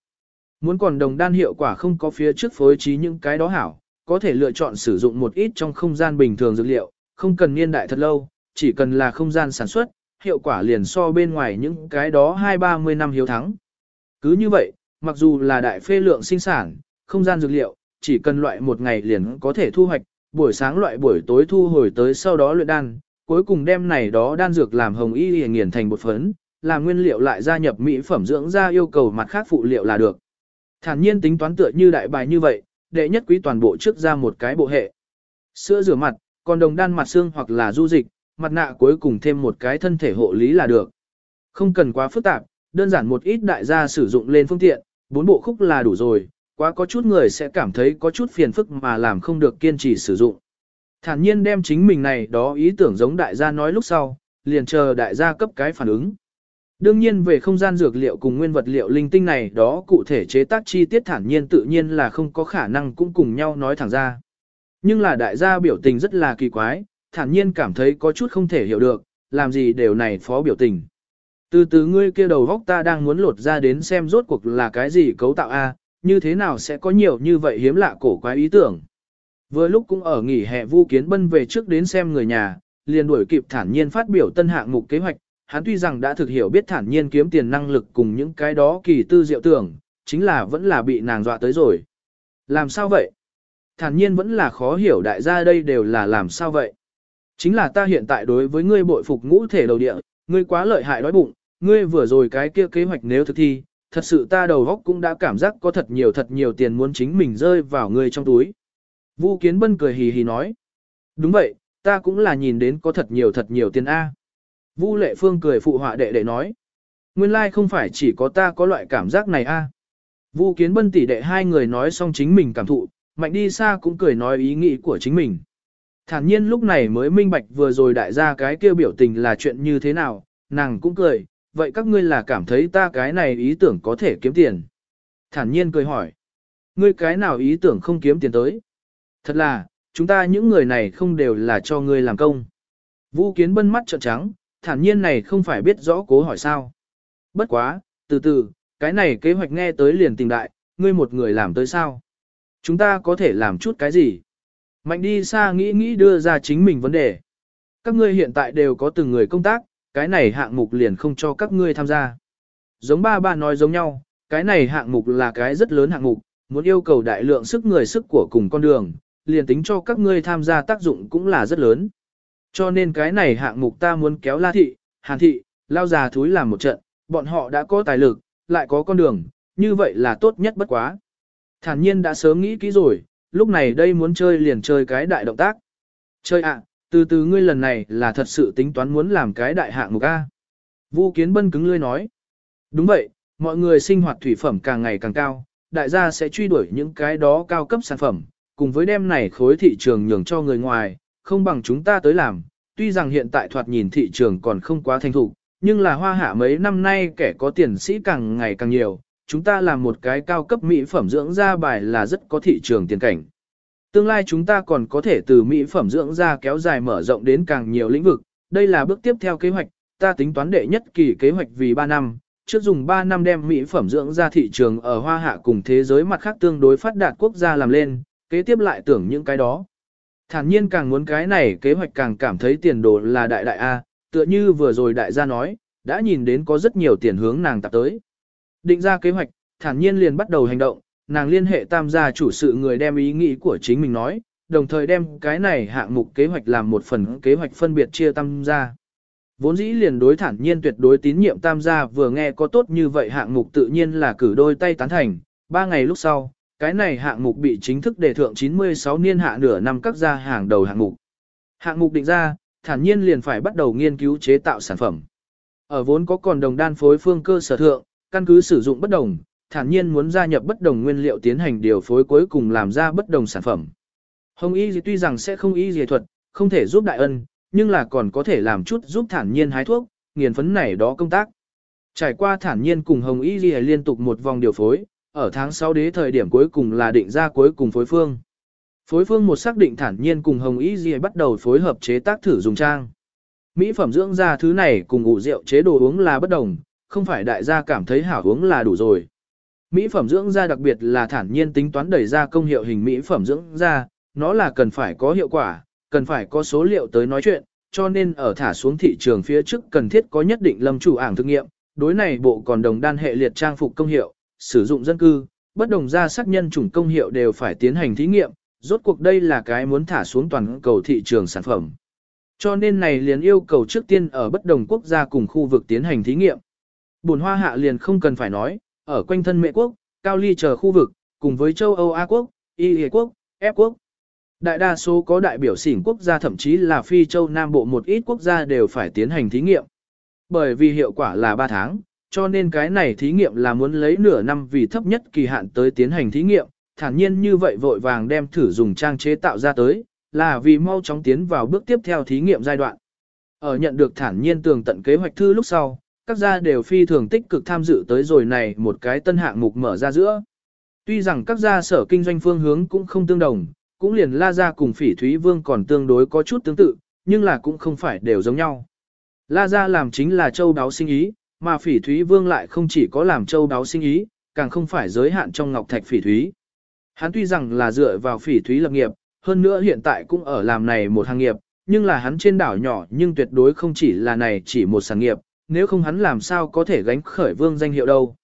Muốn còn đồng đan hiệu quả không có phía trước phối trí những cái đó hảo, có thể lựa chọn sử dụng một ít trong không gian bình thường dược liệu, không cần niên đại thật lâu, chỉ cần là không gian sản xuất, hiệu quả liền so bên ngoài những cái đó hai ba mươi năm hiếu thắng. Cứ như vậy, mặc dù là đại phê lượng sinh sản, không gian dược liệu, chỉ cần loại một ngày liền có thể thu hoạch, buổi sáng loại buổi tối thu hồi tới sau đó luyện đan, cuối cùng đem này đó đan dược làm hồng y nghiền thành bột phấn, làm nguyên liệu lại gia nhập mỹ phẩm dưỡng da yêu cầu mặt khác phụ liệu là được. Thản nhiên tính toán tựa như đại bài như vậy, đệ nhất quý toàn bộ trước ra một cái bộ hệ. Sữa rửa mặt, còn đồng đan mặt xương hoặc là du dịch, mặt nạ cuối cùng thêm một cái thân thể hộ lý là được. Không cần quá phức tạp, đơn giản một ít đại gia sử dụng lên phương tiện, bốn bộ khúc là đủ rồi, quá có chút người sẽ cảm thấy có chút phiền phức mà làm không được kiên trì sử dụng. Thản nhiên đem chính mình này đó ý tưởng giống đại gia nói lúc sau, liền chờ đại gia cấp cái phản ứng. Đương nhiên về không gian dược liệu cùng nguyên vật liệu linh tinh này đó cụ thể chế tác chi tiết thản nhiên tự nhiên là không có khả năng cũng cùng nhau nói thẳng ra. Nhưng là đại gia biểu tình rất là kỳ quái, thản nhiên cảm thấy có chút không thể hiểu được, làm gì đều này phó biểu tình. Từ từ ngươi kia đầu góc ta đang muốn lột ra đến xem rốt cuộc là cái gì cấu tạo A, như thế nào sẽ có nhiều như vậy hiếm lạ cổ quái ý tưởng. Vừa lúc cũng ở nghỉ hè Vu Kiến Bân về trước đến xem người nhà, liền đuổi kịp thản nhiên phát biểu tân hạng mục kế hoạch, hắn tuy rằng đã thực hiểu biết thản nhiên kiếm tiền năng lực cùng những cái đó kỳ tư diệu tưởng, chính là vẫn là bị nàng dọa tới rồi. Làm sao vậy? thản nhiên vẫn là khó hiểu đại gia đây đều là làm sao vậy. Chính là ta hiện tại đối với ngươi bội phục ngũ thể đầu địa, ngươi quá lợi hại đói bụng, ngươi vừa rồi cái kia kế hoạch nếu thực thi, thật sự ta đầu góc cũng đã cảm giác có thật nhiều thật nhiều tiền muốn chính mình rơi vào ngươi trong túi. Vu Kiến Bân cười hì hì nói. Đúng vậy, ta cũng là nhìn đến có thật nhiều thật nhiều tiền A. Vu Lệ Phương cười phụ họa đệ đệ nói. Nguyên lai like không phải chỉ có ta có loại cảm giác này A. Vu Kiến Bân tỷ đệ hai người nói xong chính mình cảm thụ, mạnh đi xa cũng cười nói ý nghĩ của chính mình. Thản nhiên lúc này mới minh bạch vừa rồi đại gia cái kia biểu tình là chuyện như thế nào, nàng cũng cười, vậy các ngươi là cảm thấy ta cái này ý tưởng có thể kiếm tiền. Thản nhiên cười hỏi, ngươi cái nào ý tưởng không kiếm tiền tới? Thật là, chúng ta những người này không đều là cho ngươi làm công. Vũ kiến bân mắt trợn trắng, thản nhiên này không phải biết rõ cố hỏi sao. Bất quá, từ từ, cái này kế hoạch nghe tới liền tình đại, ngươi một người làm tới sao? Chúng ta có thể làm chút cái gì? Mạnh đi xa nghĩ nghĩ đưa ra chính mình vấn đề. Các ngươi hiện tại đều có từng người công tác, cái này hạng mục liền không cho các ngươi tham gia. Giống ba ba nói giống nhau, cái này hạng mục là cái rất lớn hạng mục, muốn yêu cầu đại lượng sức người sức của cùng con đường, liền tính cho các ngươi tham gia tác dụng cũng là rất lớn. Cho nên cái này hạng mục ta muốn kéo La Thị, Hàn Thị, Lao Già Thúi làm một trận, bọn họ đã có tài lực, lại có con đường, như vậy là tốt nhất bất quá. Thản nhiên đã sớm nghĩ kỹ rồi, lúc này đây muốn chơi liền chơi cái đại động tác. Chơi ạ, từ từ ngươi lần này là thật sự tính toán muốn làm cái đại hạng mục A. Vu Kiến Bân cứng lươi nói. Đúng vậy, mọi người sinh hoạt thủy phẩm càng ngày càng cao, đại gia sẽ truy đuổi những cái đó cao cấp sản phẩm, cùng với đem này khối thị trường nhường cho người ngoài, không bằng chúng ta tới làm. Tuy rằng hiện tại thoạt nhìn thị trường còn không quá thành thục, nhưng là hoa hạ mấy năm nay kẻ có tiền sĩ càng ngày càng nhiều, chúng ta làm một cái cao cấp mỹ phẩm dưỡng da bài là rất có thị trường tiền cảnh. Tương lai chúng ta còn có thể từ mỹ phẩm dưỡng da kéo dài mở rộng đến càng nhiều lĩnh vực, đây là bước tiếp theo kế hoạch, ta tính toán đệ nhất kỳ kế hoạch vì 3 năm, trước dùng 3 năm đem mỹ phẩm dưỡng da thị trường ở hoa hạ cùng thế giới mặt khác tương đối phát đạt quốc gia làm lên, kế tiếp lại tưởng những cái đó. Thản nhiên càng muốn cái này kế hoạch càng cảm thấy tiền đồ là đại đại A, tựa như vừa rồi đại gia nói, đã nhìn đến có rất nhiều tiền hướng nàng tập tới. Định ra kế hoạch, thản nhiên liền bắt đầu hành động, nàng liên hệ tam gia chủ sự người đem ý nghĩ của chính mình nói, đồng thời đem cái này hạng mục kế hoạch làm một phần kế hoạch phân biệt chia tam gia. Vốn dĩ liền đối thản nhiên tuyệt đối tín nhiệm tam gia vừa nghe có tốt như vậy hạng mục tự nhiên là cử đôi tay tán thành, ba ngày lúc sau, cái này hạng mục bị chính thức đề thượng 96 niên hạ nửa năm các gia hàng đầu hạng mục. Hạng mục định ra, thản nhiên liền phải bắt đầu nghiên cứu chế tạo sản phẩm. Ở vốn có còn đồng đan phối phương cơ sở thượng, căn cứ sử dụng bất đồng, thản nhiên muốn gia nhập bất đồng nguyên liệu tiến hành điều phối cuối cùng làm ra bất đồng sản phẩm. Hồng Y gì tuy rằng sẽ không y dề thuật, không thể giúp đại ân, nhưng là còn có thể làm chút giúp thản nhiên hái thuốc, nghiền phấn này đó công tác. Trải qua thản nhiên cùng Hồng Y gì liên tục một vòng điều phối, ở tháng 6 đế thời điểm cuối cùng là định ra cuối cùng phối phương. Phối phương một xác định thản nhiên cùng Hồng Y gì bắt đầu phối hợp chế tác thử dùng trang. Mỹ phẩm dưỡng da thứ này cùng ủ rượu chế đồ uống là bất đồng, không phải đại gia cảm thấy hảo uống là đủ rồi. Mỹ phẩm dưỡng da đặc biệt là thản nhiên tính toán đẩy ra công hiệu hình mỹ phẩm dưỡng da, nó là cần phải có hiệu quả, cần phải có số liệu tới nói chuyện, cho nên ở thả xuống thị trường phía trước cần thiết có nhất định lâm chủ ảng thực nghiệm, đối này bộ còn đồng đan hệ liệt trang phục công hiệu, sử dụng dân cư, bất đồng da xác nhân chủng công hiệu đều phải tiến hành thí nghiệm, rốt cuộc đây là cái muốn thả xuống toàn cầu thị trường sản phẩm. Cho nên này liền yêu cầu trước tiên ở bất đồng quốc gia cùng khu vực tiến hành thí nghiệm. Bùn hoa hạ liền không cần phải nói, ở quanh thân Mệ quốc, Cao Ly chờ khu vực, cùng với châu Âu A quốc, Y Hệ quốc, F quốc. Đại đa số có đại biểu xỉn quốc gia thậm chí là phi châu Nam Bộ một ít quốc gia đều phải tiến hành thí nghiệm. Bởi vì hiệu quả là 3 tháng, cho nên cái này thí nghiệm là muốn lấy nửa năm vì thấp nhất kỳ hạn tới tiến hành thí nghiệm, thản nhiên như vậy vội vàng đem thử dùng trang chế tạo ra tới, là vì mau chóng tiến vào bước tiếp theo thí nghiệm giai đoạn. Ở nhận được thản nhiên tường tận kế hoạch thư lúc sau, các gia đều phi thường tích cực tham dự tới rồi này một cái tân hạng mục mở ra giữa. Tuy rằng các gia sở kinh doanh phương hướng cũng không tương đồng, cũng liền La Gia cùng Phỉ Thúy Vương còn tương đối có chút tương tự, nhưng là cũng không phải đều giống nhau. La Gia làm chính là châu đáo sinh ý, mà Phỉ Thúy Vương lại không chỉ có làm châu đáo sinh ý, càng không phải giới hạn trong ngọc thạch phỉ thúy. Hắn tuy rằng là dựa vào phỉ thúy lập nghiệp, hơn nữa hiện tại cũng ở làm này một hàng nghiệp, nhưng là hắn trên đảo nhỏ nhưng tuyệt đối không chỉ là này chỉ một sản nghiệp, nếu không hắn làm sao có thể gánh khởi vương danh hiệu đâu.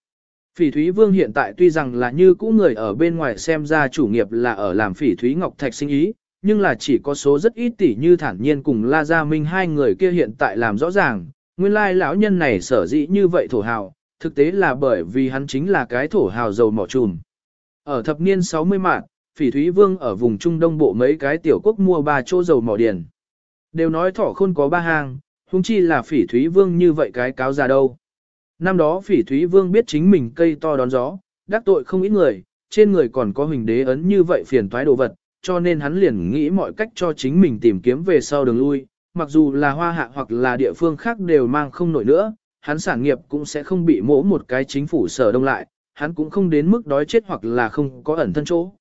Phỉ Thúy Vương hiện tại tuy rằng là như cũ người ở bên ngoài xem ra chủ nghiệp là ở làm Phỉ Thúy Ngọc Thạch sinh ý, nhưng là chỉ có số rất ít tỷ như thản nhiên cùng La Gia Minh hai người kia hiện tại làm rõ ràng, nguyên lai lão nhân này sở dĩ như vậy thổ hào, thực tế là bởi vì hắn chính là cái thổ hào dầu mỏ trùm. Ở thập niên 60 mạng, Phỉ Thúy Vương ở vùng Trung Đông Bộ mấy cái tiểu quốc mua ba chỗ dầu mỏ điền. Đều nói thỏ khôn có ba hàng, huống chi là Phỉ Thúy Vương như vậy cái cáo ra đâu. Năm đó Phỉ Thúy Vương biết chính mình cây to đón gió, đắc tội không ít người, trên người còn có hình đế ấn như vậy phiền toái đồ vật, cho nên hắn liền nghĩ mọi cách cho chính mình tìm kiếm về sau đường lui, mặc dù là hoa hạ hoặc là địa phương khác đều mang không nổi nữa, hắn sản nghiệp cũng sẽ không bị mỗ một cái chính phủ sở đông lại, hắn cũng không đến mức đói chết hoặc là không có ẩn thân chỗ.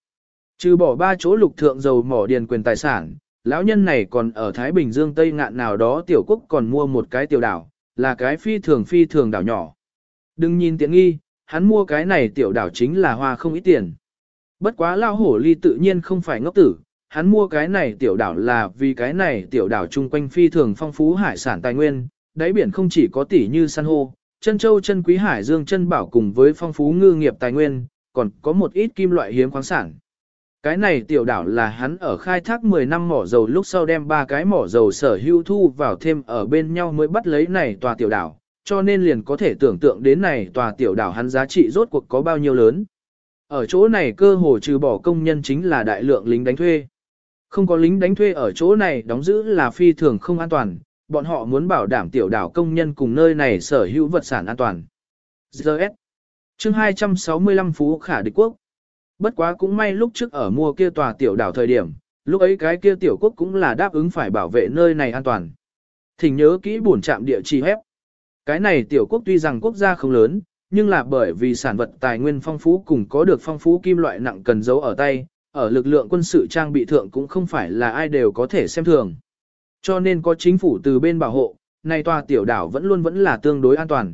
Trừ bỏ ba chỗ lục thượng dầu mỏ điền quyền tài sản, lão nhân này còn ở Thái Bình Dương Tây ngạn nào đó tiểu quốc còn mua một cái tiểu đảo, là cái phi thường phi thường đảo nhỏ. Đừng nhìn tiện nghi, hắn mua cái này tiểu đảo chính là hoa không ít tiền. Bất quá lao hổ ly tự nhiên không phải ngốc tử, hắn mua cái này tiểu đảo là vì cái này tiểu đảo chung quanh phi thường phong phú hải sản tài nguyên, đáy biển không chỉ có tỷ như san hô, chân châu chân quý hải dương chân bảo cùng với phong phú ngư nghiệp tài nguyên, còn có một ít kim loại hiếm khoáng sản. Cái này tiểu đảo là hắn ở khai thác 10 năm mỏ dầu lúc sau đem ba cái mỏ dầu sở hữu thu vào thêm ở bên nhau mới bắt lấy này tòa tiểu đảo, cho nên liền có thể tưởng tượng đến này tòa tiểu đảo hắn giá trị rốt cuộc có bao nhiêu lớn. Ở chỗ này cơ hồ trừ bỏ công nhân chính là đại lượng lính đánh thuê. Không có lính đánh thuê ở chỗ này đóng giữ là phi thường không an toàn, bọn họ muốn bảo đảm tiểu đảo công nhân cùng nơi này sở hữu vật sản an toàn. GS chương 265 Phú Khả Địch Quốc Bất quá cũng may lúc trước ở mua kia tòa tiểu đảo thời điểm, lúc ấy cái kia tiểu quốc cũng là đáp ứng phải bảo vệ nơi này an toàn. Thỉnh nhớ kỹ buồn chạm địa chỉ hép. Cái này tiểu quốc tuy rằng quốc gia không lớn, nhưng là bởi vì sản vật tài nguyên phong phú cùng có được phong phú kim loại nặng cần giấu ở tay, ở lực lượng quân sự trang bị thượng cũng không phải là ai đều có thể xem thường. Cho nên có chính phủ từ bên bảo hộ, này tòa tiểu đảo vẫn luôn vẫn là tương đối an toàn.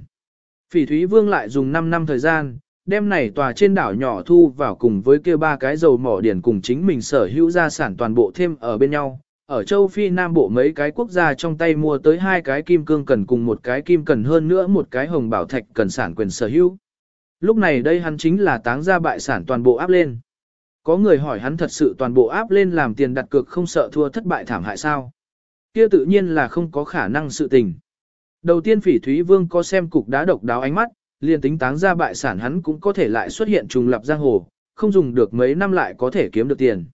Phỉ Thúy Vương lại dùng 5 năm thời gian, đem này tòa trên đảo nhỏ thu vào cùng với kia ba cái dầu mỏ điển cùng chính mình sở hữu gia sản toàn bộ thêm ở bên nhau. Ở châu Phi Nam Bộ mấy cái quốc gia trong tay mua tới hai cái kim cương cần cùng một cái kim cần hơn nữa một cái hồng bảo thạch cần sản quyền sở hữu. Lúc này đây hắn chính là táng ra bại sản toàn bộ áp lên. Có người hỏi hắn thật sự toàn bộ áp lên làm tiền đặt cược không sợ thua thất bại thảm hại sao. Kia tự nhiên là không có khả năng sự tình. Đầu tiên phỉ Thúy Vương có xem cục đá độc đáo ánh mắt, liền tính táng ra bại sản hắn cũng có thể lại xuất hiện trùng lập giang hồ, không dùng được mấy năm lại có thể kiếm được tiền.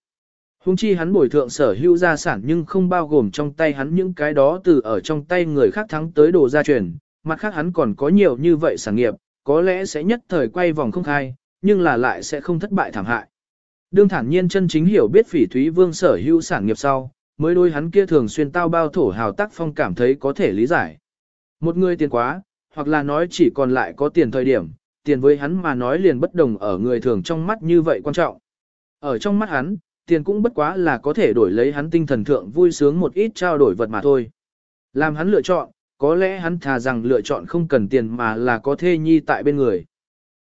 Hùng chi hắn bồi thượng sở hữu gia sản nhưng không bao gồm trong tay hắn những cái đó từ ở trong tay người khác thắng tới đồ gia truyền, mặt khác hắn còn có nhiều như vậy sản nghiệp, có lẽ sẽ nhất thời quay vòng không khai, nhưng là lại sẽ không thất bại thảm hại. Đương thản nhiên chân chính hiểu biết phỉ thúy vương sở hữu sản nghiệp sau, mới đôi hắn kia thường xuyên tao bao thổ hào tác phong cảm thấy có thể lý giải. Một người tiền quá, hoặc là nói chỉ còn lại có tiền thời điểm, tiền với hắn mà nói liền bất đồng ở người thường trong mắt như vậy quan trọng. Ở trong mắt hắn, tiền cũng bất quá là có thể đổi lấy hắn tinh thần thượng vui sướng một ít trao đổi vật mà thôi. Làm hắn lựa chọn, có lẽ hắn thà rằng lựa chọn không cần tiền mà là có thê nhi tại bên người.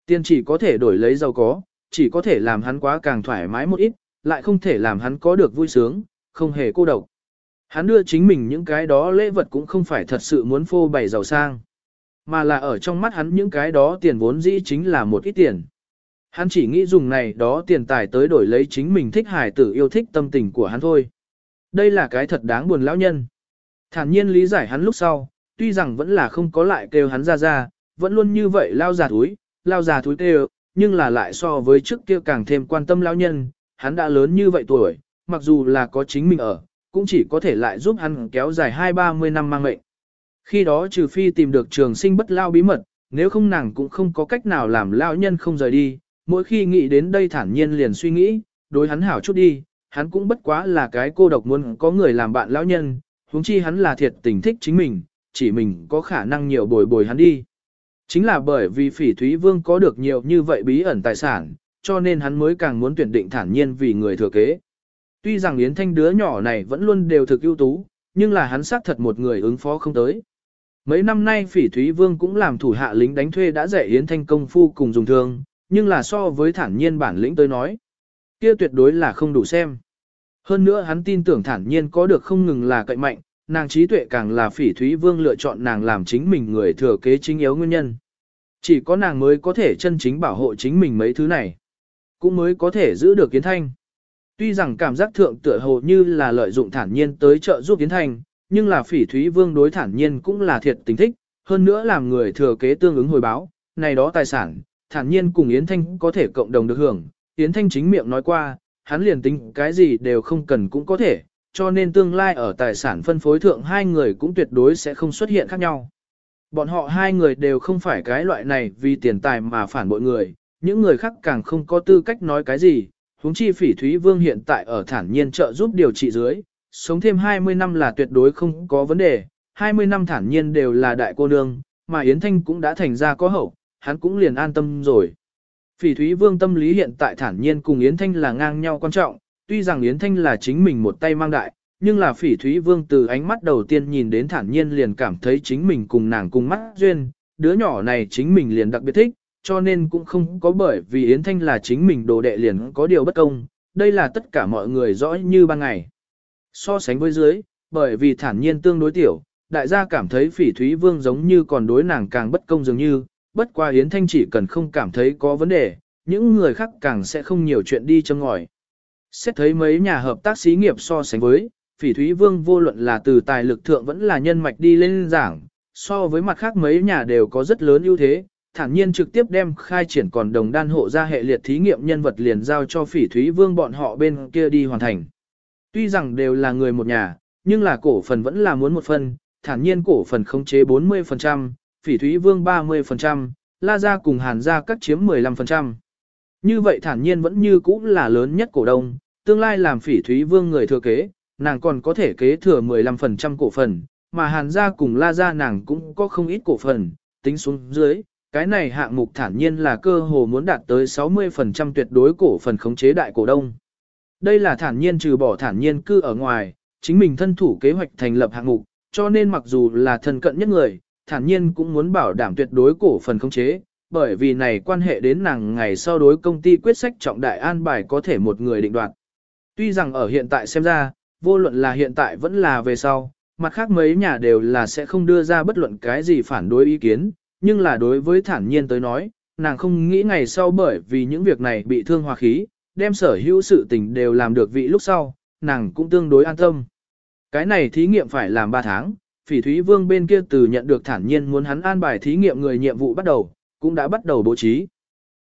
Tiền chỉ có thể đổi lấy giàu có, chỉ có thể làm hắn quá càng thoải mái một ít, lại không thể làm hắn có được vui sướng, không hề cô độc. Hắn đưa chính mình những cái đó lễ vật cũng không phải thật sự muốn phô bày giàu sang mà là ở trong mắt hắn những cái đó tiền vốn dĩ chính là một ít tiền. Hắn chỉ nghĩ dùng này đó tiền tài tới đổi lấy chính mình thích hài tử yêu thích tâm tình của hắn thôi. Đây là cái thật đáng buồn lão nhân. Thản nhiên lý giải hắn lúc sau, tuy rằng vẫn là không có lại kêu hắn ra ra, vẫn luôn như vậy lao già túi, lao già túi kêu, nhưng là lại so với trước kia càng thêm quan tâm lão nhân, hắn đã lớn như vậy tuổi, mặc dù là có chính mình ở, cũng chỉ có thể lại giúp hắn kéo dài hai ba mươi năm mang mệnh. Khi đó trừ phi tìm được trường sinh bất lao bí mật, nếu không nàng cũng không có cách nào làm lao nhân không rời đi, mỗi khi nghĩ đến đây thản nhiên liền suy nghĩ, đối hắn hảo chút đi, hắn cũng bất quá là cái cô độc muốn có người làm bạn lão nhân, huống chi hắn là thiệt tình thích chính mình, chỉ mình có khả năng nhiều bồi bồi hắn đi. Chính là bởi vì phỉ thúy vương có được nhiều như vậy bí ẩn tài sản, cho nên hắn mới càng muốn tuyển định thản nhiên vì người thừa kế. Tuy rằng Yến Thanh đứa nhỏ này vẫn luôn đều thực ưu tú, nhưng là hắn xác thật một người ứng phó không tới. Mấy năm nay phỉ Thúy Vương cũng làm thủ hạ lính đánh thuê đã dạy Yến Thanh công phu cùng dùng thương, nhưng là so với thản nhiên bản lĩnh tôi nói. kia tuyệt đối là không đủ xem. Hơn nữa hắn tin tưởng thản nhiên có được không ngừng là cậy mạnh, nàng trí tuệ càng là phỉ Thúy Vương lựa chọn nàng làm chính mình người thừa kế chính yếu nguyên nhân. Chỉ có nàng mới có thể chân chính bảo hộ chính mình mấy thứ này. Cũng mới có thể giữ được Yến Thanh. Tuy rằng cảm giác thượng tựa hồ như là lợi dụng thản nhiên tới trợ giúp Yến Thanh, nhưng là phỉ thúy vương đối thản nhiên cũng là thiệt tình thích, hơn nữa làm người thừa kế tương ứng hồi báo, này đó tài sản, thản nhiên cùng Yến Thanh có thể cộng đồng được hưởng. Yến Thanh chính miệng nói qua, hắn liền tính cái gì đều không cần cũng có thể, cho nên tương lai ở tài sản phân phối thượng hai người cũng tuyệt đối sẽ không xuất hiện khác nhau. Bọn họ hai người đều không phải cái loại này vì tiền tài mà phản bội người, những người khác càng không có tư cách nói cái gì, huống chi phỉ Thúy Vương hiện tại ở thản nhiên trợ giúp điều trị dưới, sống thêm 20 năm là tuyệt đối không có vấn đề, 20 năm thản nhiên đều là đại cô nương, mà Yến Thanh cũng đã thành ra có hậu, hắn cũng liền an tâm rồi. Phỉ Thúy Vương tâm lý hiện tại thản nhiên cùng Yến Thanh là ngang nhau quan trọng, tuy rằng Yến Thanh là chính mình một tay mang đại, nhưng là Phỉ Thúy Vương từ ánh mắt đầu tiên nhìn đến thản nhiên liền cảm thấy chính mình cùng nàng cùng mắt duyên, đứa nhỏ này chính mình liền đặc biệt thích, cho nên cũng không có bởi vì Yến Thanh là chính mình đồ đệ liền có điều bất công, đây là tất cả mọi người rõ như ban ngày. So sánh với dưới, bởi vì thản nhiên tương đối tiểu, đại gia cảm thấy phỉ thúy vương giống như còn đối nàng càng bất công dường như, bất qua Yến Thanh chỉ cần không cảm thấy có vấn đề, những người khác càng sẽ không nhiều chuyện đi châm ngòi. Xét thấy mấy nhà hợp tác xí nghiệp so sánh với, phỉ thúy vương vô luận là từ tài lực thượng vẫn là nhân mạch đi lên giảng, so với mặt khác mấy nhà đều có rất lớn ưu thế, thản nhiên trực tiếp đem khai triển còn đồng đan hộ ra hệ liệt thí nghiệm nhân vật liền giao cho phỉ thúy vương bọn họ bên kia đi hoàn thành. Tuy rằng đều là người một nhà, nhưng là cổ phần vẫn là muốn một phần, thản nhiên cổ phần khống chế 40%, phỉ thúy vương 30%, la gia cùng hàn gia cắt chiếm 15%. Như vậy thản nhiên vẫn như cũ là lớn nhất cổ đông, tương lai làm phỉ thúy vương người thừa kế, nàng còn có thể kế thừa 15% cổ phần, mà hàn gia cùng la gia nàng cũng có không ít cổ phần, tính xuống dưới, cái này hạng mục thản nhiên là cơ hồ muốn đạt tới 60% tuyệt đối cổ phần khống chế đại cổ đông. Đây là thản nhiên trừ bỏ thản nhiên cư ở ngoài, chính mình thân thủ kế hoạch thành lập hạng mục, cho nên mặc dù là thân cận nhất người, thản nhiên cũng muốn bảo đảm tuyệt đối cổ phần khống chế, bởi vì này quan hệ đến nàng ngày sau đối công ty quyết sách trọng đại an bài có thể một người định đoạt. Tuy rằng ở hiện tại xem ra, vô luận là hiện tại vẫn là về sau, mặt khác mấy nhà đều là sẽ không đưa ra bất luận cái gì phản đối ý kiến, nhưng là đối với thản nhiên tới nói, nàng không nghĩ ngày sau bởi vì những việc này bị thương hòa khí, đem sở hữu sự tình đều làm được vị lúc sau, nàng cũng tương đối an tâm. Cái này thí nghiệm phải làm 3 tháng, phỉ thúy vương bên kia từ nhận được thản nhiên muốn hắn an bài thí nghiệm người nhiệm vụ bắt đầu, cũng đã bắt đầu bố trí.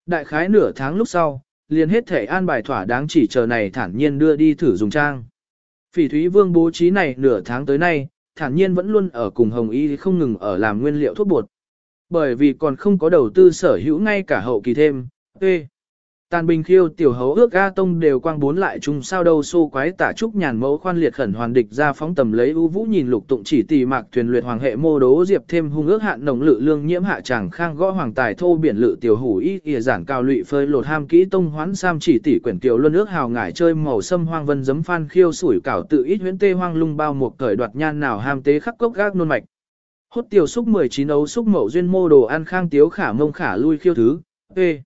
Đại khái nửa tháng lúc sau, liền hết thể an bài thỏa đáng chỉ chờ này thản nhiên đưa đi thử dùng trang. Phỉ thúy vương bố trí này nửa tháng tới nay, thản nhiên vẫn luôn ở cùng Hồng Y không ngừng ở làm nguyên liệu thuốc bột. Bởi vì còn không có đầu tư sở hữu ngay cả hậu kỳ thêm, Ê. Tàn bình khiêu, tiểu hấu ước A Tông đều quang bốn lại chung sao đâu xô quái tả trúc nhàn mẫu khoan liệt khẩn hoàn địch ra phóng tầm lấy ưu vũ nhìn lục tụng chỉ tỷ mạc thuyền luyện hoàng hệ mô đố diệp thêm hung ước hạn nồng lự lương nhiễm hạ chàng khang gõ hoàng tài thô biển lự tiểu hủ y ỉa giản cao lụy phơi lột ham kỹ tông hoán sam chỉ tỷ quyển tiểu luân ước hào ngải chơi màu sâm hoang vân giấm phan khiêu sủi cảo tự ít huyễn tê hoang lung bao một cởi đoạt nhan nào ham tế khắc cốc gác nôn mạch. Hốt tiểu xúc 19 ấu xúc mậu duyên mô đồ ăn khang tiếu khả mông khả lui khiêu thứ ê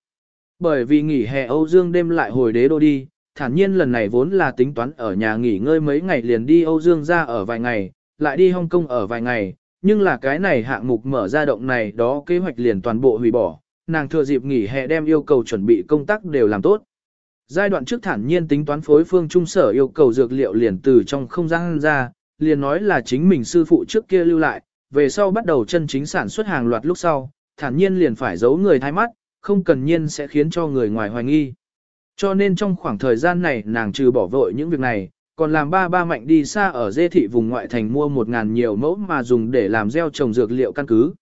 bởi vì nghỉ hè Âu Dương đêm lại hồi đế đô đi, thản nhiên lần này vốn là tính toán ở nhà nghỉ ngơi mấy ngày liền đi Âu Dương ra ở vài ngày, lại đi Hong Kong ở vài ngày, nhưng là cái này hạng mục mở ra động này đó kế hoạch liền toàn bộ hủy bỏ, nàng thừa dịp nghỉ hè đem yêu cầu chuẩn bị công tác đều làm tốt. Giai đoạn trước thản nhiên tính toán phối phương trung sở yêu cầu dược liệu liền từ trong không gian ra, liền nói là chính mình sư phụ trước kia lưu lại, về sau bắt đầu chân chính sản xuất hàng loạt lúc sau, thản nhiên liền phải giấu người thay mắt, không cần nhiên sẽ khiến cho người ngoài hoài nghi. Cho nên trong khoảng thời gian này nàng trừ bỏ vội những việc này, còn làm ba ba mạnh đi xa ở dê thị vùng ngoại thành mua một ngàn nhiều mẫu mà dùng để làm gieo trồng dược liệu căn cứ.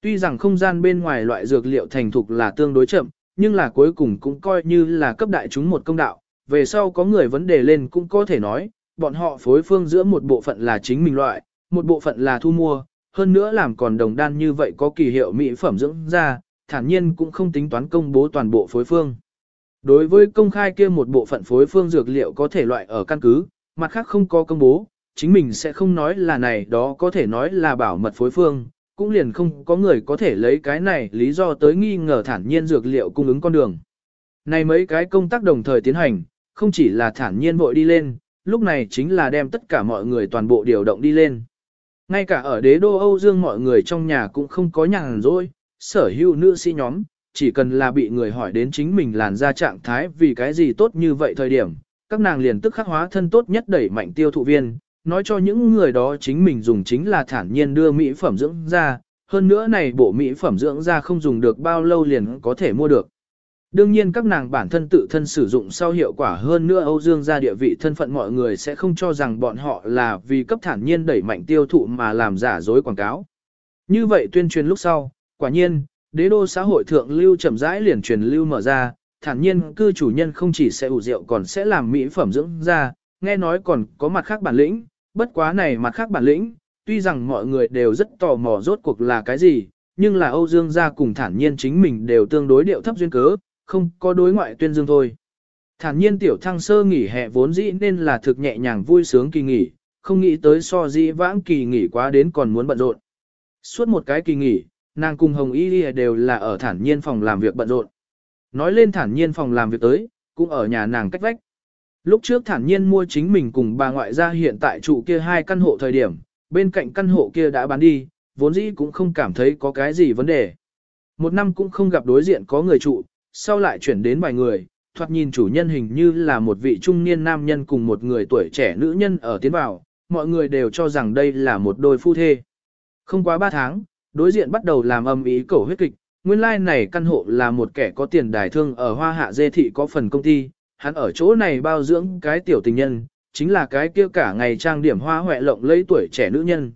Tuy rằng không gian bên ngoài loại dược liệu thành thục là tương đối chậm, nhưng là cuối cùng cũng coi như là cấp đại chúng một công đạo, về sau có người vấn đề lên cũng có thể nói, bọn họ phối phương giữa một bộ phận là chính mình loại, một bộ phận là thu mua, hơn nữa làm còn đồng đan như vậy có kỳ hiệu mỹ phẩm dưỡng ra, thản nhiên cũng không tính toán công bố toàn bộ phối phương. Đối với công khai kia một bộ phận phối phương dược liệu có thể loại ở căn cứ, mặt khác không có công bố, chính mình sẽ không nói là này đó có thể nói là bảo mật phối phương, cũng liền không có người có thể lấy cái này lý do tới nghi ngờ thản nhiên dược liệu cung ứng con đường. Này mấy cái công tác đồng thời tiến hành, không chỉ là thản nhiên vội đi lên, lúc này chính là đem tất cả mọi người toàn bộ điều động đi lên. Ngay cả ở đế đô Âu Dương mọi người trong nhà cũng không có nhàn rỗi, sở hữu nữ sĩ nhóm, chỉ cần là bị người hỏi đến chính mình làn ra trạng thái vì cái gì tốt như vậy thời điểm, các nàng liền tức khắc hóa thân tốt nhất đẩy mạnh tiêu thụ viên, nói cho những người đó chính mình dùng chính là thản nhiên đưa mỹ phẩm dưỡng da, hơn nữa này bộ mỹ phẩm dưỡng da không dùng được bao lâu liền có thể mua được. Đương nhiên các nàng bản thân tự thân sử dụng sau hiệu quả hơn nữa Âu Dương gia địa vị thân phận mọi người sẽ không cho rằng bọn họ là vì cấp thản nhiên đẩy mạnh tiêu thụ mà làm giả dối quảng cáo. Như vậy tuyên truyền lúc sau, quả nhiên, đế đô xã hội thượng lưu chậm rãi liền truyền lưu mở ra, thản nhiên cư chủ nhân không chỉ sẽ ủ rượu còn sẽ làm mỹ phẩm dưỡng da, nghe nói còn có mặt khác bản lĩnh, bất quá này mặt khác bản lĩnh, tuy rằng mọi người đều rất tò mò rốt cuộc là cái gì, nhưng là Âu Dương gia cùng thản nhiên chính mình đều tương đối điệu thấp duyên cớ, không có đối ngoại tuyên dương thôi. Thản nhiên tiểu thăng sơ nghỉ hè vốn dĩ nên là thực nhẹ nhàng vui sướng kỳ nghỉ, không nghĩ tới so dĩ vãng kỳ nghỉ quá đến còn muốn bận rộn. Suốt một cái kỳ nghỉ, nàng cùng Hồng Y đều là ở thản nhiên phòng làm việc bận rộn. Nói lên thản nhiên phòng làm việc tới, cũng ở nhà nàng cách vách. Lúc trước thản nhiên mua chính mình cùng bà ngoại gia hiện tại trụ kia hai căn hộ thời điểm, bên cạnh căn hộ kia đã bán đi, vốn dĩ cũng không cảm thấy có cái gì vấn đề. Một năm cũng không gặp đối diện có người trụ, sau lại chuyển đến vài người, thoạt nhìn chủ nhân hình như là một vị trung niên nam nhân cùng một người tuổi trẻ nữ nhân ở tiến vào, mọi người đều cho rằng đây là một đôi phu thê. Không quá ba tháng, đối diện bắt đầu làm âm ý cổ huyết kịch, nguyên lai like này căn hộ là một kẻ có tiền đài thương ở Hoa Hạ Dê Thị có phần công ty, hắn ở chỗ này bao dưỡng cái tiểu tình nhân, chính là cái kia cả ngày trang điểm hoa hoẹ lộng lấy tuổi trẻ nữ nhân.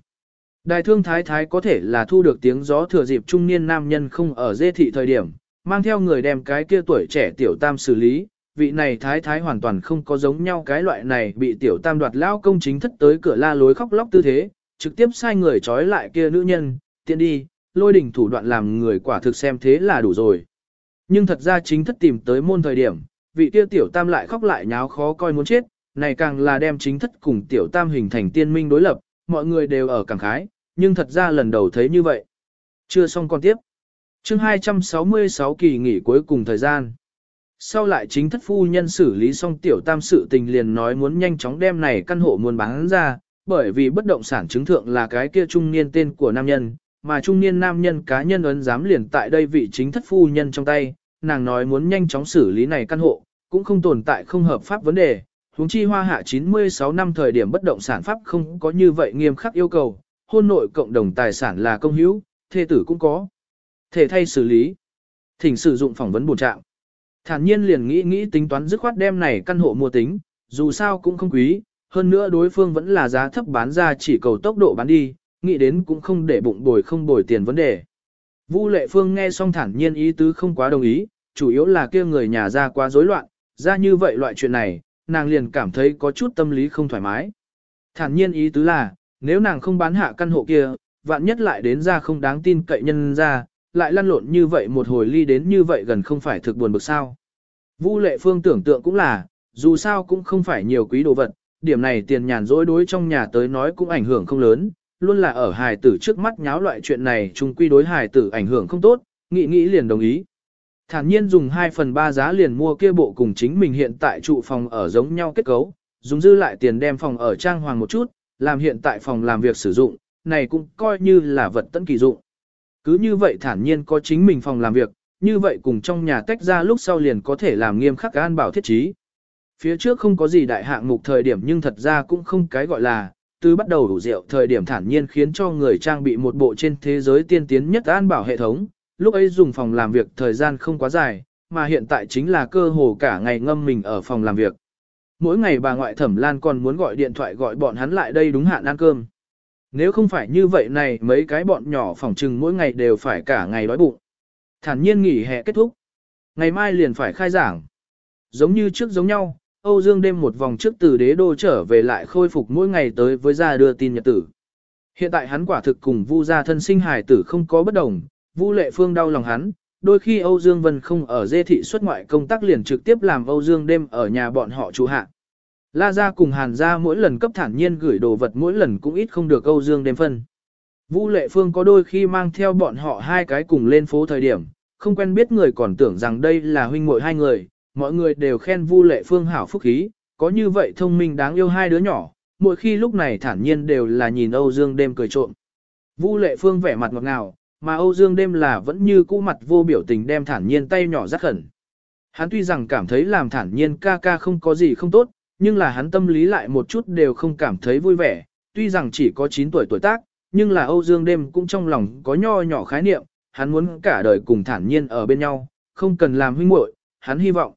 Đài thương thái thái có thể là thu được tiếng gió thừa dịp trung niên nam nhân không ở dê thị thời điểm, mang theo người đem cái kia tuổi trẻ tiểu tam xử lý, vị này thái thái hoàn toàn không có giống nhau cái loại này bị tiểu tam đoạt lao công chính thất tới cửa la lối khóc lóc tư thế, trực tiếp sai người trói lại kia nữ nhân, tiện đi, lôi đỉnh thủ đoạn làm người quả thực xem thế là đủ rồi. Nhưng thật ra chính thất tìm tới môn thời điểm, vị kia tiểu tam lại khóc lại nháo khó coi muốn chết, này càng là đem chính thất cùng tiểu tam hình thành tiên minh đối lập, mọi người đều ở càng khái, nhưng thật ra lần đầu thấy như vậy. Chưa xong con tiếp. chương 266 kỳ nghỉ cuối cùng thời gian. Sau lại chính thất phu nhân xử lý xong tiểu tam sự tình liền nói muốn nhanh chóng đem này căn hộ muốn bán ra, bởi vì bất động sản chứng thượng là cái kia trung niên tên của nam nhân, mà trung niên nam nhân cá nhân ấn dám liền tại đây vị chính thất phu nhân trong tay, nàng nói muốn nhanh chóng xử lý này căn hộ, cũng không tồn tại không hợp pháp vấn đề, huống chi hoa hạ 96 năm thời điểm bất động sản pháp không có như vậy nghiêm khắc yêu cầu, hôn nội cộng đồng tài sản là công hữu, thê tử cũng có. Thể thay xử lý. Thỉnh sử dụng phỏng vấn bổ trạng. Thản nhiên liền nghĩ nghĩ tính toán dứt khoát đem này căn hộ mua tính, dù sao cũng không quý, hơn nữa đối phương vẫn là giá thấp bán ra chỉ cầu tốc độ bán đi, nghĩ đến cũng không để bụng bồi không bồi tiền vấn đề. Vu lệ phương nghe xong thản nhiên ý tứ không quá đồng ý, chủ yếu là kia người nhà ra quá rối loạn, ra như vậy loại chuyện này, nàng liền cảm thấy có chút tâm lý không thoải mái. Thản nhiên ý tứ là, nếu nàng không bán hạ căn hộ kia, vạn nhất lại đến ra không đáng tin cậy nhân ra, lại lăn lộn như vậy một hồi ly đến như vậy gần không phải thực buồn bực sao. Vu lệ phương tưởng tượng cũng là, dù sao cũng không phải nhiều quý đồ vật, điểm này tiền nhàn rỗi đối trong nhà tới nói cũng ảnh hưởng không lớn, luôn là ở hài tử trước mắt nháo loại chuyện này chung quy đối hài tử ảnh hưởng không tốt, nghĩ nghĩ liền đồng ý. Thản nhiên dùng 2 phần 3 giá liền mua kia bộ cùng chính mình hiện tại trụ phòng ở giống nhau kết cấu, dùng dư lại tiền đem phòng ở trang hoàng một chút, làm hiện tại phòng làm việc sử dụng, này cũng coi như là vật tận kỳ dụng. Cứ như vậy thản nhiên có chính mình phòng làm việc, như vậy cùng trong nhà tách ra lúc sau liền có thể làm nghiêm khắc an bảo thiết trí. Phía trước không có gì đại hạng mục thời điểm nhưng thật ra cũng không cái gọi là, từ bắt đầu đủ rượu thời điểm thản nhiên khiến cho người trang bị một bộ trên thế giới tiên tiến nhất an bảo hệ thống, lúc ấy dùng phòng làm việc thời gian không quá dài, mà hiện tại chính là cơ hồ cả ngày ngâm mình ở phòng làm việc. Mỗi ngày bà ngoại thẩm lan còn muốn gọi điện thoại gọi bọn hắn lại đây đúng hạn ăn cơm. Nếu không phải như vậy này mấy cái bọn nhỏ phòng trừng mỗi ngày đều phải cả ngày đói bụng. Thản nhiên nghỉ hè kết thúc. Ngày mai liền phải khai giảng. Giống như trước giống nhau, Âu Dương đêm một vòng trước từ đế đô trở về lại khôi phục mỗi ngày tới với gia đưa tin nhật tử. Hiện tại hắn quả thực cùng Vu gia thân sinh hài tử không có bất đồng, Vu Lệ Phương đau lòng hắn, đôi khi Âu Dương Vân không ở dê thị xuất ngoại công tác liền trực tiếp làm Âu Dương đêm ở nhà bọn họ chủ hạ. La gia cùng Hàn gia mỗi lần cấp thản nhiên gửi đồ vật mỗi lần cũng ít không được Âu Dương đêm phân. Vu Lệ Phương có đôi khi mang theo bọn họ hai cái cùng lên phố thời điểm, không quen biết người còn tưởng rằng đây là huynh muội hai người, mọi người đều khen Vu Lệ Phương hảo phúc khí, có như vậy thông minh đáng yêu hai đứa nhỏ, mỗi khi lúc này thản nhiên đều là nhìn Âu Dương đêm cười trộm. Vu Lệ Phương vẻ mặt ngọt ngào, mà Âu Dương đêm là vẫn như cũ mặt vô biểu tình đem thản nhiên tay nhỏ rắc khẩn. Hắn tuy rằng cảm thấy làm thản nhiên ca ca không có gì không tốt, nhưng là hắn tâm lý lại một chút đều không cảm thấy vui vẻ, tuy rằng chỉ có 9 tuổi tuổi tác, nhưng là Âu Dương đêm cũng trong lòng có nho nhỏ khái niệm, hắn muốn cả đời cùng thản nhiên ở bên nhau, không cần làm huynh muội, hắn hy vọng.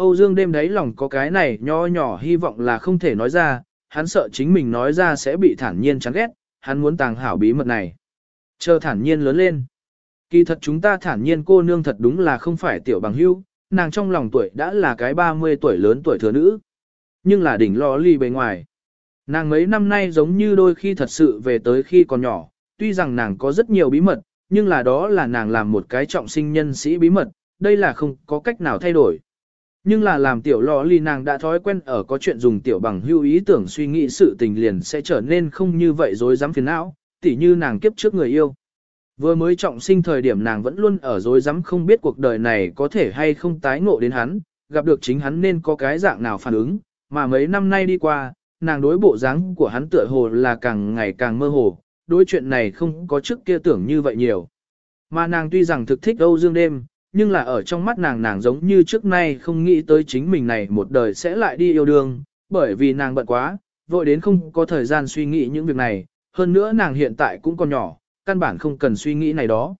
Âu Dương đêm đấy lòng có cái này nho nhỏ hy vọng là không thể nói ra, hắn sợ chính mình nói ra sẽ bị thản nhiên chán ghét, hắn muốn tàng hảo bí mật này. Chờ thản nhiên lớn lên. Kỳ thật chúng ta thản nhiên cô nương thật đúng là không phải tiểu bằng hưu, nàng trong lòng tuổi đã là cái 30 tuổi lớn tuổi thừa nữ. Nhưng là đỉnh lo ly bề ngoài. Nàng mấy năm nay giống như đôi khi thật sự về tới khi còn nhỏ, tuy rằng nàng có rất nhiều bí mật, nhưng là đó là nàng làm một cái trọng sinh nhân sĩ bí mật, đây là không có cách nào thay đổi. Nhưng là làm tiểu lò ly nàng đã thói quen ở có chuyện dùng tiểu bằng hưu ý tưởng suy nghĩ sự tình liền sẽ trở nên không như vậy dối dám phiền não, tỉ như nàng kiếp trước người yêu. Vừa mới trọng sinh thời điểm nàng vẫn luôn ở dối dám không biết cuộc đời này có thể hay không tái ngộ đến hắn, gặp được chính hắn nên có cái dạng nào phản ứng, mà mấy năm nay đi qua, nàng đối bộ dáng của hắn tựa hồ là càng ngày càng mơ hồ, đối chuyện này không có trước kia tưởng như vậy nhiều. Mà nàng tuy rằng thực thích Âu Dương đêm, nhưng là ở trong mắt nàng nàng giống như trước nay không nghĩ tới chính mình này một đời sẽ lại đi yêu đương, bởi vì nàng bận quá, vội đến không có thời gian suy nghĩ những việc này, hơn nữa nàng hiện tại cũng còn nhỏ, căn bản không cần suy nghĩ này đó.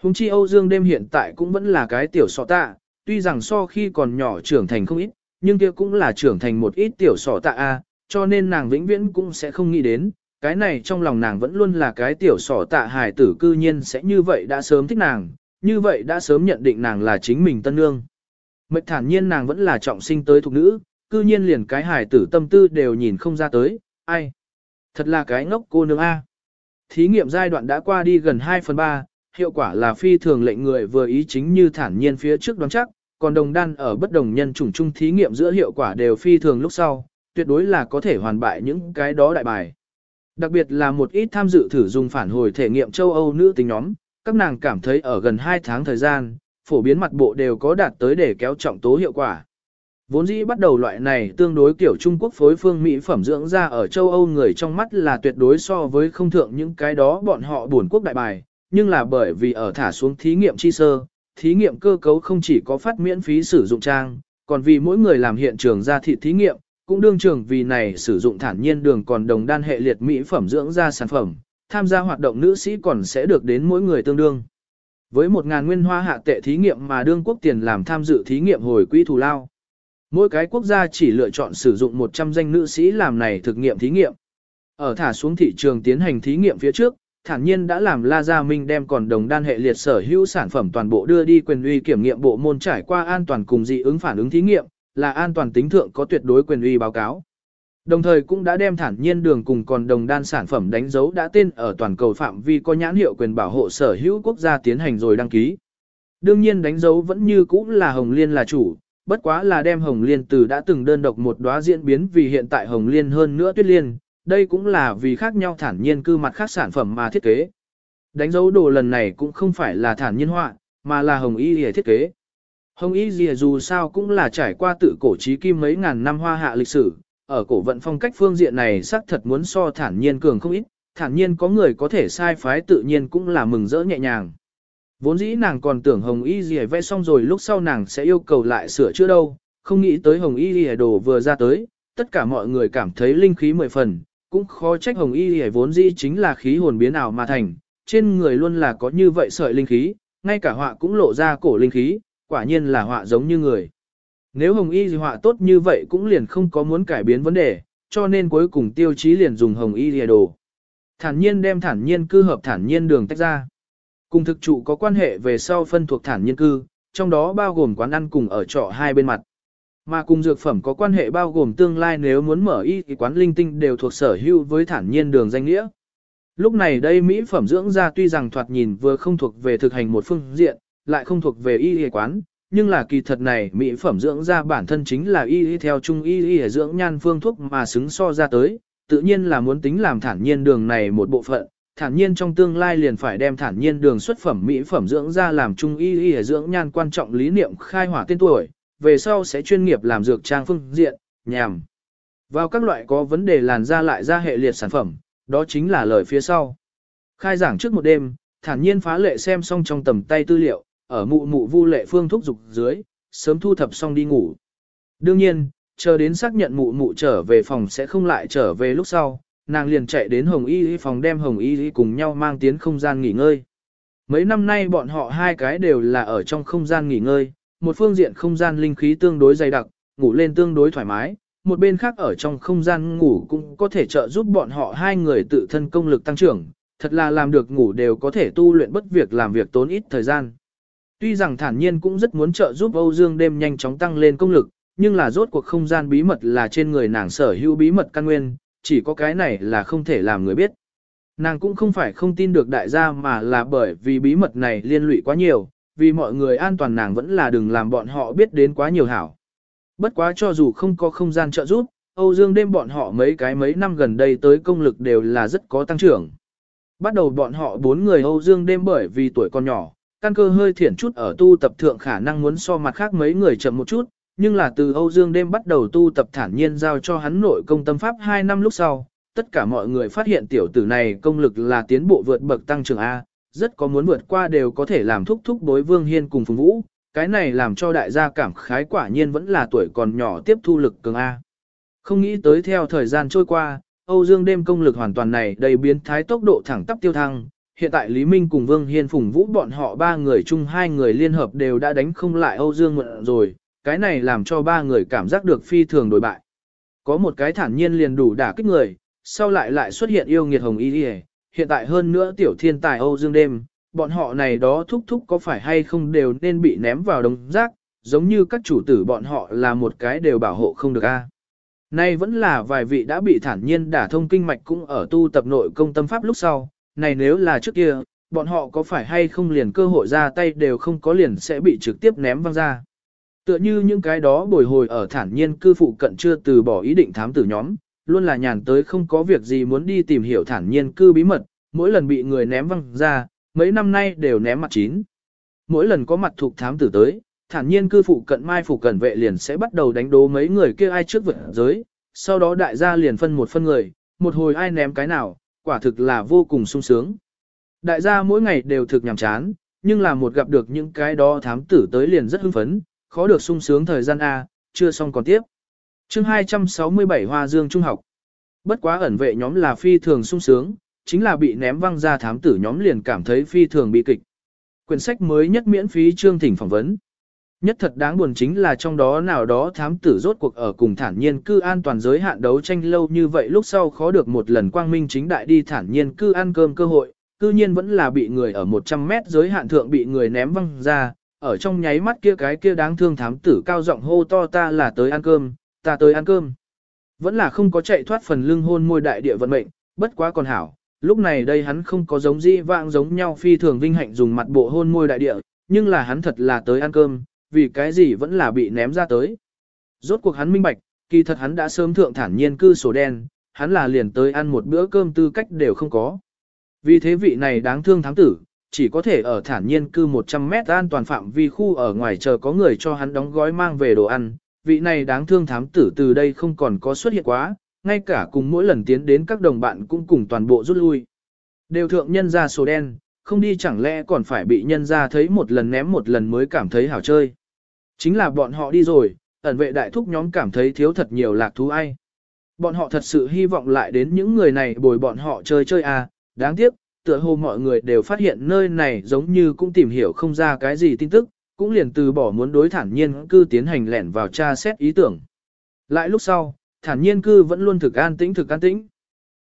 Hùng chi Âu Dương đêm hiện tại cũng vẫn là cái tiểu sọ tạ, tuy rằng so khi còn nhỏ trưởng thành không ít, nhưng kia cũng là trưởng thành một ít tiểu sọ tạ a, cho nên nàng vĩnh viễn cũng sẽ không nghĩ đến, cái này trong lòng nàng vẫn luôn là cái tiểu sọ tạ hài tử cư nhiên sẽ như vậy đã sớm thích nàng, như vậy đã sớm nhận định nàng là chính mình tân nương. Mệnh thản nhiên nàng vẫn là trọng sinh tới thuộc nữ, cư nhiên liền cái hài tử tâm tư đều nhìn không ra tới, ai. Thật là cái ngốc cô nương A. Thí nghiệm giai đoạn đã qua đi gần 2 phần 3, hiệu quả là phi thường lệnh người vừa ý chính như thản nhiên phía trước đoán chắc, còn đồng đan ở bất đồng nhân chủng chung thí nghiệm giữa hiệu quả đều phi thường lúc sau, tuyệt đối là có thể hoàn bại những cái đó đại bài. Đặc biệt là một ít tham dự thử dùng phản hồi thể nghiệm châu Âu nữ tính nhóm, các nàng cảm thấy ở gần 2 tháng thời gian, phổ biến mặt bộ đều có đạt tới để kéo trọng tố hiệu quả. Vốn dĩ bắt đầu loại này tương đối kiểu Trung Quốc phối phương mỹ phẩm dưỡng da ở châu Âu người trong mắt là tuyệt đối so với không thượng những cái đó bọn họ buồn quốc đại bài, nhưng là bởi vì ở thả xuống thí nghiệm chi sơ, thí nghiệm cơ cấu không chỉ có phát miễn phí sử dụng trang, còn vì mỗi người làm hiện trường ra thị thí nghiệm, cũng đương trường vì này sử dụng thản nhiên đường còn đồng đan hệ liệt mỹ phẩm dưỡng da sản phẩm, tham gia hoạt động nữ sĩ còn sẽ được đến mỗi người tương đương. Với 1.000 nguyên hoa hạ tệ thí nghiệm mà đương quốc tiền làm tham dự thí nghiệm hồi quỹ thù lao. Mỗi cái quốc gia chỉ lựa chọn sử dụng 100 danh nữ sĩ làm này thực nghiệm thí nghiệm. Ở thả xuống thị trường tiến hành thí nghiệm phía trước, thản nhiên đã làm La Gia Minh đem còn đồng đan hệ liệt sở hữu sản phẩm toàn bộ đưa đi quyền uy kiểm nghiệm bộ môn trải qua an toàn cùng dị ứng phản ứng thí nghiệm, là an toàn tính thượng có tuyệt đối quyền uy báo cáo. Đồng thời cũng đã đem thản nhiên đường cùng còn đồng đan sản phẩm đánh dấu đã tên ở toàn cầu phạm vi có nhãn hiệu quyền bảo hộ sở hữu quốc gia tiến hành rồi đăng ký. Đương nhiên đánh dấu vẫn như cũ là Hồng Liên là chủ, bất quá là đem Hồng Liên từ đã từng đơn độc một đóa diễn biến vì hiện tại Hồng Liên hơn nữa Tuyết Liên, đây cũng là vì khác nhau thản nhiên cư mặt khác sản phẩm mà thiết kế. Đánh dấu đồ lần này cũng không phải là thản nhiên họa, mà là Hồng Y dìa thiết kế. Hồng Y Dìa dù sao cũng là trải qua tự cổ trí kim mấy ngàn năm hoa hạ lịch sử, ở cổ vận phong cách phương diện này xác thật muốn so thản nhiên cường không ít, thản nhiên có người có thể sai phái tự nhiên cũng là mừng rỡ nhẹ nhàng. Vốn dĩ nàng còn tưởng Hồng Y Ghi vẽ xong rồi lúc sau nàng sẽ yêu cầu lại sửa chữa đâu, không nghĩ tới Hồng Y Ghi đồ vừa ra tới, tất cả mọi người cảm thấy linh khí mười phần, cũng khó trách Hồng Y Ghi vốn dĩ chính là khí hồn biến ảo mà thành, trên người luôn là có như vậy sợi linh khí, ngay cả họa cũng lộ ra cổ linh khí, quả nhiên là họa giống như người. Nếu hồng y họa tốt như vậy cũng liền không có muốn cải biến vấn đề, cho nên cuối cùng tiêu chí liền dùng hồng y lìa đồ. Thản nhiên đem thản nhiên cư hợp thản nhiên đường tách ra. Cùng thực trụ có quan hệ về sau phân thuộc thản nhiên cư, trong đó bao gồm quán ăn cùng ở trọ hai bên mặt. Mà cùng dược phẩm có quan hệ bao gồm tương lai nếu muốn mở y thì quán linh tinh đều thuộc sở hữu với thản nhiên đường danh nghĩa. Lúc này đây mỹ phẩm dưỡng da tuy rằng thoạt nhìn vừa không thuộc về thực hành một phương diện, lại không thuộc về y y quán, nhưng là kỳ thật này mỹ phẩm dưỡng da bản thân chính là y y theo trung y y dưỡng nhan phương thuốc mà xứng so ra tới, tự nhiên là muốn tính làm thản nhiên đường này một bộ phận, thản nhiên trong tương lai liền phải đem thản nhiên đường xuất phẩm mỹ phẩm dưỡng da làm trung y y dưỡng nhan quan trọng lý niệm khai hỏa tên tuổi, về sau sẽ chuyên nghiệp làm dược trang phương diện, nhằm vào các loại có vấn đề làn da lại ra hệ liệt sản phẩm, đó chính là lời phía sau. Khai giảng trước một đêm, thản nhiên phá lệ xem xong trong tầm tay tư liệu, ở mụ mụ vu lệ phương thúc dục dưới, sớm thu thập xong đi ngủ. Đương nhiên, chờ đến xác nhận mụ mụ trở về phòng sẽ không lại trở về lúc sau, nàng liền chạy đến Hồng Y phòng đem Hồng Y cùng nhau mang tiến không gian nghỉ ngơi. Mấy năm nay bọn họ hai cái đều là ở trong không gian nghỉ ngơi, một phương diện không gian linh khí tương đối dày đặc, ngủ lên tương đối thoải mái, một bên khác ở trong không gian ngủ cũng có thể trợ giúp bọn họ hai người tự thân công lực tăng trưởng, thật là làm được ngủ đều có thể tu luyện bất việc làm việc tốn ít thời gian. Tuy rằng thản nhiên cũng rất muốn trợ giúp Âu Dương đêm nhanh chóng tăng lên công lực, nhưng là rốt cuộc không gian bí mật là trên người nàng sở hữu bí mật căn nguyên, chỉ có cái này là không thể làm người biết. Nàng cũng không phải không tin được đại gia mà là bởi vì bí mật này liên lụy quá nhiều, vì mọi người an toàn nàng vẫn là đừng làm bọn họ biết đến quá nhiều hảo. Bất quá cho dù không có không gian trợ giúp, Âu Dương đêm bọn họ mấy cái mấy năm gần đây tới công lực đều là rất có tăng trưởng. Bắt đầu bọn họ bốn người Âu Dương đêm bởi vì tuổi còn nhỏ, căn cơ hơi thiển chút ở tu tập thượng khả năng muốn so mặt khác mấy người chậm một chút, nhưng là từ Âu Dương đêm bắt đầu tu tập thản nhiên giao cho hắn nội công tâm pháp 2 năm lúc sau, tất cả mọi người phát hiện tiểu tử này công lực là tiến bộ vượt bậc tăng trưởng A, rất có muốn vượt qua đều có thể làm thúc thúc đối Vương Hiên cùng Phùng Vũ, cái này làm cho đại gia cảm khái quả nhiên vẫn là tuổi còn nhỏ tiếp thu lực cường A. Không nghĩ tới theo thời gian trôi qua, Âu Dương đêm công lực hoàn toàn này đầy biến thái tốc độ thẳng tắp tiêu thăng. Hiện tại Lý Minh cùng Vương Hiên Phùng Vũ bọn họ ba người chung hai người liên hợp đều đã đánh không lại Âu Dương Mượn rồi, cái này làm cho ba người cảm giác được phi thường đối bại. Có một cái thản nhiên liền đủ đả kích người, sau lại lại xuất hiện yêu nghiệt hồng y đi hiện tại hơn nữa tiểu thiên tài Âu Dương đêm, bọn họ này đó thúc thúc có phải hay không đều nên bị ném vào đống rác, giống như các chủ tử bọn họ là một cái đều bảo hộ không được a. Nay vẫn là vài vị đã bị thản nhiên đả thông kinh mạch cũng ở tu tập nội công tâm pháp lúc sau, này nếu là trước kia, bọn họ có phải hay không liền cơ hội ra tay đều không có liền sẽ bị trực tiếp ném văng ra. Tựa như những cái đó bồi hồi ở thản nhiên cư phụ cận chưa từ bỏ ý định thám tử nhóm, luôn là nhàn tới không có việc gì muốn đi tìm hiểu thản nhiên cư bí mật, mỗi lần bị người ném văng ra, mấy năm nay đều ném mặt chín. Mỗi lần có mặt thuộc thám tử tới, thản nhiên cư phụ cận mai phủ cận vệ liền sẽ bắt đầu đánh đố mấy người kia ai trước vượt giới, sau đó đại gia liền phân một phân người, một hồi ai ném cái nào, quả thực là vô cùng sung sướng. Đại gia mỗi ngày đều thực nhàm chán, nhưng là một gặp được những cái đó thám tử tới liền rất hưng phấn, khó được sung sướng thời gian A, chưa xong còn tiếp. chương 267 Hoa Dương Trung học. Bất quá ẩn vệ nhóm là phi thường sung sướng, chính là bị ném văng ra thám tử nhóm liền cảm thấy phi thường bị kịch. Quyển sách mới nhất miễn phí chương thỉnh phỏng vấn. Nhất thật đáng buồn chính là trong đó nào đó thám tử rốt cuộc ở cùng thản nhiên cư an toàn giới hạn đấu tranh lâu như vậy lúc sau khó được một lần quang minh chính đại đi thản nhiên cư ăn cơm cơ hội, cư nhiên vẫn là bị người ở 100 mét giới hạn thượng bị người ném văng ra, ở trong nháy mắt kia cái kia đáng thương thám tử cao giọng hô to ta là tới ăn cơm, ta tới ăn cơm. Vẫn là không có chạy thoát phần lưng hôn môi đại địa vận mệnh, bất quá còn hảo, lúc này đây hắn không có giống di vãng giống nhau phi thường vinh hạnh dùng mặt bộ hôn môi đại địa, nhưng là hắn thật là tới ăn cơm, vì cái gì vẫn là bị ném ra tới. Rốt cuộc hắn minh bạch, kỳ thật hắn đã sớm thượng thản nhiên cư sổ đen, hắn là liền tới ăn một bữa cơm tư cách đều không có. Vì thế vị này đáng thương thám tử, chỉ có thể ở thản nhiên cư 100 mét an toàn phạm vi khu ở ngoài chờ có người cho hắn đóng gói mang về đồ ăn. Vị này đáng thương thám tử từ đây không còn có xuất hiện quá, ngay cả cùng mỗi lần tiến đến các đồng bạn cũng cùng toàn bộ rút lui. Đều thượng nhân ra sổ đen, không đi chẳng lẽ còn phải bị nhân ra thấy một lần ném một lần mới cảm thấy hảo chơi. Chính là bọn họ đi rồi, ẩn vệ đại thúc nhóm cảm thấy thiếu thật nhiều lạc thú ai. Bọn họ thật sự hy vọng lại đến những người này bồi bọn họ chơi chơi à, đáng tiếc, tựa hồ mọi người đều phát hiện nơi này giống như cũng tìm hiểu không ra cái gì tin tức, cũng liền từ bỏ muốn đối thản nhiên cư tiến hành lẻn vào tra xét ý tưởng. Lại lúc sau, thản nhiên cư vẫn luôn thực an tĩnh thực an tĩnh.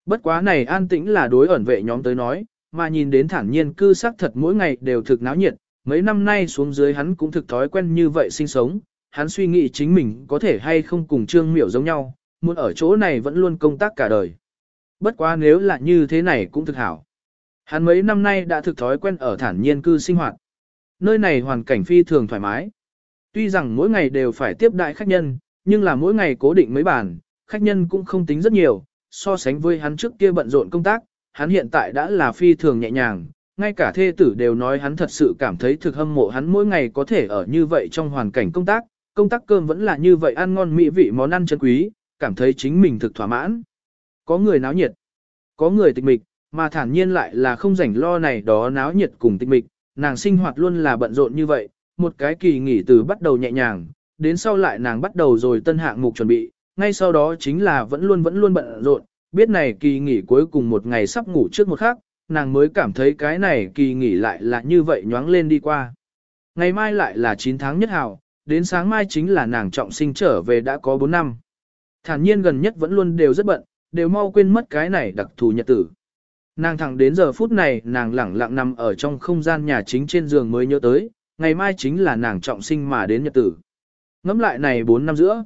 Bất quá này an tĩnh là đối ẩn vệ nhóm tới nói, mà nhìn đến thản nhiên cư xác thật mỗi ngày đều thực náo nhiệt, mấy năm nay xuống dưới hắn cũng thực thói quen như vậy sinh sống, hắn suy nghĩ chính mình có thể hay không cùng trương miểu giống nhau, muốn ở chỗ này vẫn luôn công tác cả đời. Bất quá nếu là như thế này cũng thực hảo. Hắn mấy năm nay đã thực thói quen ở thản nhiên cư sinh hoạt. Nơi này hoàn cảnh phi thường thoải mái. Tuy rằng mỗi ngày đều phải tiếp đại khách nhân, nhưng là mỗi ngày cố định mấy bàn, khách nhân cũng không tính rất nhiều, so sánh với hắn trước kia bận rộn công tác, hắn hiện tại đã là phi thường nhẹ nhàng, ngay cả thê tử đều nói hắn thật sự cảm thấy thực hâm mộ hắn mỗi ngày có thể ở như vậy trong hoàn cảnh công tác, công tác cơm vẫn là như vậy ăn ngon mỹ vị món ăn chân quý, cảm thấy chính mình thực thỏa mãn. Có người náo nhiệt, có người tịch mịch, mà thản nhiên lại là không rảnh lo này đó náo nhiệt cùng tịch mịch, nàng sinh hoạt luôn là bận rộn như vậy, một cái kỳ nghỉ từ bắt đầu nhẹ nhàng, đến sau lại nàng bắt đầu rồi tân hạng mục chuẩn bị, ngay sau đó chính là vẫn luôn vẫn luôn bận rộn, biết này kỳ nghỉ cuối cùng một ngày sắp ngủ trước một khắc, nàng mới cảm thấy cái này kỳ nghỉ lại là như vậy nhoáng lên đi qua. Ngày mai lại là 9 tháng nhất hào, đến sáng mai chính là nàng trọng sinh trở về đã có 4 năm. Thản nhiên gần nhất vẫn luôn đều rất bận, đều mau quên mất cái này đặc thù nhật tử. Nàng thẳng đến giờ phút này nàng lẳng lặng nằm ở trong không gian nhà chính trên giường mới nhớ tới, ngày mai chính là nàng trọng sinh mà đến nhật tử. Ngắm lại này 4 năm giữa.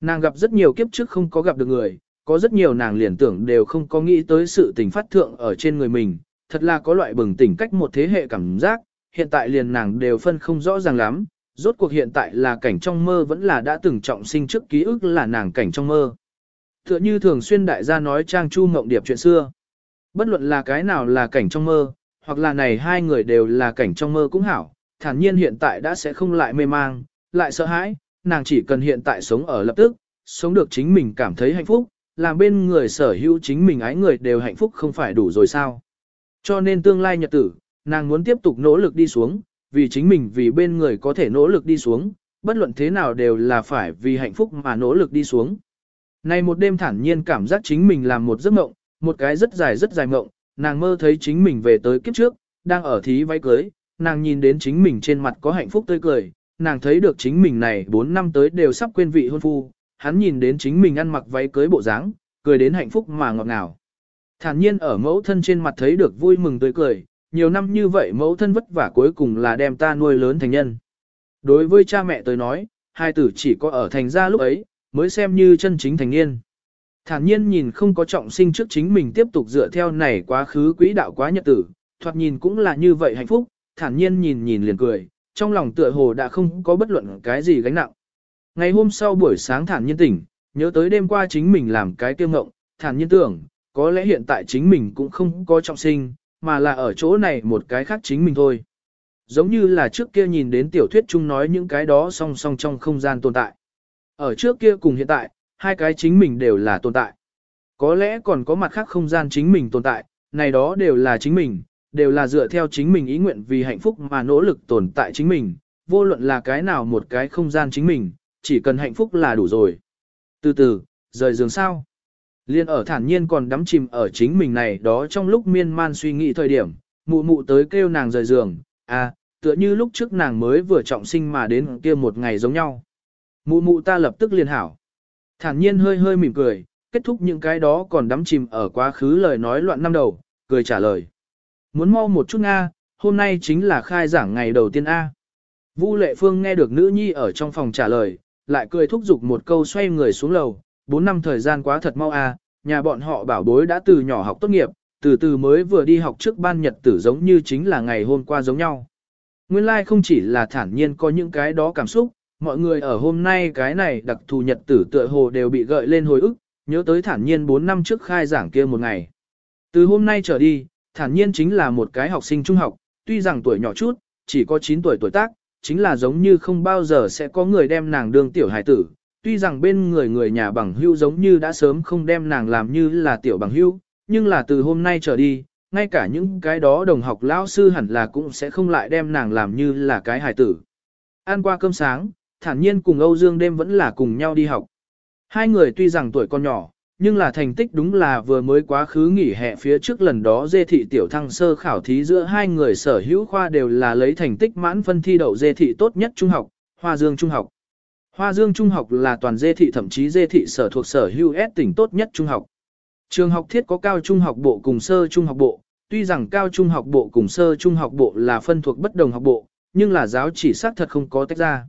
Nàng gặp rất nhiều kiếp trước không có gặp được người, có rất nhiều nàng liền tưởng đều không có nghĩ tới sự tình phát thượng ở trên người mình, thật là có loại bừng tỉnh cách một thế hệ cảm giác, hiện tại liền nàng đều phân không rõ ràng lắm, rốt cuộc hiện tại là cảnh trong mơ vẫn là đã từng trọng sinh trước ký ức là nàng cảnh trong mơ. Tựa như thường xuyên đại gia nói trang chu mộng điệp chuyện xưa. Bất luận là cái nào là cảnh trong mơ, hoặc là này hai người đều là cảnh trong mơ cũng hảo, thản nhiên hiện tại đã sẽ không lại mê mang, lại sợ hãi, nàng chỉ cần hiện tại sống ở lập tức, sống được chính mình cảm thấy hạnh phúc, làm bên người sở hữu chính mình ái người đều hạnh phúc không phải đủ rồi sao. Cho nên tương lai nhật tử, nàng muốn tiếp tục nỗ lực đi xuống, vì chính mình vì bên người có thể nỗ lực đi xuống, bất luận thế nào đều là phải vì hạnh phúc mà nỗ lực đi xuống. Này một đêm thản nhiên cảm giác chính mình làm một giấc mộng, một cái rất dài rất dài mộng, nàng mơ thấy chính mình về tới kiếp trước, đang ở thí váy cưới, nàng nhìn đến chính mình trên mặt có hạnh phúc tươi cười, nàng thấy được chính mình này 4 năm tới đều sắp quên vị hôn phu, hắn nhìn đến chính mình ăn mặc váy cưới bộ dáng, cười đến hạnh phúc mà ngọt ngào. Thản nhiên ở mẫu thân trên mặt thấy được vui mừng tươi cười, nhiều năm như vậy mẫu thân vất vả cuối cùng là đem ta nuôi lớn thành nhân. Đối với cha mẹ tôi nói, hai tử chỉ có ở thành gia lúc ấy, mới xem như chân chính thành niên. Thản nhiên nhìn không có trọng sinh trước chính mình tiếp tục dựa theo này quá khứ quỹ đạo quá nhật tử, thoạt nhìn cũng là như vậy hạnh phúc, thản nhiên nhìn nhìn liền cười, trong lòng tựa hồ đã không có bất luận cái gì gánh nặng. Ngày hôm sau buổi sáng thản nhiên tỉnh, nhớ tới đêm qua chính mình làm cái tiêu ngộng, thản nhiên tưởng, có lẽ hiện tại chính mình cũng không có trọng sinh, mà là ở chỗ này một cái khác chính mình thôi. Giống như là trước kia nhìn đến tiểu thuyết chung nói những cái đó song song trong không gian tồn tại. Ở trước kia cùng hiện tại, hai cái chính mình đều là tồn tại. Có lẽ còn có mặt khác không gian chính mình tồn tại, này đó đều là chính mình, đều là dựa theo chính mình ý nguyện vì hạnh phúc mà nỗ lực tồn tại chính mình, vô luận là cái nào một cái không gian chính mình, chỉ cần hạnh phúc là đủ rồi. Từ từ, rời giường sao? Liên ở thản nhiên còn đắm chìm ở chính mình này đó trong lúc miên man suy nghĩ thời điểm, mụ mụ tới kêu nàng rời giường, à, tựa như lúc trước nàng mới vừa trọng sinh mà đến kia một ngày giống nhau. Mụ mụ ta lập tức liên hảo. Thản nhiên hơi hơi mỉm cười, kết thúc những cái đó còn đắm chìm ở quá khứ lời nói loạn năm đầu, cười trả lời. Muốn mau một chút Nga, hôm nay chính là khai giảng ngày đầu tiên A. Vu Lệ Phương nghe được nữ nhi ở trong phòng trả lời, lại cười thúc giục một câu xoay người xuống lầu, 4 năm thời gian quá thật mau à nhà bọn họ bảo bối đã từ nhỏ học tốt nghiệp, từ từ mới vừa đi học trước ban nhật tử giống như chính là ngày hôm qua giống nhau. Nguyên lai like không chỉ là thản nhiên có những cái đó cảm xúc, mọi người ở hôm nay cái này đặc thù nhật tử tựa hồ đều bị gợi lên hồi ức, nhớ tới thản nhiên 4 năm trước khai giảng kia một ngày. Từ hôm nay trở đi, thản nhiên chính là một cái học sinh trung học, tuy rằng tuổi nhỏ chút, chỉ có 9 tuổi tuổi tác, chính là giống như không bao giờ sẽ có người đem nàng đương tiểu hài tử. Tuy rằng bên người người nhà bằng hưu giống như đã sớm không đem nàng làm như là tiểu bằng hưu, nhưng là từ hôm nay trở đi, ngay cả những cái đó đồng học lão sư hẳn là cũng sẽ không lại đem nàng làm như là cái hài tử. Ăn qua cơm sáng, thản nhiên cùng Âu Dương đêm vẫn là cùng nhau đi học. Hai người tuy rằng tuổi còn nhỏ, nhưng là thành tích đúng là vừa mới quá khứ nghỉ hè phía trước lần đó dê thị tiểu thăng sơ khảo thí giữa hai người sở hữu khoa đều là lấy thành tích mãn phân thi đậu dê thị tốt nhất trung học, Hoa Dương Trung học. Hoa Dương Trung học là toàn dê thị thậm chí dê thị sở thuộc sở hữu S tỉnh tốt nhất trung học. Trường học thiết có cao trung học bộ cùng sơ trung học bộ, tuy rằng cao trung học bộ cùng sơ trung học bộ là phân thuộc bất đồng học bộ, nhưng là giáo chỉ xác thật không có tách ra.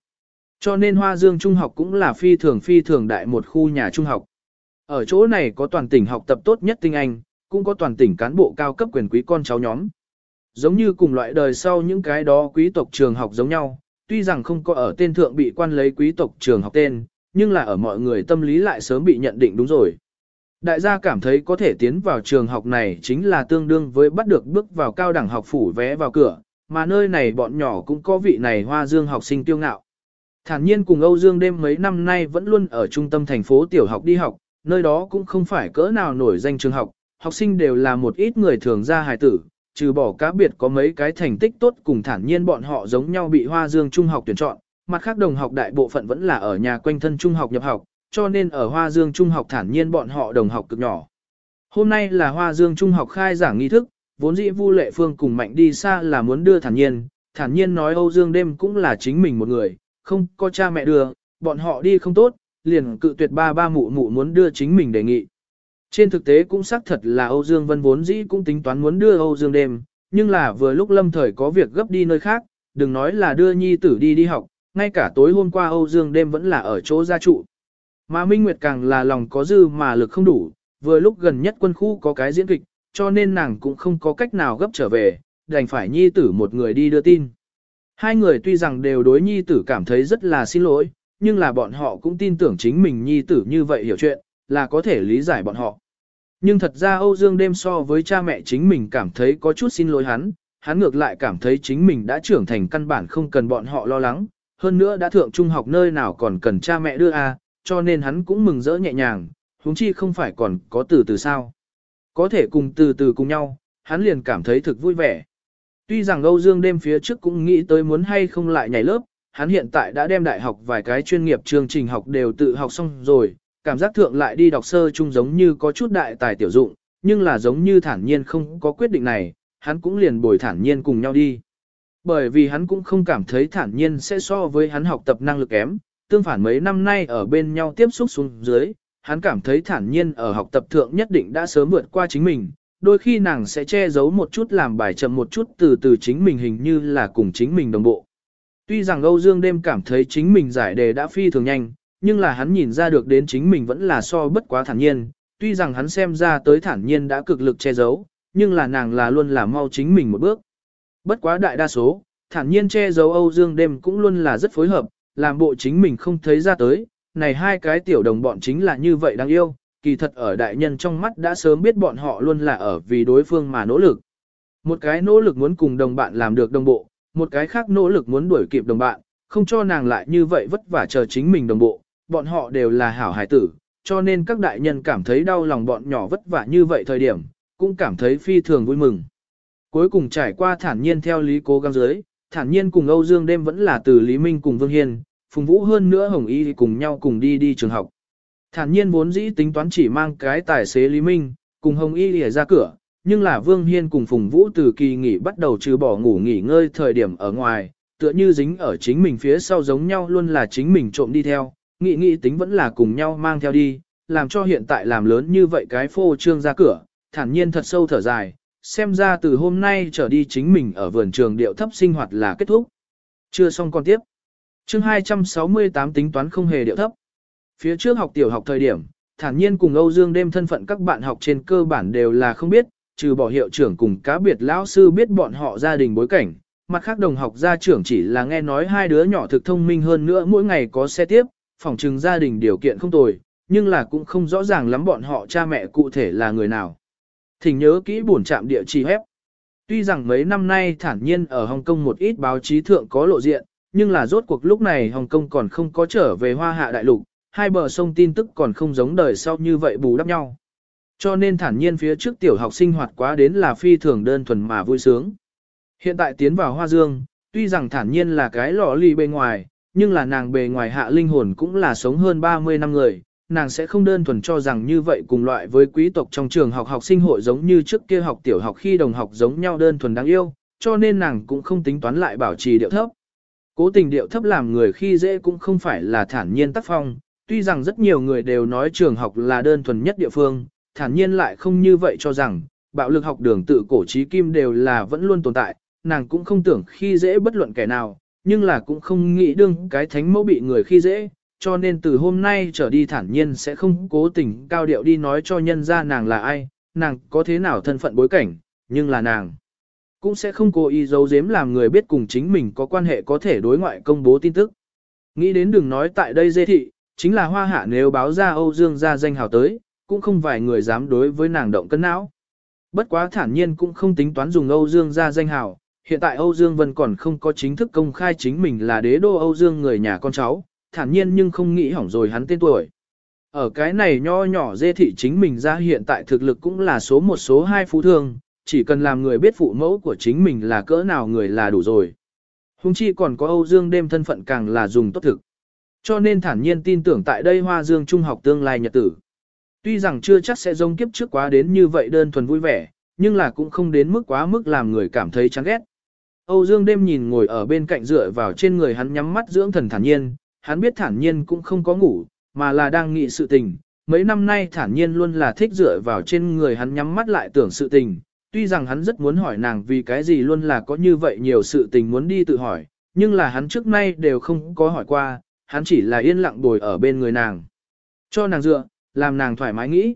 Cho nên Hoa Dương Trung học cũng là phi thường phi thường đại một khu nhà trung học. Ở chỗ này có toàn tỉnh học tập tốt nhất tinh Anh, cũng có toàn tỉnh cán bộ cao cấp quyền quý con cháu nhóm. Giống như cùng loại đời sau những cái đó quý tộc trường học giống nhau, tuy rằng không có ở tên thượng bị quan lấy quý tộc trường học tên, nhưng là ở mọi người tâm lý lại sớm bị nhận định đúng rồi. Đại gia cảm thấy có thể tiến vào trường học này chính là tương đương với bắt được bước vào cao đẳng học phủ vé vào cửa, mà nơi này bọn nhỏ cũng có vị này hoa dương học sinh tiêu ngạo. Thản nhiên cùng Âu Dương đêm mấy năm nay vẫn luôn ở trung tâm thành phố tiểu học đi học, nơi đó cũng không phải cỡ nào nổi danh trường học, học sinh đều là một ít người thường ra hài tử, trừ bỏ cá biệt có mấy cái thành tích tốt cùng thản nhiên bọn họ giống nhau bị Hoa Dương Trung học tuyển chọn, mặt khác đồng học đại bộ phận vẫn là ở nhà quanh thân trung học nhập học, cho nên ở Hoa Dương Trung học thản nhiên bọn họ đồng học cực nhỏ. Hôm nay là Hoa Dương Trung học khai giảng nghi thức, vốn dĩ Vu Lệ Phương cùng Mạnh đi xa là muốn đưa thản nhiên, thản nhiên nói Âu Dương đêm cũng là chính mình một người, không có cha mẹ đưa, bọn họ đi không tốt, liền cự tuyệt ba ba mụ mụ muốn đưa chính mình đề nghị. Trên thực tế cũng xác thật là Âu Dương Vân vốn dĩ cũng tính toán muốn đưa Âu Dương đêm, nhưng là vừa lúc lâm thời có việc gấp đi nơi khác, đừng nói là đưa nhi tử đi đi học, ngay cả tối hôm qua Âu Dương đêm vẫn là ở chỗ gia trụ. Mà Minh Nguyệt càng là lòng có dư mà lực không đủ, vừa lúc gần nhất quân khu có cái diễn kịch, cho nên nàng cũng không có cách nào gấp trở về, đành phải nhi tử một người đi đưa tin. Hai người tuy rằng đều đối nhi tử cảm thấy rất là xin lỗi, nhưng là bọn họ cũng tin tưởng chính mình nhi tử như vậy hiểu chuyện, là có thể lý giải bọn họ. Nhưng thật ra Âu Dương đêm so với cha mẹ chính mình cảm thấy có chút xin lỗi hắn, hắn ngược lại cảm thấy chính mình đã trưởng thành căn bản không cần bọn họ lo lắng, hơn nữa đã thượng trung học nơi nào còn cần cha mẹ đưa a, cho nên hắn cũng mừng rỡ nhẹ nhàng, huống chi không phải còn có từ từ sao. Có thể cùng từ từ cùng nhau, hắn liền cảm thấy thực vui vẻ. Tuy rằng Âu Dương đêm phía trước cũng nghĩ tới muốn hay không lại nhảy lớp, hắn hiện tại đã đem đại học vài cái chuyên nghiệp chương trình học đều tự học xong rồi, cảm giác thượng lại đi đọc sơ chung giống như có chút đại tài tiểu dụng, nhưng là giống như thản nhiên không có quyết định này, hắn cũng liền bồi thản nhiên cùng nhau đi. Bởi vì hắn cũng không cảm thấy thản nhiên sẽ so với hắn học tập năng lực kém, tương phản mấy năm nay ở bên nhau tiếp xúc xuống dưới, hắn cảm thấy thản nhiên ở học tập thượng nhất định đã sớm vượt qua chính mình, đôi khi nàng sẽ che giấu một chút làm bài chậm một chút từ từ chính mình hình như là cùng chính mình đồng bộ. Tuy rằng Âu Dương đêm cảm thấy chính mình giải đề đã phi thường nhanh, nhưng là hắn nhìn ra được đến chính mình vẫn là so bất quá thản nhiên, tuy rằng hắn xem ra tới thản nhiên đã cực lực che giấu, nhưng là nàng là luôn là mau chính mình một bước. Bất quá đại đa số, thản nhiên che giấu Âu Dương đêm cũng luôn là rất phối hợp, làm bộ chính mình không thấy ra tới, này hai cái tiểu đồng bọn chính là như vậy đáng yêu, kỳ thật ở đại nhân trong mắt đã sớm biết bọn họ luôn là ở vì đối phương mà nỗ lực. Một cái nỗ lực muốn cùng đồng bạn làm được đồng bộ, một cái khác nỗ lực muốn đuổi kịp đồng bạn, không cho nàng lại như vậy vất vả chờ chính mình đồng bộ, bọn họ đều là hảo hải tử, cho nên các đại nhân cảm thấy đau lòng bọn nhỏ vất vả như vậy thời điểm, cũng cảm thấy phi thường vui mừng. Cuối cùng trải qua thản nhiên theo lý cố gắng dưới, thản nhiên cùng Âu Dương đêm vẫn là từ Lý Minh cùng Vương Hiên, Phùng Vũ hơn nữa Hồng Y cùng nhau cùng đi đi trường học. Thản nhiên vốn dĩ tính toán chỉ mang cái tài xế Lý Minh, cùng Hồng Y lìa ra cửa, nhưng là Vương Hiên cùng Phùng Vũ từ kỳ nghỉ bắt đầu trừ bỏ ngủ nghỉ ngơi thời điểm ở ngoài, tựa như dính ở chính mình phía sau giống nhau luôn là chính mình trộm đi theo, nghị nghị tính vẫn là cùng nhau mang theo đi, làm cho hiện tại làm lớn như vậy cái phô trương ra cửa, thản nhiên thật sâu thở dài, xem ra từ hôm nay trở đi chính mình ở vườn trường điệu thấp sinh hoạt là kết thúc. Chưa xong con tiếp. Chương 268 tính toán không hề điệu thấp. Phía trước học tiểu học thời điểm, thản nhiên cùng Âu Dương đêm thân phận các bạn học trên cơ bản đều là không biết, trừ bỏ hiệu trưởng cùng cá biệt lão sư biết bọn họ gia đình bối cảnh. Mặt khác đồng học gia trưởng chỉ là nghe nói hai đứa nhỏ thực thông minh hơn nữa mỗi ngày có xe tiếp, phòng trừng gia đình điều kiện không tồi, nhưng là cũng không rõ ràng lắm bọn họ cha mẹ cụ thể là người nào. Thỉnh nhớ kỹ buồn chạm địa chỉ hép. Tuy rằng mấy năm nay thản nhiên ở Hồng Kông một ít báo chí thượng có lộ diện, nhưng là rốt cuộc lúc này Hồng Kông còn không có trở về hoa hạ đại lục, hai bờ sông tin tức còn không giống đời sau như vậy bù đắp nhau. Cho nên thản nhiên phía trước tiểu học sinh hoạt quá đến là phi thường đơn thuần mà vui sướng. Hiện tại tiến vào Hoa Dương, tuy rằng thản nhiên là cái lọ lì bên ngoài, nhưng là nàng bề ngoài hạ linh hồn cũng là sống hơn 30 năm người, nàng sẽ không đơn thuần cho rằng như vậy cùng loại với quý tộc trong trường học học sinh hội giống như trước kia học tiểu học khi đồng học giống nhau đơn thuần đáng yêu, cho nên nàng cũng không tính toán lại bảo trì điệu thấp. Cố tình điệu thấp làm người khi dễ cũng không phải là thản nhiên tác phong, tuy rằng rất nhiều người đều nói trường học là đơn thuần nhất địa phương, thản nhiên lại không như vậy cho rằng, bạo lực học đường tự cổ trí kim đều là vẫn luôn tồn tại, nàng cũng không tưởng khi dễ bất luận kẻ nào, nhưng là cũng không nghĩ đương cái thánh mẫu bị người khi dễ, cho nên từ hôm nay trở đi thản nhiên sẽ không cố tình cao điệu đi nói cho nhân ra nàng là ai, nàng có thế nào thân phận bối cảnh, nhưng là nàng cũng sẽ không cố ý giấu giếm làm người biết cùng chính mình có quan hệ có thể đối ngoại công bố tin tức. Nghĩ đến đừng nói tại đây dê thị, chính là hoa hạ nếu báo ra Âu Dương ra danh hào tới, cũng không vài người dám đối với nàng động cân não. Bất quá thản nhiên cũng không tính toán dùng Âu Dương ra danh hào, hiện tại Âu Dương Vân còn không có chính thức công khai chính mình là đế đô Âu Dương người nhà con cháu, thản nhiên nhưng không nghĩ hỏng rồi hắn tên tuổi. Ở cái này nho nhỏ dê thị chính mình ra hiện tại thực lực cũng là số một số hai phú thương, chỉ cần làm người biết phụ mẫu của chính mình là cỡ nào người là đủ rồi. Hùng chi còn có Âu Dương đêm thân phận càng là dùng tốt thực. Cho nên thản nhiên tin tưởng tại đây Hoa Dương Trung học tương lai nhật tử. Tuy rằng chưa chắc sẽ giống kiếp trước quá đến như vậy đơn thuần vui vẻ, nhưng là cũng không đến mức quá mức làm người cảm thấy chán ghét. Âu Dương đêm nhìn ngồi ở bên cạnh dựa vào trên người hắn nhắm mắt dưỡng thần thản nhiên, hắn biết thản nhiên cũng không có ngủ, mà là đang nghĩ sự tình. Mấy năm nay thản nhiên luôn là thích dựa vào trên người hắn nhắm mắt lại tưởng sự tình. Tuy rằng hắn rất muốn hỏi nàng vì cái gì luôn là có như vậy nhiều sự tình muốn đi tự hỏi, nhưng là hắn trước nay đều không có hỏi qua, hắn chỉ là yên lặng bồi ở bên người nàng. Cho nàng dựa, làm nàng thoải mái nghĩ.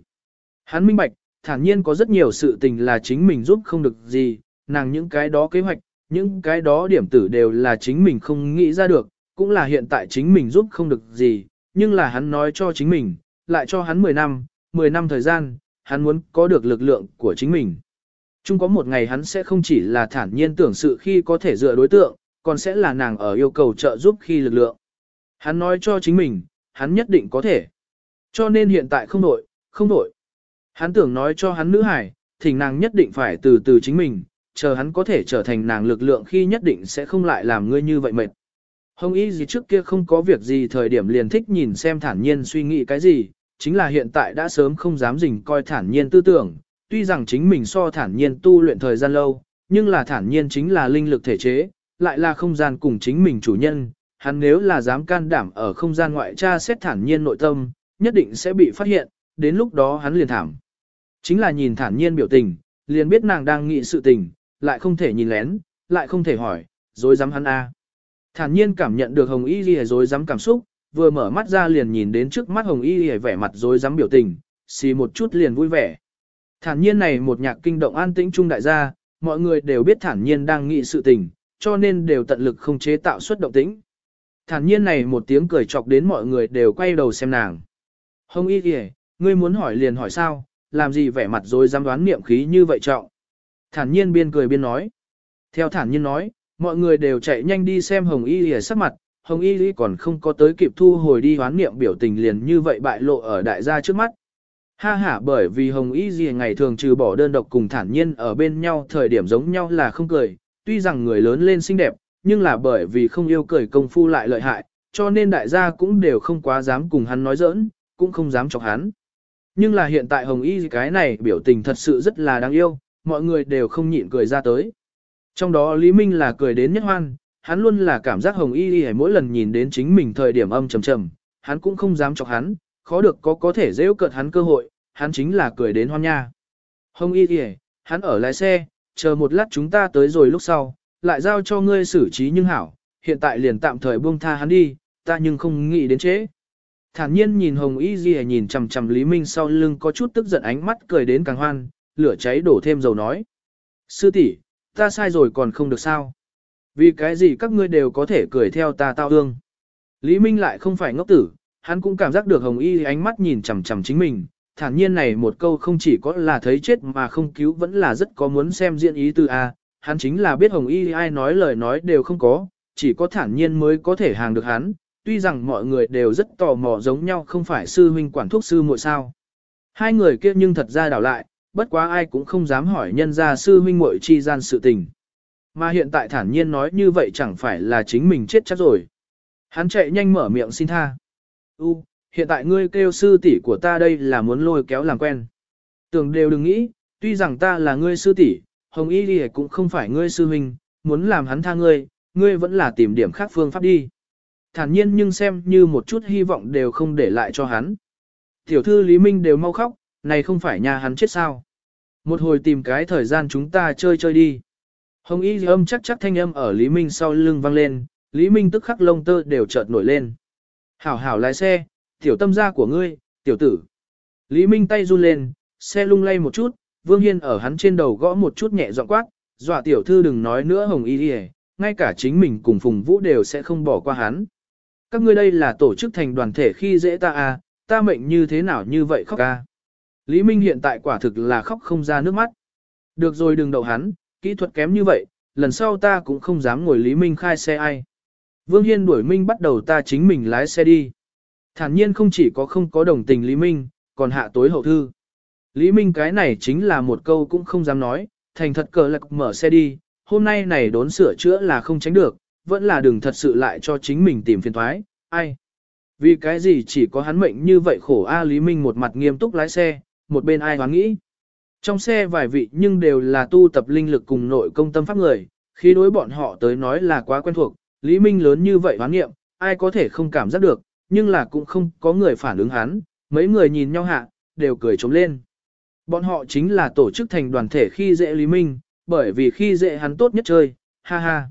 Hắn minh bạch, thản nhiên có rất nhiều sự tình là chính mình giúp không được gì, nàng những cái đó kế hoạch, những cái đó điểm tử đều là chính mình không nghĩ ra được, cũng là hiện tại chính mình giúp không được gì, nhưng là hắn nói cho chính mình, lại cho hắn 10 năm, 10 năm thời gian, hắn muốn có được lực lượng của chính mình. Chung có một ngày hắn sẽ không chỉ là thản nhiên tưởng sự khi có thể dựa đối tượng, còn sẽ là nàng ở yêu cầu trợ giúp khi lực lượng. Hắn nói cho chính mình, hắn nhất định có thể. Cho nên hiện tại không đổi, không đổi. Hắn tưởng nói cho hắn nữ hải, thỉnh nàng nhất định phải từ từ chính mình, chờ hắn có thể trở thành nàng lực lượng khi nhất định sẽ không lại làm ngươi như vậy mệt. Hồng Y gì trước kia không có việc gì thời điểm liền thích nhìn xem thản nhiên suy nghĩ cái gì, chính là hiện tại đã sớm không dám dình coi thản nhiên tư tưởng, tuy rằng chính mình so thản nhiên tu luyện thời gian lâu, nhưng là thản nhiên chính là linh lực thể chế, lại là không gian cùng chính mình chủ nhân, hắn nếu là dám can đảm ở không gian ngoại tra xét thản nhiên nội tâm, nhất định sẽ bị phát hiện, đến lúc đó hắn liền thảm. Chính là nhìn thản nhiên biểu tình, liền biết nàng đang nghị sự tình, lại không thể nhìn lén, lại không thể hỏi, dối dám hắn a. Thản nhiên cảm nhận được Hồng Y Ghi dối dám cảm xúc, vừa mở mắt ra liền nhìn đến trước mắt Hồng Y Ghi vẻ mặt dối dám biểu tình, xì một chút liền vui vẻ. Thản nhiên này một nhạc kinh động an tĩnh trung đại gia, mọi người đều biết thản nhiên đang nghị sự tình, cho nên đều tận lực không chế tạo suất động tĩnh. Thản nhiên này một tiếng cười chọc đến mọi người đều quay đầu xem nàng. Hồng Y kìa, ngươi muốn hỏi liền hỏi sao, làm gì vẻ mặt rồi dám đoán niệm khí như vậy trọng. Thản nhiên biên cười biên nói. Theo thản nhiên nói, mọi người đều chạy nhanh đi xem Hồng Y kìa sắc mặt, Hồng Y kìa còn không có tới kịp thu hồi đi hoán niệm biểu tình liền như vậy bại lộ ở đại gia trước mắt. Ha ha bởi vì Hồng Y gì ngày thường trừ bỏ đơn độc cùng thản nhiên ở bên nhau thời điểm giống nhau là không cười, tuy rằng người lớn lên xinh đẹp, nhưng là bởi vì không yêu cười công phu lại lợi hại, cho nên đại gia cũng đều không quá dám cùng hắn nói giỡn, cũng không dám chọc hắn. Nhưng là hiện tại Hồng Y cái này biểu tình thật sự rất là đáng yêu, mọi người đều không nhịn cười ra tới. Trong đó Lý Minh là cười đến nhất hoan, hắn luôn là cảm giác Hồng Y Y mỗi lần nhìn đến chính mình thời điểm âm trầm trầm, hắn cũng không dám chọc hắn, khó được có có thể dễ cợt hắn cơ hội, hắn chính là cười đến hoan nha. Hồng Y Y, hắn ở lái xe, chờ một lát chúng ta tới rồi lúc sau, lại giao cho ngươi xử trí nhưng hảo, hiện tại liền tạm thời buông tha hắn đi, ta nhưng không nghĩ đến chế. Thản nhiên nhìn Hồng Y Y nhìn chằm chằm Lý Minh sau lưng có chút tức giận ánh mắt cười đến càng hoan, lửa cháy đổ thêm dầu nói. Sư tỷ, ta sai rồi còn không được sao. Vì cái gì các ngươi đều có thể cười theo ta tao ương. Lý Minh lại không phải ngốc tử, hắn cũng cảm giác được Hồng Y ánh mắt nhìn chằm chằm chính mình, thản nhiên này một câu không chỉ có là thấy chết mà không cứu vẫn là rất có muốn xem diễn ý từ A, hắn chính là biết Hồng Y ai nói lời nói đều không có, chỉ có thản nhiên mới có thể hàng được hắn, tuy rằng mọi người đều rất tò mò giống nhau không phải sư huynh quản thuốc sư muội sao. Hai người kia nhưng thật ra đảo lại, bất quá ai cũng không dám hỏi nhân gia sư huynh muội chi gian sự tình. Mà hiện tại thản nhiên nói như vậy chẳng phải là chính mình chết chắc rồi. Hắn chạy nhanh mở miệng xin tha. U, hiện tại ngươi kêu sư tỷ của ta đây là muốn lôi kéo làm quen. Tưởng đều đừng nghĩ, tuy rằng ta là ngươi sư tỷ, Hồng Y Ghi cũng không phải ngươi sư huynh, muốn làm hắn tha ngươi, ngươi vẫn là tìm điểm khác phương pháp đi. Thản nhiên nhưng xem như một chút hy vọng đều không để lại cho hắn. Tiểu thư Lý Minh đều mau khóc, này không phải nhà hắn chết sao. Một hồi tìm cái thời gian chúng ta chơi chơi đi. Hồng y âm chắc chắc thanh âm ở Lý Minh sau lưng vang lên, Lý Minh tức khắc lông tơ đều chợt nổi lên. Hảo hảo lái xe, tiểu tâm gia của ngươi, tiểu tử. Lý Minh tay run lên, xe lung lay một chút, Vương Hiên ở hắn trên đầu gõ một chút nhẹ giọng quát, dọa tiểu thư đừng nói nữa Hồng y đi ngay cả chính mình cùng Phùng Vũ đều sẽ không bỏ qua hắn. Các ngươi đây là tổ chức thành đoàn thể khi dễ ta à, ta mệnh như thế nào như vậy khóc ca. Lý Minh hiện tại quả thực là khóc không ra nước mắt. Được rồi đừng đậu hắn, kỹ thuật kém như vậy, lần sau ta cũng không dám ngồi Lý Minh khai xe ai. Vương Hiên đuổi Minh bắt đầu ta chính mình lái xe đi. Thản nhiên không chỉ có không có đồng tình Lý Minh, còn hạ tối hậu thư. Lý Minh cái này chính là một câu cũng không dám nói, thành thật cờ lạc mở xe đi, hôm nay này đốn sửa chữa là không tránh được, vẫn là đừng thật sự lại cho chính mình tìm phiền thoái, ai. Vì cái gì chỉ có hắn mệnh như vậy khổ A Lý Minh một mặt nghiêm túc lái xe, một bên ai hoán nghĩ. Trong xe vài vị nhưng đều là tu tập linh lực cùng nội công tâm pháp người, khi đối bọn họ tới nói là quá quen thuộc, Lý Minh lớn như vậy hoán nghiệm, ai có thể không cảm giác được, nhưng là cũng không có người phản ứng hắn, mấy người nhìn nhau hạ, đều cười trống lên. Bọn họ chính là tổ chức thành đoàn thể khi dễ Lý Minh, bởi vì khi dễ hắn tốt nhất chơi, ha ha.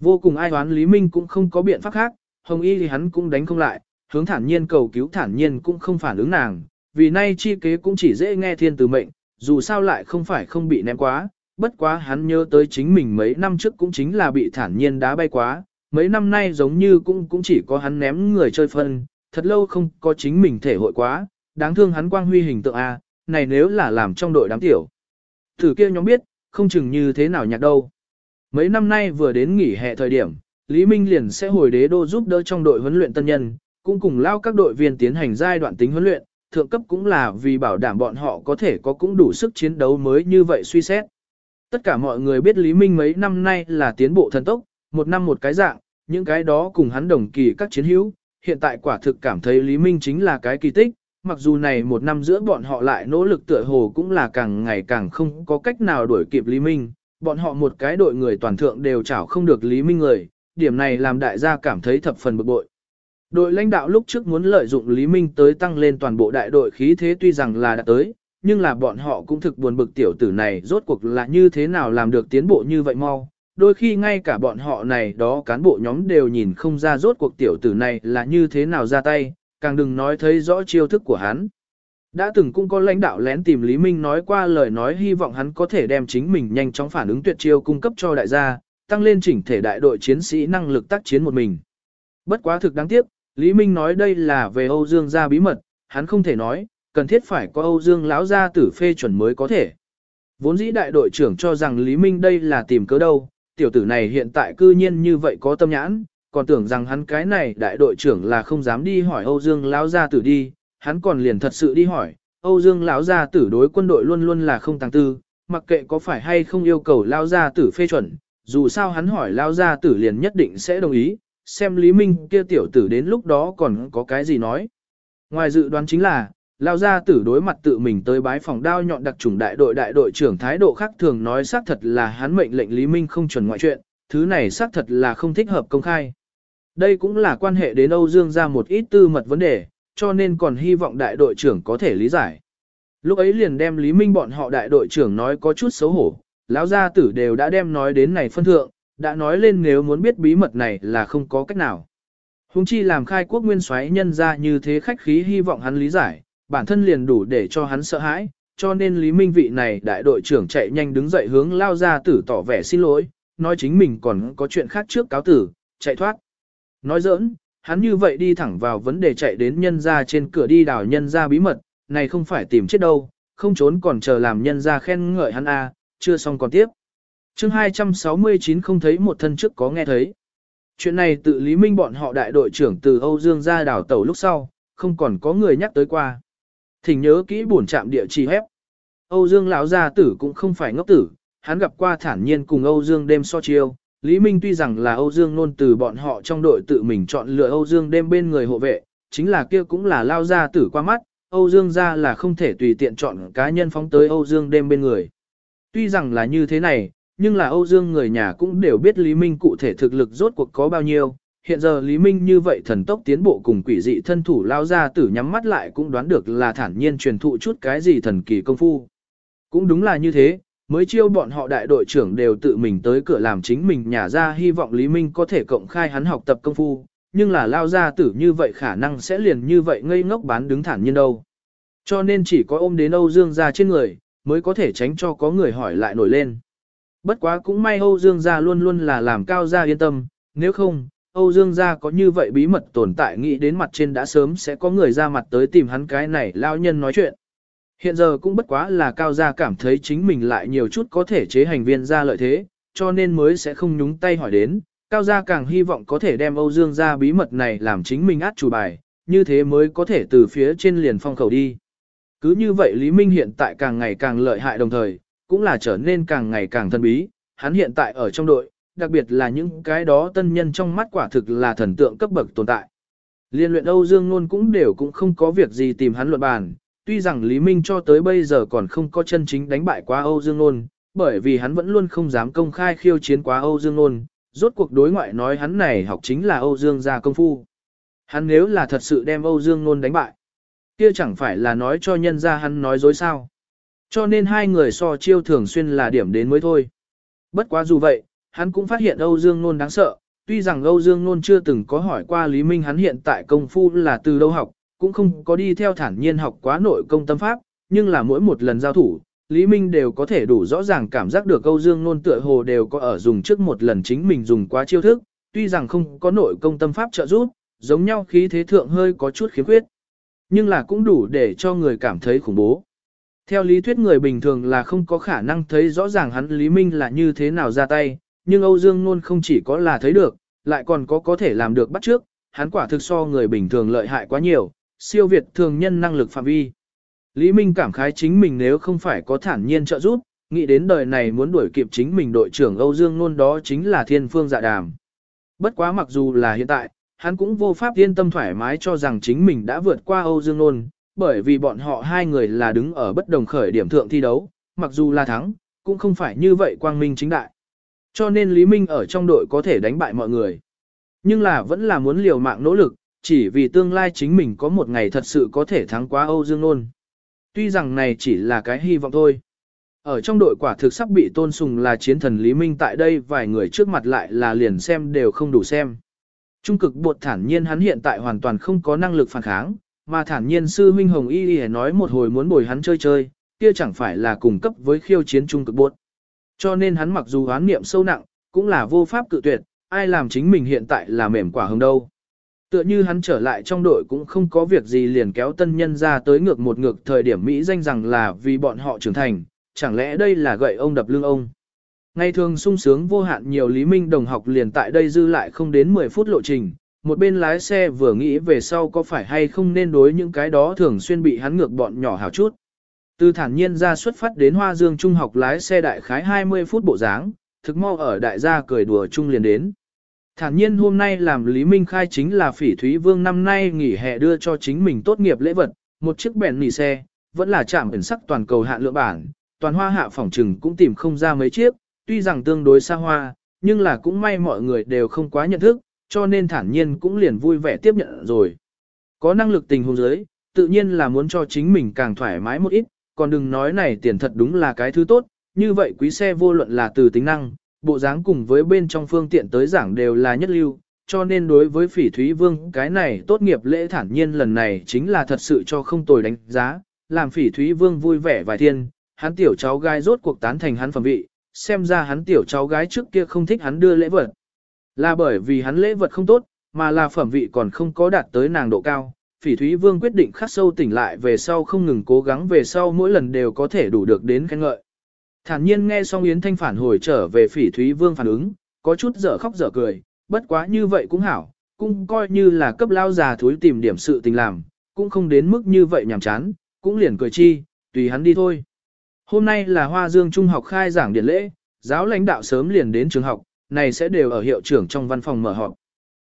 Vô cùng ai đoán Lý Minh cũng không có biện pháp khác, Hồng Y thì hắn cũng đánh không lại, hướng thản nhiên cầu cứu thản nhiên cũng không phản ứng nàng, vì nay chi kế cũng chỉ dễ nghe thiên từ mệnh, dù sao lại không phải không bị ném quá, bất quá hắn nhớ tới chính mình mấy năm trước cũng chính là bị thản nhiên đá bay quá, mấy năm nay giống như cũng cũng chỉ có hắn ném người chơi phân, thật lâu không có chính mình thể hội quá, đáng thương hắn quang huy hình tượng A, này nếu là làm trong đội đám tiểu. Thử kia nhóm biết, không chừng như thế nào nhạc đâu. Mấy năm nay vừa đến nghỉ hè thời điểm, Lý Minh liền sẽ hồi đế đô giúp đỡ trong đội huấn luyện tân nhân, cũng cùng lao các đội viên tiến hành giai đoạn tính huấn luyện, thượng cấp cũng là vì bảo đảm bọn họ có thể có cũng đủ sức chiến đấu mới như vậy suy xét. Tất cả mọi người biết Lý Minh mấy năm nay là tiến bộ thần tốc, một năm một cái dạng, những cái đó cùng hắn đồng kỳ các chiến hữu, hiện tại quả thực cảm thấy Lý Minh chính là cái kỳ tích, mặc dù này một năm giữa bọn họ lại nỗ lực tựa hồ cũng là càng ngày càng không có cách nào đuổi kịp Lý Minh, bọn họ một cái đội người toàn thượng đều chảo không được Lý Minh người, điểm này làm đại gia cảm thấy thập phần bực bội. Đội lãnh đạo lúc trước muốn lợi dụng Lý Minh tới tăng lên toàn bộ đại đội khí thế tuy rằng là đã tới, nhưng là bọn họ cũng thực buồn bực tiểu tử này rốt cuộc là như thế nào làm được tiến bộ như vậy mau. Đôi khi ngay cả bọn họ này đó cán bộ nhóm đều nhìn không ra rốt cuộc tiểu tử này là như thế nào ra tay, càng đừng nói thấy rõ chiêu thức của hắn. Đã từng cũng có lãnh đạo lén tìm Lý Minh nói qua lời nói hy vọng hắn có thể đem chính mình nhanh chóng phản ứng tuyệt chiêu cung cấp cho đại gia, tăng lên chỉnh thể đại đội chiến sĩ năng lực tác chiến một mình. Bất quá thực đáng tiếc, Lý Minh nói đây là về Âu Dương gia bí mật, hắn không thể nói, cần thiết phải có Âu Dương lão gia tử phê chuẩn mới có thể. Vốn dĩ đại đội trưởng cho rằng Lý Minh đây là tìm cớ đâu, tiểu tử này hiện tại cư nhiên như vậy có tâm nhãn, còn tưởng rằng hắn cái này đại đội trưởng là không dám đi hỏi Âu Dương lão gia tử đi, hắn còn liền thật sự đi hỏi, Âu Dương lão gia tử đối quân đội luôn luôn là không tăng tư, mặc kệ có phải hay không yêu cầu lão gia tử phê chuẩn, dù sao hắn hỏi lão gia tử liền nhất định sẽ đồng ý, xem Lý Minh kia tiểu tử đến lúc đó còn có cái gì nói. Ngoài dự đoán chính là, lão gia tử đối mặt tự mình tới bái phòng đao nhọn đặc trùng đại đội đại đội trưởng thái độ khác thường nói xác thật là hắn mệnh lệnh Lý Minh không chuẩn ngoại chuyện, thứ này xác thật là không thích hợp công khai. Đây cũng là quan hệ đến Âu Dương ra một ít tư mật vấn đề, cho nên còn hy vọng đại đội trưởng có thể lý giải. Lúc ấy liền đem Lý Minh bọn họ đại đội trưởng nói có chút xấu hổ, lão gia tử đều đã đem nói đến này phân thượng, đã nói lên nếu muốn biết bí mật này là không có cách nào. Hùng chi làm khai quốc nguyên soái nhân ra như thế khách khí hy vọng hắn lý giải, bản thân liền đủ để cho hắn sợ hãi, cho nên Lý Minh vị này đại đội trưởng chạy nhanh đứng dậy hướng lao gia tử tỏ vẻ xin lỗi, nói chính mình còn có chuyện khác trước cáo tử, chạy thoát. Nói giỡn, hắn như vậy đi thẳng vào vấn đề chạy đến nhân ra trên cửa đi đào nhân ra bí mật, này không phải tìm chết đâu, không trốn còn chờ làm nhân ra khen ngợi hắn a, chưa xong còn tiếp. chương 269 không thấy một thân trước có nghe thấy. Chuyện này tự Lý Minh bọn họ đại đội trưởng từ Âu Dương ra đảo tàu lúc sau, không còn có người nhắc tới qua. Thỉnh nhớ kỹ buồn trạm địa chỉ hép. Âu Dương lão gia tử cũng không phải ngốc tử, hắn gặp qua thản nhiên cùng Âu Dương đêm so chiêu, Lý Minh tuy rằng là Âu Dương nôn từ bọn họ trong đội tự mình chọn lựa Âu Dương đêm bên người hộ vệ, chính là kia cũng là lao ra tử qua mắt, Âu Dương ra là không thể tùy tiện chọn cá nhân phóng tới Âu Dương đêm bên người. Tuy rằng là như thế này, nhưng là Âu Dương người nhà cũng đều biết Lý Minh cụ thể thực lực rốt cuộc có bao nhiêu. Hiện giờ Lý Minh như vậy thần tốc tiến bộ cùng quỷ dị thân thủ lao ra tử nhắm mắt lại cũng đoán được là thản nhiên truyền thụ chút cái gì thần kỳ công phu. Cũng đúng là như thế, mới chiêu bọn họ đại đội trưởng đều tự mình tới cửa làm chính mình nhà ra hy vọng Lý Minh có thể cộng khai hắn học tập công phu, nhưng là lao ra tử như vậy khả năng sẽ liền như vậy ngây ngốc bán đứng thản nhiên đâu. Cho nên chỉ có ôm đến Âu Dương ra trên người, mới có thể tránh cho có người hỏi lại nổi lên. Bất quá cũng may Âu Dương gia luôn luôn là làm cao gia yên tâm, nếu không, Âu Dương gia có như vậy bí mật tồn tại nghĩ đến mặt trên đã sớm sẽ có người ra mặt tới tìm hắn cái này lao nhân nói chuyện. Hiện giờ cũng bất quá là cao gia cảm thấy chính mình lại nhiều chút có thể chế hành viên ra lợi thế, cho nên mới sẽ không nhúng tay hỏi đến. Cao gia càng hy vọng có thể đem Âu Dương gia bí mật này làm chính mình át chủ bài, như thế mới có thể từ phía trên liền phong khẩu đi. Cứ như vậy Lý Minh hiện tại càng ngày càng lợi hại đồng thời, cũng là trở nên càng ngày càng thần bí, hắn hiện tại ở trong đội, đặc biệt là những cái đó tân nhân trong mắt quả thực là thần tượng cấp bậc tồn tại. Liên luyện Âu Dương luôn cũng đều cũng không có việc gì tìm hắn luận bàn, tuy rằng Lý Minh cho tới bây giờ còn không có chân chính đánh bại quá Âu Dương Nôn, bởi vì hắn vẫn luôn không dám công khai khiêu chiến quá Âu Dương Nôn, rốt cuộc đối ngoại nói hắn này học chính là Âu Dương gia công phu. Hắn nếu là thật sự đem Âu Dương Nôn đánh bại, kia chẳng phải là nói cho nhân ra hắn nói dối sao. Cho nên hai người so chiêu thường xuyên là điểm đến mới thôi. Bất quá dù vậy, hắn cũng phát hiện Âu Dương Nôn đáng sợ, tuy rằng Âu Dương Nôn chưa từng có hỏi qua Lý Minh hắn hiện tại công phu là từ đâu học, cũng không có đi theo thản nhiên học quá nội công tâm pháp, nhưng là mỗi một lần giao thủ, Lý Minh đều có thể đủ rõ ràng cảm giác được Âu Dương Nôn tựa hồ đều có ở dùng trước một lần chính mình dùng quá chiêu thức, tuy rằng không có nội công tâm pháp trợ giúp, giống nhau khí thế thượng hơi có chút khiếm khuyết, nhưng là cũng đủ để cho người cảm thấy khủng bố. Theo lý thuyết người bình thường là không có khả năng thấy rõ ràng hắn Lý Minh là như thế nào ra tay, nhưng Âu Dương Nôn không chỉ có là thấy được, lại còn có có thể làm được bắt trước, hắn quả thực so người bình thường lợi hại quá nhiều, siêu việt thường nhân năng lực phạm vi. Lý Minh cảm khái chính mình nếu không phải có thản nhiên trợ giúp, nghĩ đến đời này muốn đuổi kịp chính mình đội trưởng Âu Dương luôn đó chính là thiên phương dạ đàm. Bất quá mặc dù là hiện tại, hắn cũng vô pháp yên tâm thoải mái cho rằng chính mình đã vượt qua Âu Dương luôn, bởi vì bọn họ hai người là đứng ở bất đồng khởi điểm thượng thi đấu, mặc dù là thắng, cũng không phải như vậy quang minh chính đại. Cho nên Lý Minh ở trong đội có thể đánh bại mọi người. Nhưng là vẫn là muốn liều mạng nỗ lực, chỉ vì tương lai chính mình có một ngày thật sự có thể thắng quá Âu Dương Nôn. Tuy rằng này chỉ là cái hy vọng thôi. Ở trong đội quả thực sắp bị tôn sùng là chiến thần Lý Minh tại đây vài người trước mặt lại là liền xem đều không đủ xem. Trung cực bột thản nhiên hắn hiện tại hoàn toàn không có năng lực phản kháng, mà thản nhiên sư huynh Hồng Y Y nói một hồi muốn bồi hắn chơi chơi, kia chẳng phải là cùng cấp với khiêu chiến trung cực bột. Cho nên hắn mặc dù hoán niệm sâu nặng, cũng là vô pháp cự tuyệt, ai làm chính mình hiện tại là mềm quả hồng đâu. Tựa như hắn trở lại trong đội cũng không có việc gì liền kéo tân nhân ra tới ngược một ngược thời điểm Mỹ danh rằng là vì bọn họ trưởng thành, chẳng lẽ đây là gậy ông đập lưng ông. Ngày thường sung sướng vô hạn nhiều Lý Minh đồng học liền tại đây dư lại không đến 10 phút lộ trình, một bên lái xe vừa nghĩ về sau có phải hay không nên đối những cái đó thường xuyên bị hắn ngược bọn nhỏ hào chút. Từ thản nhiên ra xuất phát đến Hoa Dương Trung học lái xe đại khái 20 phút bộ dáng, thực mau ở đại gia cười đùa chung liền đến. Thản nhiên hôm nay làm Lý Minh khai chính là phỉ Thúy Vương năm nay nghỉ hè đưa cho chính mình tốt nghiệp lễ vật, một chiếc bèn nỉ xe, vẫn là chạm ẩn sắc toàn cầu hạ lượng bản, toàn hoa hạ phỏng trừng cũng tìm không ra mấy chiếc, tuy rằng tương đối xa hoa, nhưng là cũng may mọi người đều không quá nhận thức, cho nên thản nhiên cũng liền vui vẻ tiếp nhận rồi. Có năng lực tình huống giới, tự nhiên là muốn cho chính mình càng thoải mái một ít, còn đừng nói này tiền thật đúng là cái thứ tốt, như vậy quý xe vô luận là từ tính năng, bộ dáng cùng với bên trong phương tiện tới giảng đều là nhất lưu, cho nên đối với phỉ thúy vương cái này tốt nghiệp lễ thản nhiên lần này chính là thật sự cho không tồi đánh giá, làm phỉ thúy vương vui vẻ vài thiên, hắn tiểu cháu gái rốt cuộc tán thành hắn phẩm vị, xem ra hắn tiểu cháu gái trước kia không thích hắn đưa lễ vật. Là bởi vì hắn lễ vật không tốt, mà là phẩm vị còn không có đạt tới nàng độ cao. Phỉ Thúy Vương quyết định khắc sâu tỉnh lại về sau không ngừng cố gắng về sau mỗi lần đều có thể đủ được đến khen ngợi. Thản nhiên nghe xong Yến Thanh phản hồi trở về Phỉ Thúy Vương phản ứng, có chút dở khóc dở cười, bất quá như vậy cũng hảo, cũng coi như là cấp lao già thúi tìm điểm sự tình làm, cũng không đến mức như vậy nhàm chán, cũng liền cười chi, tùy hắn đi thôi. Hôm nay là Hoa Dương Trung học khai giảng điện lễ, giáo lãnh đạo sớm liền đến trường học, này sẽ đều ở hiệu trưởng trong văn phòng mở họp.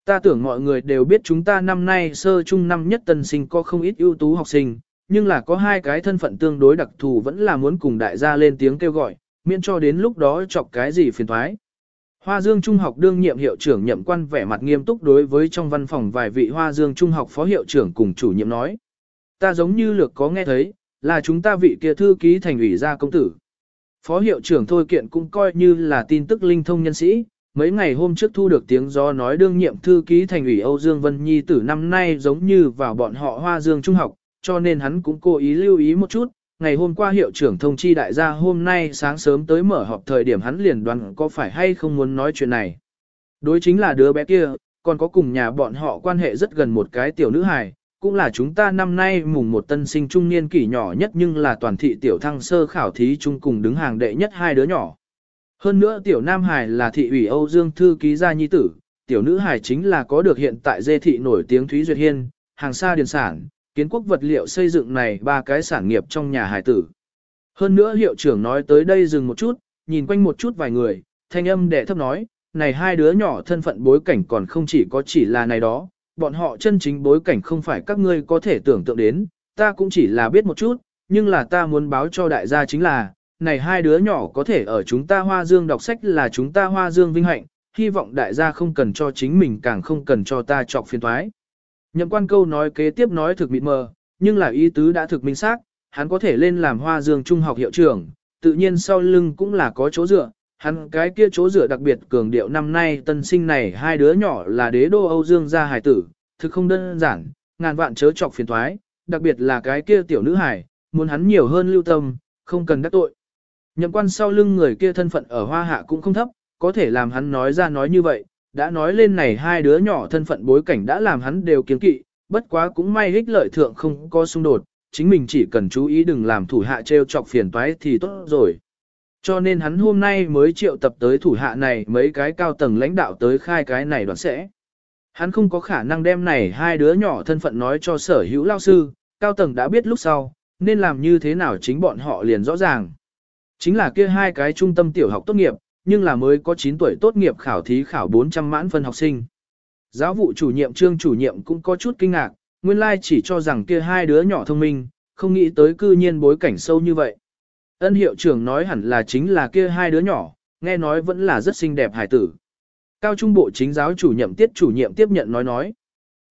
Ta tưởng mọi người đều biết chúng ta năm nay sơ trung năm nhất tân sinh có không ít ưu tú học sinh, nhưng là có hai cái thân phận tương đối đặc thù vẫn là muốn cùng đại gia lên tiếng kêu gọi, miễn cho đến lúc đó chọc cái gì phiền thoái. Hoa Dương Trung học đương nhiệm hiệu trưởng nhậm quan vẻ mặt nghiêm túc đối với trong văn phòng vài vị Hoa Dương Trung học phó hiệu trưởng cùng chủ nhiệm nói. Ta giống như lược có nghe thấy, là chúng ta vị kia thư ký thành ủy gia công tử. Phó hiệu trưởng Thôi Kiện cũng coi như là tin tức linh thông nhân sĩ, mấy ngày hôm trước thu được tiếng gió nói đương nhiệm thư ký thành ủy Âu Dương Vân Nhi tử năm nay giống như vào bọn họ Hoa Dương Trung học, cho nên hắn cũng cố ý lưu ý một chút. Ngày hôm qua hiệu trưởng thông chi đại gia hôm nay sáng sớm tới mở họp thời điểm hắn liền đoán có phải hay không muốn nói chuyện này. Đối chính là đứa bé kia, còn có cùng nhà bọn họ quan hệ rất gần một cái tiểu nữ hài, cũng là chúng ta năm nay mùng một tân sinh trung niên kỷ nhỏ nhất nhưng là toàn thị tiểu thăng sơ khảo thí chung cùng đứng hàng đệ nhất hai đứa nhỏ. Hơn nữa tiểu nam hải là thị ủy Âu Dương thư ký gia nhi tử, tiểu nữ hải chính là có được hiện tại dê thị nổi tiếng Thúy Duyệt Hiên, hàng xa điền sản, kiến quốc vật liệu xây dựng này ba cái sản nghiệp trong nhà hải tử. Hơn nữa hiệu trưởng nói tới đây dừng một chút, nhìn quanh một chút vài người, thanh âm đệ thấp nói, này hai đứa nhỏ thân phận bối cảnh còn không chỉ có chỉ là này đó, bọn họ chân chính bối cảnh không phải các ngươi có thể tưởng tượng đến, ta cũng chỉ là biết một chút, nhưng là ta muốn báo cho đại gia chính là, này hai đứa nhỏ có thể ở chúng ta Hoa Dương đọc sách là chúng ta Hoa Dương vinh hạnh, hy vọng đại gia không cần cho chính mình càng không cần cho ta trọc phiền thoái. Nhậm quan câu nói kế tiếp nói thực mịt mờ, nhưng là ý tứ đã thực minh xác, hắn có thể lên làm Hoa Dương Trung học hiệu trưởng, tự nhiên sau lưng cũng là có chỗ dựa, hắn cái kia chỗ dựa đặc biệt cường điệu năm nay tân sinh này hai đứa nhỏ là đế đô Âu Dương gia hải tử, thực không đơn giản, ngàn vạn chớ chọc phiền thoái, đặc biệt là cái kia tiểu nữ hải, muốn hắn nhiều hơn lưu tâm, không cần đắc tội. Nhậm quan sau lưng người kia thân phận ở hoa hạ cũng không thấp, có thể làm hắn nói ra nói như vậy, đã nói lên này hai đứa nhỏ thân phận bối cảnh đã làm hắn đều kiến kỵ, bất quá cũng may ích lợi thượng không có xung đột, chính mình chỉ cần chú ý đừng làm thủ hạ treo chọc phiền toái thì tốt rồi. Cho nên hắn hôm nay mới triệu tập tới thủ hạ này mấy cái cao tầng lãnh đạo tới khai cái này đoàn sẽ. Hắn không có khả năng đem này hai đứa nhỏ thân phận nói cho sở hữu lao sư, cao tầng đã biết lúc sau, nên làm như thế nào chính bọn họ liền rõ ràng. Chính là kia hai cái trung tâm tiểu học tốt nghiệp, nhưng là mới có 9 tuổi tốt nghiệp khảo thí khảo 400 mãn phân học sinh. Giáo vụ chủ nhiệm trương chủ nhiệm cũng có chút kinh ngạc, nguyên lai chỉ cho rằng kia hai đứa nhỏ thông minh, không nghĩ tới cư nhiên bối cảnh sâu như vậy. Ân hiệu trưởng nói hẳn là chính là kia hai đứa nhỏ, nghe nói vẫn là rất xinh đẹp hải tử. Cao trung bộ chính giáo chủ nhiệm tiết chủ nhiệm tiếp nhận nói nói.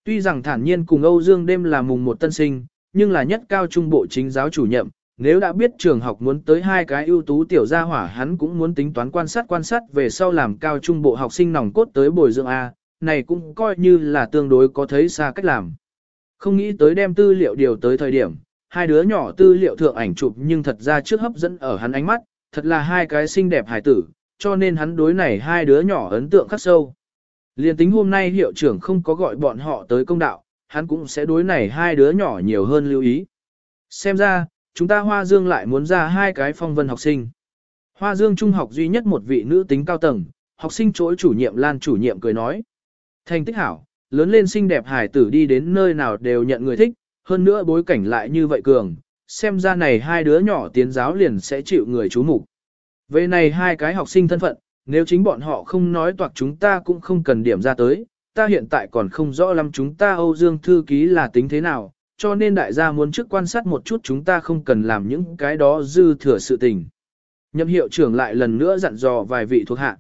Tuy rằng thản nhiên cùng Âu Dương đêm là mùng một tân sinh, nhưng là nhất cao trung bộ chính giáo chủ nhiệm, nếu đã biết trường học muốn tới hai cái ưu tú tiểu gia hỏa hắn cũng muốn tính toán quan sát quan sát về sau làm cao trung bộ học sinh nòng cốt tới bồi dưỡng A, này cũng coi như là tương đối có thấy xa cách làm. Không nghĩ tới đem tư liệu điều tới thời điểm, hai đứa nhỏ tư liệu thượng ảnh chụp nhưng thật ra trước hấp dẫn ở hắn ánh mắt, thật là hai cái xinh đẹp hài tử, cho nên hắn đối này hai đứa nhỏ ấn tượng khắc sâu. Liên tính hôm nay hiệu trưởng không có gọi bọn họ tới công đạo, hắn cũng sẽ đối này hai đứa nhỏ nhiều hơn lưu ý. Xem ra, chúng ta Hoa Dương lại muốn ra hai cái phong vân học sinh. Hoa Dương Trung học duy nhất một vị nữ tính cao tầng, học sinh chỗ chủ nhiệm Lan chủ nhiệm cười nói. Thành tích hảo, lớn lên xinh đẹp hải tử đi đến nơi nào đều nhận người thích, hơn nữa bối cảnh lại như vậy cường, xem ra này hai đứa nhỏ tiến giáo liền sẽ chịu người chú mục. Về này hai cái học sinh thân phận, nếu chính bọn họ không nói toạc chúng ta cũng không cần điểm ra tới, ta hiện tại còn không rõ lắm chúng ta Âu Dương Thư Ký là tính thế nào, cho nên đại gia muốn trước quan sát một chút chúng ta không cần làm những cái đó dư thừa sự tình. Nhậm hiệu trưởng lại lần nữa dặn dò vài vị thuộc hạ.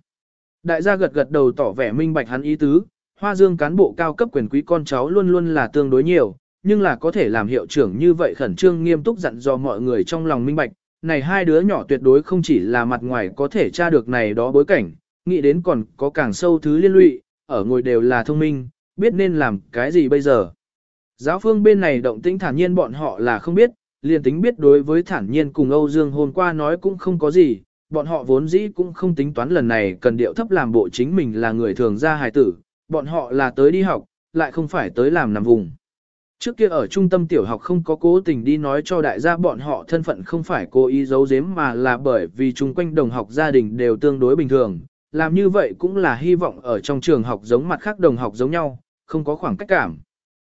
Đại gia gật gật đầu tỏ vẻ minh bạch hắn ý tứ, Hoa Dương cán bộ cao cấp quyền quý con cháu luôn luôn là tương đối nhiều, nhưng là có thể làm hiệu trưởng như vậy khẩn trương nghiêm túc dặn dò mọi người trong lòng minh bạch, này hai đứa nhỏ tuyệt đối không chỉ là mặt ngoài có thể tra được này đó bối cảnh, nghĩ đến còn có càng sâu thứ liên lụy, ở ngồi đều là thông minh, biết nên làm cái gì bây giờ. Giáo phương bên này động tĩnh thản nhiên bọn họ là không biết, liền tính biết đối với thản nhiên cùng Âu Dương hôm qua nói cũng không có gì, bọn họ vốn dĩ cũng không tính toán lần này cần điệu thấp làm bộ chính mình là người thường ra hài tử, bọn họ là tới đi học, lại không phải tới làm nằm vùng. Trước kia ở trung tâm tiểu học không có cố tình đi nói cho đại gia bọn họ thân phận không phải cố ý giấu giếm mà là bởi vì chung quanh đồng học gia đình đều tương đối bình thường. Làm như vậy cũng là hy vọng ở trong trường học giống mặt khác đồng học giống nhau, không có khoảng cách cảm.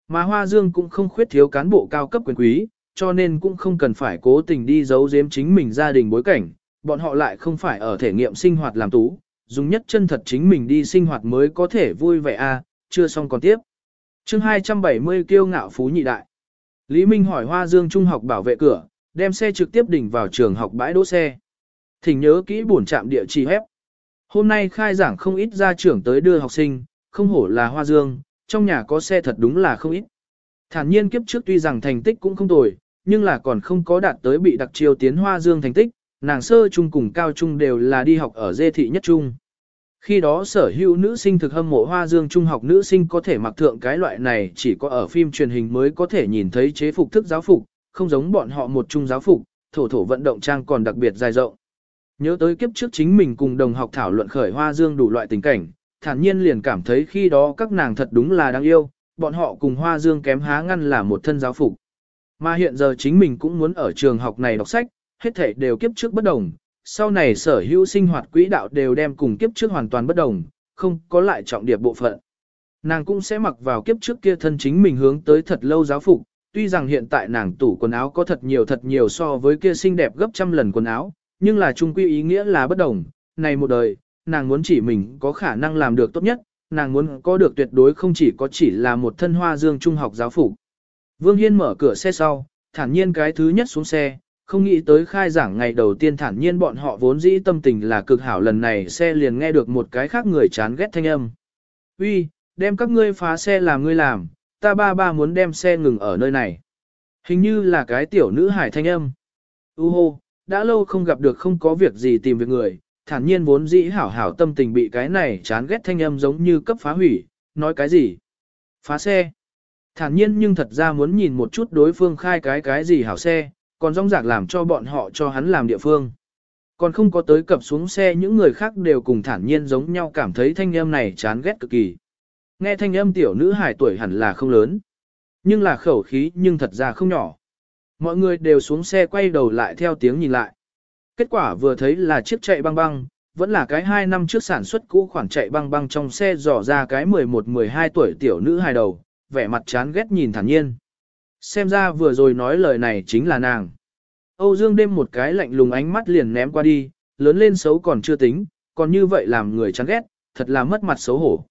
Mà Hoa Dương cũng không khuyết thiếu cán bộ cao cấp quyền quý, cho nên cũng không cần phải cố tình đi giấu giếm chính mình gia đình bối cảnh, bọn họ lại không phải ở thể nghiệm sinh hoạt làm tú, dùng nhất chân thật chính mình đi sinh hoạt mới có thể vui vẻ a, à, chưa xong còn tiếp. Chương 270 kiêu ngạo phú nhị đại. Lý Minh hỏi Hoa Dương Trung học bảo vệ cửa, đem xe trực tiếp đỉnh vào trường học bãi đỗ xe. Thỉnh nhớ kỹ buồn trạm địa chỉ hép. Hôm nay khai giảng không ít gia trưởng tới đưa học sinh, không hổ là Hoa Dương, trong nhà có xe thật đúng là không ít. Thản nhiên kiếp trước tuy rằng thành tích cũng không tồi, nhưng là còn không có đạt tới bị đặc chiêu tiến Hoa Dương thành tích, nàng sơ trung cùng cao trung đều là đi học ở dê thị nhất trung. Khi đó sở hữu nữ sinh thực hâm mộ hoa dương trung học nữ sinh có thể mặc thượng cái loại này chỉ có ở phim truyền hình mới có thể nhìn thấy chế phục thức giáo phục, không giống bọn họ một trung giáo phục, thổ thổ vận động trang còn đặc biệt dài rộng. Nhớ tới kiếp trước chính mình cùng đồng học thảo luận khởi hoa dương đủ loại tình cảnh, thản nhiên liền cảm thấy khi đó các nàng thật đúng là đáng yêu, bọn họ cùng hoa dương kém há ngăn là một thân giáo phục. Mà hiện giờ chính mình cũng muốn ở trường học này đọc sách, hết thể đều kiếp trước bất đồng, sau này sở hữu sinh hoạt quỹ đạo đều đem cùng kiếp trước hoàn toàn bất đồng, không có lại trọng điệp bộ phận. Nàng cũng sẽ mặc vào kiếp trước kia thân chính mình hướng tới thật lâu giáo phục, tuy rằng hiện tại nàng tủ quần áo có thật nhiều thật nhiều so với kia xinh đẹp gấp trăm lần quần áo, nhưng là chung quy ý nghĩa là bất đồng, này một đời, nàng muốn chỉ mình có khả năng làm được tốt nhất, nàng muốn có được tuyệt đối không chỉ có chỉ là một thân hoa dương trung học giáo phủ. Vương Hiên mở cửa xe sau, thản nhiên cái thứ nhất xuống xe, không nghĩ tới khai giảng ngày đầu tiên thản nhiên bọn họ vốn dĩ tâm tình là cực hảo lần này xe liền nghe được một cái khác người chán ghét thanh âm. Uy, đem các ngươi phá xe làm ngươi làm, ta ba ba muốn đem xe ngừng ở nơi này. Hình như là cái tiểu nữ hải thanh âm. U hô, đã lâu không gặp được không có việc gì tìm việc người, thản nhiên vốn dĩ hảo hảo tâm tình bị cái này chán ghét thanh âm giống như cấp phá hủy, nói cái gì? Phá xe. Thản nhiên nhưng thật ra muốn nhìn một chút đối phương khai cái cái gì hảo xe, còn rong rạc làm cho bọn họ cho hắn làm địa phương. Còn không có tới cập xuống xe những người khác đều cùng thản nhiên giống nhau cảm thấy thanh âm này chán ghét cực kỳ. Nghe thanh âm tiểu nữ hài tuổi hẳn là không lớn, nhưng là khẩu khí nhưng thật ra không nhỏ. Mọi người đều xuống xe quay đầu lại theo tiếng nhìn lại. Kết quả vừa thấy là chiếc chạy băng băng, vẫn là cái 2 năm trước sản xuất cũ khoản chạy băng băng trong xe dò ra cái 11-12 tuổi tiểu nữ hài đầu, vẻ mặt chán ghét nhìn thản nhiên. Xem ra vừa rồi nói lời này chính là nàng. Âu Dương đêm một cái lạnh lùng ánh mắt liền ném qua đi, lớn lên xấu còn chưa tính, còn như vậy làm người chán ghét, thật là mất mặt xấu hổ.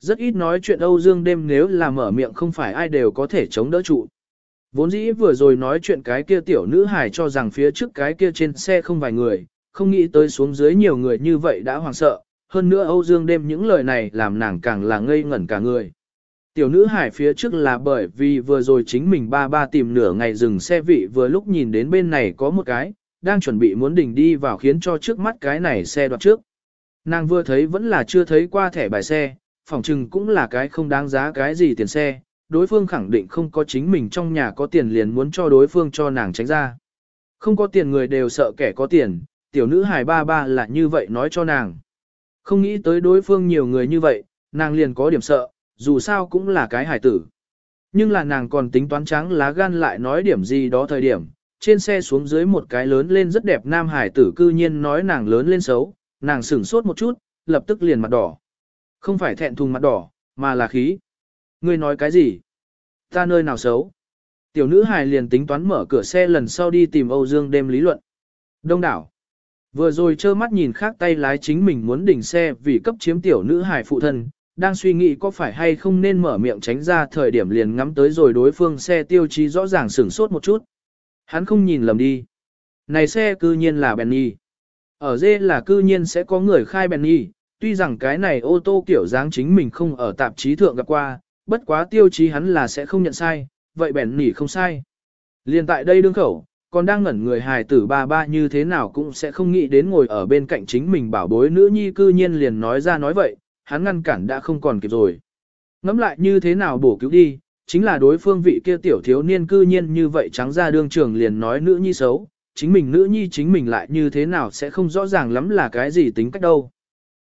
Rất ít nói chuyện Âu Dương đêm nếu là mở miệng không phải ai đều có thể chống đỡ trụ. Vốn dĩ vừa rồi nói chuyện cái kia tiểu nữ hài cho rằng phía trước cái kia trên xe không vài người, không nghĩ tới xuống dưới nhiều người như vậy đã hoảng sợ, hơn nữa Âu Dương đêm những lời này làm nàng càng là ngây ngẩn cả người. Tiểu nữ hải phía trước là bởi vì vừa rồi chính mình ba ba tìm nửa ngày dừng xe vị vừa lúc nhìn đến bên này có một cái, đang chuẩn bị muốn đỉnh đi vào khiến cho trước mắt cái này xe đoạt trước. Nàng vừa thấy vẫn là chưa thấy qua thẻ bài xe, phỏng chừng cũng là cái không đáng giá cái gì tiền xe, đối phương khẳng định không có chính mình trong nhà có tiền liền muốn cho đối phương cho nàng tránh ra. Không có tiền người đều sợ kẻ có tiền, tiểu nữ hài ba ba là như vậy nói cho nàng. Không nghĩ tới đối phương nhiều người như vậy, nàng liền có điểm sợ, dù sao cũng là cái hài tử. Nhưng là nàng còn tính toán trắng lá gan lại nói điểm gì đó thời điểm, trên xe xuống dưới một cái lớn lên rất đẹp nam hải tử cư nhiên nói nàng lớn lên xấu, nàng sửng sốt một chút, lập tức liền mặt đỏ. Không phải thẹn thùng mặt đỏ, mà là khí. Ngươi nói cái gì? Ta nơi nào xấu? Tiểu nữ hài liền tính toán mở cửa xe lần sau đi tìm Âu Dương đêm lý luận. Đông đảo. Vừa rồi trơ mắt nhìn khác tay lái chính mình muốn đỉnh xe vì cấp chiếm tiểu nữ hài phụ thân, đang suy nghĩ có phải hay không nên mở miệng tránh ra thời điểm liền ngắm tới rồi đối phương xe tiêu chí rõ ràng sửng sốt một chút. Hắn không nhìn lầm đi. Này xe cư nhiên là Benny. Ở dê là cư nhiên sẽ có người khai Benny, tuy rằng cái này ô tô kiểu dáng chính mình không ở tạp chí thượng gặp qua, bất quá tiêu chí hắn là sẽ không nhận sai, vậy Benny không sai. Liên tại đây đương khẩu, còn đang ngẩn người hài tử ba ba như thế nào cũng sẽ không nghĩ đến ngồi ở bên cạnh chính mình bảo bối nữ nhi cư nhiên liền nói ra nói vậy, hắn ngăn cản đã không còn kịp rồi. Ngắm lại như thế nào bổ cứu đi, chính là đối phương vị kia tiểu thiếu niên cư nhiên như vậy trắng ra đương trường liền nói nữ nhi xấu, chính mình nữ nhi chính mình lại như thế nào sẽ không rõ ràng lắm là cái gì tính cách đâu.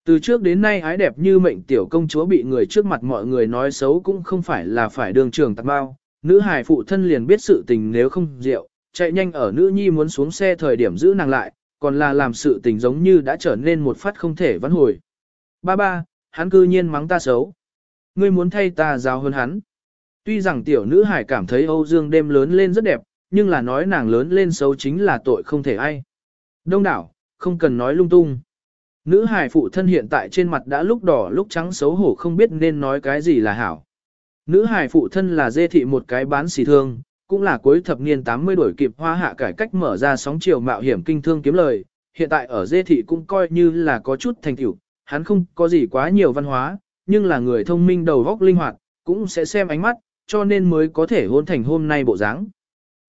Từ trước đến nay ái đẹp như mệnh tiểu công chúa bị người trước mặt mọi người nói xấu cũng không phải là phải đường trường tạc bao, nữ hài phụ thân liền biết sự tình nếu không rượu, chạy nhanh ở nữ nhi muốn xuống xe thời điểm giữ nàng lại, còn là làm sự tình giống như đã trở nên một phát không thể vãn hồi. Ba ba, hắn cư nhiên mắng ta xấu. Ngươi muốn thay ta giáo hơn hắn. Tuy rằng tiểu nữ hải cảm thấy Âu Dương đêm lớn lên rất đẹp, nhưng là nói nàng lớn lên xấu chính là tội không thể ai. Đông đảo, không cần nói lung tung. Nữ hải phụ thân hiện tại trên mặt đã lúc đỏ lúc trắng xấu hổ không biết nên nói cái gì là hảo. Nữ hải phụ thân là dê thị một cái bán xì thương, cũng là cuối thập niên 80 đổi kịp hoa hạ cải cách mở ra sóng chiều mạo hiểm kinh thương kiếm lời. Hiện tại ở dê thị cũng coi như là có chút thành tựu, hắn không có gì quá nhiều văn hóa, nhưng là người thông minh đầu góc linh hoạt, cũng sẽ xem ánh mắt, cho nên mới có thể hôn thành hôm nay bộ dáng.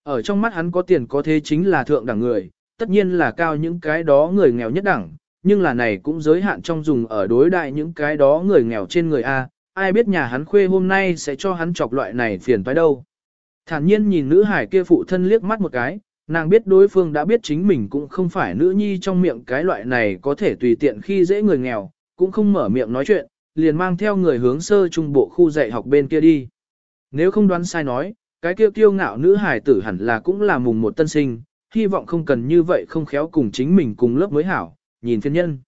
Ở trong mắt hắn có tiền có thế chính là thượng đẳng người, tất nhiên là cao những cái đó người nghèo nhất đẳng, nhưng là này cũng giới hạn trong dùng ở đối đại những cái đó người nghèo trên người A, ai biết nhà hắn khuê hôm nay sẽ cho hắn chọc loại này phiền phải đâu. Thản nhiên nhìn nữ hải kia phụ thân liếc mắt một cái, nàng biết đối phương đã biết chính mình cũng không phải nữ nhi trong miệng cái loại này có thể tùy tiện khi dễ người nghèo, cũng không mở miệng nói chuyện, liền mang theo người hướng sơ trung bộ khu dạy học bên kia đi. Nếu không đoán sai nói, cái kia kiêu ngạo nữ hải tử hẳn là cũng là mùng một tân sinh, hy vọng không cần như vậy không khéo cùng chính mình cùng lớp mới hảo, nhìn phiên nhân.